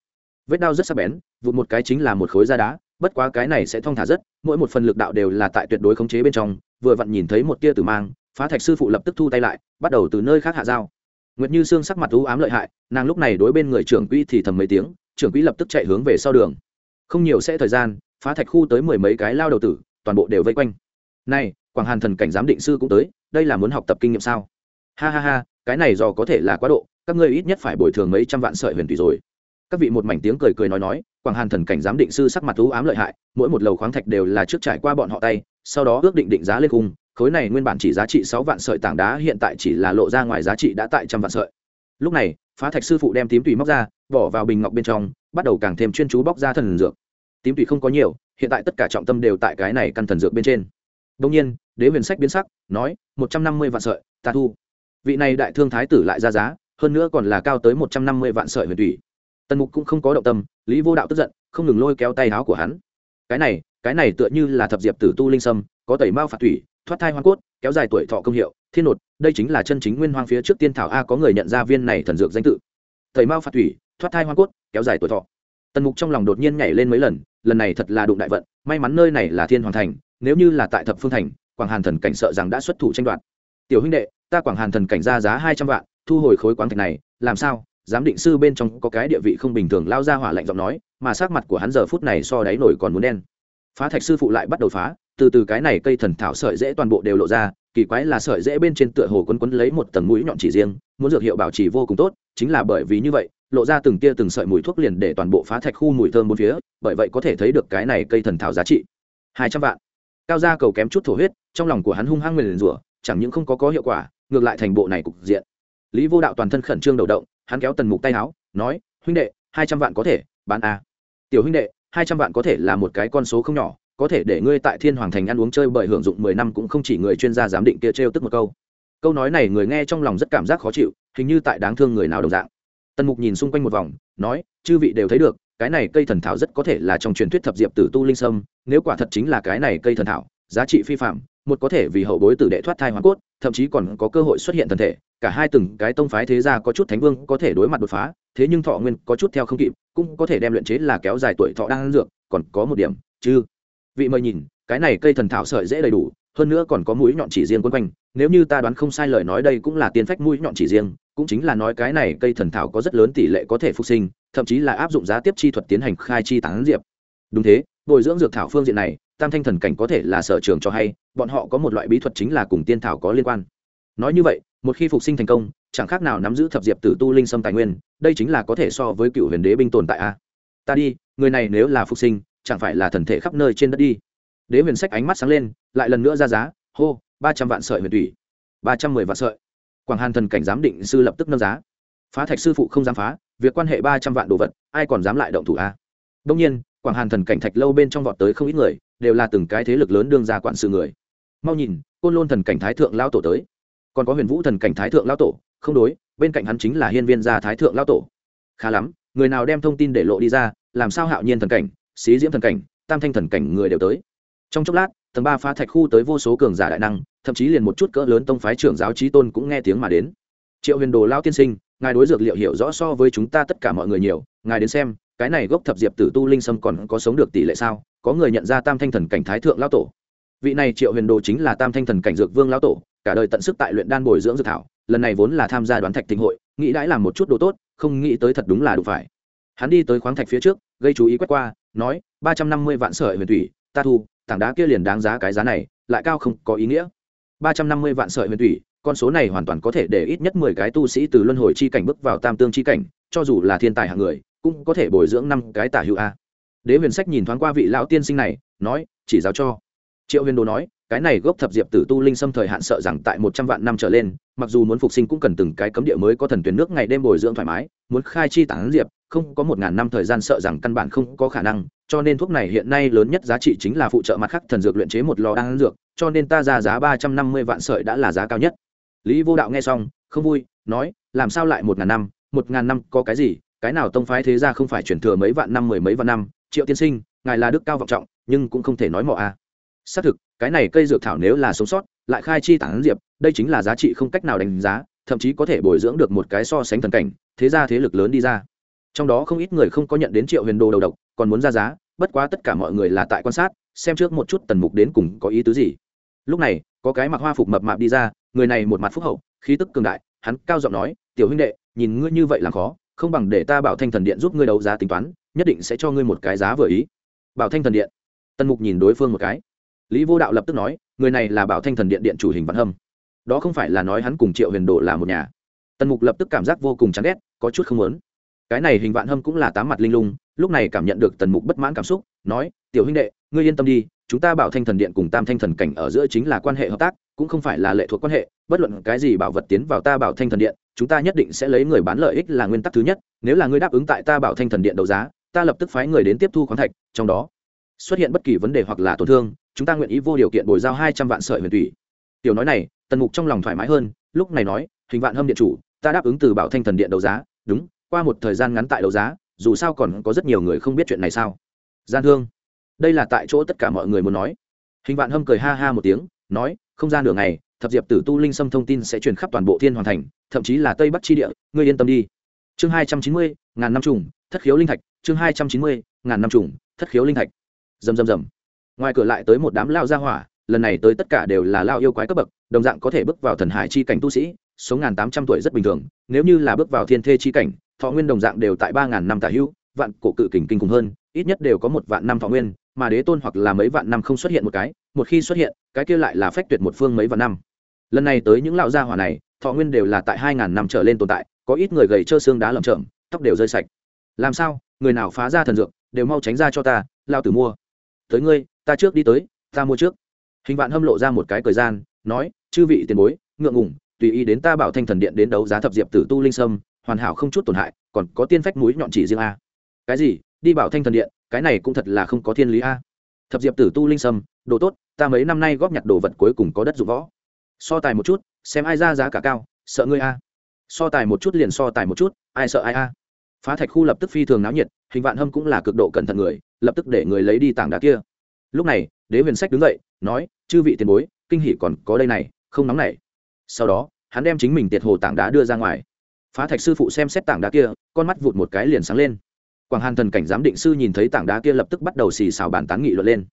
Vết đao rất sắc bén, vụt một cái chính là một khối da đá, bất quá cái này sẽ thong thả rất, mỗi một phần lực đạo đều là tại tuyệt đối khống chế bên trong, vừa vặn nhìn thấy một tia tử mang, phá thạch sư phụ lập tức thu tay lại, bắt đầu từ nơi khác hạ dao. Nguyệt như xương sắc mặt u ám lợi hại, nàng lúc này đối bên người trưởng quỹ thì thầm mấy tiếng, trưởng quỹ lập tức chạy hướng về sau đường. Không nhiều sẽ thời gian, phá thạch khu tới mười mấy cái lao đầu tử, toàn bộ đều vây quanh này, quảng hàn thần cảnh giám định sư cũng tới, đây là muốn học tập kinh nghiệm sao? Ha ha ha, cái này do có thể là quá độ, các ngươi ít nhất phải bồi thường mấy trăm vạn sợi huyền thủy rồi. Các vị một mảnh tiếng cười cười nói nói, quảng hàn thần cảnh giám định sư sắc mặt thú ám lợi hại, mỗi một lầu khoáng thạch đều là trước trải qua bọn họ tay, sau đó ước định định giá lên khung, khối này nguyên bản chỉ giá trị sáu vạn sợi tảng đá, hiện tại chỉ là lộ ra ngoài giá trị đã tại trăm vạn sợi. Lúc này, phá thạch sư phụ đem tím tùy móc ra, bỏ vào bình ngọc bên trong, bắt đầu càng thêm chuyên chú bóc ra thần dược. Tím tùy không có nhiều, hiện tại tất cả trọng tâm đều tại cái này căn thần dược bên trên đông nhiên, đế huyền sách biến sắc, nói, một trăm năm mươi vạn sợi, ta thu. Vị này đại thương thái tử lại ra giá, hơn nữa còn là cao tới một trăm năm mươi vạn sợi huyền thủy. Tần mục cũng không có động tâm, lý vô đạo tức giận, không ngừng lôi kéo tay áo của hắn. Cái này cái này tựa như là thập diệp tử tu linh sâm, có tẩy mao phạt thủy, thoát thai hoa cốt, kéo dài tuổi thọ công hiệu, thiên nột, đây chính là chân chính nguyên hoang phía trước tiên thảo a, có người nhận ra viên này thần dược danh tự. Tẩy mao phạt thủy, thoát thai hoa cốt, kéo dài tuổi thọ. Tần mục trong lòng đột nhiên nhảy lên mấy lần lần này thật là đụng đại vận, may mắn nơi này là thiên hoàng thành nếu như là tại thập phương thành, quảng hàn thần cảnh sợ rằng đã xuất thủ tranh đoạt. Tiểu huynh đệ, ta quảng hàn thần cảnh ra giá hai trăm vạn, thu hồi khối quán thạch này, làm sao? Giám định sư bên trong có cái địa vị không bình thường, lao ra hỏa lạnh giọng nói, mà sắc mặt của hắn giờ phút này so đáy nổi còn muốn đen. Phá thạch sư phụ lại bắt đầu phá, từ từ cái này cây thần thảo sợi dễ toàn bộ đều lộ ra, kỳ quái là sợi dễ bên trên tựa hồ quấn quấn lấy một tầng mũi nhọn chỉ riêng, muốn dược hiệu bảo trì vô cùng tốt, chính là bởi vì như vậy, lộ ra từng tia từng sợi mùi thuốc liền để toàn bộ phá thạch khu mùi thơm bốn phía, bởi vậy có thể thấy được cái này cây thần thảo giá trị. Hai trăm vạn cao gia cầu kém chút thổ huyết, trong lòng của hắn hung hăng nguyền rủa, chẳng những không có có hiệu quả, ngược lại thành bộ này cục diện. Lý vô đạo toàn thân khẩn trương đầu động, hắn kéo tần mục tay áo, nói, huynh đệ, hai trăm vạn có thể, bán a. Tiểu huynh đệ, hai trăm vạn có thể là một cái con số không nhỏ, có thể để ngươi tại thiên hoàng thành ăn uống chơi bởi hưởng dụng mười năm cũng không chỉ người chuyên gia giám định kia trêu tức một câu. Câu nói này người nghe trong lòng rất cảm giác khó chịu, hình như tại đáng thương người nào đồng dạng. Tần mục nhìn xung quanh một vòng, nói, chư vị đều thấy được cái này cây thần thảo rất có thể là trong truyền thuyết thập diệp tử tu linh sâm, nếu quả thật chính là cái này cây thần thảo, giá trị phi phạm, một có thể vì hậu bối tử đệ thoát thai hoàn cốt, thậm chí còn có cơ hội xuất hiện thần thể, cả hai từng cái tông phái thế gia có chút thánh vương có thể đối mặt đột phá, thế nhưng thọ nguyên có chút theo không kịp, cũng có thể đem luyện chế là kéo dài tuổi thọ đang ăn dược, còn có một điểm, chứ. Vị mời nhìn, cái này cây thần thảo sợi dễ đầy đủ, hơn nữa còn có mũi nhọn chỉ riêng quấn quanh, nếu như ta đoán không sai lời nói đây cũng là tiên phách mũi nhọn chỉ riêng, cũng chính là nói cái này cây thần thảo có rất lớn tỷ lệ có thể phục sinh thậm chí là áp dụng giá tiếp chi thuật tiến hành khai chi tán diệp. Đúng thế, bồi dưỡng dược thảo phương diện này, tam thanh thần cảnh có thể là sở trường cho hay, bọn họ có một loại bí thuật chính là cùng tiên thảo có liên quan. Nói như vậy, một khi phục sinh thành công, chẳng khác nào nắm giữ thập diệp tử tu linh sâm tài nguyên, đây chính là có thể so với cựu huyền đế binh tồn tại a. Ta đi, người này nếu là phục sinh, chẳng phải là thần thể khắp nơi trên đất đi. Đế huyền sách ánh mắt sáng lên, lại lần nữa ra giá, hô, ba trăm vạn sợi huyền thủy ba trăm mười vạn sợi. Quảng hàn thần cảnh giám định sư lập tức nâng giá. Phá thạch sư phụ không dám phá việc quan hệ ba trăm vạn đồ vật, ai còn dám lại động thủ a? Đông nhiên, quảng hàn thần cảnh thạch lâu bên trong vọt tới không ít người, đều là từng cái thế lực lớn đương ra quản sự người. Mau nhìn, côn lôn thần cảnh thái thượng lao tổ tới. Còn có huyền vũ thần cảnh thái thượng lao tổ, không đối, bên cạnh hắn chính là hiên viên gia thái thượng lao tổ. Khá lắm, người nào đem thông tin để lộ đi ra, làm sao hạo nhiên thần cảnh, xí diễm thần cảnh, tam thanh thần cảnh người đều tới. Trong chốc lát, tầng ba phá thạch khu tới vô số cường giả đại năng, thậm chí liền một chút cỡ lớn tông phái trưởng giáo trí tôn cũng nghe tiếng mà đến. Triệu huyền đồ lao tiên sinh ngài đối dược liệu hiểu rõ so với chúng ta tất cả mọi người nhiều, ngài đến xem, cái này gốc thập diệp tử tu linh sâm còn có sống được tỷ lệ sao? Có người nhận ra tam thanh thần cảnh thái thượng lao tổ. Vị này triệu huyền đồ chính là tam thanh thần cảnh dược vương lao tổ, cả đời tận sức tại luyện đan bồi dưỡng dược thảo, lần này vốn là tham gia đoán thạch thịnh hội, nghĩ đãi làm một chút đồ tốt, không nghĩ tới thật đúng là đủ phải. Hắn đi tới khoáng thạch phía trước, gây chú ý quét qua, nói, ba trăm năm mươi vạn sợi huyền thủy, ta thu, tảng đá kia liền đáng giá cái giá này, lại cao không có ý nghĩa. Ba trăm năm mươi vạn sợi huyền thủy con số này hoàn toàn có thể để ít nhất mười cái tu sĩ từ luân hồi chi cảnh bước vào tam tương chi cảnh, cho dù là thiên tài hạng người, cũng có thể bồi dưỡng năm cái tả hữu a. Đế huyền sách nhìn thoáng qua vị lão tiên sinh này, nói, chỉ giáo cho. Triệu huyền đồ nói, cái này gốc thập diệp tử tu linh xâm thời hạn sợ rằng tại một trăm vạn năm trở lên, mặc dù muốn phục sinh cũng cần từng cái cấm địa mới có thần tuyển nước ngày đêm bồi dưỡng thoải mái, muốn khai chi tản diệp, không có một ngàn năm thời gian sợ rằng căn bản không có khả năng, cho nên thuốc này hiện nay lớn nhất giá trị chính là phụ trợ mặt khác thần dược luyện chế một lò đan dược, cho nên ta ra giá ba trăm năm mươi vạn sợi đã là giá cao nhất lý vô đạo nghe xong, không vui, nói, làm sao lại một ngàn năm? Một ngàn năm có cái gì? Cái nào tông phái thế ra không phải chuyển thừa mấy vạn năm, mười mấy vạn năm? Triệu tiên sinh, ngài là đức cao vọng trọng, nhưng cũng không thể nói mọ a. À. xác thực, cái này cây dược thảo nếu là sống sót, lại khai chi tản diệp, đây chính là giá trị không cách nào đánh giá, thậm chí có thể bồi dưỡng được một cái so sánh thần cảnh, thế ra thế lực lớn đi ra. Trong đó không ít người không có nhận đến triệu huyền đồ đầu độc, còn muốn ra giá, bất quá tất cả mọi người là tại quan sát, xem trước một chút tần mục đến cùng có ý tứ gì. Lúc này, có cái mặc hoa phục mập mạp đi ra người này một mặt phúc hậu, khí tức cường đại, hắn cao giọng nói, tiểu huynh đệ, nhìn ngươi như vậy là khó, không bằng để ta bảo thanh thần điện giúp ngươi đấu giá tính toán, nhất định sẽ cho ngươi một cái giá vừa ý. Bảo thanh thần điện. Tần mục nhìn đối phương một cái. Lý vô đạo lập tức nói, người này là bảo thanh thần điện điện chủ hình văn hâm. Đó không phải là nói hắn cùng triệu huyền đồ là một nhà. Tần mục lập tức cảm giác vô cùng chán ghét, có chút không muốn. Cái này hình vạn hâm cũng là tám mặt linh lung, lúc này cảm nhận được tần mục bất mãn cảm xúc, nói, tiểu huynh đệ, ngươi yên tâm đi, chúng ta bảo thanh thần điện cùng tam thanh thần cảnh ở giữa chính là quan hệ hợp tác cũng không phải là lệ thuộc quan hệ, bất luận cái gì bảo vật tiến vào ta bảo thanh thần điện, chúng ta nhất định sẽ lấy người bán lợi ích là nguyên tắc thứ nhất, nếu là ngươi đáp ứng tại ta bảo thanh thần điện đấu giá, ta lập tức phái người đến tiếp thu khoáng thạch, trong đó xuất hiện bất kỳ vấn đề hoặc là tổn thương, chúng ta nguyện ý vô điều kiện bồi giao hai trăm vạn sợi huyền thủy tiểu nói này, tần mục trong lòng thoải mái hơn, lúc này nói, hình vạn hâm điện chủ, ta đáp ứng từ bảo thanh thần điện đấu giá, đúng, qua một thời gian ngắn tại đấu giá, dù sao còn có rất nhiều người không biết chuyện này sao? Gian thương. Đây là tại chỗ tất cả mọi người muốn nói. Hình vạn hâm cười ha ha một tiếng, nói không gian nửa ngày, thập diệp tử tu linh xâm thông tin sẽ truyền khắp toàn bộ thiên hoàn thành, thậm chí là tây bắc tri địa, ngươi yên tâm đi. Chương hai trăm chín mươi, ngàn năm trùng, thất khiếu linh thạch, chương hai trăm chín mươi, ngàn năm trùng, thất khiếu linh thạch. Rầm rầm rầm. Ngoài cửa lại tới một đám lao gia hỏa, lần này tới tất cả đều là lao yêu quái cấp bậc, đồng dạng có thể bước vào thần hải chi cảnh tu sĩ số ngàn tám trăm tuổi rất bình thường, nếu như là bước vào thiên thê chi cảnh, thọ nguyên đồng dạng đều tại ba ngàn năm tả hữu vạn cổ cự kình kinh cùng hơn, ít nhất đều có một vạn năm thọ nguyên, mà đế tôn hoặc là mấy vạn năm không xuất hiện một cái một khi xuất hiện, cái kia lại là phách tuyệt một phương mấy vạn năm. Lần này tới những lão gia hỏa này, thọ nguyên đều là tại hai ngàn năm trở lên tồn tại, có ít người gầy trơ xương đá lởm chởm, tóc đều rơi sạch. Làm sao, người nào phá ra thần dược, đều mau tránh ra cho ta lao tử mua. Tới ngươi, ta trước đi tới, ta mua trước. Hình vạn hâm lộ ra một cái thời gian, nói, chư vị tiền bối, ngượng ngủng tùy ý đến ta bảo thanh thần điện đến đấu giá thập diệp tử tu linh sâm, hoàn hảo không chút tổn hại, còn có tiên phách mũi nhọn chỉ riêng a. Cái gì, đi bảo thanh thần điện, cái này cũng thật là không có thiên lý a. Thập diệp tử tu linh sâm, đồ tốt ta mấy năm nay góp nhặt đồ vật cuối cùng có đất dụng võ. So tài một chút, xem ai ra giá cả cao, sợ ngươi a. So tài một chút liền so tài một chút, ai sợ ai a. Phá thạch khu lập tức phi thường náo nhiệt, hình vạn hâm cũng là cực độ cẩn thận người, lập tức để người lấy đi tảng đá kia. Lúc này, đế huyền sách đứng dậy, nói, chư vị tiền bối, kinh hỷ còn có đây này, không nóng này sau đó, hắn đem chính mình tiệt hồ tảng đá đưa ra ngoài. Phá thạch sư phụ xem xét tảng đá kia, con mắt vụt một cái liền sáng lên. Quảng hàn thần cảnh giám định sư nhìn thấy tảng đá kia lập tức bắt đầu xì xào bàn tán nghị luận lên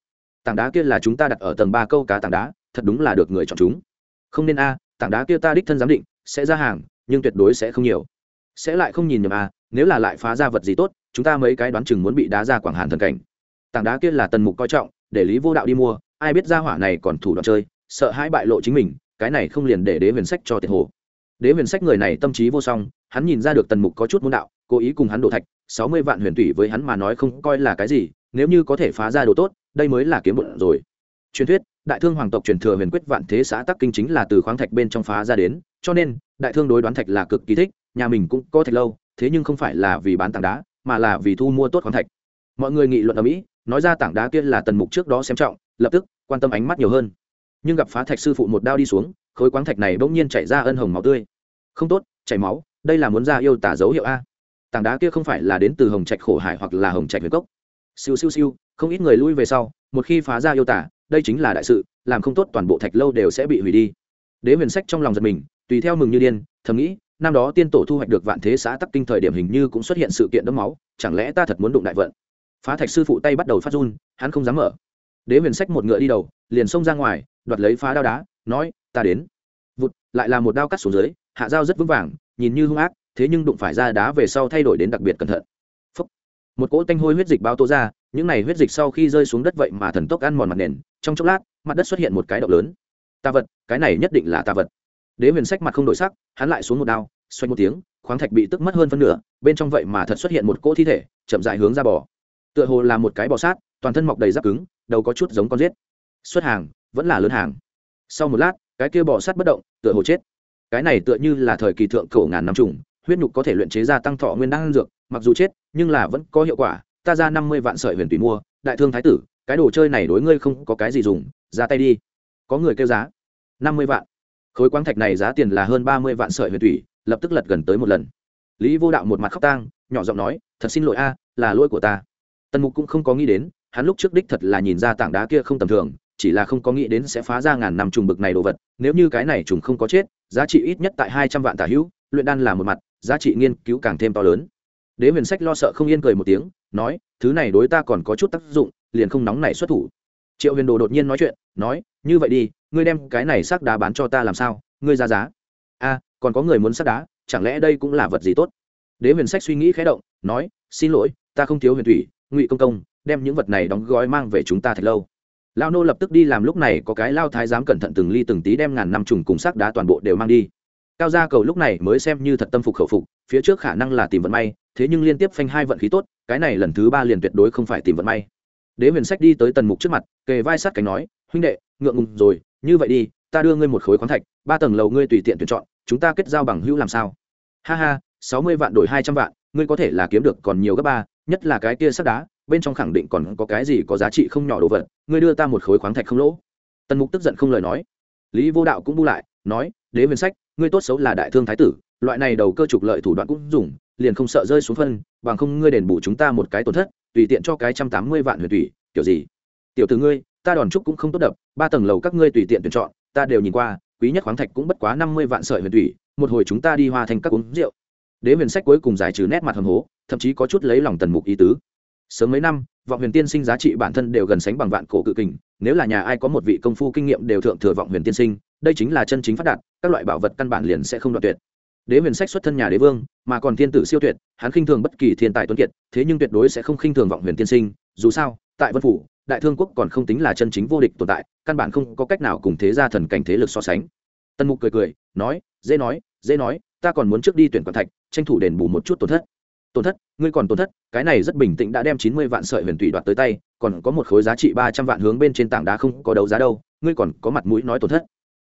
tảng đá kia là chúng ta đặt ở tầng ba câu cá tảng đá, thật đúng là được người chọn chúng. Không nên a, tảng đá kia ta đích thân giám định, sẽ ra hàng, nhưng tuyệt đối sẽ không nhiều. Sẽ lại không nhìn nhầm a, nếu là lại phá ra vật gì tốt, chúng ta mấy cái đoán chừng muốn bị đá ra quảng hàn thần cảnh. Tảng đá kia là tần mục coi trọng, để lý vô đạo đi mua, ai biết ra hỏa này còn thủ đoạn chơi, sợ hãi bại lộ chính mình, cái này không liền để đế huyền sách cho tiền hồ. Đế huyền sách người này tâm trí vô song, hắn nhìn ra được tần mục có chút môn đạo, cố ý cùng hắn đổ thạch, sáu mươi vạn huyền thủy với hắn mà nói không coi là cái gì, nếu như có thể phá ra đồ tốt đây mới là kiếm bụng rồi. Truyền thuyết, đại thương hoàng tộc truyền thừa huyền quyết vạn thế xã tắc kinh chính là từ khoáng thạch bên trong phá ra đến, cho nên, đại thương đối đoán thạch là cực kỳ thích, nhà mình cũng có thạch lâu, thế nhưng không phải là vì bán tảng đá, mà là vì thu mua tốt khoáng thạch. Mọi người nghị luận ở mỹ, nói ra tảng đá kia là tần mục trước đó xem trọng, lập tức, quan tâm ánh mắt nhiều hơn. Nhưng gặp phá thạch sư phụ một đao đi xuống, khối quáng thạch này bỗng nhiên chảy ra ân hồng máu tươi. Không tốt, chảy máu, đây là muốn ra yêu tả dấu hiệu a. Tảng đá kia không phải là đến từ hồng trạch khổ hải hoặc là hồng trạch huyền cốc. Siêu siêu siêu không ít người lui về sau, một khi phá ra yêu tả, đây chính là đại sự, làm không tốt toàn bộ thạch lâu đều sẽ bị hủy đi. Đế huyền sách trong lòng giật mình, tùy theo mừng như điên, thầm nghĩ, năm đó tiên tổ thu hoạch được vạn thế xã tắc kinh thời điểm hình như cũng xuất hiện sự kiện đẫm máu, chẳng lẽ ta thật muốn đụng đại vận? Phá thạch sư phụ tay bắt đầu phát run, hắn không dám mở. Đế huyền sách một ngựa đi đầu, liền xông ra ngoài, đoạt lấy phá đao đá, nói, ta đến. Vụt, lại là một đao cắt xuống dưới, hạ dao rất vững vàng, nhìn như hung ác, thế nhưng đụng phải ra đá về sau thay đổi đến đặc biệt cẩn thận. Phúc. một cỗ tanh hôi huyết dịch bao tô ra những này huyết dịch sau khi rơi xuống đất vậy mà thần tốc ăn mòn mặt nền, trong chốc lát, mặt đất xuất hiện một cái động lớn. Tà vật, cái này nhất định là tà vật. Đế huyền sách mặt không đổi sắc, hắn lại xuống một đao, xoay một tiếng, khoáng thạch bị tức mất hơn phân nửa, bên trong vậy mà thật xuất hiện một cỗ thi thể, chậm dại hướng ra bò. Tựa hồ là một cái bò sát, toàn thân mọc đầy giáp cứng, đầu có chút giống con rết. Xuất hàng, vẫn là lớn hàng. Sau một lát, cái kia bò sát bất động, tựa hồ chết. Cái này tựa như là thời kỳ thượng cổ ngàn năm trùng, huyết nhục có thể luyện chế ra tăng thọ nguyên năng dược, mặc dù chết, nhưng là vẫn có hiệu quả ta ra năm mươi vạn sợi huyền tùy mua, đại thương thái tử, cái đồ chơi này đối ngươi không có cái gì dùng, ra tay đi. Có người kêu giá, năm mươi vạn. Khối quáng thạch này giá tiền là hơn ba mươi vạn sợi huyền thủy lập tức lật gần tới một lần. Lý vô đạo một mặt khóc tang, nhỏ giọng nói, thật xin lỗi a, là lỗi của ta. Tần mục cũng không có nghĩ đến, hắn lúc trước đích thật là nhìn ra tảng đá kia không tầm thường, chỉ là không có nghĩ đến sẽ phá ra ngàn năm trùng bực này đồ vật, nếu như cái này trùng không có chết, giá trị ít nhất tại hai trăm vạn tả hữu, luyện đan là một mặt, giá trị nghiên cứu càng thêm to lớn đế huyền sách lo sợ không yên cười một tiếng, nói, thứ này đối ta còn có chút tác dụng, liền không nóng này xuất thủ. Triệu huyền đồ đột nhiên nói chuyện, nói, như vậy đi, ngươi đem cái này xác đá bán cho ta làm sao? Ngươi ra giá. A, còn có người muốn xác đá, chẳng lẽ đây cũng là vật gì tốt? Đế huyền sách suy nghĩ khẽ động, nói, xin lỗi, ta không thiếu huyền thủy, ngụy công công, đem những vật này đóng gói mang về chúng ta thật lâu. Lao nô lập tức đi làm lúc này có cái lao thái giám cẩn thận từng ly từng tí đem ngàn năm trùng cùng xác đá toàn bộ đều mang đi cao gia cầu lúc này mới xem như thật tâm phục khẩu phục, phía trước khả năng là tìm vận may, thế nhưng liên tiếp phanh hai vận khí tốt, cái này lần thứ ba liền tuyệt đối không phải tìm vận may. Đế huyền sách đi tới tần mục trước mặt, kề vai sát cánh nói, huynh đệ, ngượng ngùng rồi, như vậy đi, ta đưa ngươi một khối khoáng thạch, ba tầng lầu ngươi tùy tiện tuyển chọn, chúng ta kết giao bằng hữu làm sao? Ha ha, sáu mươi vạn đổi hai trăm vạn, ngươi có thể là kiếm được còn nhiều gấp ba, nhất là cái kia sắt đá, bên trong khẳng định còn có cái gì có giá trị không nhỏ đồ vật, ngươi đưa ta một khối khoáng thạch không lỗ. Tần mục tức giận không lời nói. Lý vô đạo cũng bu lại, nói, đế huyền sách ngươi tốt xấu là đại thương thái tử, loại này đầu cơ trục lợi thủ đoạn cũng dùng, liền không sợ rơi xuống phân, bằng không ngươi đền bù chúng ta một cái tổn thất, tùy tiện cho cái trăm tám mươi vạn huyền thủy, kiểu gì? Tiểu từ ngươi, ta đòn trúc cũng không tốt đập, ba tầng lầu các ngươi tùy tiện tuyển chọn, ta đều nhìn qua, quý nhất khoáng thạch cũng bất quá năm mươi vạn sợi huyền thủy, một hồi chúng ta đi hoa thành các uống rượu. Đế huyền sách cuối cùng giải trừ nét mặt hầm hố, thậm chí có chút lấy lòng tần mục ý tứ. Sớm mấy năm vọng huyền tiên sinh giá trị bản thân đều gần sánh bằng vạn cổ cự kình, nếu là nhà ai có một vị công phu kinh nghiệm đều thượng thừa vọng huyền tiên sinh, đây chính là chân chính phát đạt, các loại bảo vật căn bản liền sẽ không đoạt tuyệt. Đế huyền sách xuất thân nhà đế vương, mà còn thiên tử siêu tuyệt, hắn khinh thường bất kỳ thiên tài tuấn kiệt, thế nhưng tuyệt đối sẽ không khinh thường vọng huyền tiên sinh, dù sao, tại vân phủ, đại thương quốc còn không tính là chân chính vô địch tồn tại, căn bản không có cách nào cùng thế gia thần cảnh thế lực so sánh. Tân mục cười cười, nói, dễ nói dễ nói, ta còn muốn trước đi tuyển quản thạch, tranh thủ đền bù một chút tổn thất tổn thất, ngươi còn tổn thất, cái này rất bình tĩnh đã đem chín mươi vạn sợi huyền tụy đoạt tới tay, còn có một khối giá trị ba trăm vạn hướng bên trên tảng đá không có đấu giá đâu, ngươi còn có mặt mũi nói tổn thất.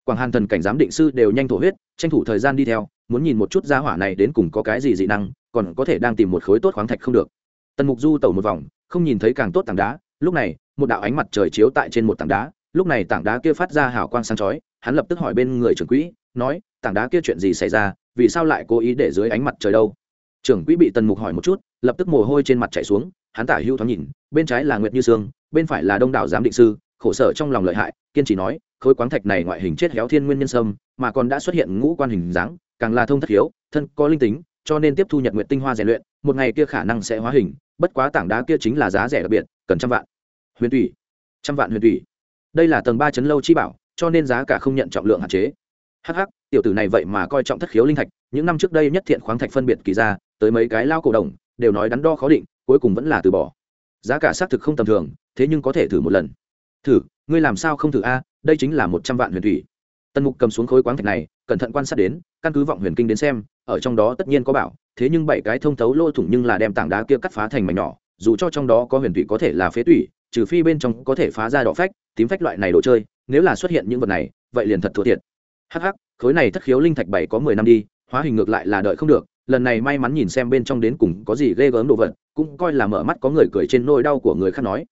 Quảng hàn thần cảnh giám định sư đều nhanh thổ huyết, tranh thủ thời gian đi theo, muốn nhìn một chút giá hỏa này đến cùng có cái gì dị năng, còn có thể đang tìm một khối tốt khoáng thạch không được. Tần mục du tẩu một vòng, không nhìn thấy càng tốt tảng đá, lúc này, một đạo ánh mặt trời chiếu tại trên một tảng đá, lúc này tảng đá kia phát ra hào quang sáng chói, hắn lập tức hỏi bên người trưởng quỹ, nói, tảng đá kia chuyện gì xảy ra, vì sao lại cố ý để dưới ánh mặt trời đâu? Trưởng quỹ bị tần mục hỏi một chút, lập tức mồ hôi trên mặt chảy xuống, hắn tả hưu thoáng nhìn, bên trái là nguyệt như sương, bên phải là đông đảo giám định sư, khổ sở trong lòng lợi hại, kiên trì nói, khối quáng thạch này ngoại hình chết héo thiên nguyên nhân sâm, mà còn đã xuất hiện ngũ quan hình dáng, càng là thông thất hiếu, thân có linh tính, cho nên tiếp thu nhật nguyện tinh hoa rèn luyện, một ngày kia khả năng sẽ hóa hình, bất quá tảng đá kia chính là giá rẻ đặc biệt, cần trăm vạn. Huyền thủy. Trăm vạn huyền thủy. Đây là tầng ba chấn lâu chi bảo, cho nên giá cả không nhận trọng lượng hạn chế. Hh tiểu tử này vậy mà coi trọng thất khiếu linh thạch, những năm trước đây nhất thiện khoáng thạch phân biệt kỳ ra, tới mấy cái lao cổ đồng, đều nói đắn đo khó định, cuối cùng vẫn là từ bỏ. Giá cả xác thực không tầm thường, thế nhưng có thể thử một lần. Thử, ngươi làm sao không thử a? Đây chính là một trăm vạn huyền thủy. Tần mục cầm xuống khối quáng thạch này, cẩn thận quan sát đến, căn cứ vọng huyền kinh đến xem, ở trong đó tất nhiên có bảo, thế nhưng bảy cái thông thấu lô thủng nhưng là đem tảng đá kia cắt phá thành mảnh nhỏ, dù cho trong đó có huyền thủy có thể là phế thủy, trừ phi bên trong có thể phá ra đỏ phách, tím phách loại này đồ chơi, nếu là xuất hiện những vật này, vậy liền thật thua thiệt hh khối này thất khiếu linh thạch bảy có mười năm đi, hóa hình ngược lại là đợi không được, lần này may mắn nhìn xem bên trong đến cùng có gì ghê gớm đồ vật, cũng coi là mở mắt có người cười trên nôi đau của người khác nói.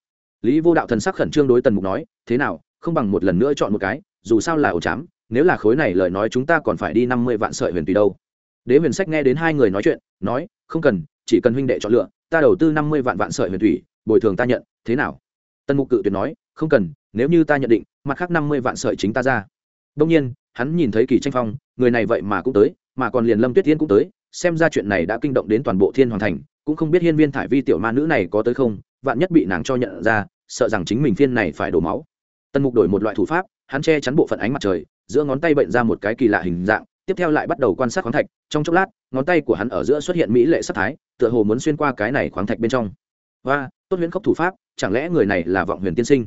Lý vô đạo thần sắc khẩn trương đối tần mục nói, thế nào, không bằng một lần nữa chọn một cái, dù sao là ổ chám, nếu là khối này lời nói chúng ta còn phải đi năm mươi vạn sợi huyền tùy đâu. Đế huyền sách nghe đến hai người nói chuyện, nói, không cần, chỉ cần huynh đệ chọn lựa, ta đầu tư năm mươi vạn vạn sợi huyền thủy bồi thường ta nhận, thế nào? Tân mục cự tuyệt nói, không cần, nếu như ta nhận định, mặt khác năm mươi vạn sợi chính ta ra đông nhiên, hắn nhìn thấy kỳ tranh phong, người này vậy mà cũng tới, mà còn liền lâm tuyết tiên cũng tới, xem ra chuyện này đã kinh động đến toàn bộ thiên hoàng thành, cũng không biết hiên viên thải vi tiểu ma nữ này có tới không, vạn nhất bị nàng cho nhận ra, sợ rằng chính mình phiên này phải đổ máu. Tân mục đổi một loại thủ pháp, hắn che chắn bộ phận ánh mặt trời, giữa ngón tay bệnh ra một cái kỳ lạ hình dạng, tiếp theo lại bắt đầu quan sát khoáng thạch, trong chốc lát, ngón tay của hắn ở giữa xuất hiện mỹ lệ sắc thái, tựa hồ muốn xuyên qua cái này khoáng thạch bên trong. Và tốt huyễn khốc thủ pháp, chẳng lẽ người này là vọng huyền tiên sinh?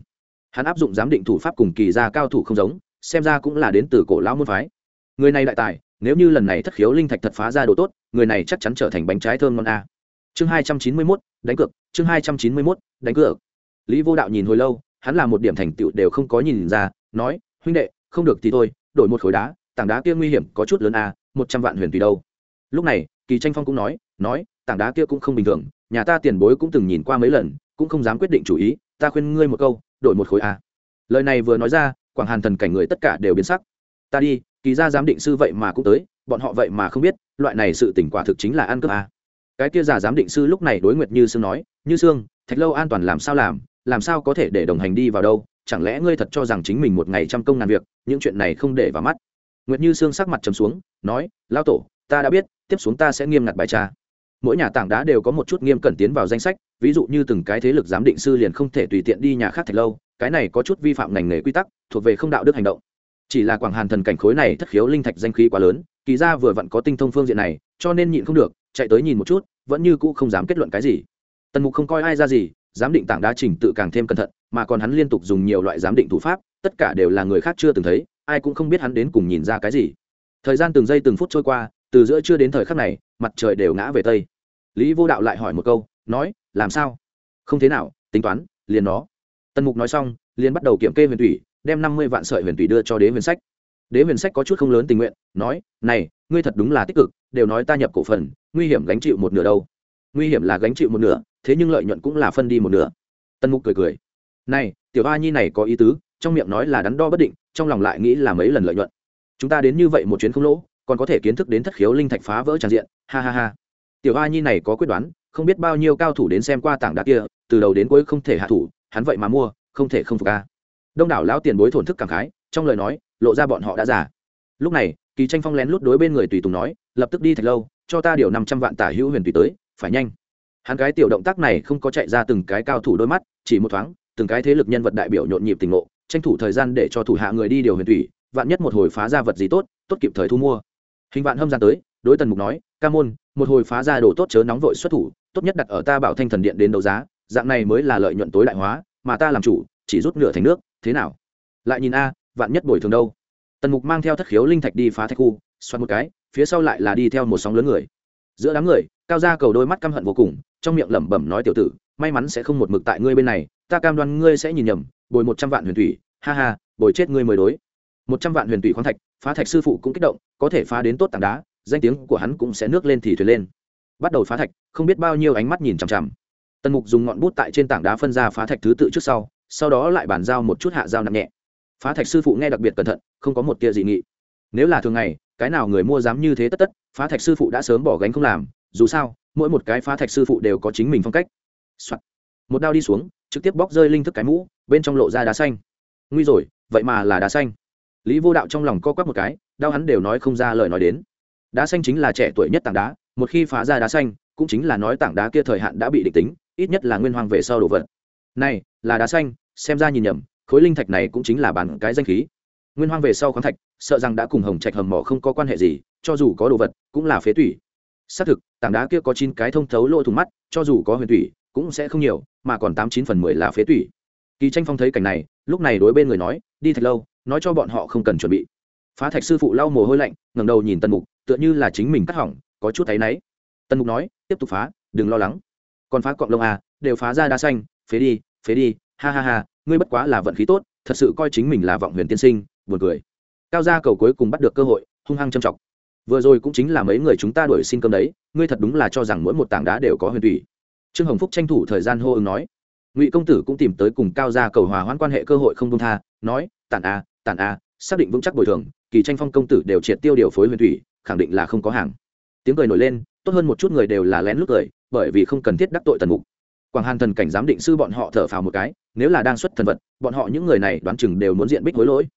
Hắn áp dụng giám định thủ pháp cùng kỳ gia cao thủ không giống xem ra cũng là đến từ cổ lão môn phái. Người này đại tài, nếu như lần này thất khiếu linh thạch thật phá ra đồ tốt, người này chắc chắn trở thành bánh trái thơm ngon a. Chương hai trăm chín mươi mốt, đánh cược, chương hai trăm chín mươi mốt, đánh cược. Lý vô đạo nhìn hồi lâu, hắn là một điểm thành tựu đều không có nhìn ra, nói, huynh đệ, không được thì thôi, đổi một khối đá, tảng đá kia nguy hiểm có chút lớn a, một trăm vạn huyền tùy đâu. Lúc này, kỳ tranh phong cũng nói nói, tảng đá kia cũng không bình thường, nhà ta tiền bối cũng từng nhìn qua mấy lần, cũng không dám quyết định chủ ý, ta khuyên ngươi một câu, đổi một khối a. Lời này vừa nói ra quảng hàn thần cảnh người tất cả đều biến sắc. Ta đi, kỳ ra giám định sư vậy mà cũng tới, bọn họ vậy mà không biết, loại này sự tỉnh quả thực chính là ăn cướp à? cái kia giả giám định sư lúc này đối nguyệt như sương nói, như sương, thạch lâu an toàn làm sao làm? Làm sao có thể để đồng hành đi vào đâu? Chẳng lẽ ngươi thật cho rằng chính mình một ngày trăm công ngàn việc, những chuyện này không để vào mắt? Nguyệt như sương sắc mặt trầm xuống, nói lao tổ, ta đã biết, tiếp xuống ta sẽ nghiêm ngặt bài tra. Mỗi nhà tảng đá đều có một chút nghiêm cẩn tiến vào danh sách, ví dụ như từng cái thế lực giám định sư liền không thể tùy tiện đi nhà khác thạch lâu cái này có chút vi phạm ngành nghề quy tắc, thuộc về không đạo đức hành động. Chỉ là quảng hàn thần cảnh khối này thất khiếu linh thạch danh khí quá lớn, kỳ ra vừa vặn có tinh thông phương diện này, cho nên nhịn không được, chạy tới nhìn một chút, vẫn như cũ không dám kết luận cái gì. Tần mục không coi ai ra gì, giám định tảng đá trình tự càng thêm cẩn thận, mà còn hắn liên tục dùng nhiều loại giám định thủ pháp, tất cả đều là người khác chưa từng thấy, ai cũng không biết hắn đến cùng nhìn ra cái gì. Thời gian từng giây từng phút trôi qua, từ giữa chưa đến thời khắc này, mặt trời đều ngã về tây. Lý vô đạo lại hỏi một câu, nói, làm sao? Không thế nào, tính toán, liền nó tần mục nói xong, liền bắt đầu kiểm kê huyền thủy đem năm mươi vạn sợi huyền thủy đưa cho đế huyền sách. Đế huyền sách có chút không lớn tình nguyện, nói, này, ngươi thật đúng là tích cực, đều nói ta nhập cổ phần, nguy hiểm gánh chịu một nửa đâu. Nguy hiểm là gánh chịu một nửa, thế nhưng lợi nhuận cũng là phân đi một nửa. Tân mục cười cười. Này, tiểu a nhi này có ý tứ, trong miệng nói là đắn đo bất định, trong lòng lại nghĩ là mấy lần lợi nhuận. Chúng ta đến như vậy một chuyến không lỗ, còn có thể kiến thức đến thất khiếu linh thạch phá vỡ tràn diện, ha ha ha. Tiểu a nhi này có quyết đoán, không biết bao nhiêu cao thủ đến xem qua tảng đá kia, từ đầu đến cuối không thể hạ thủ hắn vậy mà mua, không thể không phục a. Đông đảo lão tiền bối thổn thức cảm khái, trong lời nói, lộ ra bọn họ đã giả lúc này, kỳ tranh phong lén lút đối bên người tùy tùng nói, lập tức đi thật lâu, cho ta điều năm trăm vạn tả hữu huyền tùy tới, phải nhanh. Hắn cái tiểu động tác này không có chạy ra từng cái cao thủ đôi mắt, chỉ một thoáng, từng cái thế lực nhân vật đại biểu nhộn nhịp tình ngộ, tranh thủ thời gian để cho thủ hạ người đi điều huyền thủy vạn nhất một hồi phá ra vật gì tốt tốt kịp thời thu mua. Hình vạn hâm gian tới, đối tần mục nói, ca môn, một hồi phá ra đồ tốt chớ nóng vội xuất thủ, tốt nhất đặt ở ta bảo thanh thần điện đến đấu giá dạng này mới là lợi nhuận tối đại hóa, mà ta làm chủ, chỉ rút nửa thành nước, thế nào? Lại nhìn a, vạn nhất bồi thường đâu? Tần mục mang theo thất khiếu linh thạch đi phá thạch khu, xoắn một cái, phía sau lại là đi theo một sóng lớn người. Giữa đám người, cao ra cầu đôi mắt căm hận vô cùng, trong miệng lẩm bẩm nói tiểu tử, may mắn sẽ không một mực tại ngươi bên này, ta cam đoan ngươi sẽ nhìn nhầm, bồi một trăm vạn huyền thủy, ha ha, bồi chết ngươi mới đối. Một trăm vạn huyền thủy khoáng thạch, phá thạch sư phụ cũng kích động, có thể phá đến tốt tảng đá, danh tiếng của hắn cũng sẽ nước lên thì thuyền lên. Bắt đầu phá thạch, không biết bao nhiêu ánh mắt nhìn chằm chằm tần mục dùng ngọn bút tại trên tảng đá phân ra phá thạch thứ tự trước sau sau đó lại bàn giao một chút hạ giao nặng nhẹ. Phá thạch sư phụ nghe đặc biệt cẩn thận, không có một tia dị nghị. Nếu là thường ngày, cái nào người mua dám như thế tất tất, phá thạch sư phụ đã sớm bỏ gánh không làm, dù sao, mỗi một cái phá thạch sư phụ đều có chính mình phong cách、Soạn. một đao đi xuống, trực tiếp bóc rơi linh thức cái mũ, bên trong lộ ra đá xanh. Nguy rồi, vậy mà là đá xanh. Lý vô đạo trong lòng co quắp một cái, đau hắn đều nói không ra lời nói đến. Đá xanh chính là trẻ tuổi nhất tảng đá, một khi phá ra đá xanh, cũng chính là nói tảng đá kia thời hạn đã bị định tính ít nhất là nguyên hoàng về sau đồ vật. Này là đá xanh xem ra nhìn nhầm khối linh thạch này cũng chính là bản cái danh khí. Nguyên hoang về sau khoáng thạch sợ rằng đã cùng hồng trạch hầm mỏ không có quan hệ gì cho dù có đồ vật cũng là phế thủy. xác thực tảng đá kia có chín cái thông thấu lỗ thủng mắt cho dù có huyền thủy, cũng sẽ không nhiều mà còn tám chín phần mười là phế thủy. kỳ tranh phong thấy cảnh này lúc này đối bên người nói đi thật lâu nói cho bọn họ không cần chuẩn bị. Phá thạch sư phụ lau mồ hôi lạnh ngẩng đầu nhìn tần mục tựa như là chính mình cắt hỏng có chút thấy náy. Tần mục nói tiếp tục phá đừng lo lắng còn phá cọng lông à đều phá ra đá xanh, phế đi phế đi, ha ha ha, ngươi bất quá là vận khí tốt, thật sự coi chính mình là vọng huyền tiên sinh, buồn cười. Cao gia cầu cuối cùng bắt được cơ hội, hung hăng châm trọng vừa rồi cũng chính là mấy người chúng ta đuổi xin cơm đấy, ngươi thật đúng là cho rằng mỗi một tảng đá đều có huyền thủy. Trương hồng phúc tranh thủ thời gian hô ứng nói. Ngụy công tử cũng tìm tới cùng cao gia cầu hòa hoãn quan hệ cơ hội không công tha, nói, tản a tản a, xác định vững chắc bồi thường, kỳ tranh phong công tử đều triệt tiêu điều phối huyền thủy, khẳng định là không có hàng. Tiếng cười nổi lên, tốt hơn một chút người đều là lén lút cười bởi vì không cần thiết đắc tội tần mục. Quảng hàn thần cảnh giám định sư bọn họ thở phào một cái, nếu là đang xuất thần vật, bọn họ những người này đoán chừng đều muốn diện bích hối lỗi.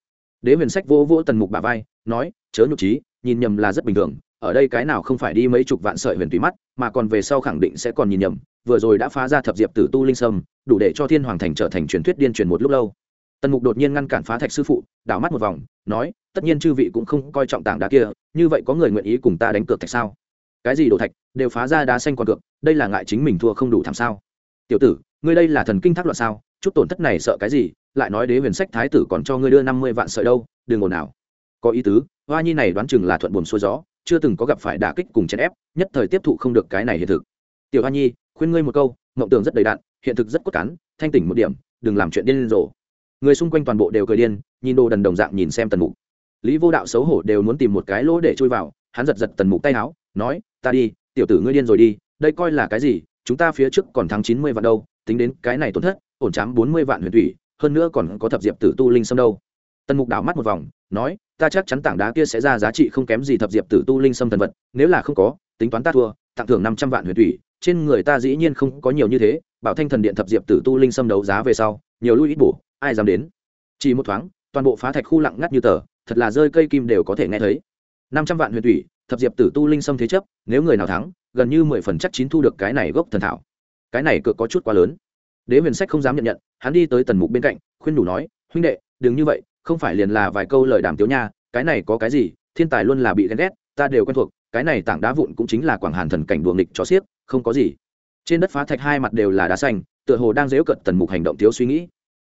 Đế huyền sách vô vô tần mục bà vai, nói, chớ nhục trí nhìn nhầm là rất bình thường, ở đây cái nào không phải đi mấy chục vạn sợi huyền tùy mắt, mà còn về sau khẳng định sẽ còn nhìn nhầm, vừa rồi đã phá ra thập diệp tử tu linh sâm, đủ để cho thiên hoàng thành trở thành truyền thuyết điên truyền một lúc lâu. Tần mục đột nhiên ngăn cản phá thạch sư phụ, đảo mắt một vòng, nói, tất nhiên chư vị cũng không coi trọng tảng đá kia, như vậy có người nguyện ý cùng ta đánh cược thạch sao? Cái gì đồ thạch, đều phá ra đá xanh còn cược, đây là ngại chính mình thua không đủ thảm sao. Tiểu tử, ngươi đây là thần kinh thác loạn sao, chút tổn thất này sợ cái gì, lại nói đế huyền sách thái tử còn cho ngươi đưa năm mươi vạn sợi đâu, đừng ồn nào có ý tứ, hoa nhi này đoán chừng là thuận buồm xuôi gió, chưa từng có gặp phải đả kích cùng chèn ép, nhất thời tiếp thụ không được cái này hiện thực. Tiểu hoa nhi, khuyên ngươi một câu, mộng tưởng rất đầy đạn, hiện thực rất cốt cán, thanh tỉnh một điểm, đừng làm chuyện điên rồ. Người xung quanh toàn bộ đều cười điên, nhìn đồ đần đồng dạng nhìn xem tần mục. Lý vô đạo xấu hổ đều muốn tìm một cái lỗ để chui vào, hắn giật giật tần mục tay áo nói, ta đi, tiểu tử ngươi điên rồi đi, đây coi là cái gì, chúng ta phía trước còn thắng chín mươi vạn đâu, tính đến cái này tổn thất, ổn chám bốn mươi vạn huyền thủy, hơn nữa còn có thập diệp tử tu linh sâm đâu. Tần mục đảo mắt một vòng, nói, ta chắc chắn tảng đá kia sẽ ra giá trị không kém gì thập diệp tử tu linh sâm thần vật, nếu là không có, tính toán ta thua, tặng thưởng năm trăm vạn huyền thủy, trên người ta dĩ nhiên không có nhiều như thế, bảo thanh thần điện thập diệp tử tu linh sâm đấu giá về sau, nhiều lui ít bổ, ai dám đến? Chỉ một thoáng, toàn bộ phá thạch khu lặng ngắt như tờ, thật là rơi cây kim đều có thể nghe thấy. Năm trăm vạn huyền thủy thập diệp tử tu linh xâm thế chấp, nếu người nào thắng, gần như mười phần chắc chín thu được cái này gốc thần thảo. Cái này cược có chút quá lớn. Đế huyền sách không dám nhận nhận, hắn đi tới tần mục bên cạnh, khuyên đủ nói, huynh đệ, đừng như vậy, không phải liền là vài câu lời đàm tiếu nha, cái này có cái gì, thiên tài luôn là bị ghen ghét, ta đều quen thuộc, cái này tảng đá vụn cũng chính là quảng hàn thần cảnh đùa nghịch cho xiếc, không có gì. Trên đất phá thạch hai mặt đều là đá xanh, tựa hồ đang dễu cận tần mục hành động thiếu suy nghĩ.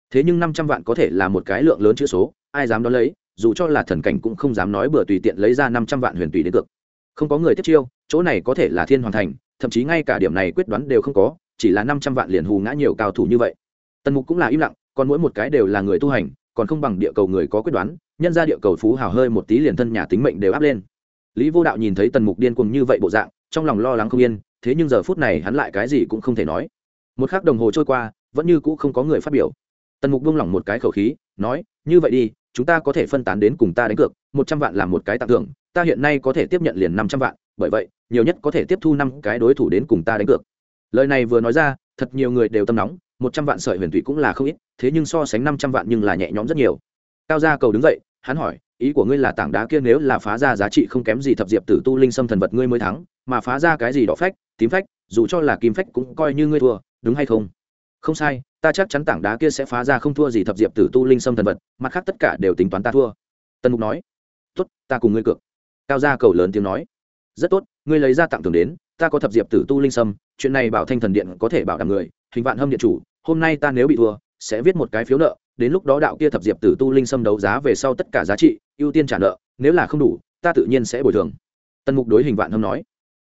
Thế nhưng năm trăm vạn có thể là một cái lượng lớn chữ số, ai dám đón lấy? Dù cho là thần cảnh cũng không dám nói bừa tùy tiện lấy ra năm trăm vạn huyền tùy đến cược. Không có người tiếp chiêu, chỗ này có thể là thiên hoàn thành, thậm chí ngay cả điểm này quyết đoán đều không có, chỉ là năm trăm vạn liền hù ngã nhiều cao thủ như vậy. Tần mục cũng là im lặng, còn mỗi một cái đều là người tu hành, còn không bằng địa cầu người có quyết đoán, nhân ra địa cầu phú hào hơi một tí liền thân nhà tính mệnh đều áp lên. Lý vô đạo nhìn thấy tần mục điên cuồng như vậy bộ dạng, trong lòng lo lắng không yên, thế nhưng giờ phút này hắn lại cái gì cũng không thể nói. Một k h ắ c đồng hồ trôi qua, vẫn như cũ không có người phát biểu. Tần mục buông lỏng một cái khẩu khí, nói, như vậy đi chúng ta có thể phân tán đến cùng ta đánh cược, một trăm vạn là một cái tặng thưởng, ta hiện nay có thể tiếp nhận liền năm trăm vạn, bởi vậy, nhiều nhất có thể tiếp thu năm cái đối thủ đến cùng ta đánh cược. Lời này vừa nói ra, thật nhiều người đều tâm nóng, một trăm vạn sợi huyền thủy cũng là không ít, thế nhưng so sánh năm trăm vạn nhưng là nhẹ nhõm rất nhiều. Cao gia cầu đứng dậy, hắn hỏi, ý của ngươi là tảng đá kia nếu là phá ra giá trị không kém gì thập diệp tử tu linh xâm thần vật ngươi mới thắng, mà phá ra cái gì đỏ phách, tím phách, dù cho là kim phách cũng coi như ngươi thua, đúng hay không? Không sai, ta chắc chắn tảng đá kia sẽ phá ra không thua gì thập diệp tử tu linh sâm thần vật, mặt khác tất cả đều tính toán ta thua. Tần mục nói. Tốt, ta cùng ngươi cược. Cao gia cầu lớn tiếng nói. Rất tốt, ngươi lấy ra tặng thưởng đến, ta có thập diệp tử tu linh sâm chuyện này bảo thanh thần điện có thể bảo đảm người, hình vạn hâm điện chủ, hôm nay ta nếu bị thua, sẽ viết một cái phiếu nợ, đến lúc đó đạo kia thập diệp tử tu linh sâm đấu giá về sau tất cả giá trị, ưu tiên trả nợ, nếu là không đủ, ta tự nhiên sẽ bồi thường. Tần mục đối hình vạn hâm nói.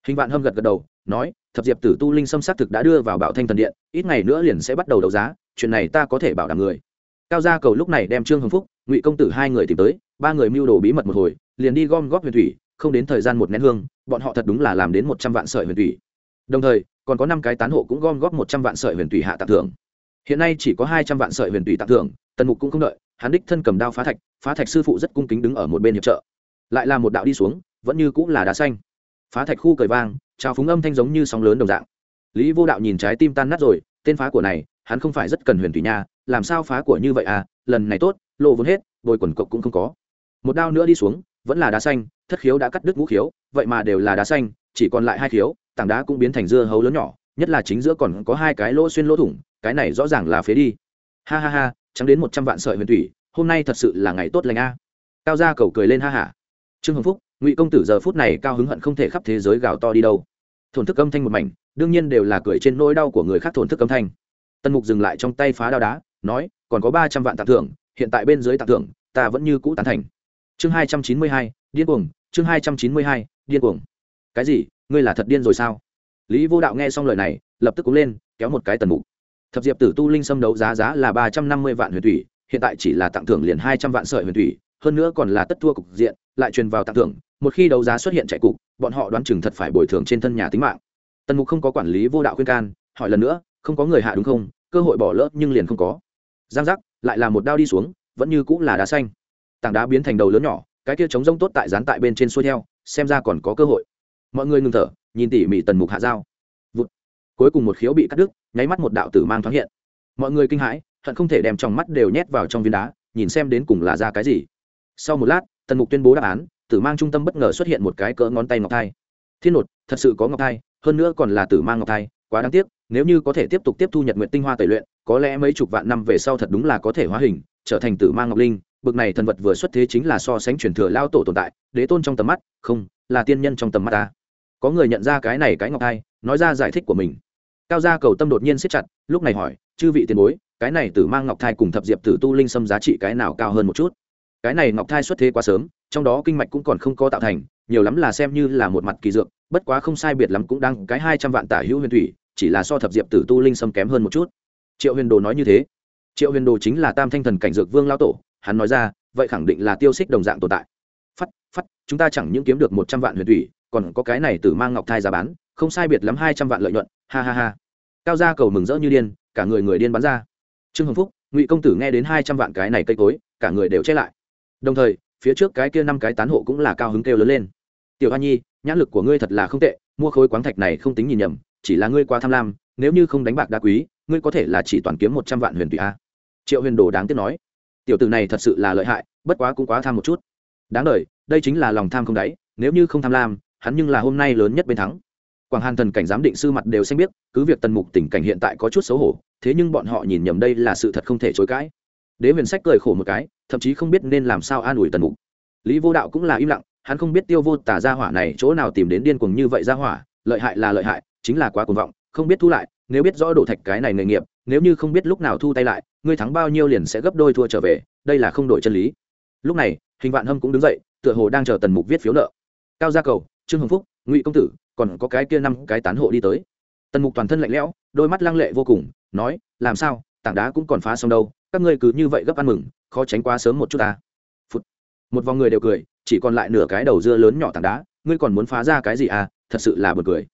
Hình vạn hâm gật gật đầu nói, thập diệp tử tu linh xâm xác thực đã đưa vào bảo thanh thần điện, ít ngày nữa liền sẽ bắt đầu đấu giá, chuyện này ta có thể bảo đảm người. Cao gia cầu lúc này đem trương hồng phúc, ngụy công tử hai người tìm tới, ba người mưu đồ bí mật một hồi, liền đi gom góp huyền thủy, không đến thời gian một nén hương, bọn họ thật đúng là làm đến một trăm vạn sợi huyền thủy. Đồng thời, còn có năm cái tán hộ cũng gom góp một trăm vạn sợi huyền thủy hạ tặng thưởng. Hiện nay chỉ có hai trăm vạn sợi huyền thủy tặng thưởng, tần mục cũng không đợi, hắn đích thân cầm đao phá thạch phá thạch sư phụ rất cung kính đứng ở một bên hiệp trợ. Lại là một đạo đi xuống, vẫn như cũng là đá xanh. Phá thạch khu cởi vang trào phúng âm thanh giống như sóng lớn đồng dạng. Lý vô đạo nhìn trái tim tan nát rồi, tên phá của này, hắn không phải rất cần huyền thủy nha, làm sao phá của như vậy à lần này tốt, lộ vốn hết, bồi quần cộc cũng không có. Một đao nữa đi xuống, vẫn là đá xanh, thất khiếu đã cắt đứt ngũ khiếu, vậy mà đều là đá xanh, chỉ còn lại hai khiếu, tảng đá cũng biến thành dưa hấu lớn nhỏ, nhất là chính giữa còn có hai cái lỗ xuyên lỗ thủng, cái này rõ ràng là phế đi. Ha ha ha trắng đến một trăm vạn sợi huyền thủy, hôm nay thật sự là ngày tốt lành a. Cao gia cầu cười lên ha hả. Trương hồng phúc, ngụy công tử giờ phút này cao hứng hận không thể khắp thế giới gào to đi đâu thổn thức âm thanh một mảnh, đương nhiên đều là cười trên nỗi đau của người khác thổn thức âm thanh. Tân mục dừng lại trong tay phá đao đá, nói, còn có ba trăm vạn tặng thưởng, hiện tại bên dưới tặng thưởng, ta vẫn như cũ tán thành. Chương hai trăm chín mươi hai, điên cuồng, chương hai trăm chín mươi hai, điên cuồng. Cái gì, ngươi là thật điên rồi sao? Lý vô đạo nghe xong lời này, lập tức cúng lên, kéo một cái tần mục. Thập diệp tử tu linh xâm đấu giá giá là ba trăm năm mươi vạn huyền thủy, hiện tại chỉ là tặng thưởng liền hai trăm vạn sợi huyền thủy, hơn nữa còn là tất thua cục diện, lại truyền vào tặng thưởng, một khi đấu giá xuất hiện chạy cục bọn họ đoán chừng thật phải bồi thường trên thân nhà tính mạng. Tần mục không có quản lý vô đạo khuyên can, hỏi lần nữa, không có người hạ đúng không? Cơ hội bỏ lỡ nhưng liền không có. Giang giác, lại là một đao đi xuống, vẫn như cũng là đá xanh. Tảng đá biến thành đầu lớn nhỏ, cái kia chống rông tốt tại dán tại bên trên xuôi theo, xem ra còn có cơ hội. Mọi người ngừng thở, nhìn tỉ mỉ tần mục hạ dao. Vụt. Cuối cùng một khiếu bị cắt đứt, nháy mắt một đạo tử mang thoáng hiện. Mọi người kinh hãi, hận không thể đem trong mắt đều nhét vào trong viên đá, nhìn xem đến cùng là ra cái gì. Sau một lát, tần mục tuyên bố đáp án tử mang trung tâm bất ngờ xuất hiện một cái cỡ ngón tay ngọc thai. Thiên nột, thật sự có ngọc thai, hơn nữa còn là tử mang ngọc thai, quá đáng tiếc, nếu như có thể tiếp tục tiếp thu nhật nguyện tinh hoa tẩy luyện, có lẽ mấy chục vạn năm về sau thật đúng là có thể hóa hình, trở thành tử mang ngọc linh. Bực này thần vật vừa xuất thế chính là so sánh truyền thừa lao tổ tồn tại, đế tôn trong tầm mắt, không, là tiên nhân trong tầm mắt ta. Có người nhận ra cái này cái ngọc thai, nói ra giải thích của mình. Cao gia cầu tâm đột nhiên siết chặt, lúc này hỏi, chư vị tiền bối, cái này tử mang ngọc thai cùng thập diệp tử tu linh xâm giá trị cái nào cao hơn một chút? Cái này ngọc thai xuất thế quá sớm trong đó kinh mạch cũng còn không có tạo thành, nhiều lắm là xem như là một mặt kỳ dược, bất quá không sai biệt lắm cũng đang cái hai trăm vạn tả hữu huyền thủy, chỉ là so thập diệp tử tu linh xâm kém hơn một chút. Triệu huyền đồ nói như thế. Triệu huyền đồ chính là tam thanh thần cảnh dược vương lao tổ, hắn nói ra, vậy khẳng định là tiêu xích đồng dạng tồn tại. Phắt phắt, chúng ta chẳng những kiếm được một trăm vạn huyền thủy, còn có cái này từ mang ngọc thai giá bán, không sai biệt lắm hai trăm vạn lợi nhuận, ha ha ha. Cao gia cầu mừng rỡ như điên, cả người người điên bắn ra. Trương hồng phúc, ngụy công tử nghe đến hai trăm vạn cái này cây cối, cả người đều che lại. Đồng thời phía trước cái kia năm cái tán hộ cũng là cao hứng kêu lớn lên. Tiểu hoa nhi, nhãn lực của ngươi thật là không tệ, mua khối quáng thạch này không tính nhìn nhầm, chỉ là ngươi quá tham lam, nếu như không đánh bạc đá quý, ngươi có thể là chỉ toàn kiếm một trăm vạn huyền tùy a. Triệu huyền đồ đáng tiếc nói. Tiểu tử này thật sự là lợi hại, bất quá cũng quá tham một chút. Đáng đời, đây chính là lòng tham không đáy, nếu như không tham lam, hắn nhưng là hôm nay lớn nhất bên thắng. Quảng hàn thần cảnh giám định sư mặt đều xanh biết cứ việc tần mục tình cảnh hiện tại có chút xấu hổ, thế nhưng bọn họ nhìn nhầm đây là sự thật không thể chối cãi đế huyền sách cười khổ một cái, thậm chí không biết nên làm sao an ủi tần mục. Lý vô đạo cũng là im lặng, hắn không biết tiêu vô tả gia hỏa này chỗ nào tìm đến điên cuồng như vậy gia hỏa, lợi hại là lợi hại, chính là quá cuồng vọng, không biết thu lại, nếu biết rõ đổ thạch cái này nghề nghiệp, nếu như không biết lúc nào thu tay lại, ngươi thắng bao nhiêu liền sẽ gấp đôi thua trở về, đây là không đổi chân lý. Lúc này, hình vạn hâm cũng đứng dậy, tựa hồ đang chờ tần mục viết phiếu nợ. Cao gia cầu, trương hồng phúc, ngụy công tử, còn có cái kia năm cái tán hộ đi tới. Tần mục toàn thân lạnh lẽo, đôi mắt lăng lệ vô cùng, nói, làm sao? Tảng đá cũng còn phá xong đâu, các ngươi cứ như vậy gấp ăn mừng, khó tránh quá sớm một chút ta. Phụt. một vòng người đều cười, chỉ còn lại nửa cái đầu dưa lớn nhỏ tảng đá, ngươi còn muốn phá ra cái gì à thật sự là buồn cười.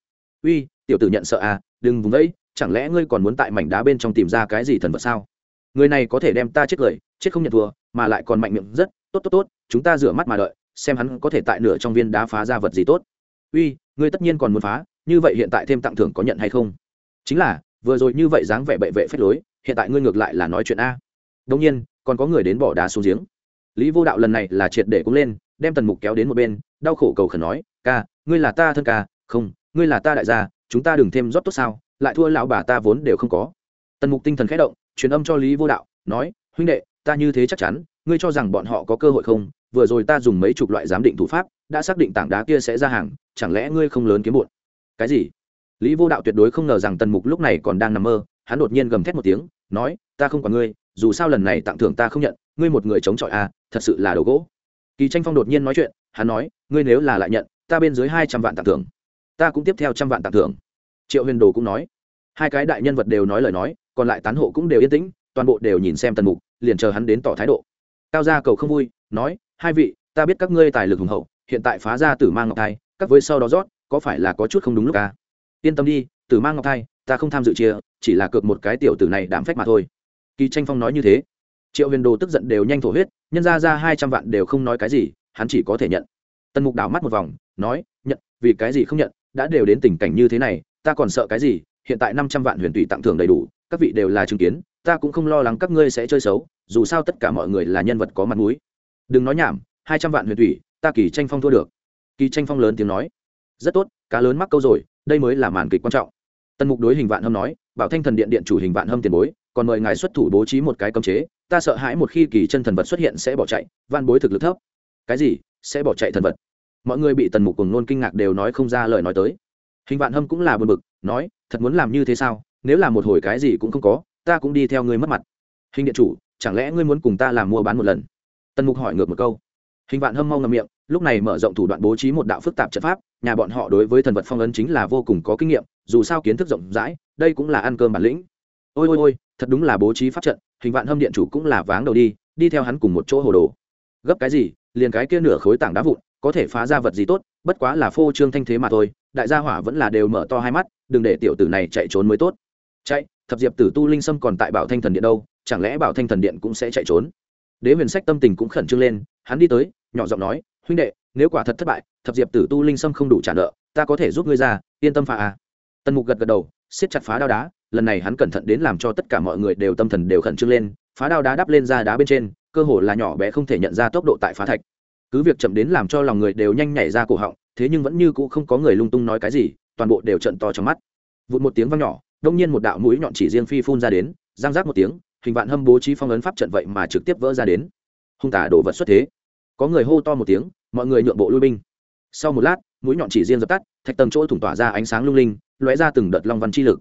Uy, tiểu tử nhận sợ à đừng vùng vẫy, chẳng lẽ ngươi còn muốn tại mảnh đá bên trong tìm ra cái gì thần vật sao? Người này có thể đem ta chết cười, chết không nhận thua, mà lại còn mạnh miệng rất, tốt tốt tốt, chúng ta rửa mắt mà đợi, xem hắn có thể tại nửa trong viên đá phá ra vật gì tốt. Uy, ngươi tất nhiên còn muốn phá, như vậy hiện tại thêm tặng thưởng có nhận hay không? Chính là, vừa rồi như vậy dáng vẻ bệ vệ phép lối hiện tại ngươi ngược lại là nói chuyện a. Đông nhiên, còn có người đến bỏ đá xuống giếng. Lý vô đạo lần này là triệt để cũng lên, đem tần mục kéo đến một bên, đau khổ cầu khẩn nói, ca, ngươi là ta thân ca, không, ngươi là ta đại gia, chúng ta đừng thêm rót tốt sao, lại thua lão bà ta vốn đều không có. Tần mục tinh thần khẽ động, truyền âm cho lý vô đạo, nói, huynh đệ, ta như thế chắc chắn, ngươi cho rằng bọn họ có cơ hội không? Vừa rồi ta dùng mấy chục loại giám định thủ pháp, đã xác định tảng đá kia sẽ ra hàng, chẳng lẽ ngươi không lớn kiếm bụn cái gì? Lý vô đạo tuyệt đối không ngờ rằng tần mục lúc này còn đang nằm mơ, hắn đột nhiên gầm thét một tiếng nói, ta không còn ngươi, dù sao lần này tặng thưởng ta không nhận, ngươi một người chống chọi à thật sự là đồ gỗ. Kỳ tranh phong đột nhiên nói chuyện, hắn nói, ngươi nếu là lại nhận, ta bên dưới hai trăm vạn tặng thưởng. Ta cũng tiếp theo trăm vạn tặng thưởng. Triệu huyền đồ cũng nói. Hai cái đại nhân vật đều nói lời nói, còn lại tán hộ cũng đều yên tĩnh, toàn bộ đều nhìn xem tần mục, liền chờ hắn đến tỏ thái độ. Cao gia cầu không vui, nói, hai vị, ta biết các ngươi tài lực hùng hậu, hiện tại phá ra tử mang ngọc thai, các với sau đó rót, có phải là có chút không đúng lúc à? yên tâm đi, tử mang ngọc thai ta không tham dự chia, chỉ là cược một cái tiểu tử này đảm phách mà thôi. Kỳ tranh phong nói như thế. Triệu huyền đồ tức giận đều nhanh thổ huyết, nhân ra ra hai trăm vạn đều không nói cái gì, hắn chỉ có thể nhận. Tần mục đảo mắt một vòng, nói, nhận, vì cái gì không nhận? Đã đều đến tình cảnh như thế này, ta còn sợ cái gì? Hiện tại năm trăm vạn huyền tùy tặng thưởng đầy đủ, các vị đều là chứng kiến, ta cũng không lo lắng các ngươi sẽ chơi xấu, dù sao tất cả mọi người là nhân vật có mặt mũi. Đừng nói nhảm, hai trăm vạn huyền thủy ta kỳ tranh phong thua được. Kỳ tranh phong lớn tiếng nói, rất tốt, cá lớn mắc câu rồi, đây mới là màn kịch quan trọng tần mục đối hình vạn hâm nói, bảo thanh thần điện điện chủ hình vạn hâm tiền bối, còn mời ngài xuất thủ bố trí một cái cấm chế, ta sợ hãi một khi kỳ chân thần vật xuất hiện sẽ bỏ chạy van bối thực lực thấp. Cái gì? Sẽ bỏ chạy thần vật? Mọi người bị tần mục cùng nôn kinh ngạc đều nói không ra lời nói tới. Hình vạn hâm cũng là bật bực, nói, thật muốn làm như thế sao? Nếu là một hồi cái gì cũng không có, ta cũng đi theo ngươi mất mặt. Hình điện chủ, chẳng lẽ ngươi muốn cùng ta làm mua bán một lần? Tần mục hỏi ngược một câu. Hình vạn hâm mau ngầm miệng, lúc này mở rộng thủ đoạn bố trí một đạo phức tạp trận pháp, nhà bọn họ đối với thần vật phong ấn chính là vô cùng có kinh nghiệm dù sao kiến thức rộng rãi, đây cũng là ăn cơm bản lĩnh. Ôi ôi ôi, thật đúng là bố trí pháp trận, hình vạn hâm điện chủ cũng là váng đầu đi đi theo hắn cùng một chỗ hồ đồ. Gấp cái gì, liền cái kia nửa khối tảng đá vụn, có thể phá ra vật gì tốt, bất quá là phô trương thanh thế mà thôi, đại gia hỏa vẫn là đều mở to hai mắt, đừng để tiểu tử này chạy trốn mới tốt. Chạy, thập diệp tử tu linh sâm còn tại bảo thanh thần điện đâu, chẳng lẽ bảo thanh thần điện cũng sẽ chạy trốn? Đế huyền sách tâm tình cũng khẩn trương lên, hắn đi tới, nhỏ giọng nói, huynh đệ, nếu quả thật thất bại, thập diệp tử tu linh sâm không đủ trả nợ, ta có thể giúp ngươi ra, yên tâm phà à tần mục gật gật đầu, siết chặt phá đao đá, lần này hắn cẩn thận đến làm cho tất cả mọi người đều tâm thần đều khẩn trương lên, phá đao đá đắp lên ra đá bên trên, cơ hồ là nhỏ bé không thể nhận ra tốc độ tại phá thạch. Cứ việc chậm đến làm cho lòng người đều nhanh nhảy ra cổ họng, thế nhưng vẫn như cũ không có người lung tung nói cái gì, toàn bộ đều trận to trong mắt. Vụt một tiếng vang nhỏ, đông nhiên một đạo mũi nhọn chỉ riêng phi phun ra đến giang giác một tiếng, hình vạn hâm bố trí phong ấn pháp trận vậy mà trực tiếp vỡ ra đến. Hung tả đổ vật xuất thế. Có người hô to một tiếng, mọi người nhượng bộ lui binh. Sau một lát, mũi nhọn chỉ riêng dập tắt, thạch tầng chỗ thủng tỏa ra ánh sáng lung linh lóe ra từng đợt long văn chi lực.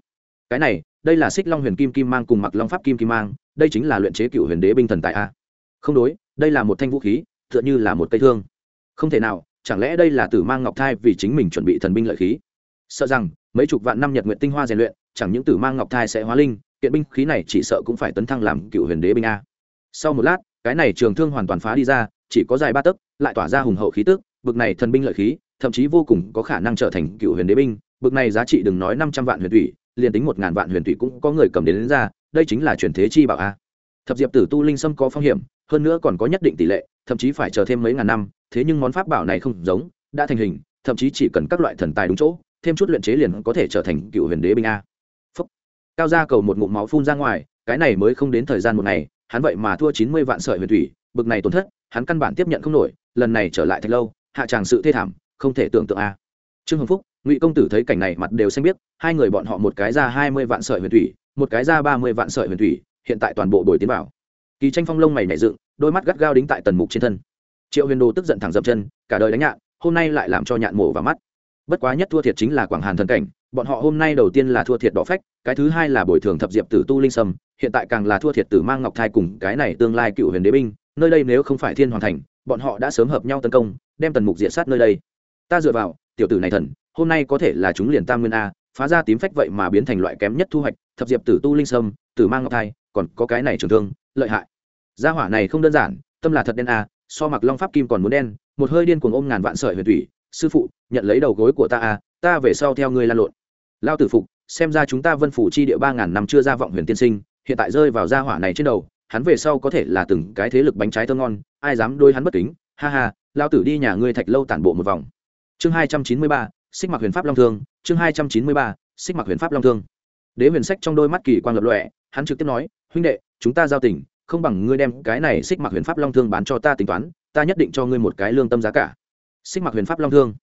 Cái này, đây là xích long huyền kim kim mang cùng mặc long pháp kim kim mang, đây chính là luyện chế cựu huyền đế binh thần tại a. Không đối, đây là một thanh vũ khí, tựa như là một cây thương. Không thể nào, chẳng lẽ đây là tử mang ngọc thai vì chính mình chuẩn bị thần binh lợi khí? Sợ rằng, mấy chục vạn năm nhật nguyện tinh hoa rèn luyện, chẳng những tử mang ngọc thai sẽ hóa linh, kiện binh khí này chỉ sợ cũng phải tấn thăng làm cựu huyền đế binh a. Sau một lát, cái này trường thương hoàn toàn phá đi ra, chỉ có dài ba tấc, lại tỏa ra hùng hậu khí tức, bực này thần binh lợi khí, thậm chí vô cùng có khả năng trở thành cựu huyền đế binh bực này giá trị đừng nói năm trăm vạn huyền thủy liền tính một ngàn vạn huyền thủy cũng có người cầm đến, đến ra đây chính là truyền thế chi bảo a. Thập diệp tử tu linh sâm có phong hiểm hơn nữa còn có nhất định tỷ lệ thậm chí phải chờ thêm mấy ngàn năm thế nhưng món pháp bảo này không giống đã thành hình thậm chí chỉ cần các loại thần tài đúng chỗ thêm chút luyện chế liền có thể trở thành cựu huyền đế binh a. Phúc. cao gia cầu một ngụm máu phun ra ngoài cái này mới không đến thời gian một ngày hắn vậy mà thua chín mươi vạn sợi huyền thủy bực này tổn thất hắn căn bản tiếp nhận không nổi lần này trở lại thật lâu hạ tràng sự thê thảm không thể tưởng tượng a. Trương hồng phúc ngụy công tử thấy cảnh này mặt đều xanh biết hai người bọn họ một cái ra hai mươi vạn sợi huyền thủy, một cái ra ba mươi vạn sợi huyền thủy, hiện tại toàn bộ bồi tiến vào. Kỳ tranh phong lông mày nảy dựng, đôi mắt gắt gao đính tại tần mục trên thân. Triệu huyền đồ tức giận thẳng dập chân, cả đời đánh nhạn, hôm nay lại làm cho nhạn mổ vào mắt. Bất quá nhất thua thiệt chính là quảng hàn thần cảnh, bọn họ hôm nay đầu tiên là thua thiệt đỏ phách, cái thứ hai là bồi thường thập diệp tử tu linh sâm, hiện tại càng là thua thiệt tử mang ngọc thai cùng cái này tương lai cựu huyền đế binh, nơi đây nếu không phải thiên hoàn thành, bọn họ đã sớm hợp nhau tấn công, đem tần mục diệt sát nơi đây. Ta dựa vào, tiểu tử này thần hôm nay có thể là chúng liền tam nguyên a, phá ra tím phách vậy mà biến thành loại kém nhất thu hoạch, thập diệp tử tu linh sâm, tử mang ngọc thai, còn có cái này trường thương, lợi hại. Gia hỏa này không đơn giản, tâm là thật đen a, so mặc long pháp kim còn muốn đen, một hơi điên cuồng ôm ngàn vạn sợi huyền thủy, sư phụ, nhận lấy đầu gối của ta a, ta về sau theo ngươi lan lộn. Lao tử phục, xem ra chúng ta vân phủ chi địa ba ngàn năm chưa ra vọng huyền tiên sinh, hiện tại rơi vào gia hỏa này trên đầu, hắn về sau có thể là từng cái thế lực bánh trái thơ ngon, ai dám đôi hắn bất kính, ha ha, lao tử đi nhà ngươi thạch lâu tản bộ một vòng. Chương hai trăm chín mươi ba xích mặc huyền pháp long thương, chương hai trăm chín mươi ba, xích mặc huyền pháp long thương. Đế huyền sách trong đôi mắt kỳ quang lập lọe hắn trực tiếp nói, huynh đệ, chúng ta giao tình, không bằng ngươi đem cái này xích mặc huyền pháp long thương bán cho ta tính toán, ta nhất định cho ngươi một cái lương tâm giá cả. Xích mặc huyền pháp long thương.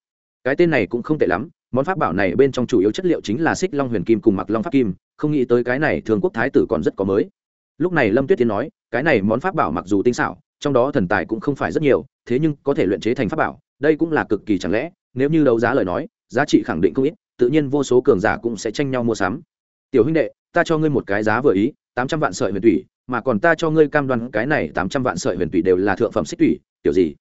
Cái tên này cũng không tệ lắm, món pháp bảo này bên trong chủ yếu chất liệu chính là xích long huyền kim cùng mặc long pháp kim, không nghĩ tới cái này thường quốc thái tử còn rất có mới. Lúc này lâm tuyết tiến nói, cái này món pháp bảo mặc dù tinh xảo, trong đó thần tài cũng không phải rất nhiều, thế nhưng có thể luyện chế thành pháp bảo, đây cũng là cực kỳ chẳng lẽ, nếu như đấu giá lời nói giá trị khẳng định không ít, tự nhiên vô số cường giả cũng sẽ tranh nhau mua sắm. Tiểu huynh đệ, ta cho ngươi một cái giá vừa ý, tám trăm vạn sợi huyền thủy, mà còn ta cho ngươi cam đoan cái này tám trăm vạn sợi huyền thủy đều là thượng phẩm xích thủy, kiểu gì?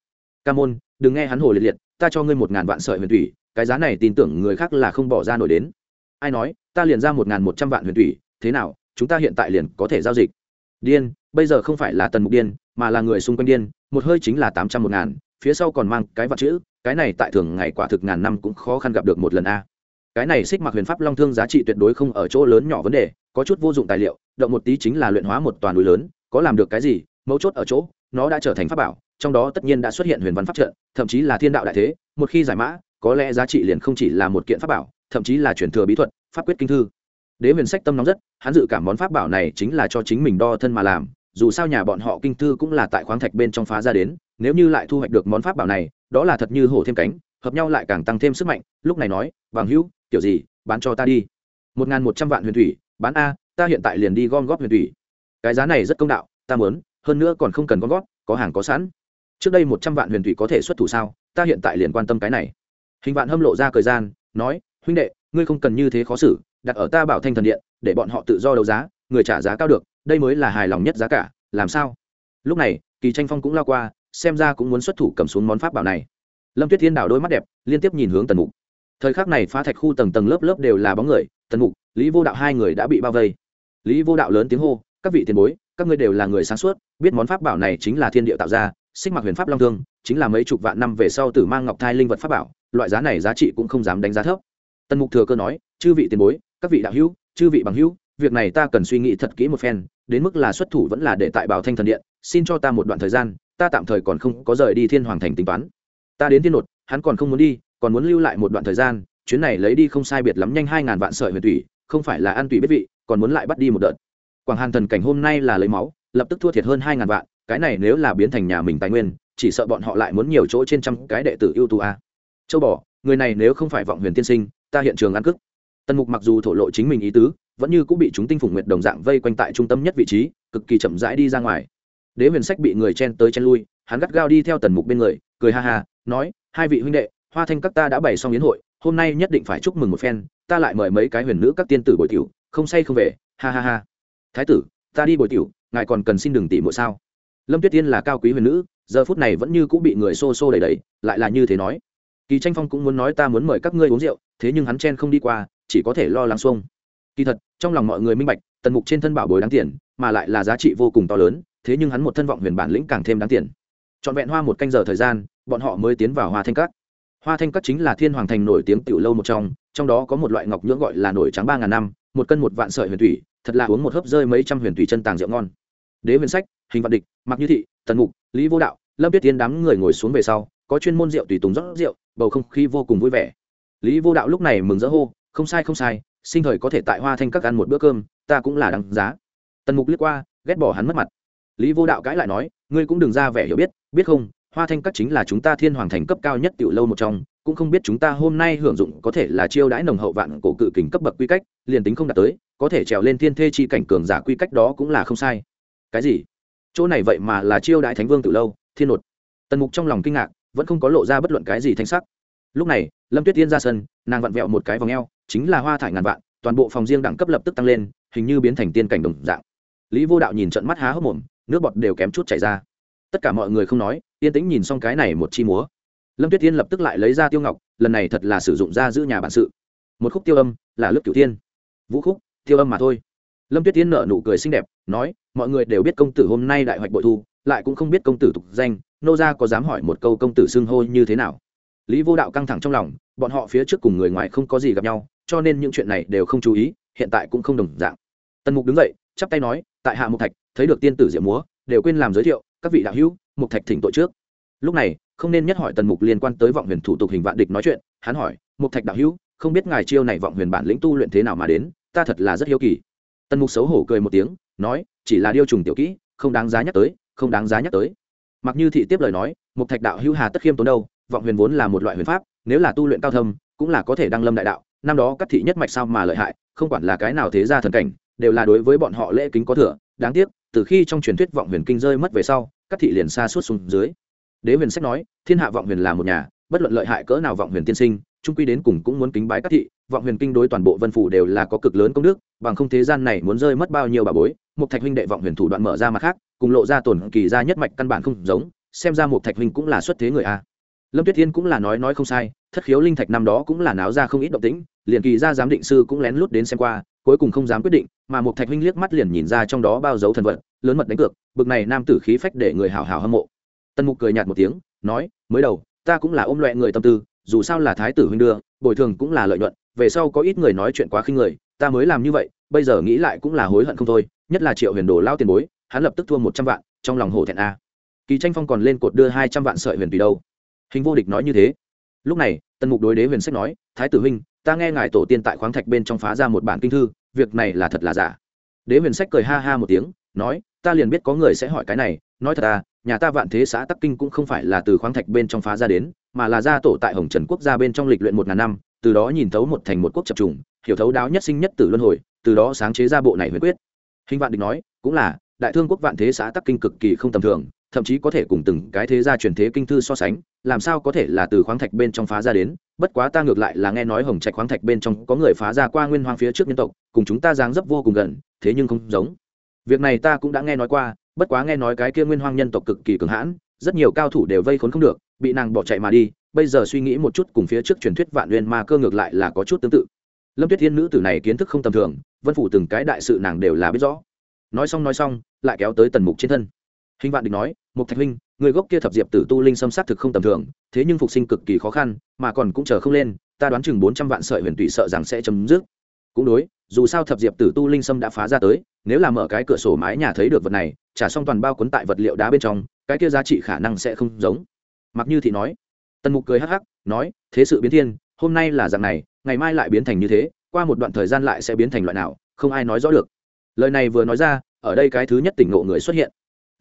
Ca môn, đừng nghe hắn hồ liệt liệt, ta cho ngươi một ngàn vạn sợi huyền thủy, cái giá này tin tưởng người khác là không bỏ ra nổi đến. Ai nói, ta liền ra một ngàn một trăm vạn huyền thủy, thế nào, chúng ta hiện tại liền có thể giao dịch. Điên, bây giờ không phải là tần mục điên, mà là người xung quanh điên, một hơi chính là tám trăm một ngàn phía sau còn mang cái vật chữ, cái này tại thường ngày quả thực ngàn năm cũng khó khăn gặp được một lần a. Cái này xích mặc huyền pháp long thương giá trị tuyệt đối không ở chỗ lớn nhỏ vấn đề, có chút vô dụng tài liệu, động một tí chính là luyện hóa một toàn núi lớn, có làm được cái gì, mấu chốt ở chỗ, nó đã trở thành pháp bảo, trong đó tất nhiên đã xuất hiện huyền văn pháp trận, thậm chí là thiên đạo đại thế, một khi giải mã, có lẽ giá trị liền không chỉ là một kiện pháp bảo, thậm chí là truyền thừa bí thuật, pháp quyết kinh thư. Đế huyền sách tâm nóng rất, hắn dự cảm món pháp bảo này chính là cho chính mình đo thân mà làm dù sao nhà bọn họ kinh thư cũng là tại khoáng thạch bên trong phá ra đến, nếu như lại thu hoạch được món pháp bảo này, đó là thật như hổ thêm cánh, hợp nhau lại càng tăng thêm sức mạnh, lúc này nói, bằng hữu, kiểu gì, bán cho ta đi. Một n g h n một trăm vạn huyền thủy, bán a, ta hiện tại liền đi gom góp huyền thủy. Cái giá này rất công đạo, ta muốn, hơn nữa còn không cần gom góp, có hàng có sẵn. Trước đây một trăm vạn huyền thủy có thể xuất thủ sao, ta hiện tại liền quan tâm cái này. Hình vạn hâm lộ ra thời gian, nói, huynh đệ, ngươi không cần như thế khó xử, đặt ở ta bảo thanh thần điện, để bọn họ tự do đấu giá, người trả giá cao được đây mới là hài lòng nhất giá cả, làm sao? Lúc này, kỳ tranh phong cũng lao qua, xem ra cũng muốn xuất thủ cầm xuống món pháp bảo này. Lâm tuyết thiên đảo đôi mắt đẹp, liên tiếp nhìn hướng tần mục. Thời khắc này phá thạch khu tầng tầng lớp lớp đều là bóng người, tần mục, lý vô đạo hai người đã bị bao vây. Lý vô đạo lớn tiếng hô, các vị tiền bối, các ngươi đều là người sáng suốt, biết món pháp bảo này chính là thiên địa tạo ra, xích mặc huyền pháp long thương, chính là mấy chục vạn năm về sau tử mang ngọc thai linh vật pháp bảo, loại giá này giá trị cũng không dám đánh giá thấp. Tần mục thừa cơ nói, chư vị tiền bối, các vị đạo hữu, chư vị bằng hữu việc này ta cần suy nghĩ thật kỹ một phen, đến mức là xuất thủ vẫn là để tại bảo thanh thần điện, xin cho ta một đoạn thời gian, ta tạm thời còn không có rời đi thiên hoàng thành tính toán. Ta đến thiên nột hắn còn không muốn đi, còn muốn lưu lại một đoạn thời gian, chuyến này lấy đi không sai biệt lắm nhanh hai ngàn vạn sợi huyền thủy, không phải là ăn tùy biết vị, còn muốn lại bắt đi một đợt. Quảng hàn thần cảnh hôm nay là lấy máu, lập tức thua thiệt hơn hai ngàn vạn, cái này nếu là biến thành nhà mình tài nguyên, chỉ sợ bọn họ lại muốn nhiều chỗ trên trăm cái đệ tử ưu tú a. Châu bỏ người này nếu không phải vọng huyền tiên sinh, ta hiện trường ăn cức tần mục mặc dù thổ lộ chính mình ý tứ vẫn như cũng bị chúng tinh phủng nguyệt đồng dạng vây quanh tại trung tâm nhất vị trí, cực kỳ chậm rãi đi ra ngoài. Đế huyền sách bị người chen tới chen lui, hắn gắt gao đi theo tần mục bên người, cười ha ha, nói, hai vị huynh đệ, hoa thanh các ta đã bày xong yến hội, hôm nay nhất định phải chúc mừng một phen, ta lại mời mấy cái huyền nữ các tiên tử bồi tiểu, không say không về, ha ha ha. Thái tử, ta đi bồi tiểu, ngài còn cần xin đừng tỉ mỗi sao? Lâm tuyết tiên là cao quý huyền nữ, giờ phút này vẫn như cũng bị người xô xô đầy đầy lại là như thế nói. Kỳ tranh phong cũng muốn nói ta muốn mời các ngươi uống rượu, thế nhưng hắn chen không đi qua, chỉ có thể lo lắng xuông kỳ thật, trong lòng mọi người minh bạch, tần mục trên thân bảo bối đáng tiền, mà lại là giá trị vô cùng to lớn, thế nhưng hắn một thân vọng huyền bản lĩnh càng thêm đáng tiền. Trọn vẹn hoa một canh giờ thời gian, bọn họ mới tiến vào hoa thanh cát hoa thanh cát chính là thiên hoàng thành nổi tiếng tiểu lâu một trong trong đó có một loại ngọc nhưỡng gọi là nổi trắng ba ngàn năm, một cân một vạn sợi huyền thủy, thật là uống một hớp rơi mấy trăm huyền thủy chân tàng rượu ngon. Đế huyền sách, hình vạn địch mặc như thị, tần mục, lý vô đạo, lâm biết tiên đám người ngồi xuống về sau, có chuyên môn rượu tùy tùng rót rượu, bầu không khí vô cùng vui vẻ. Lý vô đạo lúc này mừng rỡ hô, không sai không sai sinh thời có thể tại hoa thanh các ăn một bữa cơm, ta cũng là đáng giá. Tần mục liếc qua, ghét bỏ hắn mất mặt. Lý vô đạo cãi lại nói, ngươi cũng đừng ra vẻ hiểu biết biết không, hoa thanh các chính là chúng ta thiên hoàng thành cấp cao nhất tiểu lâu một trong, cũng không biết chúng ta hôm nay hưởng dụng có thể là chiêu đãi nồng hậu vạn cổ cự kình cấp bậc quy cách, liền tính không đạt tới, có thể trèo lên thiên thê chi cảnh cường giả quy cách đó cũng là không sai. Cái gì? Chỗ này vậy mà là chiêu đãi thánh vương tiểu lâu, thiên nột. Tần mục trong lòng kinh ngạc, vẫn không có lộ ra bất luận cái gì thanh sắc. Lúc này, lâm tuyết tiên ra sân, nàng vặn vẹo một cái vòng eo chính là hoa thải ngàn vạn, toàn bộ phòng riêng đẳng cấp lập tức tăng lên, hình như biến thành tiên cảnh đồng dạng. Lý vô đạo nhìn trận mắt há hốc mồm, nước bọt đều kém chút chảy ra. Tất cả mọi người không nói, yên tĩnh nhìn xong cái này một chi múa. Lâm tuyết tiên lập tức lại lấy ra tiêu ngọc, lần này thật là sử dụng ra giữ nhà bản sự. Một khúc tiêu âm, là lớp cửu tiên vũ khúc, tiêu âm mà thôi. Lâm tuyết tiên nở nụ cười xinh đẹp, nói, mọi người đều biết công tử hôm nay đại hoạch bội thu, lại cũng không biết công tử tục danh, nô gia có dám hỏi một câu công tử xưng hô như thế nào. Lý vô đạo căng thẳng trong lòng, bọn họ phía trước cùng người ngoài không có gì gặp nhau cho nên những chuyện này đều không chú ý, hiện tại cũng không đồng dạng. Tần mục đứng dậy, chắp tay nói, tại hạ mục thạch, thấy được tiên tử diệu múa, đều quên làm giới thiệu, các vị đạo hữu, mục thạch thỉnh tội trước. Lúc này, không nên nhất hỏi tần mục liên quan tới vọng huyền thủ tục hình vạn địch nói chuyện, hắn hỏi, mục thạch đạo hữu, không biết ngài chiêu này vọng huyền bản lĩnh tu luyện thế nào mà đến, ta thật là rất hiếu kỳ. Tần mục xấu hổ cười một tiếng, nói, chỉ là điêu trùng tiểu kỹ, không đáng giá nhắc tới, không đáng giá nhắc tới. Mặc như thị tiếp lời nói, mục thạch đạo hữu hà tất khiêm tốn đâu, vọng huyền vốn là một loại huyền pháp, nếu là tu luyện cao thâm, cũng là có thể đăng lâm đại đạo năm đó các thị nhất mạch sao mà lợi hại, không quản là cái nào thế ra thần cảnh, đều là đối với bọn họ lễ kính có thừa. Đáng tiếc, từ khi trong truyền thuyết vọng huyền kinh rơi mất về sau, các thị liền xa suốt xuống dưới. Đế huyền sách nói, thiên hạ vọng huyền là một nhà, bất luận lợi hại cỡ nào vọng huyền tiên sinh, trung quy đến cùng cũng muốn kính bái các thị. Vọng huyền kinh đối toàn bộ vân phủ đều là có cực lớn công đức, bằng không thế gian này muốn rơi mất bao nhiêu bà bối. Một thạch huynh đệ vọng huyền thủ đoạn mở ra mặt khác, cùng lộ ra tổn kỳ ra nhất mạch căn bản không giống, xem ra một thạch huynh cũng là xuất thế người a. Lâm tuyết thiên cũng là nói nói không sai, thất khiếu linh thạch năm đó cũng là náo ra không ít động tĩnh liền kỳ ra giám định sư cũng lén lút đến xem qua, cuối cùng không dám quyết định, mà một thạch huynh liếc mắt liền nhìn ra trong đó bao dấu thần vật, lớn mật đánh cược, bực này nam tử khí phách để người hào hào hâm mộ. Tân mục cười nhạt một tiếng, nói, mới đầu, ta cũng là ôm loẹ người tâm tư, dù sao là thái tử huynh đưa, bồi thường cũng là lợi nhuận, về sau có ít người nói chuyện quá khinh người, ta mới làm như vậy, bây giờ nghĩ lại cũng là hối hận không thôi, nhất là triệu huyền đồ lao tiền bối, hắn lập tức thua một trăm vạn, trong lòng hổ thẹn a. Kỳ tranh phong còn lên cột đưa hai trăm vạn sợi huyền tùy đâu. Hình vô địch nói như thế. Lúc này tần mục đối đế huyền sách nói, thái tử huynh ta nghe ngài tổ tiên tại khoáng thạch bên trong phá ra một bản kinh thư việc này là thật là giả. Đế huyền sách cười ha ha một tiếng nói ta liền biết có người sẽ hỏi cái này nói thật ta, nhà ta vạn thế xã tắc kinh cũng không phải là từ khoáng thạch bên trong phá ra đến mà là gia tổ tại hồng trần quốc gia bên trong lịch luyện một ngàn năm từ đó nhìn thấu một thành một quốc chập trùng hiểu thấu đáo nhất sinh nhất tử luân hồi từ đó sáng chế ra bộ này huyền quyết. Hình vạn địch nói cũng là đại thương quốc vạn thế xã tắc kinh cực kỳ không tầm thường thậm chí có thể cùng từng cái thế gia truyền thế kinh thư so sánh làm sao có thể là từ khoáng thạch bên trong phá ra đến bất quá ta ngược lại là nghe nói hồng trạch khoáng thạch bên trong có người phá ra qua nguyên hoang phía trước nhân tộc, cùng chúng ta dáng dấp vô cùng gần, thế nhưng không giống. Việc này ta cũng đã nghe nói qua, bất quá nghe nói cái kia nguyên hoang nhân tộc cực kỳ cường hãn, rất nhiều cao thủ đều vây khốn không được, bị nàng bỏ chạy mà đi, bây giờ suy nghĩ một chút cùng phía trước truyền thuyết vạn nguyên ma cơ ngược lại là có chút tương tự. Lâm tuyết thiên nữ tử này kiến thức không tầm thường, vân phủ từng cái đại sự nàng đều là biết rõ. Nói xong nói xong, lại kéo tới tần mục trên thân. Hình vạn địch nói, mục thạch huynh người gốc kia thập diệp tử tu linh xâm sát thực không tầm thường, thế nhưng phục sinh cực kỳ khó khăn, mà còn cũng chờ không lên, ta đoán chừng bốn trăm vạn sợi huyền tụy sợ rằng sẽ chấm dứt. Cũng đối, dù sao thập diệp tử tu linh sâm đã phá ra tới, nếu là mở cái cửa sổ mái nhà thấy được vật này, trả xong toàn bao cuốn tại vật liệu đá bên trong, cái kia giá trị khả năng sẽ không giống. Mặc như thị nói. Tần mục cười hắc hắc, nói, thế sự biến thiên, hôm nay là dạng này, ngày mai lại biến thành như thế, qua một đoạn thời gian lại sẽ biến thành loại nào, không ai nói rõ được. Lời này vừa nói ra, ở đây cái thứ nhất tỉnh ngộ người xuất hiện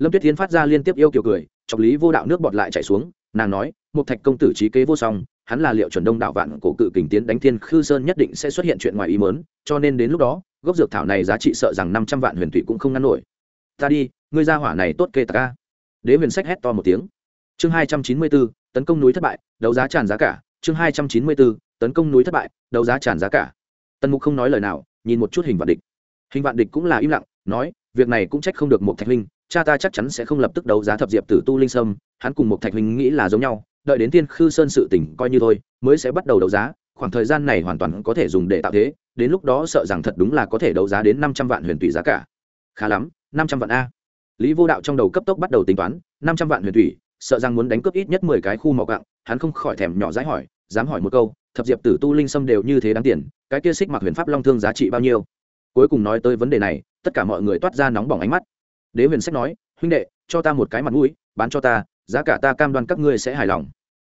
lâm tuyết tiến phát ra liên tiếp yêu kiều cười, chọc lý vô đạo nước bọt lại chảy xuống, nàng nói một thạch công tử trí kế vô song, hắn là liệu chuẩn đông đạo vạn cổ cự kình tiến đánh thiên khư sơn nhất định sẽ xuất hiện chuyện ngoài ý mớn cho nên đến lúc đó, gốc dược thảo này giá trị sợ rằng năm trăm vạn huyền thủy cũng không ngăn nổi. Ta đi, ngươi ra hỏa này tốt kê ta. ca đế huyền sách hét to một tiếng. Chương hai trăm chín mươi bốn, tấn công núi thất bại, đấu giá tràn giá cả. Chương hai trăm chín mươi bốn, tấn công núi thất bại, đấu giá tràn giá cả. Tần mục không nói lời nào, nhìn một chút hình vạn địch. Hình vạn địch cũng là im lặng, nói, việc này cũng trách không được một thạch linh cha ta chắc chắn sẽ không lập tức đấu giá thập diệp tử tu linh sâm, hắn cùng một thạch huynh nghĩ là giống nhau, đợi đến tiên khư sơn sự tỉnh coi như thôi, mới sẽ bắt đầu đấu giá, khoảng thời gian này hoàn toàn có thể dùng để tạo thế, đến lúc đó sợ rằng thật đúng là có thể đấu giá đến năm trăm vạn huyền thủy giá cả. Khá lắm, năm trăm vạn a. Lý vô đạo trong đầu cấp tốc bắt đầu tính toán, năm trăm vạn huyền thủy, sợ rằng muốn đánh cướp ít nhất mười cái khu mỏ cặng hắn không khỏi thèm nhỏ dãi hỏi, dám hỏi một câu, thập diệp tử tu linh sâm đều như thế đáng tiền, cái kia xích mặc huyền pháp long thương giá trị bao nhiêu? Cuối cùng nói tới vấn đề này, tất cả mọi người toát ra nóng bỏng ánh mắt đế huyền sách nói, huynh đệ, cho ta một cái mặt mũi, bán cho ta, giá cả ta cam đoan các ngươi sẽ hài lòng.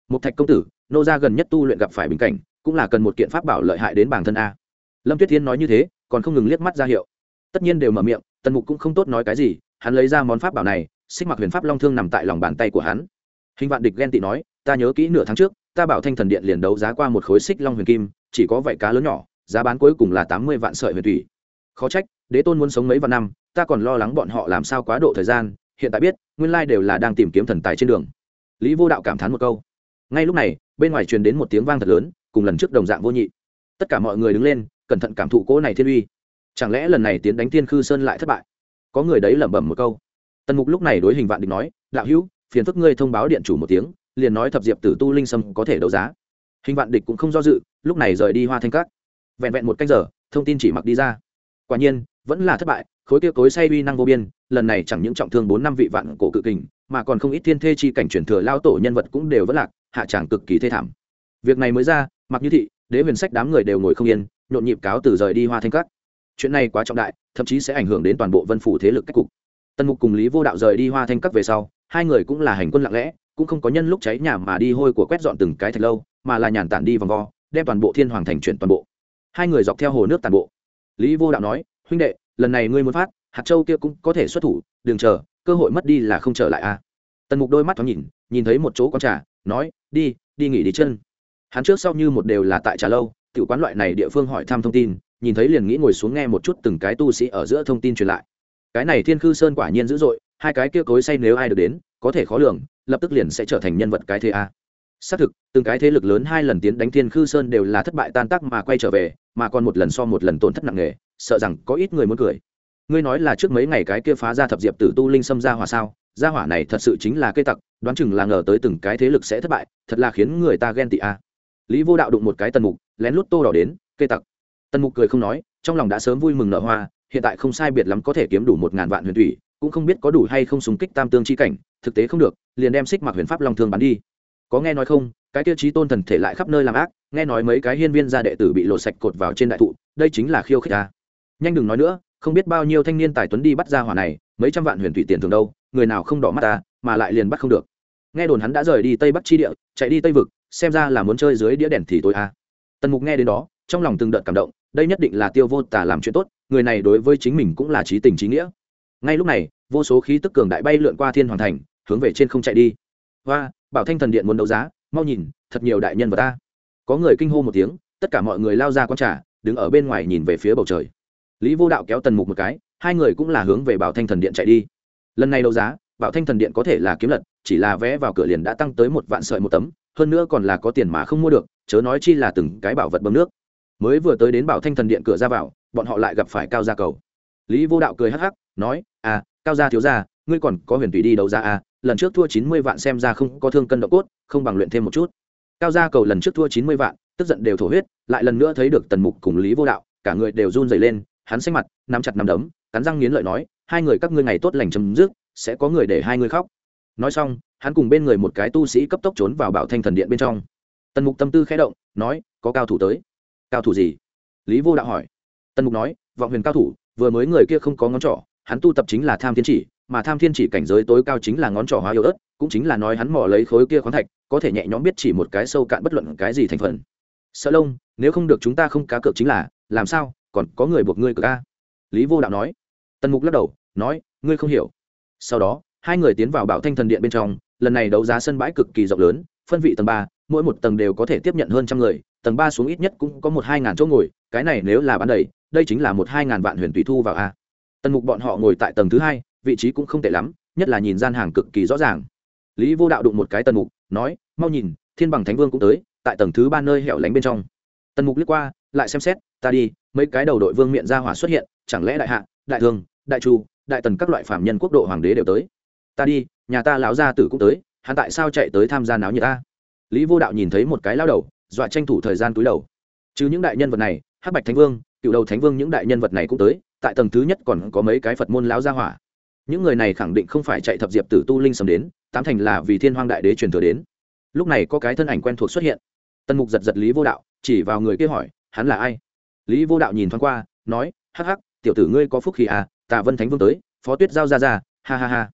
Một thạch công tử, nô gia gần nhất tu luyện gặp phải bình cảnh, cũng là cần một kiện pháp bảo lợi hại đến bản thân a. Lâm tuyết thiên nói như thế, còn không ngừng liếc mắt ra hiệu. Tất nhiên đều mở miệng, tần mục cũng không tốt nói cái gì, hắn lấy ra món pháp bảo này, xích mặc huyền pháp long thương nằm tại lòng bàn tay của hắn. Hình vạn địch ghen tị nói, ta nhớ kỹ nửa tháng trước, ta bảo thanh thần điện liền đấu giá qua một khối xích long huyền kim, chỉ có vậy cá lớn nhỏ, giá bán cuối cùng là tám mươi vạn sợi huyền thủy. Khó trách, đế tôn muốn sống mấy vạn năm ta còn lo lắng bọn họ làm sao quá độ thời gian, hiện tại biết, nguyên lai đều là đang tìm kiếm thần tài trên đường. Lý vô đạo cảm thán một câu. Ngay lúc này, bên ngoài truyền đến một tiếng vang thật lớn, cùng lần trước đồng dạng vô nhị. Tất cả mọi người đứng lên, cẩn thận cảm thụ cỗ này thiên uy. Chẳng lẽ lần này tiến đánh tiên khư sơn lại thất bại? Có người đấy lẩm bẩm một câu. Tần mục lúc này đối hình vạn địch nói, đạo hữu, phiền phức ngươi thông báo điện chủ một tiếng, liền nói thập diệp tử tu linh sâm có thể đấu giá. Hình vạn địch cũng không do dự, lúc này rời đi hoa thanh cát vẹn vẹn một cách giờ, thông tin chỉ mặc đi ra. Quả nhiên vẫn là thất bại, khối kia cối say uy năng vô biên, lần này chẳng những trọng thương bốn năm vị vạn cổ cự kình, mà còn không ít thiên thê chi cảnh truyền thừa lao tổ nhân vật cũng đều vẫn lạc, hạ tràng cực kỳ thê thảm. Việc này mới ra, mặc như thị, đế huyền sách đám người đều ngồi không yên, nhộn nhịp cáo từ rời đi hoa thanh các. chuyện này quá trọng đại, thậm chí sẽ ảnh hưởng đến toàn bộ vân phủ thế lực cách cục. Tần mục cùng lý vô đạo rời đi hoa thanh các về sau, hai người cũng là hành quân lặng lẽ, cũng không có nhân lúc cháy nhà mà đi hôi của quét dọn từng cái thạch lâu, mà là nhàn tản đi vòng vo, đem toàn bộ thiên hoàng thành chuyển toàn bộ. Hai người dọc theo hồ nước toàn bộ. Lý vô đạo nói huynh đệ, lần này ngươi muốn phát, hạt châu kia cũng có thể xuất thủ, đừng chờ, cơ hội mất đi là không trở lại a à. tần mục đôi mắt thoáng nhìn nhìn thấy một chỗ con trà, nói, đi đi nghỉ đi chân. Hắn trước sau như một đều là tại trà lâu tự quán loại này địa phương hỏi thăm thông tin, nhìn thấy liền nghĩ ngồi xuống nghe một chút từng cái tu sĩ ở giữa thông tin truyền lại. Cái này thiên khư sơn quả nhiên dữ dội, hai cái kia cối say nếu ai được đến, có thể khó lường, lập tức liền sẽ trở thành nhân vật cái thế a. Xác thực, từng cái thế lực lớn hai lần tiến đánh thiên khư sơn đều là thất bại tan tác mà quay trở về, mà còn một lần so một lần tổn thất nặng nề sợ rằng có ít người muốn cười. Ngươi nói là trước mấy ngày cái kia phá ra thập diệp tử tu linh xâm ra hỏa sao? Gia hỏa này thật sự chính là cây tặc, đoán chừng là ngờ tới từng cái thế lực sẽ thất bại, thật là khiến người ta ghen tị a. Lý vô đạo đụng một cái tần mục, lén lút tô đỏ đến cây tặc. Tần mục cười không nói, trong lòng đã sớm vui mừng nở hoa, hiện tại không sai biệt lắm có thể kiếm đủ một ngàn vạn huyền thủy, cũng không biết có đủ hay không súng kích tam tương chi cảnh, thực tế không được, liền đem xích mặc huyền pháp long thương bắn đi. Có nghe nói không, cái tiêu chí tôn thần thể lại khắp nơi làm ác, nghe nói mấy cái hiên viên gia đệ tử bị lộ sạch cột vào trên đại thụ, đây chính là khiêu khích ta nhanh đừng nói nữa, không biết bao nhiêu thanh niên tài tuấn đi bắt ra hỏa này, mấy trăm vạn huyền thủy tiền thường đâu, người nào không đỏ mắt ta, mà lại liền bắt không được. Nghe đồn hắn đã rời đi tây bắc chi địa, chạy đi tây vực, xem ra là muốn chơi dưới đĩa đèn thì tôi a. Tần mục nghe đến đó, trong lòng từng đợt cảm động, đây nhất định là tiêu vô tả làm chuyện tốt, người này đối với chính mình cũng là trí tình trí nghĩa. Ngay lúc này, vô số khí tức cường đại bay lượn qua thiên hoàng thành, hướng về trên không chạy đi. Hoa, bảo thanh thần điện muốn đấu giá, mau nhìn, thật nhiều đại nhân vật ta. Có người kinh hô một tiếng, tất cả mọi người lao ra q trà, đứng ở bên ngoài nhìn về phía bầu trời lý vô đạo kéo tần mục một cái, hai người cũng là hướng về bảo thanh thần điện chạy đi. Lần này đấu giá, bảo thanh thần điện có thể là kiếm lật, chỉ là vé vào cửa liền đã tăng tới một vạn sợi một tấm, hơn nữa còn là có tiền mà không mua được, chớ nói chi là từng cái bảo vật bơm nước. Mới vừa tới đến bảo thanh thần điện cửa ra vào, bọn họ lại gặp phải cao gia cầu. Lý vô đạo cười hắc hắc, nói à cao gia thiếu gia, ngươi còn có huyền tùy đi đấu giá à? Lần trước thua chín mươi vạn xem ra không có thương cân độ cốt, không bằng luyện thêm một chút. Cao gia cầu lần trước thua chín mươi vạn, tức giận đều thổ huyết, lại lần nữa thấy được tần mục cùng lý vô đạo, cả người đều run rẩy lên hắn xanh mặt, nắm chặt nắm đấm, cắn răng nghiến lợi nói, hai người các ngươi ngày tốt lành chấm dứt, sẽ có người để hai người khóc. Nói xong, hắn cùng bên người một cái tu sĩ cấp tốc trốn vào bảo thanh thần điện bên trong. Tần mục tâm tư khẽ động, nói, có cao thủ tới. Cao thủ gì? Lý vô đạo hỏi. Tần mục nói, vọng huyền cao thủ, vừa mới người kia không có ngón trỏ, hắn tu tập chính là tham thiên chỉ, mà tham thiên chỉ cảnh giới tối cao chính là ngón trỏ hóa yếu ớt, cũng chính là nói hắn mò lấy khối kia khoáng thạch, có thể nhẹ nhõm biết chỉ một cái sâu cạn bất luận cái gì thành phần. Sợ lông, nếu không được chúng ta không cá cược chính là, làm sao? Còn có người buộc ngươi cược ca lý vô đạo nói. Tần mục lắc đầu, nói, ngươi không hiểu. Sau đó, hai người tiến vào bảo thanh thần điện bên trong, lần này đấu giá sân bãi cực kỳ rộng lớn, phân vị tầng ba, mỗi một tầng đều có thể tiếp nhận hơn trăm người, tầng ba xuống ít nhất cũng có một hai ngàn chỗ ngồi, cái này nếu là bán đầy, đây chính là một hai ngàn vạn huyền tùy thu vào a. Tần mục bọn họ ngồi tại tầng thứ hai, vị trí cũng không tệ lắm, nhất là nhìn gian hàng cực kỳ rõ ràng. Lý vô đạo đụng một cái tần mục, nói, mau nhìn, thiên bằng thánh vương cũng tới, tại tầng thứ ba nơi hẻo lánh bên trong. Tần mục liếc qua lại xem xét, ta đi, mấy cái đầu đội vương miệng ra hỏa xuất hiện, chẳng lẽ đại hạ, đại thương đại chu, đại tần các loại phạm nhân quốc độ hoàng đế đều tới? Ta đi, nhà ta lão gia tử cũng tới, hắn tại sao chạy tới tham gia náo nhiệt ta? Lý vô đạo nhìn thấy một cái lao đầu, dọa tranh thủ thời gian túi đầu. Chứ những đại nhân vật này, hắc bạch thánh vương, cựu đầu thánh vương những đại nhân vật này cũng tới, tại tầng thứ nhất còn có mấy cái phật môn lão gia hỏa. Những người này khẳng định không phải chạy thập diệp tử tu linh sầm đến, tám thành là vì thiên hoang đại đế truyền thừa đến. Lúc này có cái thân ảnh quen thuộc xuất hiện. Tân mục giật giật lý vô đạo, chỉ vào người kia hỏi hắn là ai? Lý vô đạo nhìn thoáng qua, nói, hắc hắc, tiểu tử ngươi có phúc khí à? Tạ vân thánh vương tới, phó tuyết giao ra ra, ha ha ha.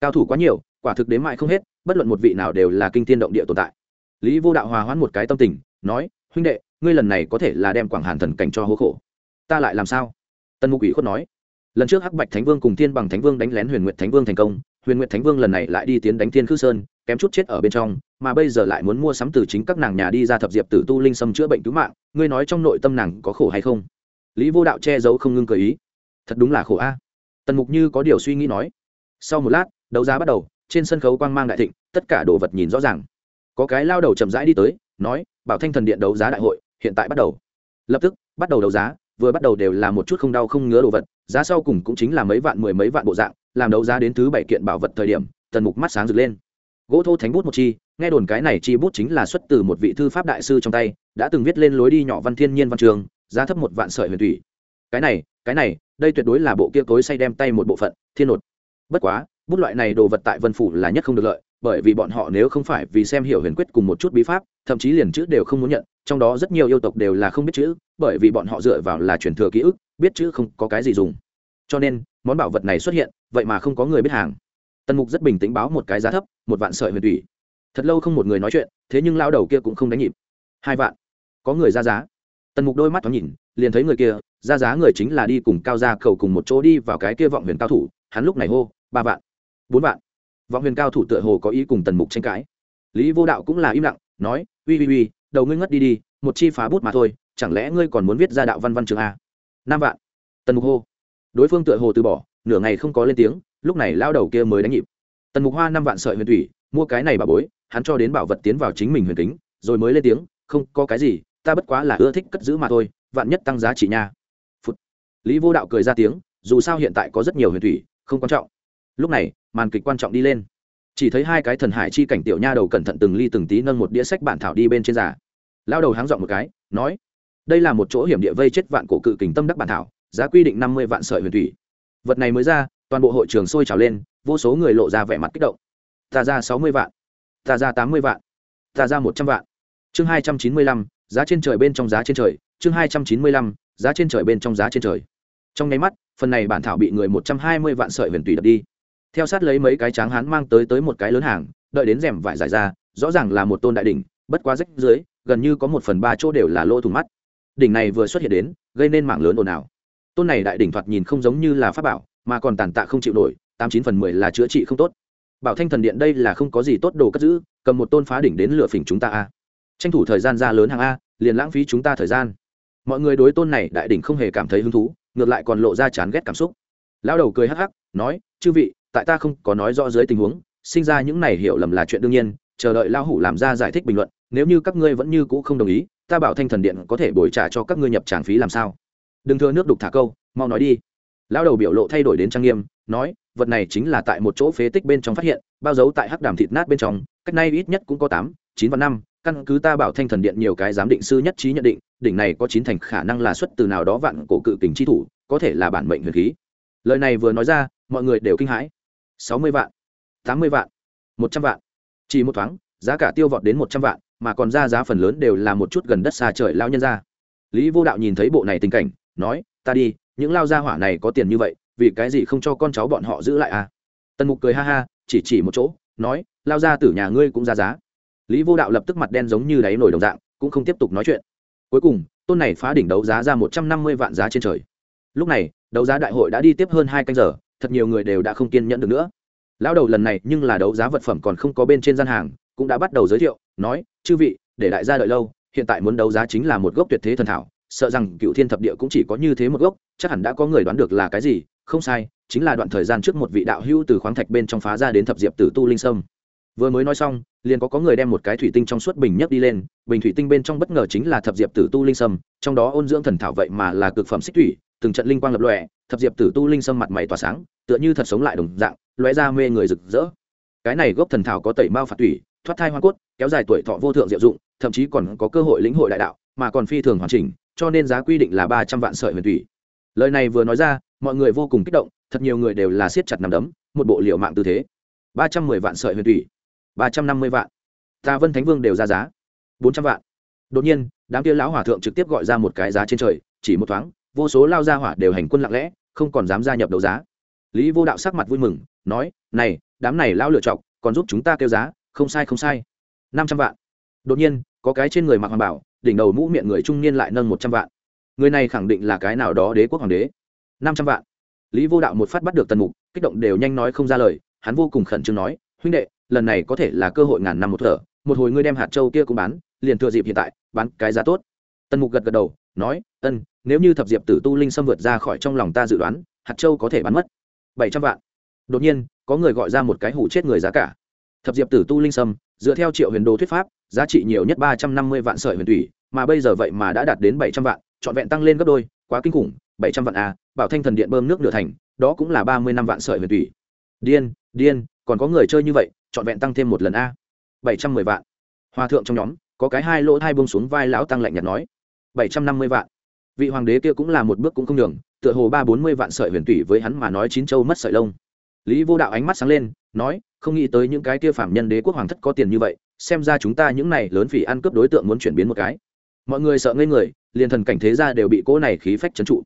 Cao thủ quá nhiều, quả thực đến mại không hết, bất luận một vị nào đều là kinh tiên động địa tồn tại. Lý vô đạo hòa hoãn một cái tâm tình, nói, huynh đệ, ngươi lần này có thể là đem quảng hàn thần cảnh cho hố khổ. Ta lại làm sao? Tân mục ủy khuất nói, lần trước hắc bạch thánh vương cùng thiên bằng thánh vương đánh lén huyền nguyệt thánh vương thành công, huyền nguyệt thánh vương lần này lại đi tiến đánh thiên khư sơn kém chút chết ở bên trong, mà bây giờ lại muốn mua sắm từ chính các nàng nhà đi ra thập diệp tử tu linh sâm chữa bệnh cứu mạng, ngươi nói trong nội tâm nàng có khổ hay không? Lý vô đạo che giấu không ngưng cờ ý. Thật đúng là khổ a. Tần mục như có điều suy nghĩ nói. Sau một lát, đấu giá bắt đầu, trên sân khấu quang mang đại thịnh, tất cả đồ vật nhìn rõ ràng. Có cái lao đầu chậm rãi đi tới, nói, bảo thanh thần điện đấu giá đại hội, hiện tại bắt đầu. Lập tức, bắt đầu đấu giá, vừa bắt đầu đều là một chút không đau không ngứa đồ vật, giá sau cùng cũng chính là mấy vạn mười mấy vạn bộ dạng, làm đấu giá đến thứ bảy kiện bảo vật thời điểm, tần mục mắt sáng rực lên gỗ thô thánh bút một chi, nghe đồn cái này chi bút chính là xuất từ một vị thư pháp đại sư trong tay, đã từng viết lên lối đi nhỏ văn thiên nhiên văn trường, giá thấp một vạn sợi huyền thủy. Cái này cái này, đây tuyệt đối là bộ kia cối say đem tay một bộ phận, thiên nột. Bất quá, bút loại này đồ vật tại vân phủ là nhất không được lợi, bởi vì bọn họ nếu không phải vì xem hiểu huyền quyết cùng một chút bí pháp, thậm chí liền chữ đều không muốn nhận, trong đó rất nhiều yêu tộc đều là không biết chữ, bởi vì bọn họ dựa vào là truyền thừa ký ức, biết chữ không có cái gì dùng. Cho nên, món bảo vật này xuất hiện, vậy mà không có người biết hàng tần mục rất bình tĩnh báo một cái giá thấp, một vạn sợi huyền thủy. Thật lâu không một người nói chuyện, thế nhưng lao đầu kia cũng không đánh nhịp. Hai vạn. Có người ra giá. Tần mục đôi mắt thoáng nhìn, liền thấy người kia, ra giá người chính là đi cùng cao gia cầu cùng một chỗ đi vào cái kia vọng huyền cao thủ, hắn lúc này hô, ba vạn. Bốn vạn. Vọng huyền cao thủ tựa hồ có ý cùng tần mục tranh cãi. Lý vô đạo cũng là im lặng, nói, uy uy uy, đầu ngươi ngất đi đi, một chi phá bút mà thôi, chẳng lẽ ngươi còn muốn viết ra đạo văn văn trường a? Năm vạn. Tần mục hô. Đối phương tựa hồ từ bỏ, nửa ngày không có lên tiếng lúc này lao đầu kia mới đánh nhịp. Tần mục hoa năm vạn sợi huyền thủy, mua cái này bà bối, hắn cho đến bảo vật tiến vào chính mình huyền kính, rồi mới lên tiếng, không, có cái gì, ta bất quá là ưa thích cất giữ mà thôi, vạn nhất tăng giá trị nha. Phụt. lý vô đạo cười ra tiếng, dù sao hiện tại có rất nhiều huyền thủy, không quan trọng. Lúc này, màn kịch quan trọng đi lên. Chỉ thấy hai cái thần hải chi cảnh tiểu nha đầu cẩn thận từng ly từng tí nâng một đĩa sách bản thảo đi bên trên giả lao đầu háng dọn một cái, nói, đây là một chỗ hiểm địa vây chết vạn cổ cự kình tâm đắc bản thảo, giá quy định năm mươi vạn sợi huyền thủy. Vật này mới ra toàn bộ hội trường sôi trào lên, vô số người lộ ra vẻ mặt kích động. Ta ra sáu mươi vạn, ta ra tám mươi vạn, ta ra một trăm vạn. Chương hai trăm chín mươi lăm, giá trên trời bên trong giá trên trời. Chương hai trăm chín mươi lăm, giá trên trời bên trong giá trên trời. Trong nháy mắt, phần này bản thảo bị người một trăm hai mươi vạn sợi huyền tùy đập đi. Theo sát lấy mấy cái tráng hán mang tới tới một cái lớn hàng, đợi đến rèm vải giải ra, rõ ràng là một tôn đại đỉnh, bất quá rách dưới, gần như có một phần ba chỗ đều là lỗ thủng mắt. Đỉnh này vừa xuất hiện đến, gây nên mạng lớn ồn ào. Tôn này đại đỉnh thoạt nhìn không giống như là pháp bảo mà còn tàn tạ không chịu nổi, tám chín phần mười là chữa trị không tốt. Bảo thanh thần điện đây là không có gì tốt đồ cất giữ, cầm một tôn phá đỉnh đến lựa phỉnh chúng ta a. Tranh thủ thời gian ra lớn hàng a, liền lãng phí chúng ta thời gian. Mọi người đối tôn này đại đỉnh không hề cảm thấy hứng thú, ngược lại còn lộ ra chán ghét cảm xúc. Lão đầu cười hắc hắc, nói, chư vị, tại ta không có nói rõ dưới tình huống, sinh ra những này hiểu lầm là chuyện đương nhiên, chờ đợi lão hủ làm ra giải thích bình luận, nếu như các ngươi vẫn như cũ không đồng ý, ta bảo thanh thần điện có thể bồi trả cho các ngươi nhập tràng phí làm sao? Đừng thưa nước đục thả câu, mau nói đi lão đầu biểu lộ thay đổi đến trang nghiêm, nói, vật này chính là tại một chỗ phế tích bên trong phát hiện, bao dấu tại hắc đàm thịt nát bên trong, cách nay ít nhất cũng có tám, chín và năm, căn cứ ta bảo thanh thần điện nhiều cái giám định sư nhất trí nhận định, đỉnh này có chín thành khả năng là xuất từ nào đó vạn cổ cự kình chi thủ, có thể là bản mệnh huyền khí. Lời này vừa nói ra, mọi người đều kinh hãi. Sáu mươi vạn, tám mươi vạn, một trăm vạn. Chỉ một thoáng, giá cả tiêu vọt đến một trăm vạn, mà còn ra giá phần lớn đều là một chút gần đất xa trời lao nhân ra lý vô đạo nhìn thấy bộ này tình cảnh, nói, ta đi những lao gia hỏa này có tiền như vậy, vì cái gì không cho con cháu bọn họ giữ lại à? Tần mục cười ha ha, chỉ chỉ một chỗ, nói, lao ra tử nhà ngươi cũng ra giá. Lý vô đạo lập tức mặt đen giống như đáy nổi đồng dạng, cũng không tiếp tục nói chuyện. Cuối cùng, tôn này phá đỉnh đấu giá ra một trăm năm mươi vạn giá trên trời. Lúc này, đấu giá đại hội đã đi tiếp hơn hai canh giờ, thật nhiều người đều đã không kiên nhẫn được nữa. Lão đầu lần này nhưng là đấu giá vật phẩm còn không có bên trên gian hàng, cũng đã bắt đầu giới thiệu, nói, chư vị, để đại gia đợi lâu, hiện tại muốn đấu giá chính là một gốc tuyệt thế thần thảo sợ rằng cựu thiên thập địa cũng chỉ có như thế một gốc, chắc hẳn đã có người đoán được là cái gì, không sai, chính là đoạn thời gian trước một vị đạo hữu từ khoáng thạch bên trong phá ra đến thập diệp tử tu linh sâm. Vừa mới nói xong, liền có có người đem một cái thủy tinh trong suốt bình nhấc đi lên, bình thủy tinh bên trong bất ngờ chính là thập diệp tử tu linh sâm, trong đó ôn dưỡng thần thảo vậy mà là cực phẩm xích thủy, từng trận linh quang lập lòe, thập diệp tử tu linh sâm mặt mày tỏa sáng, tựa như thật sống lại đồng dạng, lóe ra mê người rực rỡ. Cái này gốc thần thảo có tẩy mao phạt thủy, thoát thai hoa cốt, kéo dài tuổi thọ vô thượng diệu dụng, thậm chí còn có cơ hội lĩnh hội đại đạo, mà còn phi thường hoàn chỉnh cho nên giá quy định là ba trăm vạn sợi huyền thủy. Lời này vừa nói ra, mọi người vô cùng kích động, thật nhiều người đều là siết chặt nằm đấm, một bộ liệu mạng tư thế. Ba trăm mười vạn sợi huyền thủy, ba trăm năm mươi vạn. Ta vân thánh vương đều ra giá, bốn trăm vạn. Đột nhiên, đám kia lão hòa thượng trực tiếp gọi ra một cái giá trên trời, chỉ một thoáng, vô số lao gia hỏa đều hành quân lặng lẽ, không còn dám gia nhập đấu giá. Lý vô đạo sắc mặt vui mừng, nói, này, đám này lao lựa chọc còn giúp chúng ta kêu giá, không sai không sai. Năm trăm vạn. Đột nhiên có cái trên người mặc hoàng bảo, đỉnh đầu mũ miệng người trung niên lại nâng một trăm vạn. Người này khẳng định là cái nào đó đế quốc hoàng đế. Năm trăm vạn. Lý vô đạo một phát bắt được tần mục, kích động đều nhanh nói không ra lời, hắn vô cùng khẩn trương nói, huynh đệ, lần này có thể là cơ hội ngàn năm một thở, một hồi ngươi đem hạt châu kia cũng bán, liền thừa dịp hiện tại, bán cái giá tốt. Tần mục gật gật đầu, nói, ân, nếu như thập diệp tử tu linh xâm vượt ra khỏi trong lòng ta dự đoán, hạt châu có thể bán mất. Bảy trăm vạn. Đột nhiên, có người gọi ra một cái hủ chết người giá cả. Thập diệp tử tu linh sâm dựa theo triệu huyền đồ thuyết pháp giá trị nhiều nhất ba trăm năm mươi vạn sợi huyền thủy, mà bây giờ vậy mà đã đạt đến bảy trăm vạn, trọn vẹn tăng lên gấp đôi, quá kinh khủng, bảy trăm vạn a bảo thanh thần điện bơm nước nửa thành, đó cũng là ba mươi năm vạn sợi huyền thủy. Điên điên, còn có người chơi như vậy, trọn vẹn tăng thêm một lần a bảy trăm mười vạn. Hòa thượng trong nhóm, có cái hai lỗ hai bông xuống vai lão tăng lạnh nhạt nói, bảy trăm năm mươi vạn. Vị hoàng đế kia cũng là một bước cũng không đường tựa hồ ba bốn mươi vạn sợi huyền thủy với hắn mà nói chín châu mất sợi lông. Lý vô đạo ánh mắt sáng lên, nói, không nghĩ tới những cái kia phạm nhân đế quốc hoàng thất có tiền như vậy xem ra chúng ta những này lớn phỉ ăn cướp đối tượng muốn chuyển biến một cái. Mọi người sợ ngây người, liền thần cảnh thế ra đều bị cỗ này khí phách trấn trụ.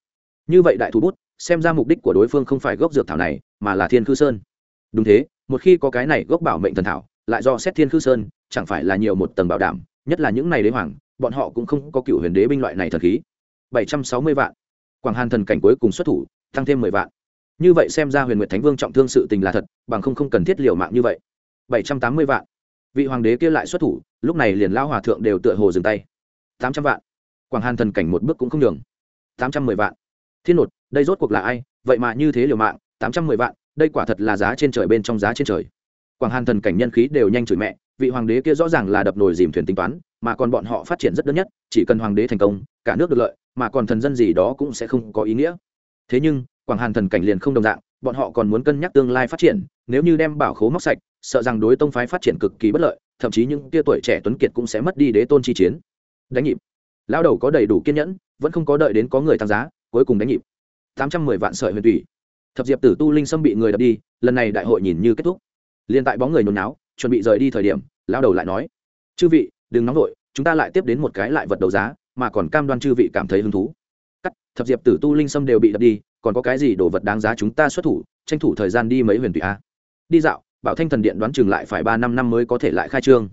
Như vậy đại thủ bút, xem ra mục đích của đối phương không phải gốc dược thảo này, mà là thiên khư sơn. Đúng thế, một khi có cái này gốc bảo mệnh thần thảo, lại do xét thiên khư sơn, chẳng phải là nhiều một tầng bảo đảm, nhất là những này đế hoàng, bọn họ cũng không có cựu huyền đế binh loại này thần khí. Bảy trăm sáu mươi vạn. Quảng hàn thần cảnh cuối cùng xuất thủ, tăng thêm mười vạn. Như vậy xem ra huyền nguyệt thánh vương trọng thương sự tình là thật, bằng không không cần thiết liều mạng như vậy. Bảy trăm tám mươi vạn vị hoàng đế kia lại xuất thủ, lúc này liền lao hòa thượng đều tựa hồ dừng tay. Tám trăm vạn. Quảng hàn thần cảnh một bước cũng không đường tám trăm mười vạn. Thiên nột, đây rốt cuộc là ai? Vậy mà như thế liều mạng, tám trăm mười vạn, đây quả thật là giá trên trời bên trong giá trên trời. Quảng hàn thần cảnh nhân khí đều nhanh chửi mẹ, vị hoàng đế kia rõ ràng là đập nồi dìm thuyền tính toán, mà còn bọn họ phát triển rất đơn nhất, chỉ cần hoàng đế thành công, cả nước được lợi, mà còn thần dân gì đó cũng sẽ không có ý nghĩa. Thế nhưng, quảng hàn thần cảnh liền không đồng dạng, bọn họ còn muốn cân nhắc tương lai phát triển, nếu như đem bảo khố móc sạch sợ rằng đối tông phái phát triển cực kỳ bất lợi, thậm chí những tia tuổi trẻ tuấn kiệt cũng sẽ mất đi đế tôn chi chiến. Đánh nhịp. Lao đầu có đầy đủ kiên nhẫn, vẫn không có đợi đến có người tăng giá, cuối cùng đánh nhịp. Tám trăm mười vạn sợi huyền thủy. Thập diệp tử tu linh sâm bị người đập đi, lần này đại hội nhìn như kết thúc. Liền tại bóng người nhốn náo chuẩn bị rời đi thời điểm lao đầu lại nói, chư vị, đừng nóng vội, chúng ta lại tiếp đến một cái lại vật đấu giá, mà còn cam đoan chư vị cảm thấy hứng thú. Cắt, thập diệp tử tu linh sâm đều bị đập đi, còn có cái gì đồ vật đáng giá chúng ta xuất thủ, tranh thủ thời gian đi mấy huyền thủy a? Đi dạo bảo thanh thần điện đoán chừng lại phải ba năm năm mới có thể lại khai trương.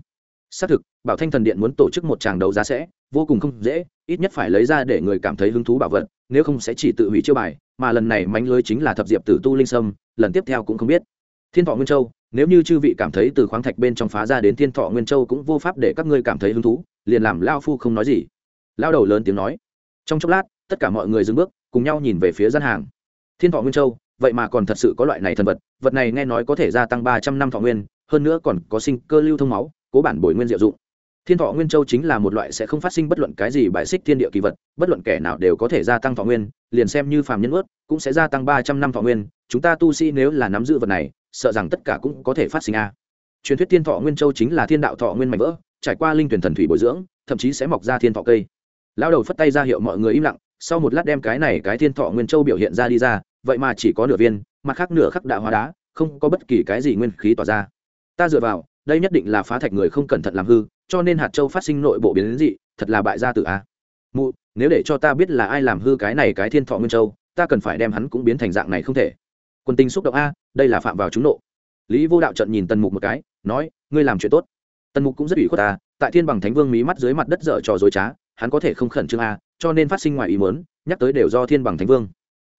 Xác thực, bảo thanh thần điện muốn tổ chức một tràng đấu giá sẽ, vô cùng không dễ, ít nhất phải lấy ra để người cảm thấy hứng thú bảo vật, nếu không sẽ chỉ tự hủy chiêu bài, mà lần này mánh lưới chính là thập diệp tử tu linh sâm, lần tiếp theo cũng không biết. Thiên thọ nguyên châu, nếu như chư vị cảm thấy từ khoáng thạch bên trong phá ra đến thiên thọ nguyên châu cũng vô pháp để các ngươi cảm thấy hứng thú, liền làm lao phu không nói gì. Lao đầu lớn tiếng nói. Trong chốc lát, tất cả mọi người dừng bước, cùng nhau nhìn về phía gian hàng. Thiên thọ nguyên châu vậy mà còn thật sự có loại này thần vật vật này nghe nói có thể gia tăng ba trăm năm thọ nguyên, hơn nữa còn có sinh cơ lưu thông máu, cố bản bồi nguyên diệu dụng. Thiên thọ nguyên châu chính là một loại sẽ không phát sinh bất luận cái gì bài xích thiên địa kỳ vật, bất luận kẻ nào đều có thể gia tăng thọ nguyên, liền xem như phàm nhân ướt cũng sẽ gia tăng ba trăm năm thọ nguyên. Chúng ta tu sĩ nếu là nắm giữ vật này, sợ rằng tất cả cũng có thể phát sinh a. Truyền thuyết thiên thọ nguyên châu chính là thiên đạo thọ nguyên mạnh vỡ, trải qua linh tuyển thần thủy bồi dưỡng, thậm chí sẽ mọc ra thiên thọ cây. Lao đầu phất tay ra hiệu mọi người im lặng, sau một lát đem cái này cái thiên thọ nguyên châu biểu hiện ra đi ra vậy mà chỉ có nửa viên, mặt khác nửa khắc đã hóa đá, không có bất kỳ cái gì nguyên khí tỏa ra. Ta dựa vào, đây nhất định là phá thạch người không cẩn thận làm hư, cho nên hạt châu phát sinh nội bộ biến đến dị, thật là bại gia tử a. Mụ, nếu để cho ta biết là ai làm hư cái này cái thiên thọ nguyên châu, ta cần phải đem hắn cũng biến thành dạng này không thể. Quân tình xúc động a, đây là phạm vào chúng nộ. Lý vô đạo trận nhìn tần mục một cái, nói, ngươi làm chuyện tốt. Tần mục cũng rất ủy khuất ta, tại thiên bằng thánh vương mí mắt dưới mặt đất dở trò dối trá, hắn có thể không khẩn trương a, cho nên phát sinh ngoài ý mớn nhắc tới đều do thiên bằng thánh vương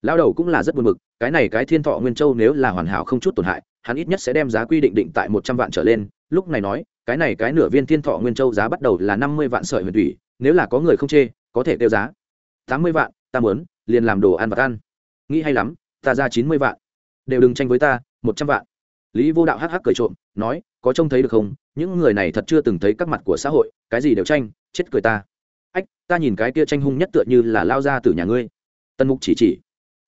lao đầu cũng là rất buồn mực, cái này cái thiên thọ nguyên châu nếu là hoàn hảo không chút tổn hại, hắn ít nhất sẽ đem giá quy định định tại một trăm vạn trở lên. Lúc này nói, cái này cái nửa viên thiên thọ nguyên châu giá bắt đầu là năm mươi vạn sợi huyền thủy, nếu là có người không chê, có thể tiêu giá. Tám mươi vạn, ta muốn, liền làm đồ ăn và ăn. Nghĩ hay lắm, ta ra chín mươi vạn. Đều đừng tranh với ta, một trăm vạn. Lý vô đạo hắc hắc cười trộm, nói, có trông thấy được không? Những người này thật chưa từng thấy các mặt của xã hội, cái gì đều tranh, chết cười ta. Ách, ta nhìn cái kia tranh hung nhất tựa như là lao ra từ nhà ngươi. Tân mục chỉ chỉ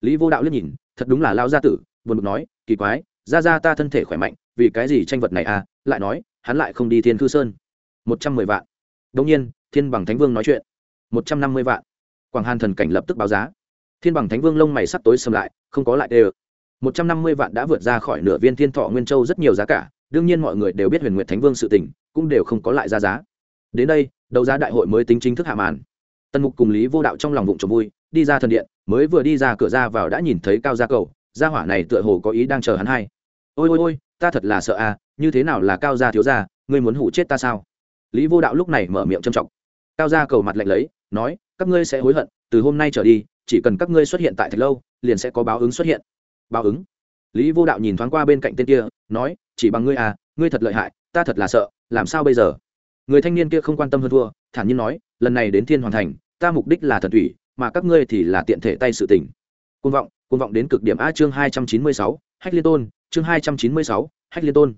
lý vô đạo liếc nhìn, thật đúng là lao gia tử, buồn bực nói, kỳ quái ra ra ta thân thể khỏe mạnh, vì cái gì tranh vật này à? Lại nói, hắn lại không đi thiên thư sơn. Một trăm mười vạn. Đông nhiên, thiên bằng thánh vương nói chuyện. Một trăm năm mươi vạn. Quảng hàn thần cảnh lập tức báo giá. Thiên bằng thánh vương lông mày sắp tối xâm lại, không có lại đê ờ một trăm năm mươi vạn đã vượt ra khỏi nửa viên thiên thọ nguyên châu rất nhiều giá cả, đương nhiên mọi người đều biết huyền nguyện thánh vương sự tình, cũng đều không có lại ra giá. Đến đây, đấu giá đại hội mới tính chính thức hạ màn. Tần mục cùng lý vô đạo trong lòng vụng trộm vui đi ra thần điện, mới vừa đi ra cửa ra vào đã nhìn thấy cao gia cầu, gia hỏa này tựa hồ có ý đang chờ hắn hay. Ôi ôi ôi, ta thật là sợ à như thế nào là cao gia thiếu gia, ngươi muốn hủ chết ta sao? Lý vô đạo lúc này mở miệng trầm trọng. Cao gia cầu mặt lạnh lấy, nói, các ngươi sẽ hối hận, từ hôm nay trở đi, chỉ cần các ngươi xuất hiện tại thạch lâu, liền sẽ có báo ứng xuất hiện. Báo ứng? Lý vô đạo nhìn thoáng qua bên cạnh tên kia, nói, chỉ bằng ngươi à ngươi thật lợi hại, ta thật là sợ, làm sao bây giờ? Người thanh niên kia không quan tâm hơn thua, thản nhiên nói, lần này đến thiên hoàn thành, ta mục đích là thần thủy mà các ngươi thì là tiện thể tay sự tình. Côn vọng côn vọng đến cực điểm a chương hai trăm chín mươi sáu, hách liên tôn, chương hai trăm chín mươi sáu, hách liên tôn.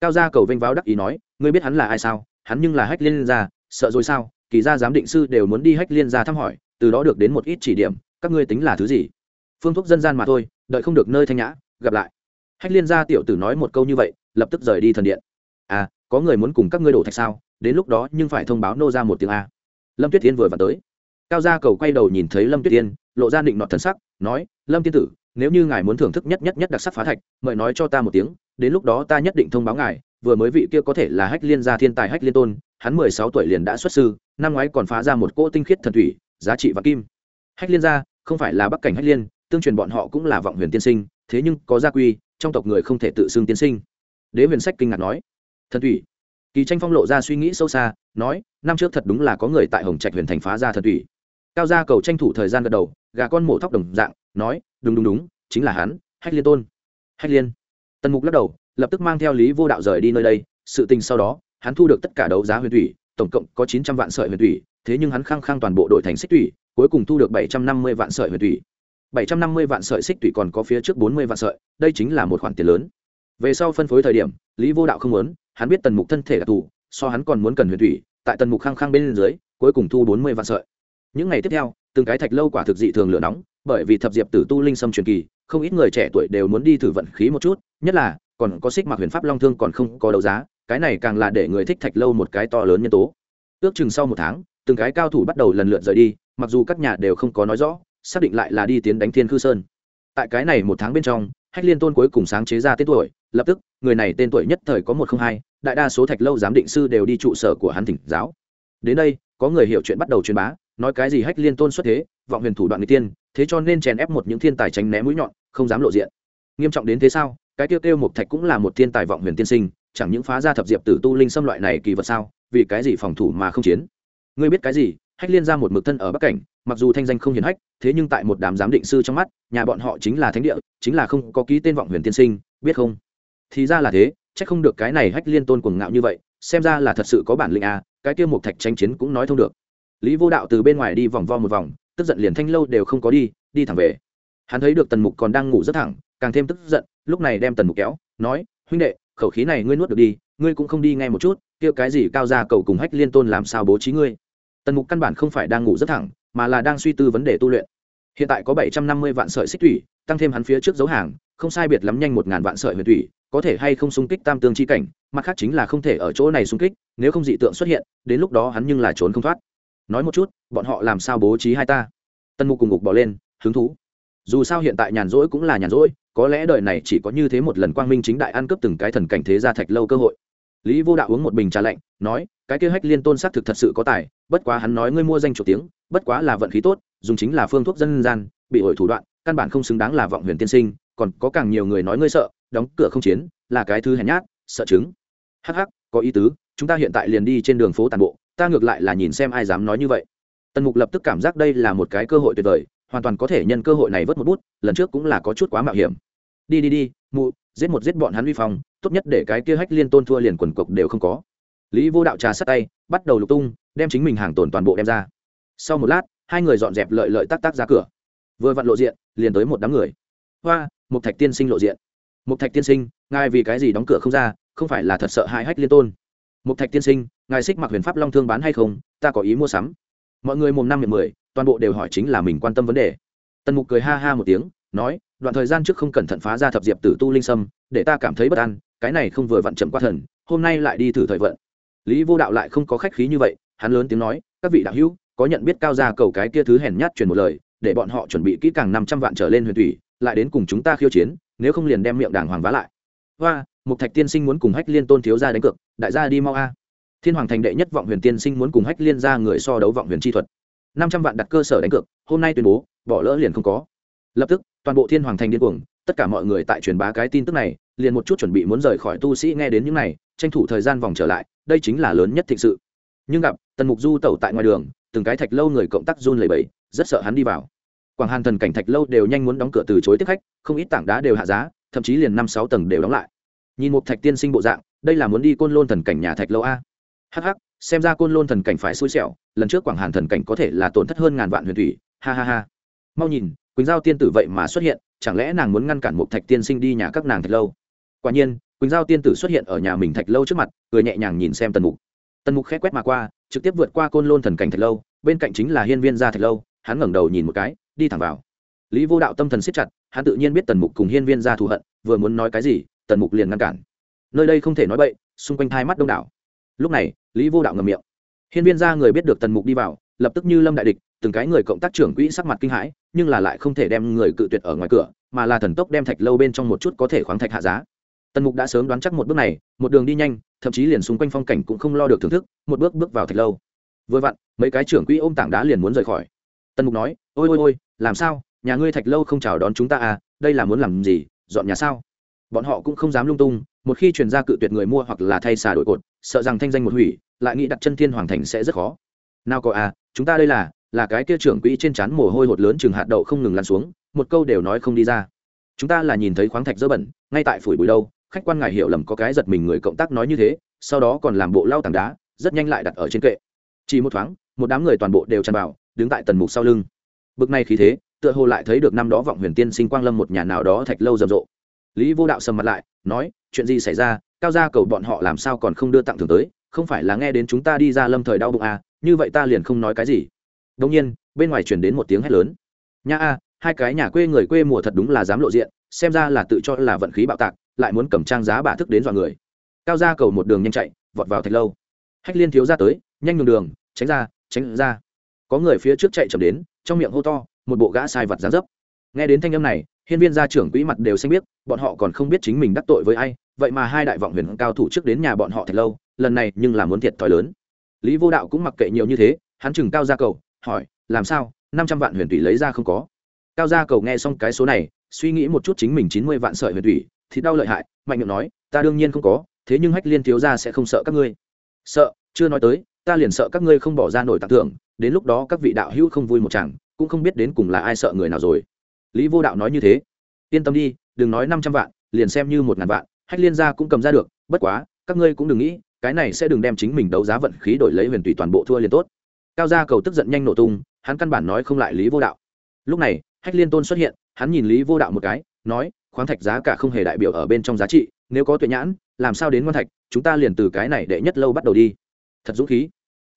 Cao gia cầu vênh váo đắc ý nói, ngươi biết hắn là ai sao? Hắn nhưng là hách liên gia, sợ rồi sao? Kỳ gia giám định sư đều muốn đi hách liên gia thăm hỏi, từ đó được đến một ít chỉ điểm, các ngươi tính là thứ gì? Phương thuốc dân gian mà thôi, đợi không được nơi thanh nhã, gặp lại. Hách liên gia tiểu tử nói một câu như vậy, lập tức rời đi thần điện. À có người muốn cùng các ngươi đổ thạch sao? Đến lúc đó nhưng phải thông báo nô ra một tiếng a. Lâm tuyết Thiên vừa vào tới cao gia cầu quay đầu nhìn thấy lâm tuyết tiên lộ ra định nọt thần sắc, nói, lâm tiên tử, nếu như ngài muốn thưởng thức nhất nhất nhất đặc sắc phá thạch, mời nói cho ta một tiếng, đến lúc đó ta nhất định thông báo ngài, vừa mới vị kia có thể là hách liên gia thiên tài hách liên tôn, hắn mười sáu tuổi liền đã xuất sư, năm ngoái còn phá ra một cỗ tinh khiết thần thủy, giá trị và kim. Hách liên gia, không phải là bắc cảnh hách liên, tương truyền bọn họ cũng là vọng huyền tiên sinh, thế nhưng có gia quy, trong tộc người không thể tự xưng tiên sinh. Đế huyền sách kinh ngạc nói. Thần thủy? Kỳ tranh phong lộ ra suy nghĩ sâu xa, nói, năm trước thật đúng là có người tại hồng trạch huyền thành phá ra thần thủy cao gia cầu tranh thủ thời gian gật đầu, gà con mổ thóc đồng dạng, nói, đúng đúng đúng, chính là hắn, hách liên tôn. Hách liên? Tần mục lắc đầu, lập tức mang theo lý vô đạo rời đi nơi đây. Sự tình sau đó, hắn thu được tất cả đấu giá huyền thủy, tổng cộng có chín trăm vạn sợi huyền thủy, thế nhưng hắn khăng khăng toàn bộ đội thành xích thủy, cuối cùng thu được bảy trăm năm mươi vạn sợi huyền thủy. Bảy trăm năm mươi vạn sợi xích thủy còn có phía trước bốn mươi vạn sợi, đây chính là một khoản tiền lớn. Về sau phân phối thời điểm, lý vô đạo không muốn, hắn biết tần mục thân thể đặc thù, so hắn còn muốn cần huyền thủy, tại tần mục khăng khăng bên dưới, cuối cùng thu bốn mươi vạn sợi những ngày tiếp theo, từng cái thạch lâu quả thực dị thường lửa nóng, bởi vì thập diệp tử tu linh sâm truyền kỳ, không ít người trẻ tuổi đều muốn đi thử vận khí một chút, nhất là, còn có xích mặc huyền pháp long thương còn không có đấu giá, cái này càng là để người thích thạch lâu một cái to lớn nhân tố. Ước chừng sau một tháng, từng cái cao thủ bắt đầu lần lượt rời đi, mặc dù các nhà đều không có nói rõ, xác định lại là đi tiến đánh thiên khư sơn. Tại cái này một tháng bên trong, hách liên tôn cuối cùng sáng chế ra tên tuổi, lập tức, người này tên tuổi nhất thời có một không hai, đại đa số thạch lâu giám định sư đều đi trụ sở của hắn thỉnh giáo. Đến đây, có người hiểu chuyện bắt đầu truyền bá nói cái gì hách liên tôn xuất thế, vọng huyền thủ đoạn người tiên, thế cho nên chèn ép một những thiên tài tránh né mũi nhọn, không dám lộ diện. Nghiêm trọng đến thế sao? Cái tiêu kêu một thạch cũng là một thiên tài vọng huyền tiên sinh, chẳng những phá ra thập diệp tử tu linh xâm loại này kỳ vật sao, vì cái gì phòng thủ mà không chiến? Ngươi biết cái gì? Hách liên ra một mực thân ở bắc cảnh, mặc dù thanh danh không hiển hách, thế nhưng tại một đám giám định sư trong mắt, nhà bọn họ chính là thánh địa, chính là không có ký tên vọng huyền tiên sinh, biết không? Thì ra là thế, chắc không được cái này hách liên tôn cuồng ngạo như vậy, xem ra là thật sự có bản lĩnh à cái kia một thạch tranh chiến cũng nói thông được lý vô đạo từ bên ngoài đi vòng vo một vòng, tức giận liền thanh lâu đều không có đi đi thẳng về. Hắn thấy được tần mục còn đang ngủ rất thẳng, càng thêm tức giận, lúc này đem tần mục kéo, nói, huynh đệ, khẩu khí này ngươi nuốt được đi, ngươi cũng không đi ngay một chút, kia cái gì cao ra cầu cùng hách liên tôn làm sao bố trí ngươi? Tần mục căn bản không phải đang ngủ rất thẳng, mà là đang suy tư vấn đề tu luyện. Hiện tại có bảy trăm năm mươi vạn sợi xích thủy, tăng thêm hắn phía trước dấu hàng, không sai biệt lắm nhanh một ngàn vạn sợi huyền thủy, có thể hay không xung kích tam tương chi cảnh, mặt khác chính là không thể ở chỗ này xung kích, nếu không dị tượng xuất hiện, đến lúc đó hắn nhưng là trốn không thoát nói một chút, bọn họ làm sao bố trí hai ta? Tân mục cùng ngục bỏ lên, hứng thú. Dù sao hiện tại nhàn rỗi cũng là nhàn rỗi, có lẽ đời này chỉ có như thế một lần quang minh chính đại ăn cướp từng cái thần cảnh thế gia thạch lâu cơ hội. Lý vô đạo uống một bình trà lạnh, nói, cái kế hách liên tôn xác thực thật sự có tài, bất quá hắn nói ngươi mua danh chủ tiếng, bất quá là vận khí tốt, dùng chính là phương thuốc dân gian, bị ổi thủ đoạn, căn bản không xứng đáng là vọng huyền tiên sinh, còn có càng nhiều người nói ngươi sợ, đóng cửa không chiến, là cái thứ hèn nhát, sợ chứng. Hắc hắc, có ý tứ, chúng ta hiện tại liền đi trên đường phố tàn bộ ta ngược lại là nhìn xem ai dám nói như vậy. Tần mục lập tức cảm giác đây là một cái cơ hội tuyệt vời, hoàn toàn có thể nhân cơ hội này vớt một bút, lần trước cũng là có chút quá mạo hiểm. Đi đi đi, mụ, giết một giết bọn hắn uy phong, tốt nhất để cái kia hách liên tôn thua liền quần cục đều không có. Lý vô đạo trà sát tay, bắt đầu lục tung, đem chính mình hàng tồn toàn bộ đem ra. Sau một lát, hai người dọn dẹp lợi lợi tắc tắc ra cửa. Vừa vặn lộ diện, liền tới một đám người. Hoa một thạch tiên sinh lộ diện. Một thạch tiên sinh, ngài vì cái gì đóng cửa không ra, không phải là thật sợ hại hách liên tôn? Một thạch tiên sinh ngài xích mặc huyền pháp long thương bán hay không, ta có ý mua sắm. Mọi người mồm năm miệng mười, toàn bộ đều hỏi chính là mình quan tâm vấn đề. Tần mục cười ha ha một tiếng, nói, đoạn thời gian trước không cẩn thận phá ra thập diệp tử tu linh sâm, để ta cảm thấy bất an, cái này không vừa vặn chậm qua thần, hôm nay lại đi thử thời vận. Lý vô đạo lại không có khách khí như vậy, hắn lớn tiếng nói, các vị đạo hữu, có nhận biết cao gia cầu cái kia thứ hèn nhát truyền một lời, để bọn họ chuẩn bị kỹ càng năm trăm vạn trở lên huyền thủy, lại đến cùng chúng ta khiêu chiến, nếu không liền đem miệng đàng hoàng vá lại. Hoa một thạch tiên sinh muốn cùng hách liên tôn thiếu gia đánh cược, đại gia đi mau a thiên hoàng thành đệ nhất vọng huyền tiên sinh muốn cùng hách liên ra người so đấu vọng huyền chi thuật. Năm trăm vạn đặt cơ sở đánh cược hôm nay tuyên bố bỏ lỡ liền không có. Lập tức toàn bộ thiên hoàng thành điên cuồng tất cả mọi người tại truyền bá cái tin tức này liền một chút chuẩn bị muốn rời khỏi tu sĩ nghe đến những này tranh thủ thời gian vòng trở lại đây chính là lớn nhất thịnh sự. Nhưng gặp tần mục du tẩu tại ngoài đường từng cái thạch lâu người cộng tác run lẩy bẩy, rất sợ hắn đi vào. Quảng hàn thần cảnh thạch lâu đều nhanh muốn đóng cửa từ chối tiếp khách không ít tảng đá đều hạ giá thậm chí liền năm sáu tầng đều đóng lại. Nhìn một thạch tiên sinh bộ dạng đây là muốn đi côn lôn thần cảnh nhà thạch lâu a hắc hắc, xem ra côn lôn thần cảnh phải xui xẻo, lần trước quảng hàn thần cảnh có thể là tổn thất hơn ngàn vạn huyền thủy, ha ha ha. Mau nhìn, quỳnh giao tiên tử vậy mà xuất hiện, chẳng lẽ nàng muốn ngăn cản một thạch tiên sinh đi nhà các nàng thạch lâu? Quả nhiên, quỳnh giao tiên tử xuất hiện ở nhà mình thạch lâu trước mặt, cười nhẹ nhàng nhìn xem tần mục. Tần mục khẽ quét mà qua, trực tiếp vượt qua côn lôn thần cảnh thạch lâu, bên cạnh chính là hiên viên gia thạch lâu, hắn ngẩng đầu nhìn một cái, đi thẳng vào. Lý vô đạo tâm thần siết chặt, hắn tự nhiên biết tần mục cùng hiên viên gia thù hận, vừa muốn nói cái gì, tần mục liền ngăn cản. Nơi đây không thể nói bậy, xung quanh hai mắt đông đảo lúc này, lý vô đạo ngầm miệng. Hiên viên gia người biết được tần mục đi vào, lập tức như lâm đại địch, từng cái người cộng tác trưởng quỹ sắc mặt kinh hãi, nhưng là lại không thể đem người cự tuyệt ở ngoài cửa, mà là thần tốc đem thạch lâu bên trong một chút có thể khoáng thạch hạ giá. Tần mục đã sớm đoán chắc một bước này, một đường đi nhanh, thậm chí liền xung quanh phong cảnh cũng không lo được thưởng thức, một bước bước vào thạch lâu. Vừa vặn, mấy cái trưởng quỹ ôm tảng đá liền muốn rời khỏi. Tần mục nói, ôi ôi ôi, làm sao? Nhà ngươi thạch lâu không chào đón chúng ta à? Đây là muốn làm gì? Dọn nhà sao? Bọn họ cũng không dám lung tung một khi truyền ra cự tuyệt người mua hoặc là thay xà đổi cột, sợ rằng thanh danh một hủy, lại nghĩ đặt chân thiên hoàng thành sẽ rất khó. Nào có à chúng ta đây là là cái kia trưởng quỹ trên trán mồ hôi hột lớn chừng hạt đậu không ngừng lăn xuống, một câu đều nói không đi ra. Chúng ta là nhìn thấy khoáng thạch dơ bẩn, ngay tại phủi bụi đâu, khách quan ngài hiểu lầm có cái giật mình người cộng tác nói như thế, sau đó còn làm bộ lau tảng đá, rất nhanh lại đặt ở trên kệ. Chỉ một thoáng, một đám người toàn bộ đều tràn vào, đứng tại tần mục sau lưng. Bực này khí thế, tựa hồ lại thấy được năm đó vọng huyền tiên sinh quang lâm một nhà nào đó thạch lâu rầm rộ. Lý vô đạo sầm mặt lại nói chuyện gì xảy ra? Cao gia cầu bọn họ làm sao còn không đưa tặng thưởng tới? Không phải là nghe đến chúng ta đi ra lâm thời đau bụng à, như vậy ta liền không nói cái gì. Đông nhiên bên ngoài truyền đến một tiếng hét lớn. Nha a hai cái nhà quê người quê mùa thật đúng là dám lộ diện xem ra là tự cho là vận khí bạo tạc lại muốn cầm trang giá bà thức đến dọa người. Cao gia cầu một đường nhanh chạy vọt vào thạch lâu. Hách liên thiếu ra tới nhanh nhường đường tránh ra tránh ra. Có người phía trước chạy chậm đến trong miệng hô to một bộ gã sai vật giá dấp. Nghe đến thanh âm này hiên viên gia trưởng quỹ mặt đều xanh biết bọn họ còn không biết chính mình đắc tội với ai, vậy mà hai đại vọng huyền cao thủ trước đến nhà bọn họ thật lâu, lần này nhưng là muốn thiệt thòi lớn. Lý vô đạo cũng mặc kệ nhiều như thế, hắn chừng cao gia cầu, hỏi, làm sao? năm trăm vạn huyền tùy lấy ra không có? Cao gia cầu nghe xong cái số này, suy nghĩ một chút chính mình chín mươi vạn sợi huyền tùy thì đau lợi hại, mạnh miệng nói, ta đương nhiên không có, thế nhưng hách liên thiếu gia sẽ không sợ các ngươi. Sợ? Chưa nói tới, ta liền sợ các ngươi không bỏ ra nổi tặng thưởng, đến lúc đó các vị đạo hữu không vui một chẳng cũng không biết đến cùng là ai sợ người nào rồi. Lý vô đạo nói như thế. Yên tâm đi đừng nói năm trăm vạn, liền xem như một ngàn vạn, hách liên gia cũng cầm ra được, bất quá, các ngươi cũng đừng nghĩ, cái này sẽ đừng đem chính mình đấu giá vận khí đổi lấy huyền tùy toàn bộ thua liền tốt. Cao gia cầu tức giận nhanh nổ tung, hắn căn bản nói không lại lý vô đạo. Lúc này, hách liên tôn xuất hiện, hắn nhìn lý vô đạo một cái, nói, khoáng thạch giá cả không hề đại biểu ở bên trong giá trị, nếu có tuệ nhãn, làm sao đến ngon thạch, chúng ta liền từ cái này đệ nhất lâu bắt đầu đi. Thật dũng khí.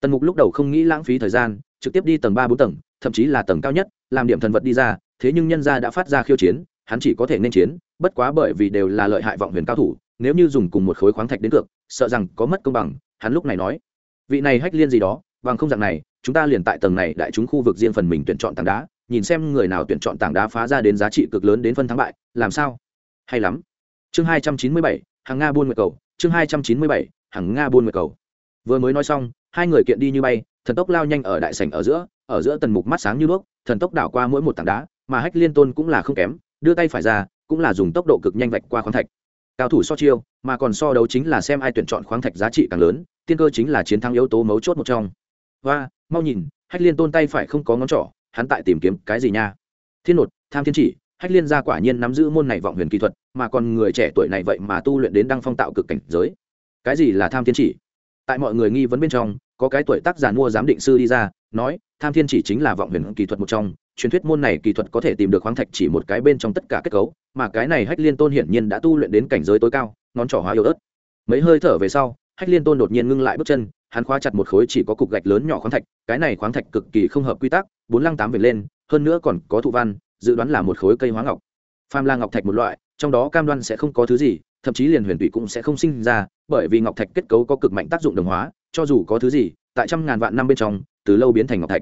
Tần mục lúc đầu không nghĩ lãng phí thời gian, trực tiếp đi tầng ba bốn tầng, thậm chí là tầng cao nhất, làm điểm thần vật đi ra, thế nhưng nhân gia đã phát ra khiêu chiến hắn chỉ có thể nên chiến, bất quá bởi vì đều là lợi hại vọng huyền cao thủ, nếu như dùng cùng một khối khoáng thạch đến cược, sợ rằng có mất công bằng, hắn lúc này nói. Vị này hách liên gì đó, bằng không dạng này, chúng ta liền tại tầng này đại chúng khu vực riêng phần mình tuyển chọn tảng đá, nhìn xem người nào tuyển chọn tảng đá phá ra đến giá trị cực lớn đến phân thắng bại, làm sao? Hay lắm. Chương hai trăm chín mươi bảy, hàng nga buôn nguyệt cầu, chương hai trăm chín mươi bảy, hàng nga buôn nguyệt cầu. Vừa mới nói xong, hai người kiện đi như bay, thần tốc lao nhanh ở đại sảnh ở giữa ở giữa tần mục mắt sáng như đuốc, thần tốc đảo qua mỗi một tảng đá, mà hách liên tôn cũng là không kém đưa tay phải ra, cũng là dùng tốc độ cực nhanh vạch qua khoáng thạch. Cao thủ so chiêu, mà còn so đấu chính là xem ai tuyển chọn khoáng thạch giá trị càng lớn, tiên cơ chính là chiến thắng yếu tố mấu chốt một trong. Và, mau nhìn, hách liên tôn tay phải không có ngón trỏ, hắn tại tìm kiếm cái gì nha? Thiên nột, tham thiên chỉ, hách liên gia quả nhiên nắm giữ môn này vọng huyền kỹ thuật, mà còn người trẻ tuổi này vậy mà tu luyện đến đăng phong tạo cực cảnh giới. Cái gì là tham thiên chỉ? Tại mọi người nghi vấn bên trong, có cái tuổi tác giả mua giám định sư đi ra, nói, tham thiên chỉ chính là vọng huyền kỹ thuật một trong truyền thuyết môn này kỳ thuật có thể tìm được khoáng thạch chỉ một cái bên trong tất cả kết cấu, mà cái này hách liên tôn hiển nhiên đã tu luyện đến cảnh giới tối cao, ngón trỏ hóa yếu ớt. Mấy hơi thở về sau, hách liên tôn đột nhiên ngưng lại bước chân, hắn khóa chặt một khối chỉ có cục gạch lớn nhỏ khoáng thạch, cái này khoáng thạch cực kỳ không hợp quy tắc, bốn lăng tám về lên, hơn nữa còn có thụ văn, dự đoán là một khối cây hóa ngọc. Pham la ngọc thạch một loại, trong đó cam đoan sẽ không có thứ gì, thậm chí liền huyền tụy cũng sẽ không sinh ra, bởi vì ngọc thạch kết cấu có cực mạnh tác dụng đồng hóa, cho dù có thứ gì, tại trăm ngàn vạn năm bên trong, từ lâu biến thành ngọc thạch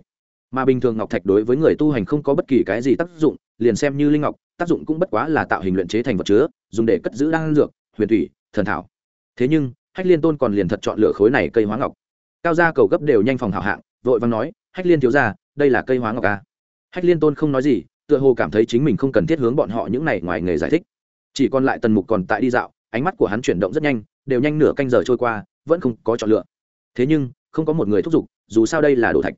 mà bình thường ngọc thạch đối với người tu hành không có bất kỳ cái gì tác dụng, liền xem như linh ngọc, tác dụng cũng bất quá là tạo hình luyện chế thành vật chứa, dùng để cất giữ đan dược, huyền thủy, thần thảo. Thế nhưng, hách liên tôn còn liền thật chọn lựa khối này cây hóa ngọc. Cao gia cầu gấp đều nhanh phòng hảo hạng, vội vàng nói, hách liên thiếu ra đây là cây hóa ngọc a hách liên tôn không nói gì, tựa hồ cảm thấy chính mình không cần thiết hướng bọn họ những này ngoài nghề giải thích. Chỉ còn lại tần mục còn tại đi dạo, ánh mắt của hắn chuyển động rất nhanh, đều nhanh nửa canh giờ trôi qua, vẫn không có chọn lựa. Thế nhưng, không có một người thúc giục, dù sao đây là đồ thạch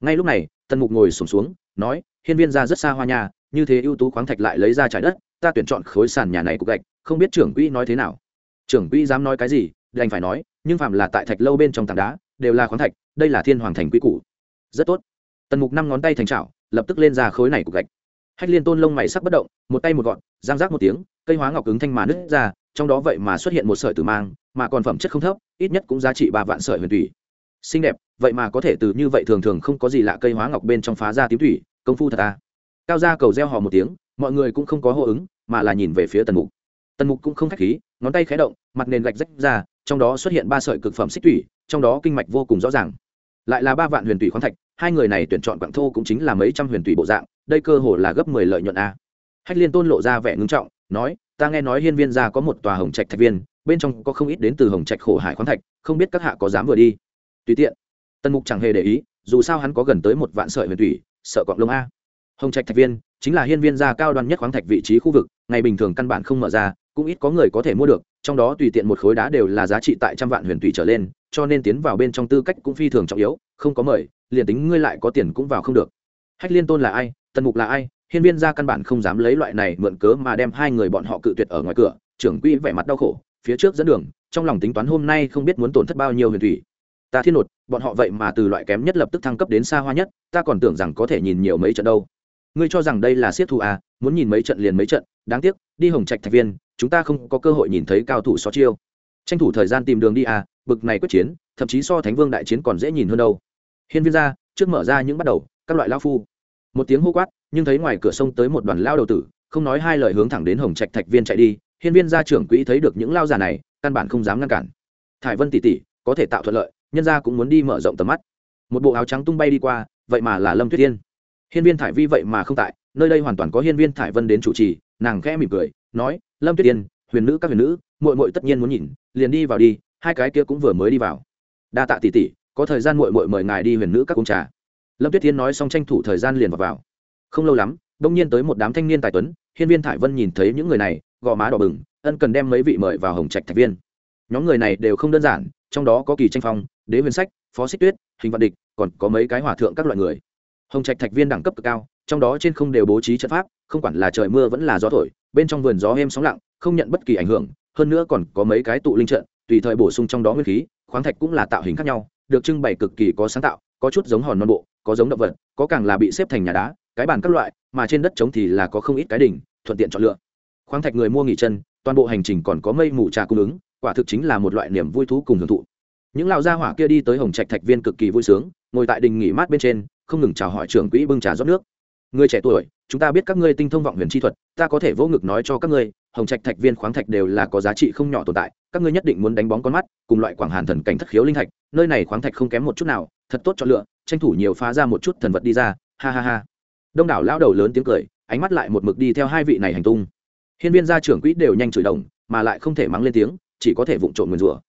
ngay lúc này tần mục ngồi sùng xuống, xuống nói hiên viên ra rất xa hoa nhà như thế ưu tú khoáng thạch lại lấy ra trái đất ta tuyển chọn khối sàn nhà này cục gạch không biết trưởng quỹ nói thế nào. Trưởng quỹ dám nói cái gì? Đành phải nói nhưng phạm là tại thạch lâu bên trong tảng đá đều là khoáng thạch đây là thiên hoàng thành quỹ củ. Rất tốt. Tần mục năm ngón tay thành trào lập tức lên ra khối này cục gạch. Hách liên tôn lông mày sắc bất động một tay một gọn giang rác một tiếng cây hóa ngọc cứng thanh mà nứt ra trong đó vậy mà xuất hiện một sợi tử mang mà còn phẩm chất không thấp ít nhất cũng giá trị ba vạn sợi huyền thủy. Xinh đẹp vậy mà có thể từ như vậy thường thường không có gì lạ cây hóa ngọc bên trong phá ra tím thủy, công phu thật ta cao ra cầu reo hò một tiếng, mọi người cũng không có hô ứng, mà là nhìn về phía tần mục. Tần mục cũng không k h á c h khí, ngón tay khé động, mặt nền gạch rách ra, trong đó xuất hiện ba sợi cực phẩm xích thủy, trong đó kinh mạch vô cùng rõ ràng. Lại là ba vạn huyền thủy khoáng thạch, hai người này tuyển chọn quảng thô cũng chính là mấy trăm huyền thủy bộ dạng, đây cơ hồ là gấp mười lợi nhuận a hách liên tôn lộ ra vẻ ngưng trọng, nói, ta nghe nói hiên viên gia có một tòa hồng trạch thạch viên, bên trong có không ít đến từ hồng trạch khổ hải khoáng thạch, không biết các hạ có dám vừa đi. Tùy tiện tần mục chẳng hề để ý, dù sao hắn có gần tới một vạn sợi huyền thủy, sợ cọng lông a. Hồng trạch thạch viên chính là hiên viên gia cao đoan nhất khoáng thạch vị trí khu vực, ngày bình thường căn bản không mở ra, cũng ít có người có thể mua được, trong đó tùy tiện một khối đá đều là giá trị tại trăm vạn huyền thủy trở lên, cho nên tiến vào bên trong tư cách cũng phi thường trọng yếu, không có mời, liền tính ngươi lại có tiền cũng vào không được. Hách liên tôn là ai? Tần mục là ai? Hiên viên gia căn bản không dám lấy loại này mượn cớ mà đem hai người bọn họ cự tuyệt ở ngoài cửa, trưởng quỹ vẻ mặt đau khổ, phía trước dẫn đường, trong lòng tính toán hôm nay không biết muốn tổn thất bao nhiêu huyền thủy ta thiên nột, bọn họ vậy mà từ loại kém nhất lập tức thăng cấp đến xa hoa nhất, ta còn tưởng rằng có thể nhìn nhiều mấy trận đâu. Ngươi cho rằng đây là siết thu à muốn nhìn mấy trận liền mấy trận, đáng tiếc, đi hồng trạch thạch viên, chúng ta không có cơ hội nhìn thấy cao thủ so chiêu. Tranh thủ thời gian tìm đường đi à bực này quyết chiến, thậm chí so thánh vương đại chiến còn dễ nhìn hơn đâu. Hiên viên ra, trước mở ra những bắt đầu, các loại lao phu. Một tiếng hô quát, nhưng thấy ngoài cửa sông tới một đoàn lao đầu tử, không nói hai lời hướng thẳng đến hồng trạch thạch viên chạy đi. Hiên viên gia trưởng quỹ thấy được những lao già này, căn bản không dám ngăn cản. Thải vân tỷ tỷ, có thể tạo thuận lợi nhân gia cũng muốn đi mở rộng tầm mắt. Một bộ áo trắng tung bay đi qua vậy mà là lâm tuyết yên. Hiên viên thải vi vậy mà không tại nơi đây hoàn toàn có hiên viên thải vân đến chủ trì nàng khẽ mỉm cười nói lâm tuyết yên huyền nữ các huyền nữ muội muội tất nhiên muốn nhìn liền đi vào đi hai cái kia cũng vừa mới đi vào. Đa tạ tỷ tỷ có thời gian muội muội mời ngài đi huyền nữ các uống trà. Lâm tuyết yên nói xong tranh thủ thời gian liền vào, vào. không lâu lắm đông nhiên tới một đám thanh niên tài tuấn hiên viên thải vân nhìn thấy những người này gò má đỏ bừng ân cần đem mấy vị mời vào hồng trạch thạch viên. Nhóm người này đều không đơn giản trong đó có kỳ tranh phong đế huyền sách, phó xích tuyết, hình vạn địch, còn có mấy cái hòa thượng các loại người. Hồng trạch thạch viên đẳng cấp cực cao, trong đó trên không đều bố trí trận pháp, không quản là trời mưa vẫn là gió thổi, bên trong vườn gió êm sóng lặng, không nhận bất kỳ ảnh hưởng, hơn nữa còn có mấy cái tụ linh trận, tùy thời bổ sung trong đó nguyên khí, khoáng thạch cũng là tạo hình khác nhau, được trưng bày cực kỳ có sáng tạo, có chút giống hòn non bộ, có giống động vật, có càng là bị xếp thành nhà đá, cái bàn các loại, mà trên đất trống thì là có không ít cái đỉnh, thuận tiện chọn lựa. Khoáng thạch người mua nghỉ chân, toàn bộ hành trình còn có mây mù trà cung ứng, quả thực chính là một loại niềm vui thú cùng hưởng thụ những lão gia hỏa kia đi tới hồng trạch thạch viên cực kỳ vui sướng, ngồi tại đình nghỉ mát bên trên, không ngừng chào hỏi trưởng quỹ bưng trà rót nước. Người trẻ tuổi, chúng ta biết các ngươi tinh thông vọng huyền chi thuật, ta có thể vỗ ngực nói cho các ngươi, hồng trạch thạch viên khoáng thạch đều là có giá trị không nhỏ tồn tại, các ngươi nhất định muốn đánh bóng con mắt, cùng loại quảng hàn thần cảnh thất khiếu linh thạch, nơi này khoáng thạch không kém một chút nào, thật tốt cho lựa, tranh thủ nhiều phá ra một chút thần vật đi ra, ha ha ha. Đông đảo lao đầu lớn tiếng cười, ánh mắt lại một mực đi theo hai vị này hành tung. Hiên viên gia trưởng quỹ đều nhanh chửi đồng, mà lại không thể mắng lên tiếng, chỉ có thể vụng trộn nguyền rủa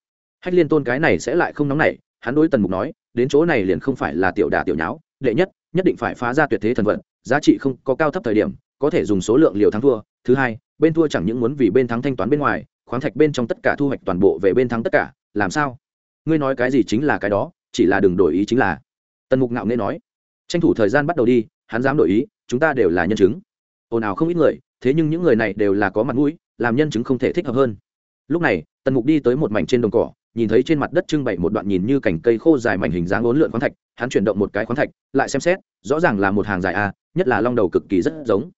hách liên tôn cái này sẽ lại không nóng nảy, hắn đối tần mục nói, đến chỗ này liền không phải là tiểu đà tiểu nháo, đệ nhất nhất định phải phá ra tuyệt thế thần vận, giá trị không có cao thấp thời điểm, có thể dùng số lượng liều thắng thua. Thứ hai, bên thua chẳng những muốn vì bên thắng thanh toán bên ngoài, khoáng thạch bên trong tất cả thu hoạch toàn bộ về bên thắng tất cả, làm sao? Ngươi nói cái gì chính là cái đó, chỉ là đừng đổi ý chính là. Tần mục ngạo nghễ nói, tranh thủ thời gian bắt đầu đi, hắn dám đổi ý, chúng ta đều là nhân chứng. Ồn ào không ít người, thế nhưng những người này đều là có mặt mũi, làm nhân chứng không thể thích hợp hơn. Lúc này, tần mục đi tới một mảnh trên đồng cỏ nhìn thấy trên mặt đất trưng bày một đoạn nhìn như cành cây khô dài mảnh hình dáng ốn lượn khoáng thạch, hắn chuyển động một cái khoáng thạch, lại xem xét, rõ ràng là một hàng dài a, nhất là long đầu cực kỳ rất giống.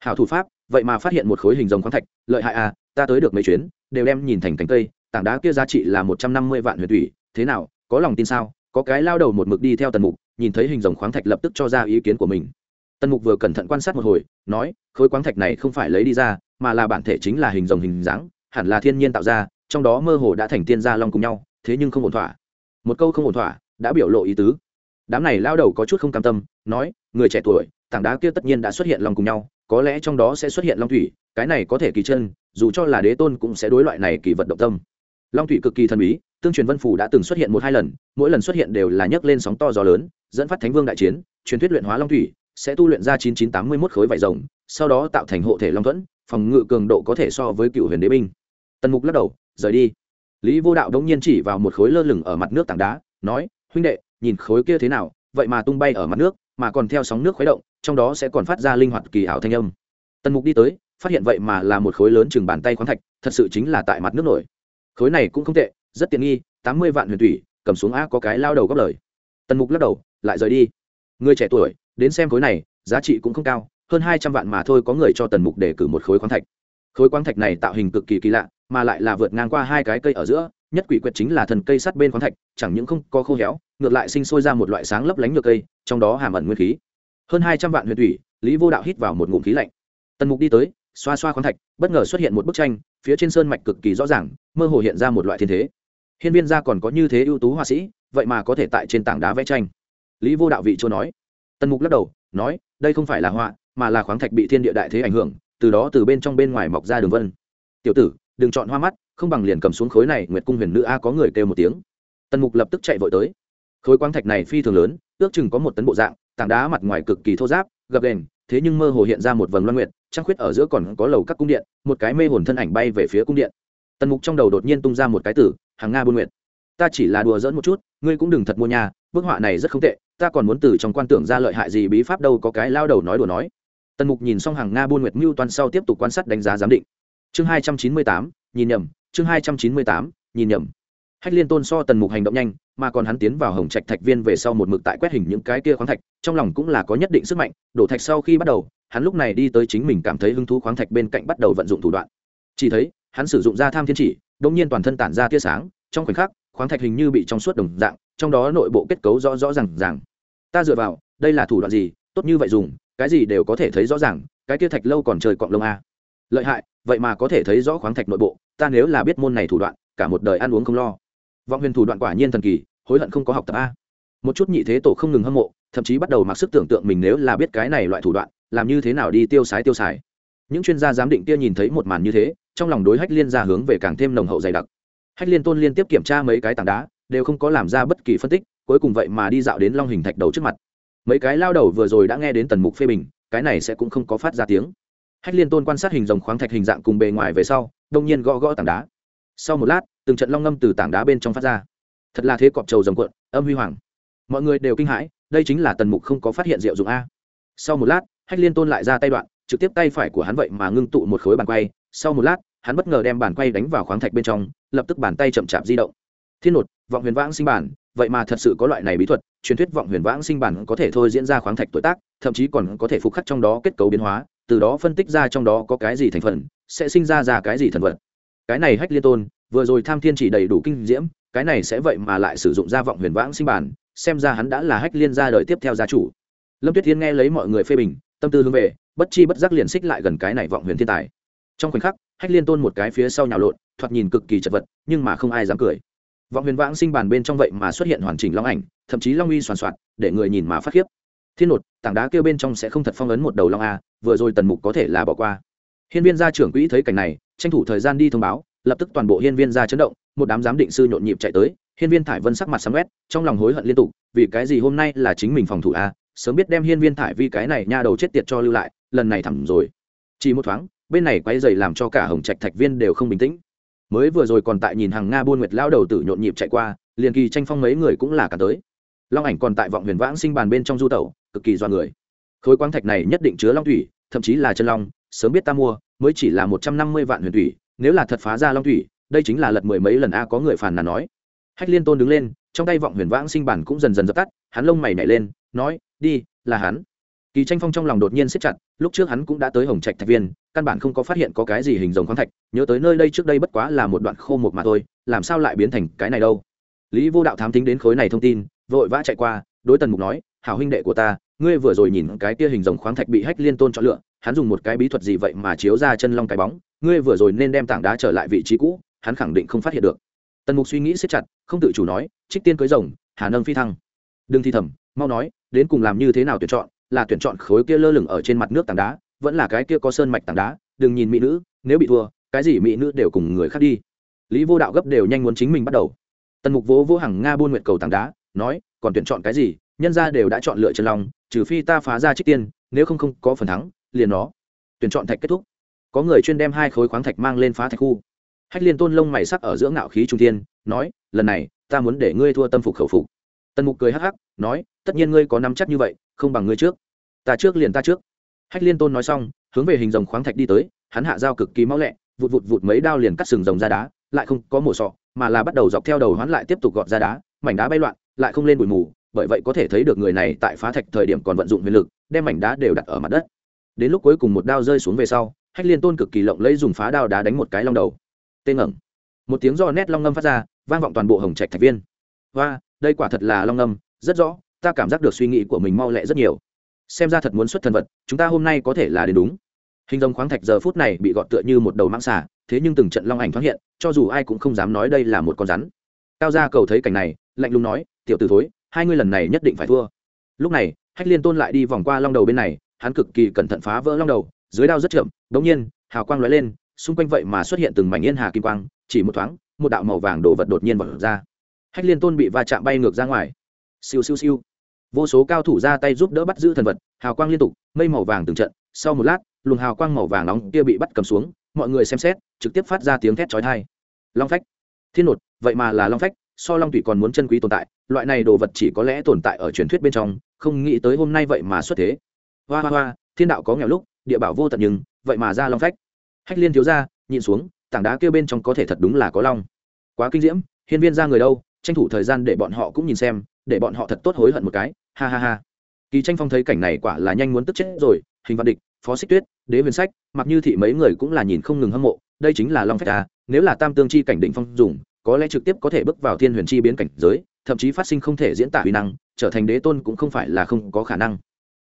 Hảo thủ pháp, vậy mà phát hiện một khối hình rồng khoáng thạch, lợi hại a, ta tới được mấy chuyến, đều đem nhìn thành cành cây, tảng đá kia giá trị là một trăm năm mươi vạn huyền thủy, thế nào, có lòng tin sao? Có cái lao đầu một mực đi theo tần mục, nhìn thấy hình rồng khoáng thạch lập tức cho ra ý kiến của mình. Tần mục vừa cẩn thận quan sát một hồi, nói, khối khoáng thạch này không phải lấy đi ra, mà là bản thể chính là hình rồng hình dáng, hẳn là thiên nhiên tạo ra trong đó mơ hồ đã thành tiên gia long cùng nhau, thế nhưng không ổn thỏa. Một câu không ổn thỏa đã biểu lộ ý tứ. Đám này lao đầu có chút không cam tâm, nói, người trẻ tuổi, tảng đá kia tất nhiên đã xuất hiện long cùng nhau, có lẽ trong đó sẽ xuất hiện long thủy, cái này có thể kỳ chân, dù cho là đế tôn cũng sẽ đối loại này kỳ vật động tâm. Long thủy cực kỳ thần bí, tương truyền vân phủ đã từng xuất hiện một hai lần, mỗi lần xuất hiện đều là nhấc lên sóng to gió lớn, dẫn phát thánh vương đại chiến, truyền thuyết luyện hóa long thủy, sẽ tu luyện ra chín chín tám mươi mốt khối vải rồng, sau đó tạo thành hộ thể long thuẫn, phòng ngự cường độ có thể so với cựu huyền đế binh. Tần mục lắc đầu rời đi. Lý vô đạo đống nhiên chỉ vào một khối lơ lửng ở mặt nước tảng đá, nói, huynh đệ, nhìn khối kia thế nào, vậy mà tung bay ở mặt nước, mà còn theo sóng nước khuấy động, trong đó sẽ còn phát ra linh hoạt kỳ ảo thanh âm. Tần mục đi tới, phát hiện vậy mà là một khối lớn chừng bàn tay khoáng thạch, thật sự chính là tại mặt nước nổi. Khối này cũng không tệ, rất tiện nghi, tám mươi vạn huyền thủy, cầm xuống a có cái lao đầu góp lời. Tần mục lắc đầu, lại rời đi. Người trẻ tuổi, đến xem khối này, giá trị cũng không cao, hơn hai trăm vạn mà thôi có người cho tần mục để cử một khối khoáng thạch. Khối khoáng thạch này tạo hình cực kỳ kỳ lạ mà lại là vượt ngang qua hai cái cây ở giữa, nhất quỷ quyệt chính là thần cây sắt bên khoáng thạch, chẳng những không có khô héo, ngược lại sinh sôi ra một loại sáng lấp lánh ngược cây, trong đó hàm ẩn nguyên khí. Hơn hai trăm vạn huyền thủy, lý vô đạo hít vào một ngụm khí lạnh. Tần mục đi tới, xoa xoa khoáng thạch, bất ngờ xuất hiện một bức tranh, phía trên sơn mạch cực kỳ rõ ràng, mơ hồ hiện ra một loại thiên thế. Hiên viên gia còn có như thế ưu tú họa sĩ, vậy mà có thể tại trên tảng đá vẽ tranh. Lý vô đạo vị châu nói. Tần mục lắc đầu, nói, đây không phải là họa, mà là khoáng thạch bị thiên địa đại thế ảnh hưởng, từ đó từ bên trong bên ngoài mọc ra đường vân. Tiểu tử đừng chọn hoa mắt, không bằng liền cầm xuống khối này, nguyệt cung huyền nữ a có người kêu một tiếng. Tần mục lập tức chạy vội tới. Khối quang thạch này phi thường lớn, ước chừng có một tấn bộ dạng, tảng đá mặt ngoài cực kỳ thô giáp gập đền thế nhưng mơ hồ hiện ra một vầng loan nguyệt, trăng khuyết ở giữa còn có lầu các cung điện, một cái mê hồn thân ảnh bay về phía cung điện. Tần mục trong đầu đột nhiên tung ra một cái tử hàng nga buôn nguyệt, ta chỉ là đùa dỡn một chút, ngươi cũng đừng thật mua nhà, bức họa này rất không tệ, ta còn muốn từ trong quan tưởng ra lợi hại gì bí pháp đâu có cái lao đầu nói đùa nói. Tần mục nhìn xong hàng nga buôn nguyệt mưu toàn sau tiếp tục quan sát đánh giá giám định chương hai trăm chín mươi tám, nhìn nhầm, chương hai trăm chín mươi tám, nhìn nhầm. Hách liên tôn so tần mục hành động nhanh, mà còn hắn tiến vào hồng trạch thạch viên về sau một mực tại quét hình những cái kia khoáng thạch, trong lòng cũng là có nhất định sức mạnh, đổ thạch sau khi bắt đầu, hắn lúc này đi tới chính mình cảm thấy hứng thú khoáng thạch bên cạnh bắt đầu vận dụng thủ đoạn. Chỉ thấy, hắn sử dụng ra tham thiên chỉ đông nhiên toàn thân tản ra tia sáng, trong khoảnh khắc, khoáng thạch hình như bị trong suốt đồng dạng, trong đó nội bộ kết cấu rõ rõ r à n g ràng. Ta dựa vào, đây là thủ đoạn gì, tốt như vậy dùng, cái gì đều có thể thấy rõ ràng, cái tia thạch lâu còn trời cọng lông a lợi hại, vậy mà có thể thấy rõ khoáng thạch nội bộ, ta nếu là biết môn này thủ đoạn, cả một đời ăn uống không lo. Vọng huyền thủ đoạn quả nhiên thần kỳ, hối hận không có học tập a. Một chút nhị thế tổ không ngừng hâm mộ, thậm chí bắt đầu mặc sức tưởng tượng mình nếu là biết cái này loại thủ đoạn, làm như thế nào đi tiêu sái tiêu xài những chuyên gia giám định kia nhìn thấy một màn như thế, trong lòng đối hách liên ra hướng về càng thêm nồng hậu dày đặc. Hách liên tôn liên tiếp kiểm tra mấy cái tảng đá, đều không có làm ra bất kỳ phân tích, cuối cùng vậy mà đi dạo đến long hình thạch đầu trước mặt. Mấy cái lao đầu vừa rồi đã nghe đến tần mục phê bình, cái này sẽ cũng không có phát ra tiếng hách liên tôn quan sát hình dòng khoáng thạch hình dạng cùng bề ngoài về sau, đông nhiên gõ gõ tảng đá. Sau một lát, từng trận long ngâm từ tảng đá bên trong phát ra. Thật là thế cọp trầu rồng cuộn, âm huy hoàng. Mọi người đều kinh hãi, đây chính là tần mục không có phát hiện diệu dụng a. Sau một lát, hách liên tôn lại ra tay đoạn, trực tiếp tay phải của hắn vậy mà ngưng tụ một khối bàn quay. Sau một lát, hắn bất ngờ đem bàn quay đánh vào khoáng thạch bên trong, lập tức bàn tay chậm chạp di động. Thiên nột, vọng huyền vãng sinh bản, vậy mà thật sự có loại này bí thuật, truyền thuyết vọng huyền vãng sinh bản có thể thôi diễn ra khoáng thạch tuổi tác, thậm chí còn có thể phục khắc trong đó kết cấu biến hóa từ đó phân tích ra trong đó có cái gì thành phần, sẽ sinh ra ra cái gì thần vật. Cái này hách liên tôn, vừa rồi tham thiên chỉ đầy đủ kinh diễm, cái này sẽ vậy mà lại sử dụng ra vọng huyền vãng sinh bản, xem ra hắn đã là hách liên gia đời tiếp theo gia chủ. Lâm tuyết thiên nghe lấy mọi người phê bình, tâm tư hướng về, bất chi bất giác liền xích lại gần cái này vọng huyền thiên tài. Trong khoảnh khắc, hách liên tôn một cái phía sau nhào lộn, thoạt nhìn cực kỳ chật vật, nhưng mà không ai dám cười. Vọng huyền vãng sinh bàn bên trong vậy mà xuất hiện hoàn chỉnh long ảnh, thậm chí long uy soàn soạt, để người nhìn mà phát khiếp thiên nột, tảng đá kêu bên trong sẽ không thật phong ấn một đầu long a, vừa rồi tần mục có thể là bỏ qua. Hiên viên gia trưởng quỹ thấy cảnh này, tranh thủ thời gian đi thông báo, lập tức toàn bộ hiên viên gia chấn động, một đám giám định sư nhộn nhịp chạy tới, hiên viên thải vân sắc mặt sáng quét, trong lòng hối hận liên tục, vì cái gì hôm nay là chính mình phòng thủ a, sớm biết đem hiên viên thải vi cái này nha đầu chết tiệt cho lưu lại, lần này thẳng rồi. Chỉ một thoáng, bên này quay dày làm cho cả hồng trạch thạch viên đều không bình tĩnh. Mới vừa rồi còn tại nhìn hàng nga buôn nguyệt lao đầu tử nhộn nhịp chạy qua, liền kỳ tranh phong mấy người cũng là cả tới. Long ảnh còn tại vọng huyền vãng sinh bàn bên trong du tẩu cực kỳ do người. Khối quang thạch này nhất định chứa long thủy, thậm chí là chân long, sớm biết ta mua, mới chỉ là một trăm năm mươi vạn huyền thủy, nếu là thật phá ra long thủy, đây chính là lật mười mấy lần a có người phàn nàn nói. Hách liên tôn đứng lên, trong tay vọng huyền vãng sinh bản cũng dần dần dập tắt, hắn lông mày nhảy lên, nói, đi, là hắn. Kỳ tranh phong trong lòng đột nhiên siết chặt, lúc trước hắn cũng đã tới hồng trạch thạch viên, căn bản không có phát hiện có cái gì hình dòng khoáng thạch, nhớ tới nơi đây trước đây bất quá là một đoạn khô một mà thôi, làm sao lại biến thành cái này đâu? Lý vô đạo thám tính đến khối này thông tin, vội vã chạy qua đối tần mục nói, hảo huynh đệ của ta, ngươi vừa rồi nhìn cái kia hình dòng khoáng thạch bị hách liên tôn chọn lựa, hắn dùng một cái bí thuật gì vậy mà chiếu ra chân long cái bóng, ngươi vừa rồi nên đem tảng đá trở lại vị trí cũ, hắn khẳng định không phát hiện được. Tần mục suy nghĩ xếp chặt, không tự chủ nói, trích tiên cưới rồng, hà nâng phi thăng. Đừng thi thầm, mau nói, đến cùng làm như thế nào tuyển chọn, là tuyển chọn khối kia lơ lửng ở trên mặt nước tảng đá, vẫn là cái kia có sơn mạch tảng đá, đừng nhìn mỹ nữ, nếu bị thua, cái gì mỹ nữ đều cùng người khác đi. Lý vô đạo gấp đều nhanh muốn chính mình bắt đầu. Tần mục vỗ vỗ hàng nga buôn nguyện cầu tảng đá, nói còn tuyển chọn cái gì, nhân ra đều đã chọn lựa chân long, trừ phi ta phá ra trích tiên, nếu không không có phần thắng, liền nó. Tuyển chọn thạch kết thúc. Có người chuyên đem hai khối khoáng thạch mang lên phá thạch khu. Hách liên tôn lông mày sắc ở giữa ngạo khí trung thiên, nói, lần này, ta muốn để ngươi thua tâm phục khẩu phục. Tần mục cười hắc hắc, nói, tất nhiên ngươi có nắm chắc như vậy, không bằng ngươi trước. Ta trước liền ta trước. Hách liên tôn nói xong, hướng về hình rồng khoáng thạch đi tới, hắn hạ dao cực kỳ mau lẹ, vụt vụt vụt mấy đao liền cắt sừng rồng ra đá, lại không có mổ sọ, mà là bắt đầu dọc theo đầu hoán lại tiếp tục gọt ra đá, mảnh đá bay loạn lại không lên bụi mù, bởi vậy có thể thấy được người này tại phá thạch thời điểm còn vận dụng huyền lực, đem mảnh đá đều đặt ở mặt đất. Đến lúc cuối cùng một đao rơi xuống về sau, hách liên tôn cực kỳ lộng lấy dùng phá đao đá đánh một cái long đầu. Tê ngẩng. Một tiếng do nét long ngâm phát ra, vang vọng toàn bộ hồng trạch thạch viên. Và đây quả thật là long ngâm, rất rõ, ta cảm giác được suy nghĩ của mình mau lẹ rất nhiều. Xem ra thật muốn xuất thần vật, chúng ta hôm nay có thể là đến đúng. Hình dòng khoáng thạch giờ phút này bị gọt tựa như một đầu mang xả thế nhưng từng trận long ảnh thoáng hiện, cho dù ai cũng không dám nói đây là một con rắn. Cao gia cầu thấy cảnh này, lạnh lùng nói tiểu tử thối, hai ngươi lần này nhất định phải thua. Lúc này, hách liên tôn lại đi vòng qua long đầu bên này, hắn cực kỳ cẩn thận phá vỡ long đầu, dưới đao rất chậm đ ỗ n g nhiên, hào quang l ó e lên, xung quanh vậy mà xuất hiện từng mảnh yên hà kim quang, chỉ một thoáng, một đạo màu vàng đổ vật đột nhiên vật ra. Hách liên tôn bị va chạm bay ngược ra ngoài. Siêu siêu siêu. Vô số cao thủ ra tay giúp đỡ bắt giữ thần vật, hào quang liên tục, mây màu vàng từng trận, sau một lát, luồng hào quang màu vàng nóng kia bị bắt cầm xuống, mọi người xem xét, trực tiếp phát ra tiếng thét chói tai. Long phách. Thiên nột vậy mà là long phách, so long tụy còn muốn chân quý tồn tại loại này đồ vật chỉ có lẽ tồn tại ở truyền thuyết bên trong, không nghĩ tới hôm nay vậy mà xuất thế. Hoa hoa hoa, thiên đạo có nghèo lúc, địa bảo vô tận nhưng, vậy mà ra long phách. Hách liên thiếu ra nhìn xuống, tảng đá kêu bên trong có thể thật đúng là có long. Quá kinh diễm, hiên viên ra người đâu, tranh thủ thời gian để bọn họ cũng nhìn xem, để bọn họ thật tốt hối hận một cái, ha ha ha. Kỳ tranh phong thấy cảnh này quả là nhanh muốn tức chết rồi, hình văn địch, phó xích tuyết, đế huyền sách, mặc như thị mấy người cũng là nhìn không ngừng hâm mộ, đây chính là long phách à nếu là tam tương chi cảnh định phong dùng, có lẽ trực tiếp có thể bước vào thiên huyền chi biến cảnh giới thậm chí phát sinh không thể diễn tả uy năng, trở thành đế tôn cũng không phải là không có khả năng.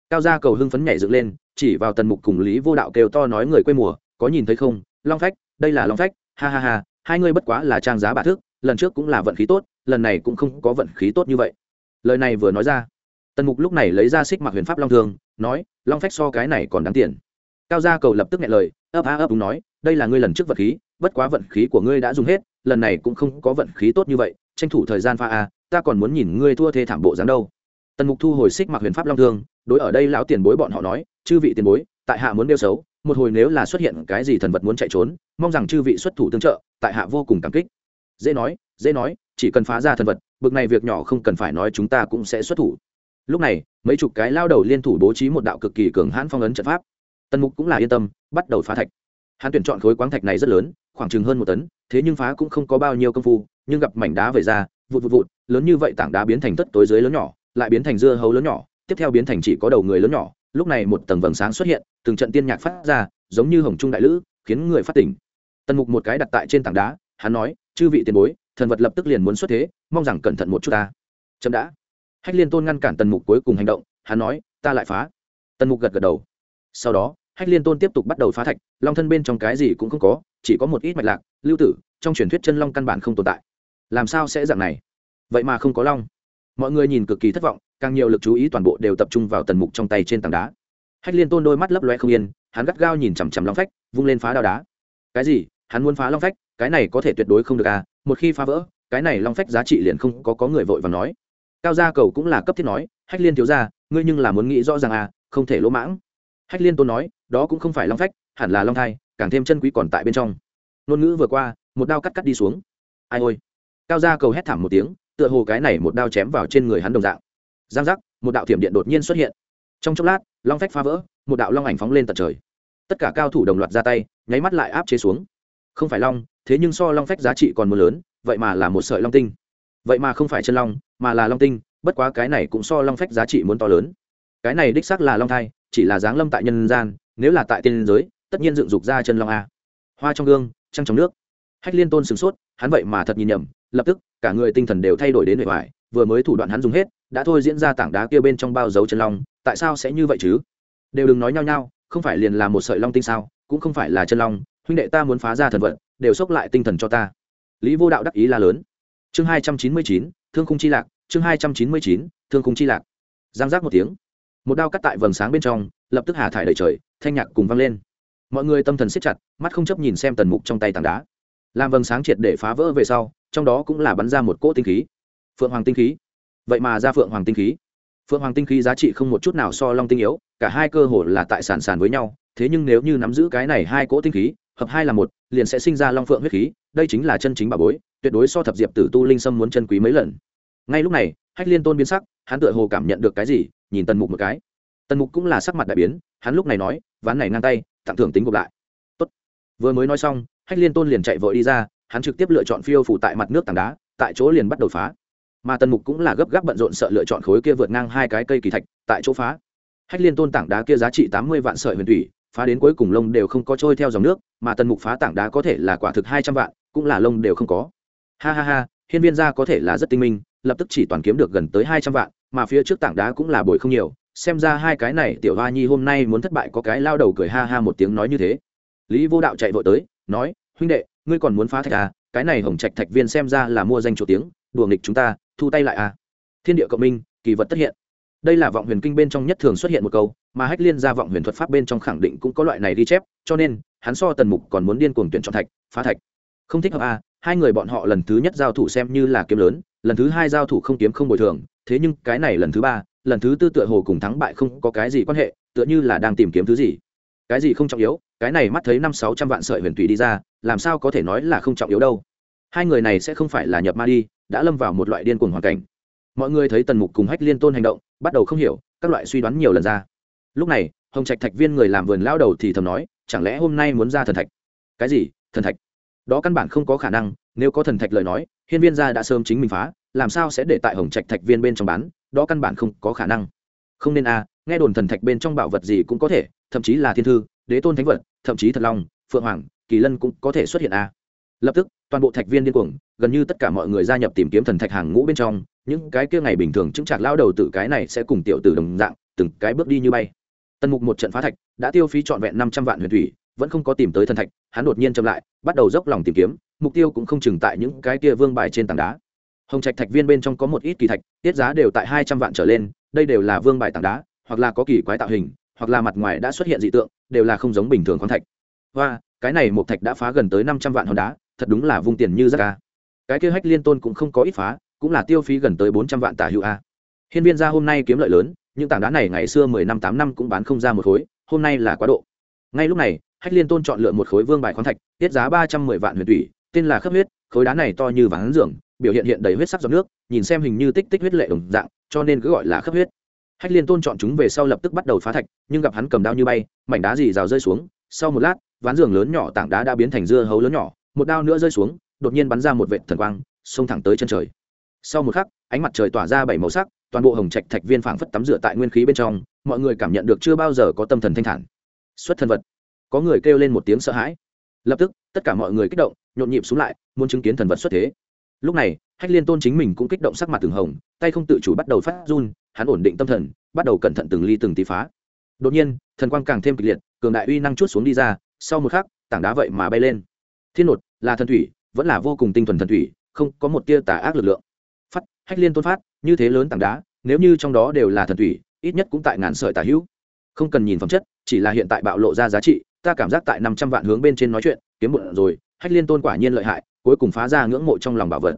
Cao gia cầu hưng phấn nhảy dựng lên, chỉ vào tần mục cùng lý vô đạo kêu to nói người quê mùa, có nhìn thấy không? Long phách, đây là long phách, ha ha ha, hai ngươi bất quá là trang giá bà thước, lần trước cũng là vận khí tốt, lần này cũng không có vận khí tốt như vậy. Lời này vừa nói ra, tần mục lúc này lấy ra xích mặc huyền pháp long thương, nói, long phách so cái này còn đáng tiền. Cao gia cầu lập tức nghe lời, ấp a ấp đúng nói, đây là ngươi lần trước vận khí, bất quá vận khí của ngươi đã dùng hết, lần này cũng không có vận khí tốt như vậy, tranh thủ thời gian pha a ta còn muốn nhìn ngươi thua thê thảm bộ dáng đâu. Tần mục thu hồi xích mặc huyền pháp long thương, đối ở đây lão tiền bối bọn họ nói, chư vị tiền bối, tại hạ muốn đeo xấu, một hồi nếu là xuất hiện cái gì thần vật muốn chạy trốn, mong rằng chư vị xuất thủ tương trợ, tại hạ vô cùng cảm kích. Dễ nói dễ nói, chỉ cần phá ra thần vật, bực này việc nhỏ không cần phải nói chúng ta cũng sẽ xuất thủ. Lúc này, mấy chục cái lao đầu liên thủ bố trí một đạo cực kỳ cường hãn phong ấn trận pháp. Tần mục cũng là yên tâm, bắt đầu phá thạch. Hắn tuyển chọn khối quáng thạch này rất lớn, khoảng chừng hơn một tấn, thế nhưng phá cũng không có bao nhiêu công phu, nhưng gặp mảnh đá về ra, vụt vụt vụt lớn như vậy tảng đá biến thành tất tối dưới lớn nhỏ, lại biến thành dưa hấu lớn nhỏ, tiếp theo biến thành chỉ có đầu người lớn nhỏ, lúc này một tầng vầng sáng xuất hiện, từng trận tiên nhạc phát ra, giống như hồng trung đại lữ, khiến người phát tỉnh. Tần mục một cái đặt tại trên tảng đá, hắn nói, chư vị tiền bối, thần vật lập tức liền muốn xuất thế, mong rằng cẩn thận một chút ta. Chậm đã. Hách liên tôn ngăn cản tần mục cuối cùng hành động, hắn nói, ta lại phá. Tần mục gật gật đầu. Sau đó, hách liên tôn tiếp tục bắt đầu phá thạch, long thân bên trong cái gì cũng không có, chỉ có một ít mạch lạc, lưu tử, trong truyền thuyết chân long căn bản không tồn tại. Làm sao sẽ dạng này? Vậy mà không có long. Mọi người nhìn cực kỳ thất vọng, càng nhiều lực chú ý toàn bộ đều tập trung vào tần mục trong tay trên tảng đá. Hách liên tôn đôi mắt lấp loe không yên, hắn gắt gao nhìn chằm chằm long phách, vung lên phá đao đá. Cái gì? Hắn muốn phá long phách? Cái này có thể tuyệt đối không được à? Một khi phá vỡ, cái này long phách giá trị liền không có có người vội và nói. Cao gia cầu cũng là cấp thiết nói, hách liên thiếu ra ngươi nhưng là muốn nghĩ rõ ràng à không thể lỗ mãng. Hách liên tôn nói, đó cũng không phải long phách, hẳn là long thai, càng thêm chân quý còn tại bên trong. Ngôn ngữ vừa qua, một đao cắt cắt đi xuống. Ai ôi. Cao gia cầu hét thảm một tiếng tựa hồ cái này một đao chém vào trên người hắn đồng dạng. Giang giác, một đạo thiểm điện đột nhiên xuất hiện. Trong chốc lát, long phách phá vỡ, một đạo long ảnh phóng lên tận trời. Tất cả cao thủ đồng loạt ra tay, nháy mắt lại áp chế xuống. Không phải long, thế nhưng so long phách giá trị còn một lớn, vậy mà là một sợi long tinh. Vậy mà không phải chân long, mà là long tinh, bất quá cái này cũng so long phách giá trị muốn to lớn. Cái này đích xác là long thai, chỉ là dáng lâm tại nhân gian, nếu là tại tiên giới, tất nhiên dựng dục ra chân long a. Hoa trong gương, trăng trong nước. Hách liên tôn sửng sốt, hắn vậy mà thật nhìn nhầm lập tức, cả người tinh thần đều thay đổi đến bề ngoài vừa mới thủ đoạn hắn dùng hết, đã thôi diễn ra tảng đá kia bên trong bao dấu chân long, tại sao sẽ như vậy chứ? Đều đừng nói nhau nhau không phải liền là một sợi long tinh sao, cũng không phải là chân long, huynh đệ ta muốn phá ra thần vận, đều xốc lại tinh thần cho ta. Lý vô đạo đắc ý la lớn. Chương hai trăm chín mươi chín, thương khung chi lạc, chương hai trăm chín mươi chín, thương khung chi lạc. Giang giác một tiếng. Một đao cắt tại vầng sáng bên trong, lập tức hà thải đầy trời, thanh nhạc cùng vang lên. Mọi người tâm thần siết chặt, mắt không chấp nhìn xem tần mục trong tay tảng đá. Làm vầng sáng triệt để phá vỡ về sau trong đó cũng là bắn ra một cỗ tinh khí. Phượng hoàng tinh khí. Vậy mà ra phượng hoàng tinh khí. Phượng hoàng tinh khí giá trị không một chút nào so long tinh yếu, cả hai cơ hồ là tại sản sản với nhau. Thế nhưng nếu như nắm giữ cái này hai cỗ tinh khí, hợp hai là một, liền sẽ sinh ra long phượng huyết khí, đây chính là chân chính bà bối, tuyệt đối so thập diệp tử tu linh sâm muốn chân quý mấy lần. Ngay lúc này, hách liên tôn biến sắc, hắn tựa hồ cảm nhận được cái gì, nhìn tần mục một cái. Tần mục cũng là sắc mặt đại biến, hắn lúc này nói, ván này ngang tay, tặng thưởng tính gộp lại. Tốt. vừa mới nói xong, hách liên tôn liền chạy vội đi ra hắn trực tiếp lựa chọn phiêu phủ tại mặt nước tảng đá, tại chỗ liền bắt đầu phá. Mà tần mục cũng là gấp gáp bận rộn sợ lựa chọn khối kia vượt ngang hai cái cây kỳ thạch, tại chỗ phá. Hách liên tôn tảng đá kia giá trị tám mươi vạn sợi huyền thủy, phá đến cuối cùng lông đều không có trôi theo dòng nước, mà tần mục phá tảng đá có thể là quả thực hai trăm vạn, cũng là lông đều không có. Ha ha ha, hiên viên gia có thể là rất tinh minh, lập tức chỉ toàn kiếm được gần tới hai trăm vạn, mà phía trước tảng đá cũng là bồi không nhiều. Xem ra hai cái này tiểu hoa nhi hôm nay muốn thất bại có cái lao đầu cười ha ha một tiếng nói như thế. Lý vô đạo chạy vội tới, nói, huynh đệ ngươi còn muốn phá thạch à? Cái này hồng trạch thạch viên xem ra là mua danh chủ tiếng, đùa nghịch chúng ta, thu tay lại à? Thiên địa cộng minh, kỳ vật tất hiện. Đây là vọng huyền kinh bên trong nhất thường xuất hiện một câu, mà hách liên ra vọng huyền thuật pháp bên trong khẳng định cũng có loại này ghi chép, cho nên, hắn so tần mục còn muốn điên cuồng tuyển chọn thạch, phá thạch. Không thích hợp à? Hai người bọn họ lần thứ nhất giao thủ xem như là kiếm lớn, lần thứ hai giao thủ không kiếm không bồi thường, thế nhưng cái này lần thứ ba, lần thứ tư tựa hồ cùng thắng bại không có cái gì quan hệ, tựa như là đang tìm kiếm thứ gì cái gì không trọng yếu cái này mắt thấy năm sáu trăm vạn sợi huyền tùy đi ra làm sao có thể nói là không trọng yếu đâu. Hai người này sẽ không phải là nhập ma đi đã lâm vào một loại điên cuồng hoàn cảnh. Mọi người thấy tần mục cùng hách liên tôn hành động bắt đầu không hiểu các loại suy đoán nhiều lần ra. Lúc này hồng trạch thạch viên người làm vườn lao đầu thì thầm nói chẳng lẽ hôm nay muốn ra thần thạch? Cái gì? Thần thạch? Đó căn bản không có khả năng nếu có thần thạch lời nói hiên viên gia đã sớm chính mình phá làm sao sẽ để tại hồng trạch thạch viên bên trong bán đó căn bản không có khả năng. Không nên a à, nghe đồn thần thạch bên trong bảo vật gì cũng có thể thậm chí là thiên thư, đế tôn thánh vật, thậm chí thật long, phượng hoàng, kỳ lân cũng có thể xuất hiện a à. lập tức, toàn bộ thạch viên điên cuồng, gần như tất cả mọi người gia nhập tìm kiếm thần thạch hàng ngũ bên trong, những cái kia ngày bình thường chứng chạc lao đầu tử cái này sẽ cùng tiểu tử đồng dạng, từng cái bước đi như bay tần mục một trận phá thạch, đã tiêu phí trọn vẹn năm trăm vạn huyền thủy, vẫn không có tìm tới thần thạch, hắn đột nhiên chậm lại, bắt đầu dốc lòng tìm kiếm, mục tiêu cũng không chừng tại những cái kia vương bài trên tảng đá hồng trạch thạch viên bên trong có một ít kỳ thạch, tiết giá đều tại hai trăm vạn trở lên, đây đều là vương bài tảng đá, hoặc là có kỳ quái tạo hình hoặc là mặt ngoài đã xuất hiện dị tượng, đều là không giống bình thường khoáng thạch. Và cái này một thạch đã phá gần tới năm trăm vạn hòn đá, thật đúng là vung tiền như rác ca cái kia hách liên tôn cũng không có ít phá, cũng là tiêu phí gần tới bốn trăm vạn tả hữu a. Hiên viên Gia hôm nay kiếm lợi lớn, những tảng đá này ngày xưa mười năm tám năm cũng bán không ra một khối, hôm nay là quá độ. Ngay lúc này, hách liên tôn chọn lựa một khối vương bài khoáng thạch, tiết giá ba trăm mười vạn huyền thủy, tên là khớp huyết, khối đá này to như ván dưỡng biểu hiện hiện đầy huyết sắc giọt nước, nhìn xem hình như tích tích huyết lệ đồng dạng, cho nên cứ gọi là khớp huyết hách liên tôn chọn chúng về sau lập tức bắt đầu phá thạch, nhưng gặp hắn cầm đao như bay, mảnh đá gì rào rơi xuống. Sau một lát, ván giường lớn nhỏ tảng đá đã biến thành dưa hấu lớn nhỏ, một đao nữa rơi xuống, đột nhiên bắn ra một vệ thần quang, xông thẳng tới chân trời. Sau một khắc, ánh mặt trời tỏa ra bảy màu sắc, toàn bộ hồng trạch thạch viên phảng phất tắm rửa tại nguyên khí bên trong, mọi người cảm nhận được chưa bao giờ có tâm thần thanh thản. Xuất thân vật. Có người kêu lên một tiếng sợ hãi. Lập tức, tất cả mọi người kích động, nhộn nhịp xuống lại, muốn chứng kiến thần vật xuất thế. Lúc này, hách liên tôn chính mình cũng kích động sắc mặt từng hồng, tay không tự chủ bắt đầu phát run hắn ổn định tâm thần, bắt đầu cẩn thận từng ly từng tí phá. Đột nhiên, thần quang càng thêm kịch liệt, cường đại uy năng chút xuống đi ra, sau một khắc, tảng đá vậy mà bay lên. Thiên nột, là thần thủy, vẫn là vô cùng tinh thuần thần thủy, không có một tia tà ác lực lượng. Phát hách liên tôn phát, như thế lớn tảng đá, nếu như trong đó đều là thần thủy, ít nhất cũng tại ngàn sợi tà hữu. Không cần nhìn phẩm chất, chỉ là hiện tại bạo lộ ra giá trị, ta cảm giác tại năm trăm vạn hướng bên trên nói chuyện, kiếm một rồi, hách liên tôn quả nhiên lợi hại, cuối cùng phá ra ngưỡng mộ trong lòng bảo vật.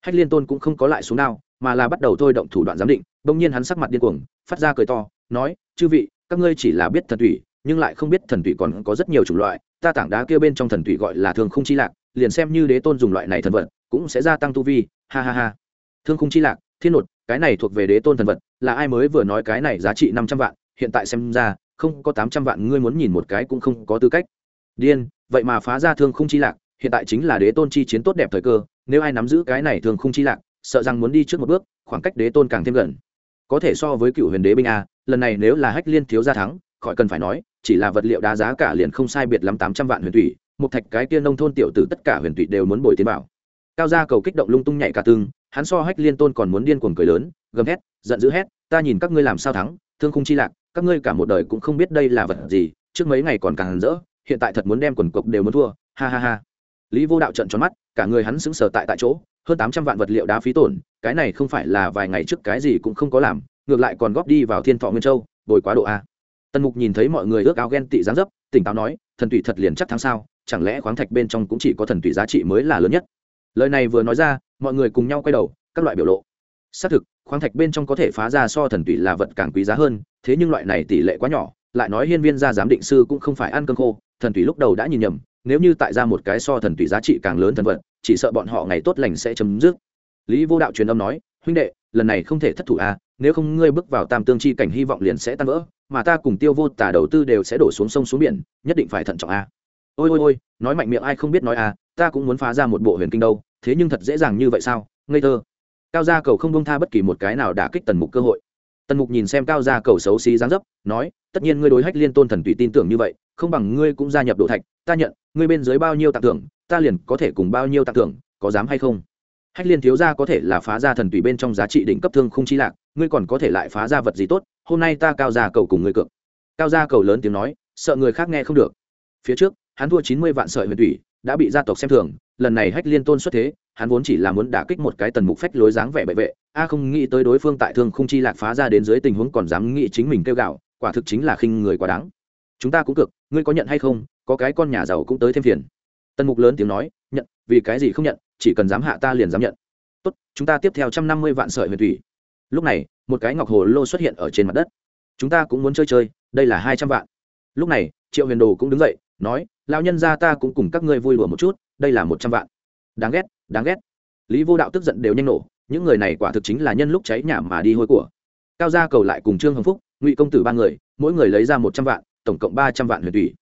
Hách liên tôn cũng không có lại xuống nào mà là bắt đầu thôi động thủ đoạn giám định, bỗng nhiên hắn sắc mặt điên cuồng, phát ra cười to, nói, chư vị, các ngươi chỉ là biết thần thủy, nhưng lại không biết thần thủy còn có rất nhiều chủng loại, ta tảng đá kia bên trong thần thủy gọi là thương không chi lạc, liền xem như đế tôn dùng loại này thần vật, cũng sẽ gia tăng tu vi, ha ha ha. Thương không chi lạc, thiên nột, cái này thuộc về đế tôn thần vật, là ai mới vừa nói cái này giá trị năm trăm vạn, hiện tại xem ra, không có tám trăm vạn, ngươi muốn nhìn một cái cũng không có tư cách. Điên, vậy mà phá ra thương không chi lạc, hiện tại chính là đế tôn chi chiến tốt đẹp thời cơ, nếu ai nắm giữ cái này thương không chi lạc sợ rằng muốn đi trước một bước, khoảng cách đế tôn càng thêm gần. Có thể so với cựu huyền đế binh a, lần này nếu là hách liên thiếu gia thắng, khỏi cần phải nói, chỉ là vật liệu đá giá cả liền không sai biệt lắm tám trăm vạn huyền thủy, một thạch cái kia nông thôn tiểu tử tất cả huyền thủy đều muốn bồi tiến bảo cao gia cầu kích động lung tung nhảy cả tương hắn so hách liên tôn còn muốn điên cuồng cười lớn, gầm hét giận dữ hét, ta nhìn các ngươi làm sao thắng, thương không chi lạc, các ngươi cả một đời cũng không biết đây là vật gì, trước mấy ngày còn càng rỡ, hiện tại thật muốn đem quần cộc đều muốn thua, ha ha ha. Lý vô đạo trận tròn mắt, cả người hắn sững sờ tại tại chỗ hơn tám trăm vạn vật liệu đá phí tổn, cái này không phải là vài ngày trước cái gì cũng không có làm, ngược lại còn góp đi vào thiên thọ nguyên châu, bồi quá độ a. Tần mục nhìn thấy mọi người ước áo ghen tị giáng dấp, tỉnh táo nói, thần tụy thật liền chắc tháng sao, chẳng lẽ khoáng thạch bên trong cũng chỉ có thần tụy giá trị mới là lớn nhất? Lời này vừa nói ra, mọi người cùng nhau quay đầu, các loại biểu lộ. Xác thực, khoáng thạch bên trong có thể phá ra so thần tụy là vật càng quý giá hơn, thế nhưng loại này tỷ lệ quá nhỏ, lại nói hiên viên gia giám định sư cũng không phải ăn cơm khô, thần thủy lúc đầu đã nhìn nhầm, nếu như tại ra một cái so thần thủy giá trị càng lớn thần vật chỉ sợ bọn họ ngày tốt lành sẽ chấm dứt. Lý vô đạo truyền âm nói huynh đệ lần này không thể thất thủ a à, nếu không ngươi bước vào tam tương chi cảnh hy vọng liền sẽ tan vỡ mà ta cùng tiêu vô tả đầu tư đều sẽ đổ xuống sông xuống biển nhất định phải thận trọng a à. ôi ôi ôi nói mạnh miệng ai không biết nói a à, ta cũng muốn phá ra một bộ huyền kinh đâu thế nhưng thật dễ dàng như vậy sao ngây thơ. Cao gia cầu không bông tha bất kỳ một cái nào đã kích tần mục cơ hội. Tần mục nhìn xem cao gia cầu xấu xí dáng dấp nói tất nhiên ngươi đối hách liên tôn thần tùy tin tưởng như vậy không bằng ngươi cũng gia nhập đồ thạch, ta nhận, ngươi bên dưới bao nhiêu tặng thưởng, ta liền có thể cùng bao nhiêu tặng thưởng, có dám hay không? Hách liên thiếu gia có thể là phá ra thần tùy bên trong giá trị đỉnh cấp thương không chi lạc, ngươi còn có thể lại phá ra vật gì tốt, hôm nay ta cao gia cầu cùng ngươi cược. Cao gia cầu lớn tiếng nói, sợ người khác nghe không được. Phía trước, hắn thua chín mươi vạn sợi huyền thủy đã bị gia tộc xem thường, lần này hách liên tôn xuất thế, hắn vốn chỉ là muốn đả kích một cái tần mục phách lối dáng vẻ bệ vệ, a không nghĩ tới đối phương tại thương không chi lạc phá ra đến dưới tình huống còn dám nghĩ chính mình kêu gạo, quả thực chính là khinh người quá đáng chúng ta cũng cực ngươi có nhận hay không? Có cái con nhà giàu cũng tới thêm phiền. Tần mục lớn tiếng nói, nhận, vì cái gì không nhận, chỉ cần dám hạ ta liền dám nhận. Tốt, chúng ta tiếp theo trăm năm mươi vạn sợi huyền thủy. Lúc này, một cái ngọc hồ lô xuất hiện ở trên mặt đất. Chúng ta cũng muốn chơi chơi, đây là hai trăm vạn. Lúc này, triệu huyền đồ cũng đứng dậy, nói lao nhân ra ta cũng cùng các ngươi vui đùa một chút, đây là một trăm vạn. Đáng ghét đáng ghét. Lý vô đạo tức giận đều nhanh nổ, những người này quả thực chính là nhân lúc cháy nhà mà đi hôi của. Cao gia cầu lại cùng trương hồng phúc, ngụy công tử ba người, mỗi người lấy ra một trăm vạn tổng cộng ba trăm vạn huyền thủy.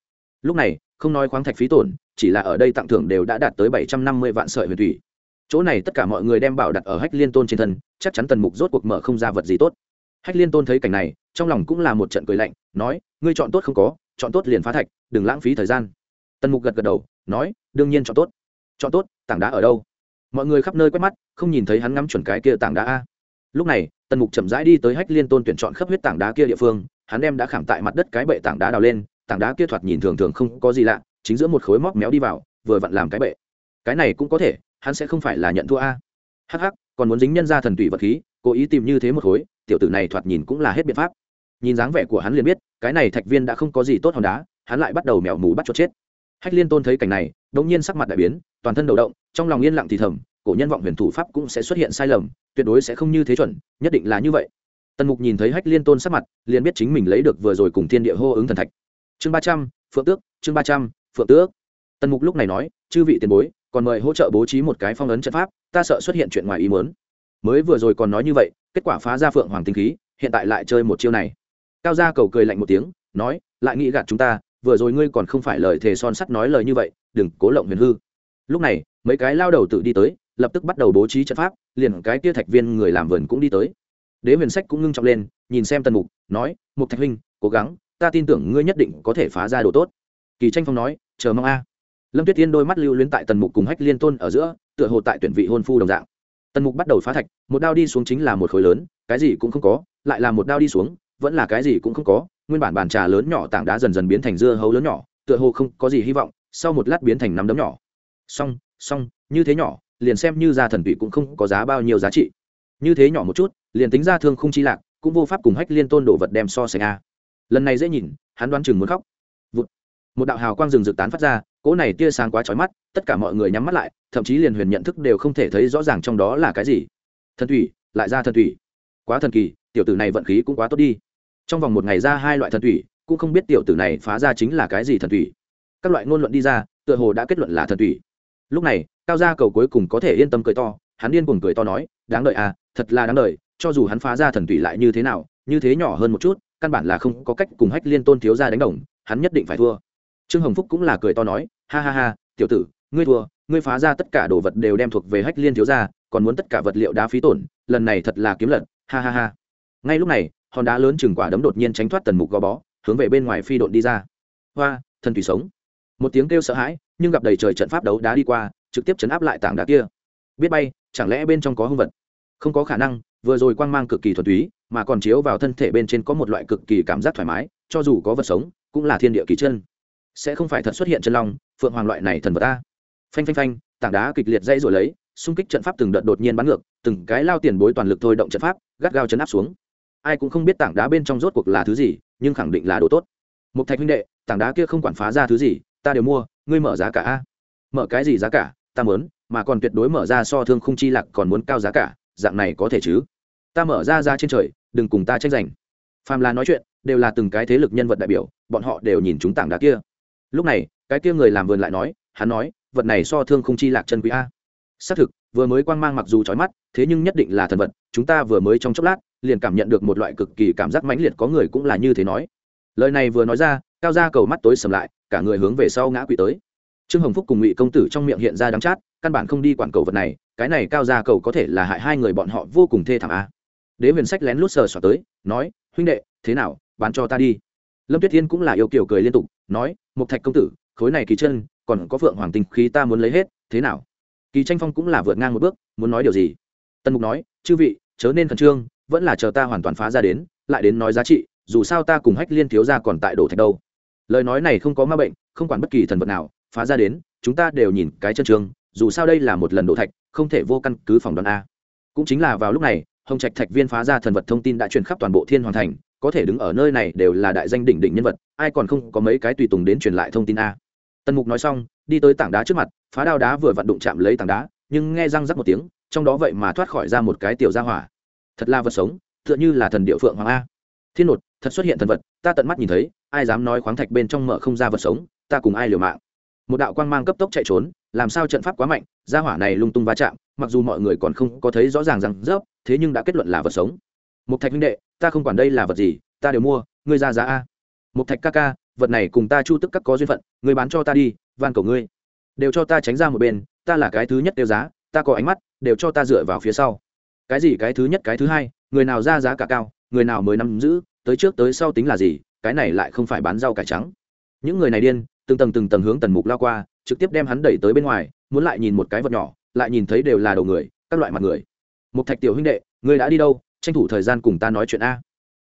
Lúc này, không nói khoáng thạch phí tổn, chỉ là ở đây tặng thưởng đều đã đạt tới bảy trăm năm mươi vạn sợi huyền thủy. Chỗ này tất cả mọi người đem bảo đặt ở hách liên tôn trên thân, chắc chắn tần mục rốt cuộc mở không ra vật gì tốt. Hách liên tôn thấy cảnh này, trong lòng cũng là một trận cười lạnh, nói, ngươi chọn tốt không có, chọn tốt liền phá thạch, đừng lãng phí thời gian. Tần mục gật gật đầu, nói, đương nhiên chọn tốt. Chọn tốt, tảng đá ở đâu? Mọi người khắp nơi quét mắt, không nhìn thấy hắn ngắm chuẩn cái kia tảng đá a. Lúc này, tần mục chậm rãi đi tới hách liên tôn tuyển chọn khắp huyết tảng đá kia địa phương hắn đem đã khảm tại mặt đất cái bệ tảng đá đào lên, tảng đá kia thoạt nhìn thường thường không có gì lạ, chính giữa một khối móc méo đi vào, vừa vặn làm cái bệ. Cái này cũng có thể, hắn sẽ không phải là nhận thua a. Hh còn muốn dính nhân ra thần tùy vật khí, cố ý tìm như thế một khối, tiểu tử này thoạt nhìn cũng là hết biện pháp. Nhìn dáng vẻ của hắn liền biết, cái này thạch viên đã không có gì tốt hòn đá, hắn lại bắt đầu mèo mù bắt cho chết. Hách liên tôn thấy cảnh này đ ỗ n g nhiên sắc mặt đại biến, toàn thân đầu động, trong lòng yên lặng thì thầm, cổ nhân vọng huyền thủ pháp cũng sẽ xuất hiện sai lầm, tuyệt đối sẽ không như thế chuẩn, nhất định là như vậy tần mục nhìn thấy hách liên tôn sắc mặt, liền biết chính mình lấy được vừa rồi cùng thiên địa hô ứng thần thạch. Chương ba trăm, phượng tước, chương ba trăm, phượng tước. Tần mục lúc này nói, chư vị tiền bối, còn mời hỗ trợ bố trí một cái phong ấn trận pháp, ta sợ xuất hiện chuyện ngoài ý muốn. Mới vừa rồi còn nói như vậy, kết quả phá ra phượng hoàng tinh khí, hiện tại lại chơi một chiêu này. Cao gia cầu cười lạnh một tiếng, nói, lại nghĩ gạt chúng ta, vừa rồi ngươi còn không phải lời thề son sắt nói lời như vậy, đừng cố lộng huyền hư. Lúc này, mấy cái lao đầu tự đi tới, lập tức bắt đầu bố trí trận pháp, liền cái kia thạch viên người làm vườn cũng đi tới đế huyền sách cũng ngưng trọng lên, nhìn xem tần mục, nói, mục thạch huynh, cố gắng, ta tin tưởng ngươi nhất định có thể phá ra đồ tốt. Kỳ tranh phong nói, chờ mong a. Lâm tuyết tiên đôi mắt lưu luyến tại tần mục cùng hách liên tôn ở giữa, tựa hồ tại tuyển vị hôn phu đồng dạng. Tần mục bắt đầu phá thạch, một đao đi xuống chính là một khối lớn, cái gì cũng không có, lại là một đao đi xuống, vẫn là cái gì cũng không có, nguyên bản bàn trà lớn nhỏ tảng đá dần dần biến thành dưa hấu lớn nhỏ, tựa hồ không có gì hy vọng, sau một lát biến thành nắm đấm nhỏ. Xong xong, như thế nhỏ, liền xem như gia thần tụy cũng không có giá bao nhiêu giá trị như thế nhỏ một chút, liền tính ra thương không chi lạc, cũng vô pháp cùng hách liên tôn đồ vật đem so sánh a. Lần này dễ nhìn, hắn đoán chừng muốn khóc. Vụt. một đạo hào quang rừng rực tán phát ra, cỗ này tia sáng quá trói mắt, tất cả mọi người nhắm mắt lại, thậm chí liền huyền nhận thức đều không thể thấy rõ ràng trong đó là cái gì. Thần thủy, lại ra thần thủy. Quá thần kỳ, tiểu tử này vận khí cũng quá tốt đi. Trong vòng một ngày ra hai loại thần thủy, cũng không biết tiểu tử này phá ra chính là cái gì thần thủy. Các loại ngôn luận đi ra, tựa hồ đã kết luận là thần thủy. Lúc này, cao gia cầu cuối cùng có thể yên tâm cười to, hắn điên cuồng cười to nói, đáng đợi à thật là đáng đợi cho dù hắn phá ra thần thủy lại như thế nào, như thế nhỏ hơn một chút, căn bản là không có cách cùng hách liên tôn thiếu ra đánh đồng, hắn nhất định phải thua. Trương hồng phúc cũng là cười to nói, ha ha ha, tiểu tử, ngươi thua, ngươi phá ra tất cả đồ vật đều đem thuộc về hách liên thiếu ra còn muốn tất cả vật liệu đá phí tổn, lần này thật là kiếm lật, ha ha ha. Ngay lúc này, hòn đá lớn chừng quả đấm đột nhiên tránh thoát tần mục gò bó, hướng về bên ngoài phi độn đi ra. Hoa, thần thủy sống. Một tiếng kêu sợ hãi, nhưng gặp đầy trời trận pháp đấu đá đi qua, trực tiếp chấn áp lại tảng đá kia. Biết bay, chẳng lẽ bên trong có hung vật? Không có khả năng, vừa rồi quang mang cực kỳ thuần túy, mà còn chiếu vào thân thể bên trên có một loại cực kỳ cảm giác thoải mái, cho dù có vật sống, cũng là thiên địa kỳ chân. Sẽ không phải thật xuất hiện chân long, phượng hoàng loại này thần vật ta phanh phanh phanh, tảng đá kịch liệt dây rồi lấy, xung kích trận pháp từng đợt đột nhiên bắn ngược, từng cái lao tiền bối toàn lực thôi động trận pháp, gắt gao chấn áp xuống. Ai cũng không biết tảng đá bên trong rốt cuộc là thứ gì, nhưng khẳng định là đồ tốt. Một thạch huynh đệ, tảng đá kia không quản phá ra thứ gì, ta đều mua, ngươi mở giá cả a. Mở cái gì giá cả, ta mớn mà còn tuyệt đối mở ra so thương không chi lạc còn muốn cao giá cả dạng này có thể chứ? Ta mở ra ra trên trời, đừng cùng ta tranh giành. Phàm là nói chuyện, đều là từng cái thế lực nhân vật đại biểu, bọn họ đều nhìn chúng tảng đá kia. Lúc này, cái kia người làm vườn lại nói, hắn nói, vật này so thương không chi lạc chân quý a. Xác thực, vừa mới quang mang mặc dù trói mắt, thế nhưng nhất định là thần vật, chúng ta vừa mới trong chốc lát, liền cảm nhận được một loại cực kỳ cảm giác mãnh liệt, có người cũng là như thế nói. Lời này vừa nói ra, cao ra cầu mắt tối sầm lại, cả người hướng về sau ngã quỵ tới. Trương hồng phúc cùng ngụy công tử trong miệng hiện ra đắng chát căn bản không đi quản cầu vật này, cái này cao ra cầu có thể là hại hai người bọn họ vô cùng thê thảm a. Đế huyền sách lén lút sờ xoa tới, nói, huynh đệ, thế nào, bán cho ta đi. Lâm tuyết thiên cũng là yêu kiểu cười liên tục, nói một thạch công tử, khối này kỳ chân, còn có phượng hoàng tinh khí ta muốn lấy hết, thế nào? Kỳ tranh phong cũng là vượt ngang một bước, muốn nói điều gì? Tân mục nói, chư vị, chớ nên khẩn trương, vẫn là chờ ta hoàn toàn phá ra đến, lại đến nói giá trị, dù sao ta cùng hách liên thiếu ra còn tại đổ thạch đâu. Lời nói này không có ma bệnh, không quản bất kỳ thần vật nào, phá ra đến, chúng ta đều nhìn cái chân trường dù sao đây là một lần đổ thạch, không thể vô căn cứ phòng đoán a. Cũng chính là vào lúc này, hồng trạch thạch viên phá ra thần vật thông tin đã truyền khắp toàn bộ thiên hoàng thành, có thể đứng ở nơi này đều là đại danh đỉnh đỉnh nhân vật, ai còn không có mấy cái tùy tùng đến truyền lại thông tin a. Tần mục nói xong, đi tới tảng đá trước mặt, phá đao đá vừa vặn đụng chạm lấy tảng đá, nhưng nghe răng rắc một tiếng, trong đó vậy mà thoát khỏi ra một cái tiểu gia hỏa. Thật là vật sống, tựa như là thần địa phượng hoàng a. Thiên nột, thật xuất hiện thần vật, ta tận mắt nhìn thấy, ai dám nói khoáng thạch bên trong mở không ra vật sống, ta cùng ai liều mạng? Một đạo quang mang cấp tốc chạy trốn, làm sao trận pháp quá mạnh, gia hỏa này lung tung va chạm, mặc dù mọi người còn không có thấy rõ ràng rằng rớp, thế nhưng đã kết luận là vật sống. Một thạch huynh đệ, ta không quản đây là vật gì, ta đều mua, ngươi ra giá a. Một thạch ca ca, vật này cùng ta chu tức các có duyên phận, ngươi bán cho ta đi, van cầu ngươi. Đều cho ta tránh ra một bên, ta là cái thứ nhất tiêu giá, ta có ánh mắt, đều cho ta dựa vào phía sau. Cái gì cái thứ nhất, cái thứ hai, người nào ra giá cả cao, người nào mới nắm giữ, tới trước tới sau tính là gì, cái này lại không phải bán rau cải trắng. Những người này điên từng tầng từng tầng hướng tần mục lao qua, trực tiếp đem hắn đẩy tới bên ngoài, muốn lại nhìn một cái vật nhỏ, lại nhìn thấy đều là đầu người, các loại mặt người. Một thạch tiểu huynh đệ, ngươi đã đi đâu? Tranh thủ thời gian cùng ta nói chuyện a.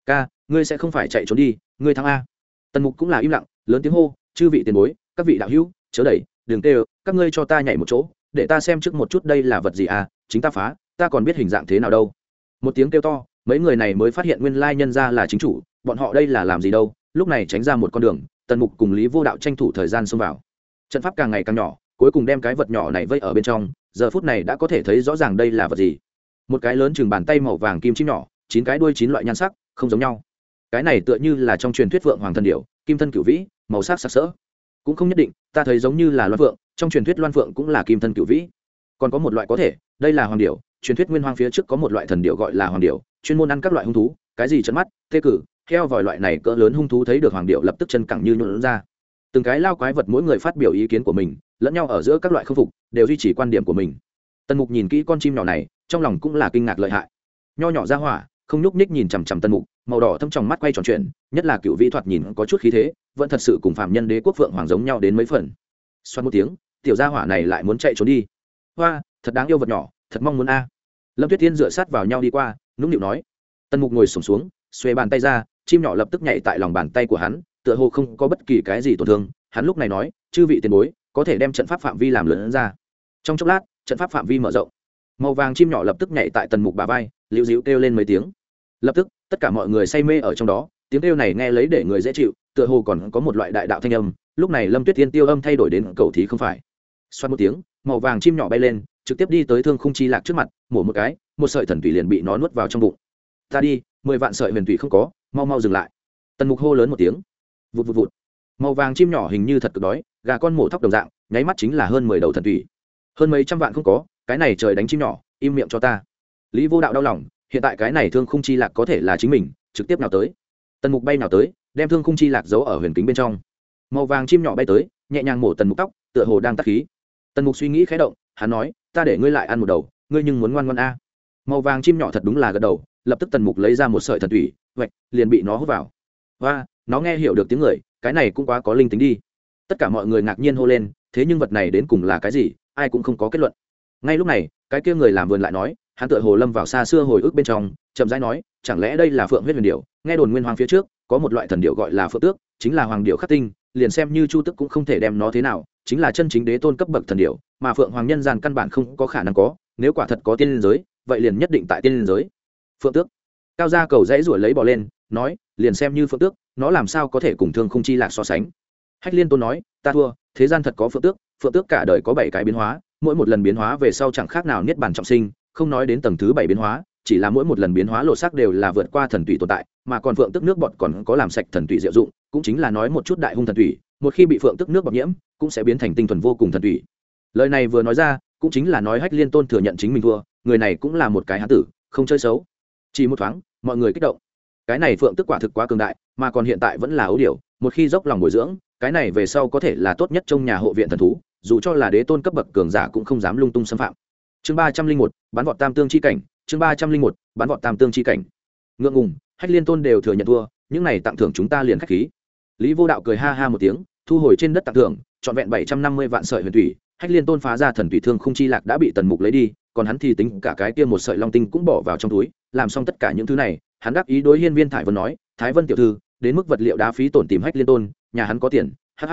Ca, ngươi sẽ không phải chạy trốn đi, ngươi thắng a. Tần mục cũng là im lặng, lớn tiếng hô, chư vị tiền bối, các vị đạo hữu, chớ đẩy, đừng tê các ngươi cho ta nhảy một chỗ, để ta xem trước một chút đây là vật gì à chính ta phá, ta còn biết hình dạng thế nào đâu. Một tiếng kêu to, mấy người này mới phát hiện nguyên lai nhân ra là chính chủ, bọn họ đây là làm gì đâu, lúc này tránh ra một con đường tần mục cùng lý vô đạo tranh thủ thời gian xông vào. Trận pháp càng ngày càng nhỏ, cuối cùng đem cái vật nhỏ này vây ở bên trong, giờ phút này đã có thể thấy rõ ràng đây là vật gì. Một cái lớn chừng bàn tay màu vàng kim chim nhỏ, chín cái đuôi chín loại nhan sắc, không giống nhau. Cái này tựa như là trong truyền thuyết vượng hoàng thần điểu, kim thân cửu vĩ, màu sắc sặc sỡ. Cũng không nhất định, ta thấy giống như là loan phượng trong truyền thuyết loan phượng cũng là kim thân cửu vĩ. Còn có một loại có thể, đây là hoàng điểu, truyền thuyết nguyên hoang phía trước có một loại thần điểu gọi là hoàng điểu, chuyên môn ăn các loại hung thú, cái gì chấn mắt tê cử theo vòi loại này cỡ lớn hung thú thấy được hoàng điệu lập tức chân cẳng như nhuộn ra. Từng cái lao quái vật mỗi người phát biểu ý kiến của mình lẫn nhau ở giữa các loại khâm phục đều duy trì quan điểm của mình. Tần mục nhìn kỹ con chim nhỏ này trong lòng cũng là kinh ngạc lợi hại. Nho nhỏ ra hỏa không nhúc ních nhìn chằm chằm tần mục màu đỏ thâm trong mắt quay tròn chuyện nhất là cựu vĩ thoạt nhìn có chút khí thế vẫn thật sự cùng phạm nhân đế quốc vượng hoàng giống nhau đến mấy phần. Xoan một tiếng tiểu gia hỏa này lại muốn chạy trốn đi. Hoa thật đáng yêu vật nhỏ thật mong muốn a. Lâm tuyết tiên dựa sát vào nhau đi qua nũng nịu nói. Tần mục ngồi sùng xuống, xuống xuê bàn tay ra chim nhỏ lập tức nhảy tại lòng bàn tay của hắn, tựa hồ không có bất kỳ cái gì tổn thương. Hắn lúc này nói, chư vị tiền bối, có thể đem trận pháp phạm vi làm lớn ra. Trong chốc lát, trận pháp phạm vi mở rộng. Màu vàng chim nhỏ lập tức nhảy tại tần mục bà vai, liễu dịu kêu lên mấy tiếng. Lập tức, tất cả mọi người say mê ở trong đó, tiếng kêu này nghe lấy để người dễ chịu, tựa hồ còn có một loại đại đạo thanh âm. Lúc này lâm tuyết tiên tiêu âm thay đổi đến cầu thí không phải. Xoát một tiếng, màu vàng chim nhỏ bay lên, trực tiếp đi tới thương khung chi lạc trước mặt, mổ một cái, một sợi thần thủy liền bị nó nuốt vào trong bụng. Ta đi, mười vạn sợi huyền thủy không có mau mau dừng lại. Tần mục hô lớn một tiếng. Vụt vụt vụt. Màu vàng chim nhỏ hình như thật cực đói, gà con mổ thóc đồng dạng, nháy mắt chính là hơn mười đầu thần thủy hơn mấy trăm vạn không có, cái này trời đánh chim nhỏ, im miệng cho ta. Lý vô đạo đau lòng, hiện tại cái này thương khung chi lạc có thể là chính mình, trực tiếp nào tới. Tần mục bay nào tới, đem thương khung chi lạc giấu ở huyền kính bên trong. Màu vàng chim nhỏ bay tới, nhẹ nhàng mổ tần mục tóc, tựa hồ đang tắc khí. Tần mục suy nghĩ khé động, hắn nói, ta để ngươi lại ăn một đầu, ngươi nhưng muốn ngoan ngoan a. Màu vàng chim nhỏ thật đúng là gật đầu lập tức tần mục lấy ra một sợi thần thủy vạch, liền bị nó hút vào. Và nó nghe hiểu được tiếng người, cái này cũng quá có linh tính đi. Tất cả mọi người ngạc nhiên hô lên, thế nhưng vật này đến cùng là cái gì, ai cũng không có kết luận. Ngay lúc này, cái kia người làm vườn lại nói, hắn tựa hồ lâm vào xa xưa hồi ức bên trong, chậm rãi nói, chẳng lẽ đây là phượng huyết huyền điệu nghe đồn nguyên hoàng phía trước, có một loại thần điệu gọi là phượng tước, chính là hoàng điệu khắc tinh, liền xem như chu tức cũng không thể đem nó thế nào, chính là chân chính đế tôn cấp bậc thần điệu mà phượng hoàng nhân gian căn bản không có khả năng có, nếu quả thật có tiên liên giới, vậy liền nhất định tại tiên liên giới phượng tước. Cao gia cầu dãy ruổi lấy bỏ lên, nói, liền xem như phượng tước, nó làm sao có thể cùng thương không chi lạc so sánh. Hách liên tôn nói, ta thua, thế gian thật có phượng tước phượng tước cả đời có bảy cái biến hóa, mỗi một lần biến hóa về sau chẳng khác nào niết bàn trọng sinh, không nói đến tầng thứ bảy biến hóa, chỉ là mỗi một lần biến hóa lộ sắc đều là vượt qua thần tùy tồn tại, mà còn phượng tức nước bọt còn có làm sạch thần tùy diệu dụng, cũng chính là nói một chút đại hung thần tùy, một khi bị phượng tức nước bọt nhiễm, cũng sẽ biến thành tinh thuần vô cùng thần tùy. Lời này vừa nói ra, cũng chính là nói hách liên tôn thừa nhận chính mình thua, người này cũng là một cái hán tử, không chơi xấu chỉ một thoáng, mọi người kích động. Cái này phượng tức quả thực quá cường đại, mà còn hiện tại vẫn là ấu điều, một khi dốc lòng bồi dưỡng, cái này về sau có thể là tốt nhất trong nhà hộ viện thần thú, dù cho là đế tôn cấp bậc cường giả cũng không dám lung tung xâm phạm. Chương ba trăm linh một bán vọt tam tương c h i cảnh, chương ba trăm linh một bán vọt tam tương c h i cảnh. Ngượng ngùng, hách liên tôn đều thừa nhận thua, những này tặng thưởng chúng ta liền k h á c h khí. Lý vô đạo cười ha ha một tiếng, thu hồi trên đất tặng thưởng, trọn vẹn bảy trăm năm mươi vạn sợi huyền thủy hách liên tôn phá ra thần tùy thương không chi lạc đã bị tần mục lấy đi, còn hắn thì tính cả cái kia một sợi long tinh cũng bỏ vào trong túi, làm xong tất cả những thứ này, hắn đáp ý đối hiên viên thải vân nói, thái vân tiểu thư, đến mức vật liệu đá phí tổn tìm hách liên tôn, nhà hắn có tiền hh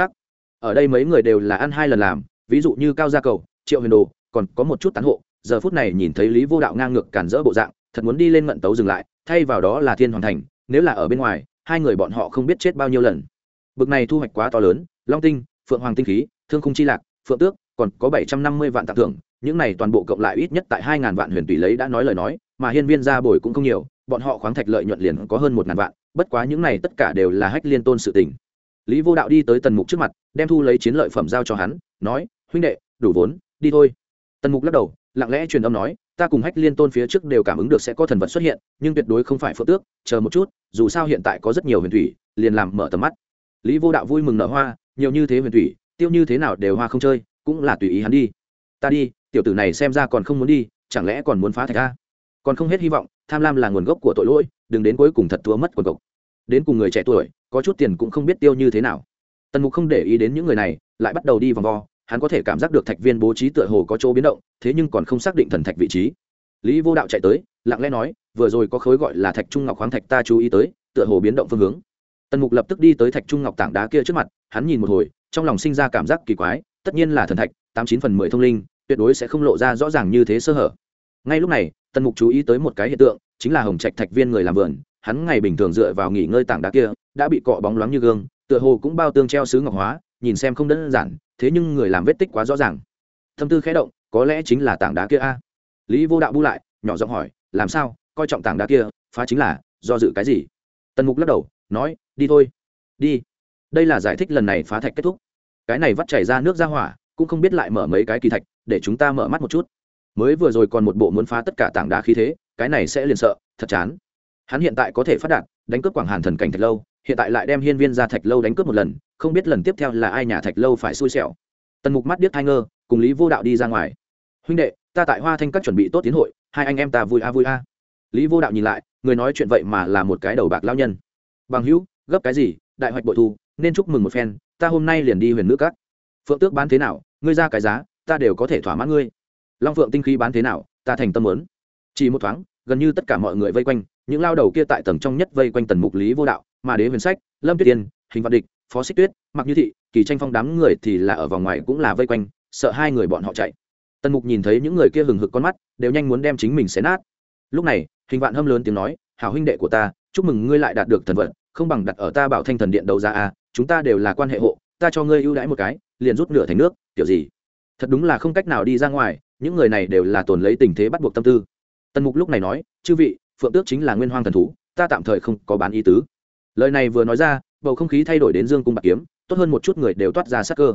ở đây mấy người đều là ăn hai lần làm, ví dụ như cao gia cầu, triệu huyền đồ, còn có một chút tán hộ, giờ phút này nhìn thấy lý vô đạo ngang ngược cản rỡ bộ dạng, thật muốn đi lên ngận tấu dừng lại, thay vào đó là thiên hoàn thành, nếu là ở bên ngoài, hai người bọn họ không biết chết bao nhiêu lần. Bực này thu hoạch quá to lớn, long tinh, phượng hoàng tinh khí, thương khung chi lạc, phượng tước còn có bảy trăm năm mươi vạn tặng thưởng, những này toàn bộ cộng lại ít nhất tại hai ngàn vạn huyền tùy lấy đã nói lời nói, mà hiên viên gia bồi cũng không nhiều, bọn họ khoáng thạch lợi nhuận liền có hơn một ngàn vạn, bất quá những này tất cả đều là hách liên tôn sự tình. Lý vô đạo đi tới tần mục trước mặt, đem thu lấy chiến lợi phẩm giao cho hắn, nói, huynh đệ, đủ vốn, đi thôi. Tần mục lắc đầu, lặng lẽ truyền âm nói, ta cùng hách liên tôn phía trước đều cảm ứng được sẽ có thần vật xuất hiện, nhưng tuyệt đối không phải phượng tước, chờ một chút, dù sao hiện tại có rất nhiều huyền thủy, liền làm mở tầm mắt. Lý vô đạo vui mừng nở hoa, nhiều như thế huyền thủy, tiêu như thế nào đều hoa không chơi cũng là tùy ý hắn đi. Ta đi, tiểu tử này xem ra còn không muốn đi, chẳng lẽ còn muốn phá thạch a? Còn không hết hy vọng, tham lam là nguồn gốc của tội lỗi, đừng đến cuối cùng thật thua mất quần cộc đến cùng người trẻ tuổi, có chút tiền cũng không biết tiêu như thế nào. Tần mục không để ý đến những người này, lại bắt đầu đi vòng vo, hắn có thể cảm giác được thạch viên bố trí tựa hồ có chỗ biến động, thế nhưng còn không xác định thần thạch vị trí. Lý vô đạo chạy tới, lặng lẽ nói, vừa rồi có khối gọi là thạch trung ngọc khoáng thạch ta chú ý tới, tựa hồ biến động phương hướng. Tần mục lập tức đi tới thạch trung ngọc tảng đá kia trước mặt, hắn nhìn một hồi, trong lòng sinh ra cảm giác kỳ quái tất nhiên là thần thạch, tám chín phần mười thông linh, tuyệt đối sẽ không lộ ra rõ ràng như thế sơ hở. Ngay lúc này, tần mục chú ý tới một cái hiện tượng, chính là hồng trạch thạch viên người làm vườn, hắn ngày bình thường dựa vào nghỉ ngơi tảng đá kia, đã bị cọ bóng loáng như gương, tựa hồ cũng bao tương treo sứ ngọc hóa, nhìn xem không đơn giản, thế nhưng người làm vết tích quá rõ ràng. Tâm tư khẽ động, có lẽ chính là tảng đá kia a. Lý vô đạo bu lại, nhỏ giọng hỏi, làm sao? Coi trọng tảng đá kia, phá chính là do dự cái gì? Tần mục lắc đầu, nói, đi thôi. Đi. Đây là giải thích lần này phá thạch kết thúc cái này vắt chảy ra nước ra hỏa, cũng không biết lại mở mấy cái kỳ thạch, để chúng ta mở mắt một chút. Mới vừa rồi còn một bộ muốn phá tất cả tảng đá khí thế, cái này sẽ liền sợ, thật chán. Hắn hiện tại có thể phát đạt, đánh cướp quảng hàn thần cảnh thạch lâu, hiện tại lại đem hiên viên ra thạch lâu đánh cướp một lần, không biết lần tiếp theo là ai nhà thạch lâu phải xui xẻo. Tần mục mắt điếc thai ngơ, cùng lý vô đạo đi ra ngoài. Huynh đệ, ta tại hoa thanh các chuẩn bị tốt tiến hội, hai anh em ta vui a vui a. Lý vô đạo nhìn lại, người nói chuyện vậy mà là một cái đầu bạc lao nhân. Bằng hữu, gấp cái gì, đại hoạch bội thu nên chúc mừng một phen, ta hôm nay liền đi huyền nữ các. Phượng tước bán thế nào, ngươi ra cái giá, ta đều có thể thỏa mãn ngươi. Long phượng tinh khí bán thế nào, ta thành tâm lớn chỉ một thoáng, gần như tất cả mọi người vây quanh, những lao đầu kia tại tầng trong nhất vây quanh tần mục lý vô đạo, mà đế huyền sách, lâm tuyết tiên, hình văn địch, phó xích tuyết mặc như thị, kỳ tranh phong đám người thì là ở vòng ngoài cũng là vây quanh, sợ hai người bọn họ chạy. Tần mục nhìn thấy những người kia hừng hực con mắt, đều nhanh muốn đem chính mình xé nát. Lúc này, hình vạn hâm lớn tiếng nói, hảo huynh đệ của ta, chúc mừng ngươi lại đạt được thần vận, không bằng đặt ở ta bảo thanh thần điện đấu giá a chúng ta đều là quan hệ hộ, ta cho ngươi ưu đãi một cái, liền rút nửa thành nước, kiểu gì? Thật đúng là không cách nào đi ra ngoài, những người này đều là tồn lấy tình thế bắt buộc tâm tư. Tần mục lúc này nói, chư vị, phượng tước chính là nguyên hoang thần thú, ta tạm thời không có bán ý tứ. Lời này vừa nói ra, bầu không khí thay đổi đến dương cung bạc kiếm, tốt hơn một chút người đều toát ra sắc cơ.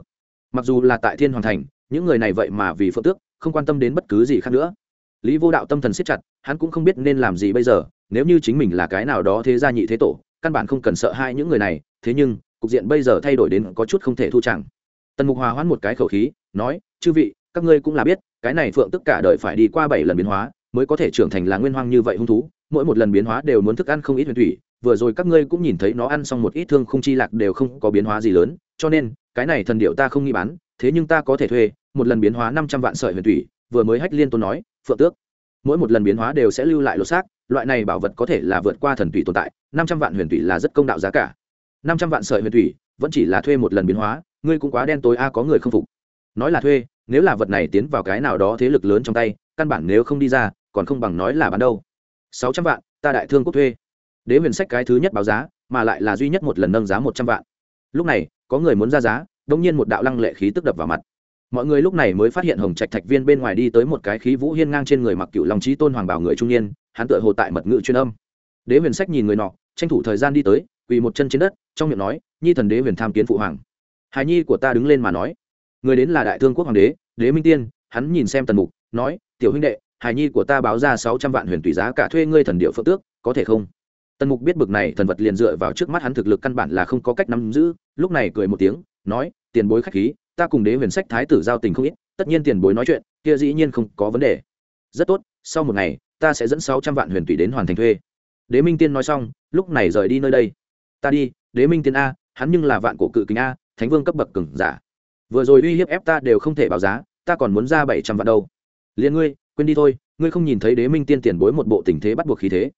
Mặc dù là tại thiên hoàng thành, những người này vậy mà vì phượng tước, không quan tâm đến bất cứ gì khác nữa. Lý vô đạo tâm thần siết chặt, hắn cũng không biết nên làm gì bây giờ, nếu như chính mình là cái nào đó thế gia nhị thế tổ, căn bản không cần sợ hai những người này, thế nhưng cục diện bây giờ thay đổi đến có chút không thể thu chẳng. Tần mục hòa hoãn một cái khẩu khí, nói, chư vị, các ngươi cũng là biết, cái này phượng tức cả đời phải đi qua bảy lần biến hóa, mới có thể trưởng thành là nguyên hoang như vậy hung thú, mỗi một lần biến hóa đều muốn thức ăn không ít huyền thủy, vừa rồi các ngươi cũng nhìn thấy nó ăn xong một ít thương không chi lạc đều không có biến hóa gì lớn, cho nên, cái này thần điệu ta không nghĩ bán, thế nhưng ta có thể thuê, một lần biến hóa năm trăm vạn sợi huyền thủy, vừa mới hách liên tôn nói, phượng tước, mỗi một lần biến hóa đều sẽ lưu lại lột xác, loại này bảo vật có thể là vượt qua thần thủy tồn tại, năm trăm vạn huyền thủy là rất công đạo giá cả năm trăm vạn sợi huyền thủy, vẫn chỉ là thuê một lần biến hóa, ngươi cũng quá đen tối a, có người không phục. Nói là thuê, nếu là vật này tiến vào cái nào đó thế lực lớn trong tay, căn bản nếu không đi ra, còn không bằng nói là bán đâu. Sáu trăm vạn, ta đại thương quốc thuê. Đế huyền sách cái thứ nhất báo giá, mà lại là duy nhất một lần nâng giá một trăm vạn. Lúc này, có người muốn ra giá đông nhiên một đạo lăng lệ khí tức đập vào mặt. Mọi người lúc này mới phát hiện hồng trạch thạch viên bên ngoài đi tới một cái khí vũ hiên ngang trên người mặc cựu lòng trí tôn hoàng bảo người trung niên, hắn tựa hồ tại mật ngữ chuyên âm. Đế huyền sách nhìn người nọ, tranh thủ thời gian đi tới quỳ một chân trên đất, trong miệng nói, nhi thần đế huyền tham kiến phụ hoàng. Hài nhi của ta đứng lên mà nói, người đến là đại thương quốc hoàng đế đế minh tiên. Hắn nhìn xem tần mục, nói, tiểu huynh đệ hài nhi của ta báo ra sáu trăm vạn huyền tùy giá cả thuê ngươi thần điệu phượng tước, có thể không? Tần mục biết bực này thần vật liền dựa vào trước mắt hắn thực lực căn bản là không có cách nắm giữ, lúc này cười một tiếng, nói, tiền bối khách khí, ta cùng đế huyền sách thái tử giao tình không ít, tất nhiên tiền bối nói chuyện, kia dĩ nhiên không có vấn đề. Rất tốt, sau một ngày, ta sẽ dẫn sáu trăm vạn huyền tùy đến hoàn thành thuê. Đế minh tiên nói xong, lúc này rời đi nơi đây ta đi, đế minh tiên a, hắn nhưng là vạn cổ cự kính a, thánh vương cấp bậc cừng giả. Vừa rồi uy hiếp ép ta đều không thể báo giá, ta còn muốn ra bảy trăm vạn đâu. Liền ngươi, quên đi thôi, ngươi không nhìn thấy đế minh tiên tiền bối một bộ tình thế bắt buộc khí thế.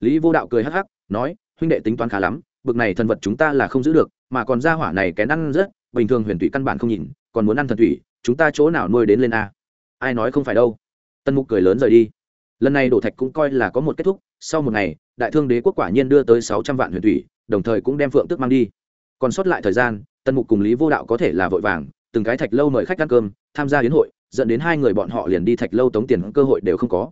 Lý vô đạo cười hắc hắc, nói, huynh đệ tính toán khá lắm, bực này thần vật chúng ta là không giữ được, mà còn ra hỏa này kén ăn rất, bình thường huyền thủy căn bản không nhìn, còn muốn ăn thần thủy chúng ta chỗ nào nuôi đến lên a? Ai nói không phải đâu. Tân mục cười lớn rời đi. Lần này đổ thạch cũng coi là có một kết thúc, sau một ngày, đại thương đế quốc quả nhiên đưa tới sáu trăm vạn huyền thủy đồng thời cũng đem phượng tước mang đi. Còn sót lại thời gian tân mục cùng lý vô đạo có thể là vội vàng, từng cái thạch lâu mời khách ăn cơm, tham gia hiến hội, dẫn đến hai người bọn họ liền đi thạch lâu tống tiền cơ hội đều không có.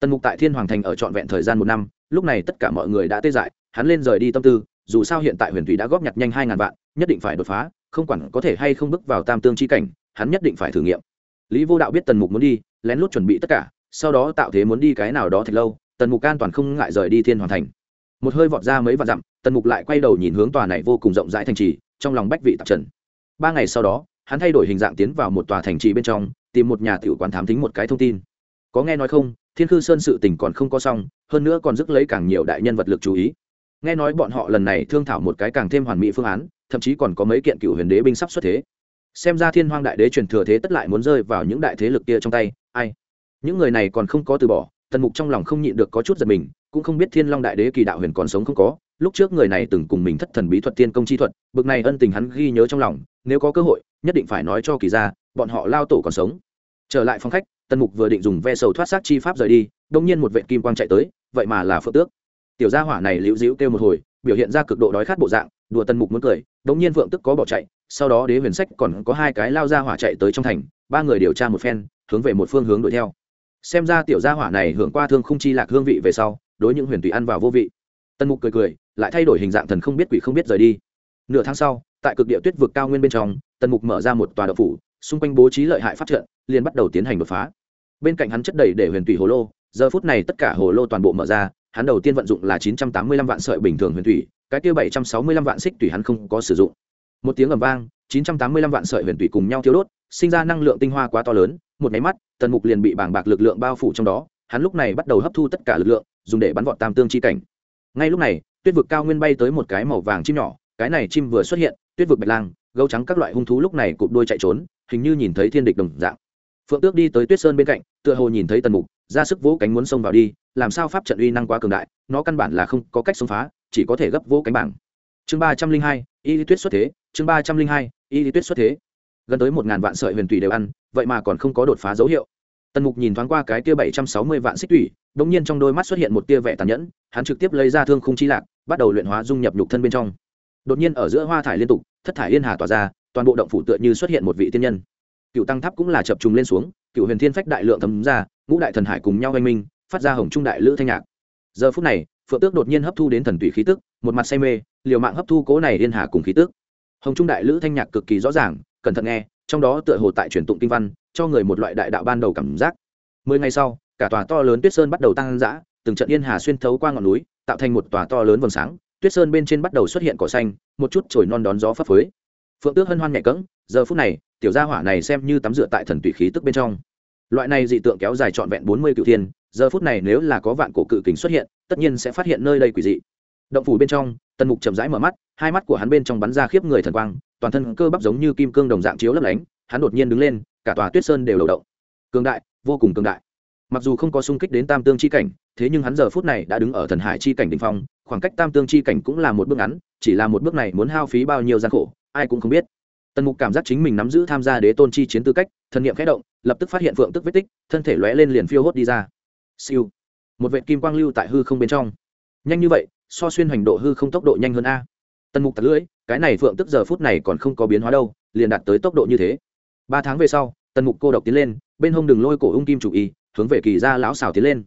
Tần mục tại thiên hoàng thành ở trọn vẹn thời gian một năm, lúc này tất cả mọi người đã tê dại, hắn lên rời đi tâm tư, dù sao hiện tại huyền thủy đã góp nhặt nhanh hai ngàn vạn, nhất định phải đột phá, không quản có thể hay không bước vào tam tương chi cảnh, hắn nhất định phải thử nghiệm. Lý vô đạo biết tần mục muốn đi, lén lút chuẩn bị tất cả, sau đó tạo thế muốn đi cái nào đó thật lâu, tần mục an toàn không ngại rời đi thiên hoàn thành một hơi vọt ra mấy vạn dặm, tần mục lại quay đầu nhìn hướng tòa này vô cùng rộng rãi thành trì, trong lòng bách vị tạp trần. Ba ngày sau đó, hắn thay đổi hình dạng tiến vào một tòa thành trì bên trong, tìm một nhà tiểu quán thám thính một cái thông tin. Có nghe nói không, thiên khư sơn sự tình còn không có xong, hơn nữa còn dứt lấy càng nhiều đại nhân vật lực chú ý. Nghe nói bọn họ lần này thương thảo một cái càng thêm hoàn mỹ phương án, thậm chí còn có mấy kiện cựu huyền đế binh sắp xuất thế. Xem ra thiên hoang đại đế truyền thừa thế tất lại muốn rơi vào những đại thế lực kia trong tay, ai? Những người này còn không có từ bỏ, tần mục trong lòng không nhịn được có chút giật mình cũng không biết thiên long đại đế kỳ đạo huyền còn sống không có, lúc trước người này từng cùng mình thất thần bí thuật tiên công chi thuật, bực này ân tình hắn ghi nhớ trong lòng, nếu có cơ hội, nhất định phải nói cho kỳ ra bọn họ lao tổ còn sống. Trở lại phòng khách, tần mục vừa định dùng ve sầu thoát xác chi pháp rời đi đông nhiên một vệ kim quang chạy tới, vậy mà là phượng tước. Tiểu gia hỏa này liễu dĩu kêu một hồi, biểu hiện ra cực độ đói khát bộ dạng, đùa tần mục muốn cười đông nhiên phượng tức có bỏ chạy, sau đó đế huyền sách còn có hai cái lao ra hỏa chạy tới trong thành, ba người điều tra một phen, hướng về một phương hướng đuổi theo. Xem ra tiểu gia hỏa này hưởng qua thương không chi lạc hương vị về sau đối những huyền tùy ăn vào vô vị. Tần mục cười cười, lại thay đổi hình dạng thần không biết quỷ không biết rời đi. Nửa tháng sau, tại cực địa tuyết vực cao nguyên bên trong, tần mục mở ra một tòa đậu phủ, xung quanh bố trí lợi hại phát trận, liền bắt đầu tiến hành đột phá. Bên cạnh hắn chất đầy để huyền tùy hồ lô, giờ phút này tất cả hồ lô toàn bộ mở ra, hắn đầu tiên vận dụng là chín trăm tám mươi lăm vạn sợi bình thường huyền thủy cái kia bảy trăm sáu mươi lăm vạn xích tùy hắn không có sử dụng. Một tiếng ầm vang, chín trăm tám mươi lăm vạn sợi huyền thủy cùng nhau thiếu đốt, sinh ra năng lượng tinh hoa quá to lớn, một máy mắt, tần mục liền bị bảng bạc lực lượng bao phủ trong đó, hắn lúc này bắt đầu hấp thu tất cả lực lượng dùng để bắn vọt tam tương chi cảnh. Ngay lúc này, tuyết vực cao nguyên bay tới một cái màu vàng chim nhỏ, cái này chim vừa xuất hiện, tuyết vực bạch lang, gấu trắng các loại hung thú lúc này cụp đuôi chạy trốn, hình như nhìn thấy thiên địch đồng dạng. Phượng tước đi tới tuyết sơn bên cạnh, tựa hồ nhìn thấy tần mục, ra sức vỗ cánh muốn xông vào đi, làm sao pháp trận uy năng quá cường đại, nó căn bản là không có cách xông phá, chỉ có thể gấp vỗ cánh bảng. Chương ba trăm linh hai, y lý tuyết xuất thế, chương ba trăm linh hai, y lý tuyết xuất thế. Gần tới một ngàn vạn sợi huyền tùy đều ăn, vậy mà còn không có đột phá dấu hiệu. Tần mục nhìn thoáng qua cái kia bảy trăm sáu mươi vạn xích tủy đột nhiên trong đôi mắt xuất hiện một tia vẻ tàn nhẫn, hắn trực tiếp lấy ra thương khung chi lạc, bắt đầu luyện hóa dung nhập nhục thân bên trong. Đột nhiên ở giữa hoa thải liên tục, thất thải yên hà tỏa ra, toàn bộ động phủ tựa như xuất hiện một vị tiên nhân. Cựu tăng tháp cũng là chập trùng lên xuống, cựu huyền thiên phách đại lượng thấm ra, ngũ đại thần hải cùng nhau hoành minh, phát ra hồng trung đại lữ thanh nhạc. Giờ phút này, phượng tước đột nhiên hấp thu đến thần tùy khí tức, một mặt say mê, liều mạng hấp thu cố này liên hà cùng khí tức. Hồng trung đại lữ thanh nhạc cực kỳ rõ ràng, cẩn thận nghe, trong đó tựa hồ tại truyền tụng kinh văn, cho người một loại đại đạo ban đầu cảm giác. Mười ngày sau cả tòa to lớn tuyết sơn bắt đầu tăng dã, từng trận yên hà xuyên thấu qua ngọn núi, tạo thành một tòa to lớn vầng sáng, tuyết sơn bên trên bắt đầu xuất hiện cỏ xanh, một chút trồi non đón gió phấp phới. Phượng tước hân hoan nhẹ cẫng, giờ phút này, tiểu gia hỏa này xem như tắm rửa tại thần tùy khí tức bên trong. Loại này dị tượng kéo dài trọn vẹn bốn mươi cựu thiên, giờ phút này nếu là có vạn cổ cự kính xuất hiện, tất nhiên sẽ phát hiện nơi đây quỷ dị. Động phủ bên trong, tần mục chậm rãi mở mắt, hai mắt của hắn bên trong bắn ra khiếp người thần quang, toàn thân cơ bắp giống như kim cương đồng dạng chiếu lấp lánh, hắn đột nhiên đứng lên, cả tòa tuyết sơn đều đầu động cường đại, vô cùng cường đại mặc dù không có sung kích đến tam tương chi cảnh, thế nhưng hắn giờ phút này đã đứng ở thần hải chi cảnh đ ỉ n h phong, khoảng cách tam tương chi cảnh cũng là một bước ngắn, chỉ là một bước này muốn hao phí bao nhiêu gian khổ, ai cũng không biết. Tần mục cảm giác chính mình nắm giữ tham gia đế tôn chi chiến tư cách, thần n i ệ m khẽ động, lập tức phát hiện phượng tức vết tích, thân thể lóe lên liền phiêu hốt đi ra. Siêu. Một vệ kim quang lưu tại hư không bên trong. Nhanh như vậy, so xuyên hành độ hư không tốc độ nhanh hơn a. Tần mục tật lưỡi, cái này phượng tức giờ phút này còn không có biến hóa đâu, liền đạt tới tốc độ như thế. Ba tháng về sau, tần mục cô độc tiến lên, bên hông đừng lôi cổ ung kim chủ y hướng về kỳ gia lão xào tiến lên.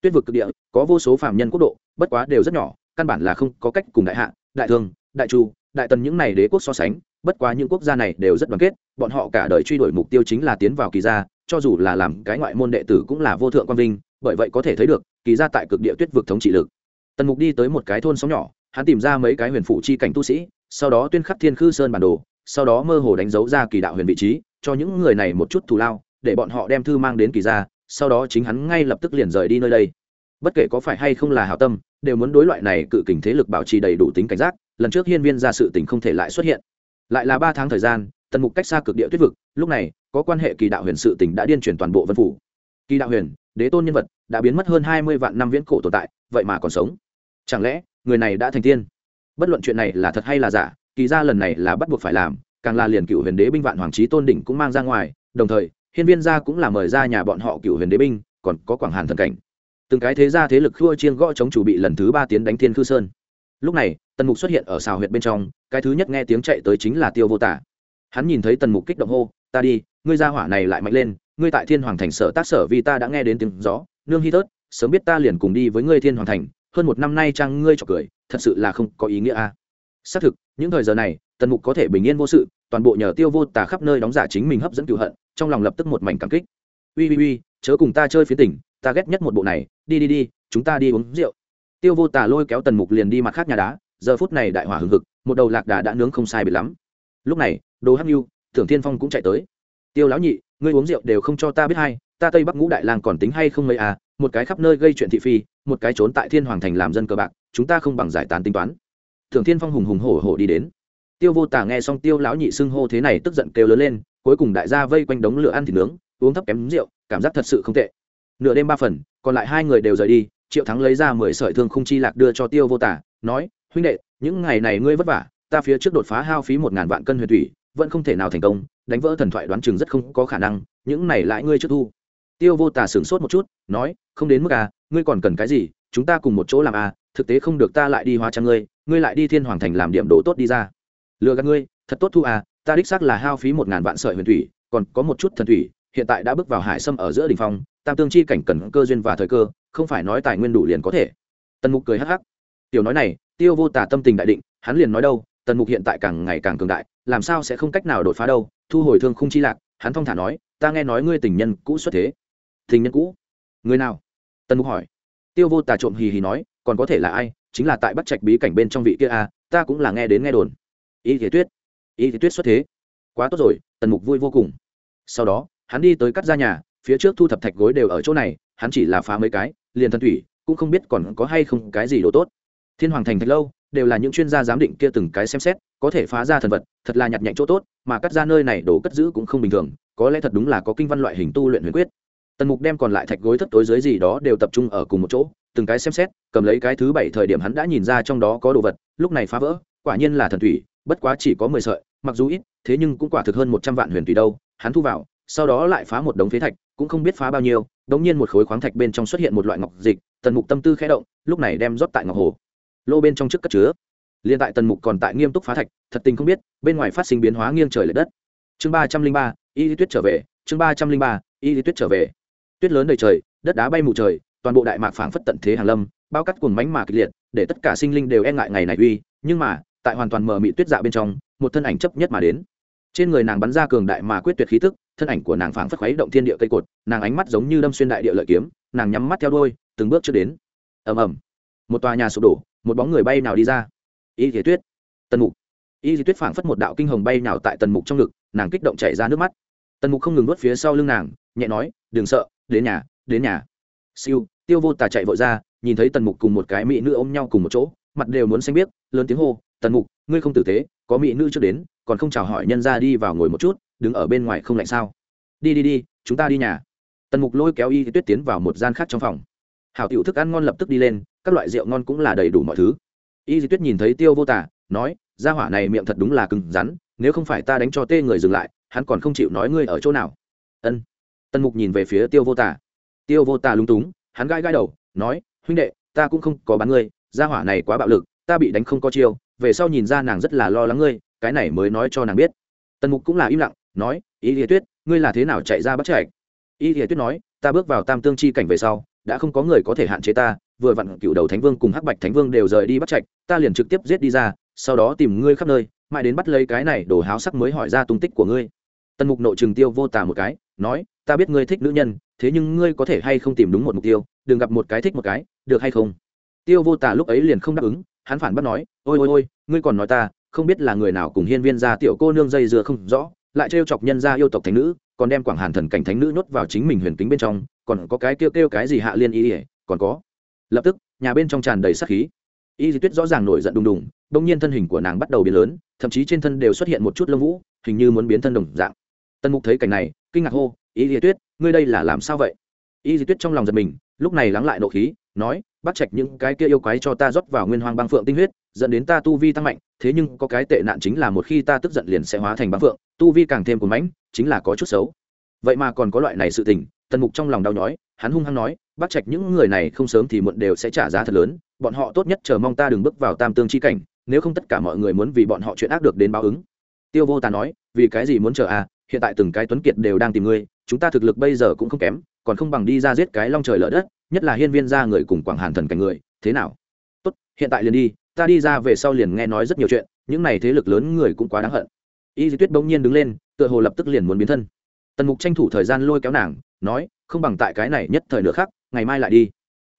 Tuyết vực cực địa, có vô số phạm nhân quốc độ, bất quá đều rất nhỏ, căn bản là không có cách cùng đại hạ, đại thương, đại chu, đại tần những này đế quốc so sánh, bất quá những quốc gia này đều rất đoàn kết, bọn họ cả đời truy đuổi mục tiêu chính là tiến vào kỳ gia, cho dù là làm cái ngoại môn đệ tử cũng là vô thượng quang vinh, bởi vậy có thể thấy được, kỳ gia tại cực địa tuyết vực thống trị lực. Tần mục đi tới một cái thôn sóng nhỏ, hắn tìm ra mấy cái huyền phụ chi cảnh tu sĩ, sau đó tuyên khắc thiên khư sơn bản đồ, sau đó mơ hồ đánh dấu ra kỳ đạo huyền vị trí, cho những người này một chút thù lao, để bọn họ đem thư mang đến kỳ gia sau đó chính hắn ngay lập tức liền rời đi nơi đây. Bất kể có phải hay không là hảo tâm, đều muốn đối loại này cự kình thế lực bảo trì đầy đủ tính cảnh giác, lần trước hiên viên ra sự tình không thể lại xuất hiện. Lại là ba tháng thời gian, tần mục cách xa cực địa tuyết vực, lúc này, có quan hệ kỳ đạo huyền sự tình đã điên chuyển toàn bộ vân phủ. Kỳ đạo huyền, đế tôn nhân vật, đã biến mất hơn hai mươi vạn năm viễn cổ tồn tại, vậy mà còn sống. Chẳng lẽ, người này đã thành tiên? Bất luận chuyện này là thật hay là giả, kỳ ra lần này là bắt buộc phải làm, càng là liền cựu huyền đế binh vạn hoàng trí tôn đỉnh cũng mang ra ngoài, đồng thời hiên viên gia cũng là mời ra nhà bọn họ cựu huyền đế binh, còn có quảng hàn thần cảnh. Từng cái thế gia thế lực khua chiên gõ chống chủ bị lần thứ ba tiến đánh thiên khư sơn. Lúc này, tần mục xuất hiện ở xào huyệt bên trong, cái thứ nhất nghe tiếng chạy tới chính là tiêu vô tả. Hắn nhìn thấy tần mục kích động hô, ta đi, ngươi gia hỏa này lại mạnh lên, ngươi tại thiên hoàng thành sở tác sở vì ta đã nghe đến tiếng gió, nương hy tớt, sớm biết ta liền cùng đi với ngươi thiên hoàng thành, hơn một năm nay trang ngươi trọc cười, thật sự là không có ý nghĩa a. Xác thực, những thời giờ này, tần mục có thể bình yên vô sự, toàn bộ nhờ tiêu vô tả khắp nơi đóng giả chính mình hấp dẫn cựu hận trong lòng lập tức một mảnh cảm kích. Ui ui ui chớ cùng ta chơi phía tỉnh ta ghét nhất một bộ này, đi đi đi, chúng ta đi uống rượu. Tiêu vô tà lôi kéo tần mục liền đi mặt khác nhà đá, giờ phút này đại hỏa hừng hực, một đầu lạc đà đã nướng không sai biệt lắm. Lúc này, đồ hắc nhu thưởng thiên phong cũng chạy tới. Tiêu lão nhị, ngươi uống rượu đều không cho ta biết hay, ta tây bắc ngũ đại lang còn tính hay không mấy à một cái khắp nơi gây chuyện thị phi, một cái trốn tại thiên hoàng thành làm dân cờ bạc, chúng ta không bằng giải tán tính toán. Thưởng thiên phong hùng hùng hổ hổ đi đến. Tiêu vô tả nghe xong tiêu lão nhị xưng hô thế này, tức giận kêu lớn lên cuối cùng đại gia vây quanh đống lửa ăn thịt nướng, uống thấp kém rượu, cảm giác thật sự không tệ. Nửa đêm ba phần, còn lại hai người đều rời đi, triệu thắng lấy ra mười sợi thương không chi lạc đưa cho tiêu vô tả, nói, huynh đệ, những ngày này ngươi vất vả, ta phía trước đột phá hao phí một ngàn vạn cân huyền thủy, vẫn không thể nào thành công, đánh vỡ thần thoại đoán chừng rất không có khả năng, những này lại ngươi trước thu. Tiêu vô tả sửng sốt một chút, nói, không đến mức à ngươi còn cần cái gì, chúng ta cùng một chỗ làm à thực tế không được ta lại đi hóa trang ngươi ngươi lại đi thiên hoàng thành làm điểm đồ tốt đi ra. Lừa gạt ngươi, thật tốt thu à ta đích xác là hao phí một ngàn vạn sợi huyền thủy còn có một chút thần thủy hiện tại đã bước vào hải sâm ở giữa đ ỉ n h phong tam tương chi cảnh cần cơ duyên và thời cơ không phải nói tài nguyên đủ liền có thể. Tần mục cười hắc hắc. Tiểu nói này tiêu vô tả tâm tình đại định hắn liền nói đâu tần mục hiện tại càng ngày càng cường đại làm sao sẽ không cách nào đột phá đâu thu hồi thương không chi lạc hắn thong thả nói ta nghe nói ngươi tình nhân cũ xuất thế. Tình nhân cũ? Người nào? Tần mục hỏi. Tiêu vô tả trộm hì hì nói còn có thể là ai chính là tại bắt trạch bí cảnh bên trong vị kia a à, ta cũng là nghe đến nghe đồn. Y thế tuyết y thế tuyết xuất thế. Quá tốt rồi, tần mục vui vô cùng. Sau đó, hắn đi tới cắt ra nhà, phía trước thu thập thạch gối đều ở chỗ này, hắn chỉ là phá mấy cái, liền thần thủy, cũng không biết còn có hay không cái gì đồ tốt. Thiên hoàng thành thạch lâu, đều là những chuyên gia giám định kia từng cái xem xét, có thể phá ra thần vật, thật là nhặt nhạnh chỗ tốt, mà cắt ra nơi này đồ cất giữ cũng không bình thường, có lẽ thật đúng là có kinh văn loại hình tu luyện huyền quyết. Tần mục đem còn lại thạch gối thất tối dưới gì đó đều tập trung ở cùng một chỗ, từng cái xem xét, cầm lấy cái thứ bảy thời điểm hắn đã nhìn ra trong đó có đồ vật, lúc này phá vỡ, quả nhiên là thần thủy, bất quá chỉ có mười sợi mặc dù ít, thế nhưng cũng quả thực hơn một trăm vạn huyền tùy đâu, hắn thu vào, sau đó lại phá một đống phế thạch, cũng không biết phá bao nhiêu, đống nhiên một khối khoáng thạch bên trong xuất hiện một loại ngọc dịch, tần mục tâm tư khẽ động, lúc này đem rót tại ngọc hồ. Lô bên trong trước cất chứa. Liên tại tần mục còn tại nghiêm túc phá thạch, thật tình không biết, bên ngoài phát sinh biến hóa nghiêng trời l ệ đất. Chương ba trăm linh ba, y lý tuyết trở về, chương ba trăm linh ba, y lý tuyết trở về. Tuyết lớn đầy trời, đất đá bay mù trời, toàn bộ đại mạc phảng phất tận thế hàng lâm, bao cắt cuồng mánh mà kịch liệt, để tất cả sinh linh đều e ngại ngày này uy, nhưng mà, tại hoàn toàn mờ mị tuyết dạ bên trong một thân ảnh chấp nhất mà đến. Trên người nàng bắn ra cường đại mà quyết tuyệt khí tức, thân ảnh của nàng phảng phất khuấy động thiên địa cây cột, nàng ánh mắt giống như đâm xuyên đại địa lợi kiếm, nàng nhắm mắt theo đôi từng bước chưa đến. Ầm ầm. Một tòa nhà sụp đổ, một bóng người bay nào đi ra? Y thế tuyết. Tần mục. Y thế tuyết phảng phất một đạo kinh hồng bay nào tại tần mục trong ngực, nàng kích động chảy ra nước mắt. Tần mục không ngừng nuốt phía sau lưng nàng, nhẹ nói, đừng sợ, đến nhà đến nhà. Siêu, tiêu vô tà chạy vội ra, nhìn thấy tần mục cùng một cái mỹ nữ ôm nhau cùng một chỗ, mặt đều muốn xanh biết lớn tiếng hô, tần mục, ngươi không tử tế có mỹ nữ trước đến, còn không chào hỏi nhân ra đi vào ngồi một chút, đứng ở bên ngoài không lạnh sao? Đi đi đi, chúng ta đi nhà. Tần mục lôi kéo y tuyết tiến vào một gian khác trong phòng. Hảo tiểu thức ăn ngon lập tức đi lên, các loại rượu ngon cũng là đầy đủ mọi thứ. Y tuyết nhìn thấy tiêu vô tả, nói ra hỏa này miệng thật đúng là cứng rắn, nếu không phải ta đánh cho tê người dừng lại, hắn còn không chịu nói ngươi ở chỗ nào. Ân. Tần mục nhìn về phía tiêu vô tả. Tiêu vô tả lung túng, hắn gai gai đầu, nói, huynh đệ, ta cũng không có bán ngươi ra hỏa này quá bạo lực, ta bị đánh không có chiêu về sau nhìn ra nàng rất là lo lắng ngươi, cái này mới nói cho nàng biết. Tần mục cũng là im lặng, nói y lìa tuyết, ngươi là thế nào chạy ra bắt chạy y lìa tuyết nói, ta bước vào tam tương chi cảnh về sau, đã không có người có thể hạn chế ta, vừa vặn cựu đầu thánh vương cùng hắc bạch thánh vương đều rời đi bắt chạy ta liền trực tiếp giết đi ra, sau đó tìm ngươi khắp nơi, mãi đến bắt lấy cái này đổ háo sắc mới hỏi ra tung tích của ngươi. Tần mục nội trừng tiêu vô tà một cái, nói, ta biết ngươi thích nữ nhân, thế nhưng ngươi có thể hay không tìm đúng một mục tiêu, đừng gặp một cái thích một cái, được hay không? Tiêu vô tà lúc ấy liền không đáp ứng hắn phản bác nói, ôi ôi ôi, ngươi còn nói ta, không biết là người nào cùng hiên viên gia tiểu cô nương dây dưa không rõ, lại trêu chọc nhân gia yêu tộc thánh nữ, còn đem quảng hàn thần cảnh thánh nữ nhốt vào chính mình huyền kính bên trong, còn có cái kêu kêu cái gì hạ liên y ỉa còn có. Lập tức, nhà bên trong tràn đầy sát khí. Y di tuyết rõ ràng nổi giận đùng đùng đông nhiên thân hình của nàng bắt đầu biến lớn, thậm chí trên thân đều xuất hiện một chút lông vũ, hình như muốn biến thân đồng dạng. Tân mục thấy cảnh này, kinh ngạc hô, y di tuyết, ngươi đây là làm sao vậy? Y di tuyết trong lòng giật mình, lúc này lắng lại nộ khí, nói bắt trạch những cái kia yêu quái cho ta rót vào nguyên hoang băng phượng tinh huyết, dẫn đến ta tu vi tăng mạnh, thế nhưng có cái tệ nạn chính là một khi ta tức giận liền sẽ hóa thành băng phượng, tu vi càng thêm cuốn mãnh, chính là có chút xấu. Vậy mà còn có loại này sự tình, tần mục trong lòng đau nhói, hắn hung hăng nói, bắt trạch những người này không sớm thì muộn đều sẽ trả giá thật lớn, bọn họ tốt nhất chờ mong ta đừng bước vào tam tương chi cảnh, nếu không tất cả mọi người muốn vì bọn họ chuyện ác được đến báo ứng. Tiêu vô tà nói, vì cái gì muốn chờ à hiện tại từng cái tuấn kiệt đều đang tìm ngươi, chúng ta thực lực bây giờ cũng không kém, còn không bằng đi ra giết cái long trời lở đất nhất là hiên viên ra người cùng quảng hàn thần cảnh người, thế nào? Tốt, hiện tại liền đi, ta đi ra về sau liền nghe nói rất nhiều chuyện, những này thế lực lớn người cũng quá đáng hận. Y di tuyết bỗng nhiên đứng lên, tựa hồ lập tức liền muốn biến thân. Tần mục tranh thủ thời gian lôi kéo nàng, nói, không bằng tại cái này nhất thời nữa khác ngày mai lại đi.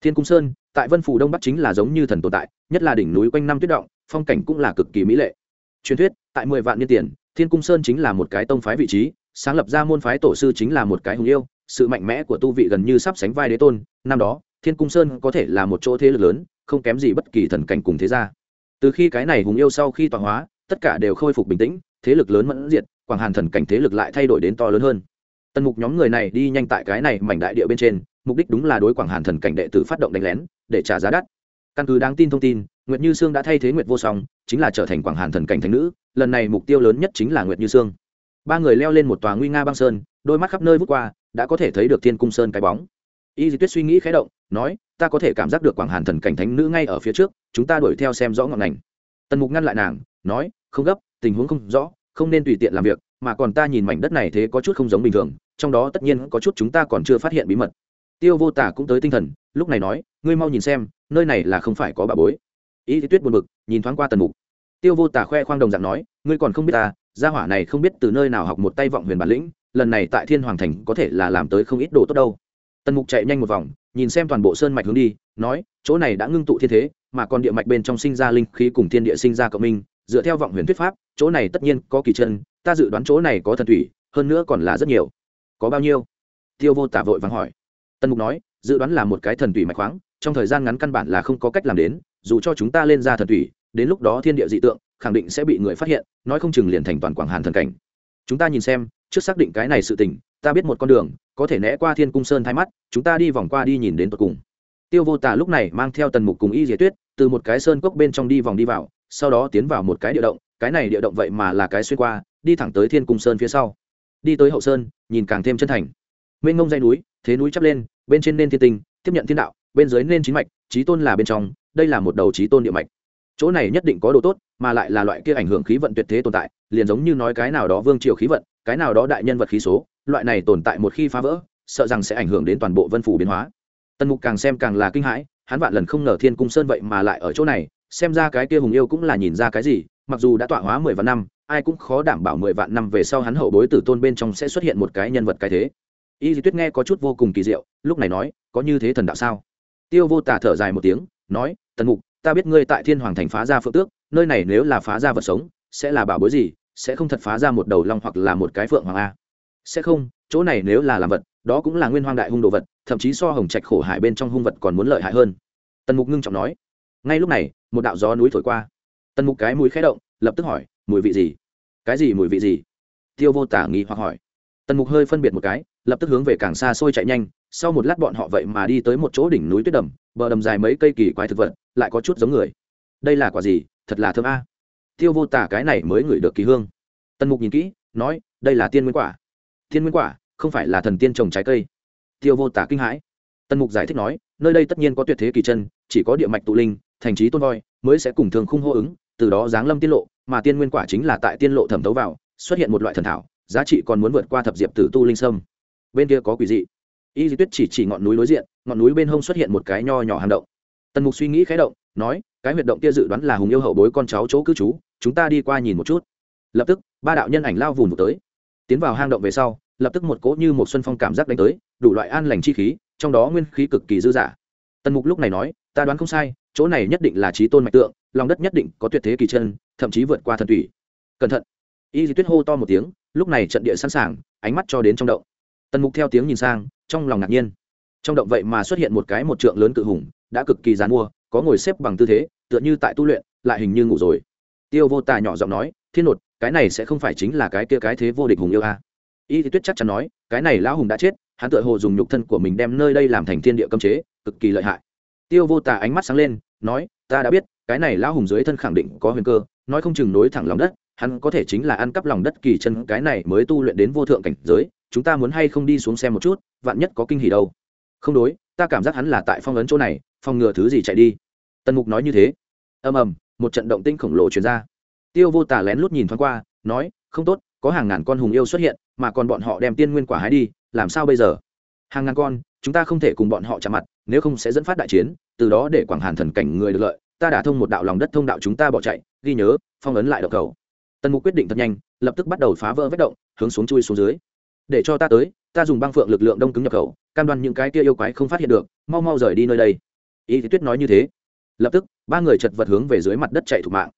Thiên cung sơn, tại vân phủ đông bắc chính là giống như thần tồn tại, nhất là đỉnh núi quanh năm tuyết động, phong cảnh cũng là cực kỳ mỹ lệ. Truyền thuyết, tại mười vạn niên tiền, thiên cung sơn chính là một cái tông phái vị trí, sáng lập ra môn phái tổ sư chính là một cái hùng yêu sự mạnh mẽ của tu vị gần như sắp sánh vai đế tôn, năm đó, thiên cung sơn có thể là một chỗ thế lực lớn, không kém gì bất kỳ thần cảnh cùng thế gia. Từ khi cái này hùng yêu sau khi tọa hóa, tất cả đều khôi phục bình tĩnh, thế lực lớn mẫn diệt, quảng hàn thần cảnh thế lực lại thay đổi đến to lớn hơn. Tần mục nhóm người này đi nhanh tại cái này mảnh đại địa bên trên, mục đích đúng là đối quảng hàn thần cảnh đệ tử phát động đánh lén, để trả giá đắt. Căn cứ đáng tin thông tin, nguyệt như sương đã thay thế nguyệt vô song, chính là trở thành quảng hàn thần cảnh thành nữ, lần này mục tiêu lớn nhất chính là nguyệt như sương. Ba người leo lên một tòa nguy nga băng sơn, đôi mắt khắp nơi vút qua đã có thể thấy được thiên cung sơn cái bóng. Y di tuyết suy nghĩ khé động, nói, ta có thể cảm giác được quảng hàn thần cảnh thánh nữ ngay ở phía trước, chúng ta đuổi theo xem rõ ngọn ngành. Tần mục ngăn lại nàng, nói, không gấp, tình huống không rõ, không nên tùy tiện làm việc, mà còn ta nhìn mảnh đất này thế có chút không giống bình thường, trong đó tất nhiên có chút chúng ta còn chưa phát hiện bí mật. Tiêu vô tả cũng tới tinh thần, lúc này nói, ngươi mau nhìn xem, nơi này là không phải có bà bối. Y tuyết buồn bực, nhìn thoáng qua tần mục. Tiêu vô tả khoe khoang đồng dạng nói, ngươi còn không biết ta, gia hỏa này không biết từ nơi nào học một tay vọng huyền bản lĩnh lần này tại thiên hoàng thành có thể là làm tới không ít đồ tốt đâu. Tần mục chạy nhanh một vòng, nhìn xem toàn bộ sơn mạch hướng đi, nói, chỗ này đã ngưng tụ thiên thế, mà còn địa mạch bên trong sinh ra linh khí cùng thiên địa sinh ra cộng minh, dựa theo vọng huyền thuyết pháp, chỗ này tất nhiên có kỳ chân, ta dự đoán chỗ này có thần thủy, hơn nữa còn là rất nhiều. Có bao nhiêu? Tiêu vô tả vội vàng hỏi. Tần mục nói, dự đoán là một cái thần thủy mạch khoáng, trong thời gian ngắn căn bản là không có cách làm đến, dù cho chúng ta lên ra thần thủy, đến lúc đó thiên địa dị tượng, khẳng định sẽ bị người phát hiện, nói không chừng liền thành toàn quảng hàn thần cảnh. Chúng ta nhìn xem trước xác định cái này sự tình, ta biết một con đường, có thể né qua thiên cung sơn thay mắt, chúng ta đi vòng qua đi nhìn đến tận cùng. Tiêu vô tả lúc này mang theo tần mục cùng y diệt tuyết, từ một cái sơn cốc bên trong đi vòng đi vào, sau đó tiến vào một cái địa động, cái này địa động vậy mà là cái xuyên qua, đi thẳng tới thiên cung sơn phía sau. Đi tới hậu sơn, nhìn càng thêm chân thành. Mênh ngông dây núi, thế núi chắp lên, bên trên nên thiên tinh, tiếp nhận thiên đạo, bên dưới nên chính mạch trí tôn là bên trong, đây là một đầu trí tôn địa mạch. Chỗ này nhất định có đồ tốt mà lại là loại kia ảnh hưởng khí vận tuyệt thế tồn tại, liền giống như nói cái nào đó vương triều khí vận, cái nào đó đại nhân vật khí số, loại này tồn tại một khi phá vỡ, sợ rằng sẽ ảnh hưởng đến toàn bộ vân phủ biến hóa. Tần mục càng xem càng là kinh hãi, hắn vạn lần không ngờ thiên cung sơn vậy mà lại ở chỗ này, xem ra cái kia hùng yêu cũng là nhìn ra cái gì, mặc dù đã tọa hóa mười vạn năm, ai cũng khó đảm bảo mười vạn năm về sau hắn hậu bối tử tôn bên trong sẽ xuất hiện một cái nhân vật cái thế. Y di tuyết nghe có chút vô cùng kỳ diệu, lúc này nói, có như thế thần đạo sao? Tiêu vô tả thở dài một tiếng, nói, tần mục, ta biết ngươi tại thiên hoàng thành phá ra phượng tước nơi này nếu là phá ra vật sống, sẽ là bảo bối gì, sẽ không thật phá ra một đầu long hoặc là một cái phượng hoàng a. Sẽ không, chỗ này nếu là làm vật, đó cũng là nguyên hoang đại hung đồ vật, thậm chí so hồng trạch khổ hải bên trong hung vật còn muốn lợi hại hơn. Tần mục ngưng trọng nói. Ngay lúc này, một đạo gió núi thổi qua. Tần mục cái mũi khé động, lập tức hỏi, mùi vị gì? Cái gì mùi vị gì? Tiêu vô tả nghi hoặc hỏi. Tần mục hơi phân biệt một cái, lập tức hướng về càng xa xôi chạy nhanh, sau một lát bọn họ vậy mà đi tới một chỗ đỉnh núi tuyết đầm, bờ đầm dài mấy cây kỳ quái thực vật, lại có chút giống người. Đây là quả gì? Thật là thơm a. Tiêu vô tả cái này mới ngửi được kỳ hương. Tần mục nhìn kỹ, nói, đây là tiên nguyên quả. Tiên nguyên quả, không phải là thần tiên trồng trái cây. Tiêu vô tả kinh hãi. Tần mục giải thích nói, nơi đây tất nhiên có tuyệt thế kỳ chân, chỉ có địa mạch tụ linh, thành trí tôn voi, mới sẽ cùng thường khung hô ứng, từ đó giáng lâm tiên lộ, mà tiên nguyên quả chính là tại tiên lộ thẩm tấu vào, xuất hiện một loại thần thảo, giá trị còn muốn vượt qua thập diệp tử tu linh sâm. Bên kia có quỷ dị. Y di tuyết chỉ chỉ ngọn núi đối diện, ngọn núi bên hông xuất hiện một cái nho nhỏ hang động. Tần mục suy nghĩ khái động, nói cái huyệt động kia dự đoán là hùng yêu hậu bối con cháu chỗ cư trú, chúng ta đi qua nhìn một chút. Lập tức, ba đạo nhân ảnh lao vùng tới. Tiến vào hang động về sau, lập tức một cỗ như một xuân phong cảm giác đánh tới, đủ loại an lành chi khí, trong đó nguyên khí cực kỳ dư dả. Tần mục lúc này nói, ta đoán không sai, chỗ này nhất định là trí tôn mạch tượng, lòng đất nhất định có tuyệt thế kỳ chân, thậm chí vượt qua thần thủy cẩn thận. Y di tuyết hô to một tiếng, lúc này trận địa sẵn sàng, ánh mắt cho đến trong động. Tần mục theo tiếng nhìn sang, trong lòng ngạc nhiên. Trong động vậy mà xuất hiện một cái một trượng lớn cự hùng, đã cực kỳ dán mua có ngồi xếp bằng tư thế, tựa như tại tu luyện, lại hình như ngủ rồi. Tiêu vô tà nhỏ giọng nói, thiên nột, cái này sẽ không phải chính là cái kia cái thế vô địch hùng yêu a. Y thì tuyết chắc chắn nói, cái này lão hùng đã chết, hắn tựa hồ dùng nhục thân của mình đem nơi đây làm thành thiên địa cấm chế, cực kỳ lợi hại. Tiêu vô tà ánh mắt sáng lên, nói, ta đã biết, cái này lão hùng dưới thân khẳng định có huyền cơ, nói không chừng nối thẳng lòng đất, hắn có thể chính là ăn cắp lòng đất kỳ chân, cái này mới tu luyện đến vô thượng cảnh giới, chúng ta muốn hay không đi xuống xem một chút, vạn nhất có kinh hỉ đâu. Không đối, ta cảm giác hắn là tại phong ấn chỗ này phòng ngừa thứ gì chạy đi. Tần mục nói như thế. Ầm ầm, một trận động tinh khổng lồ chuyển ra. Tiêu vô tả lén lút nhìn thoáng qua, nói, không tốt, có hàng ngàn con hùng yêu xuất hiện, mà còn bọn họ đem tiên nguyên quả hái đi, làm sao bây giờ? Hàng ngàn con, chúng ta không thể cùng bọn họ chạm mặt, nếu không sẽ dẫn phát đại chiến, từ đó để quảng hàn thần cảnh người được lợi, ta đã thông một đạo lòng đất thông đạo chúng ta bỏ chạy, ghi nhớ, phong ấn lại đậu cầu. Tần mục quyết định thật nhanh, lập tức bắt đầu phá vỡ vết động, hướng xuống chui xuống dưới. Để cho ta tới, ta dùng băng phượng lực lượng đông cứng nhập khẩu, cam đoan những cái kia yêu quái không phát hiện được, mau mau rời đi nơi đây y thì tuyết nói như thế. Lập tức, ba người chật vật hướng về dưới mặt đất chạy thủ mạng.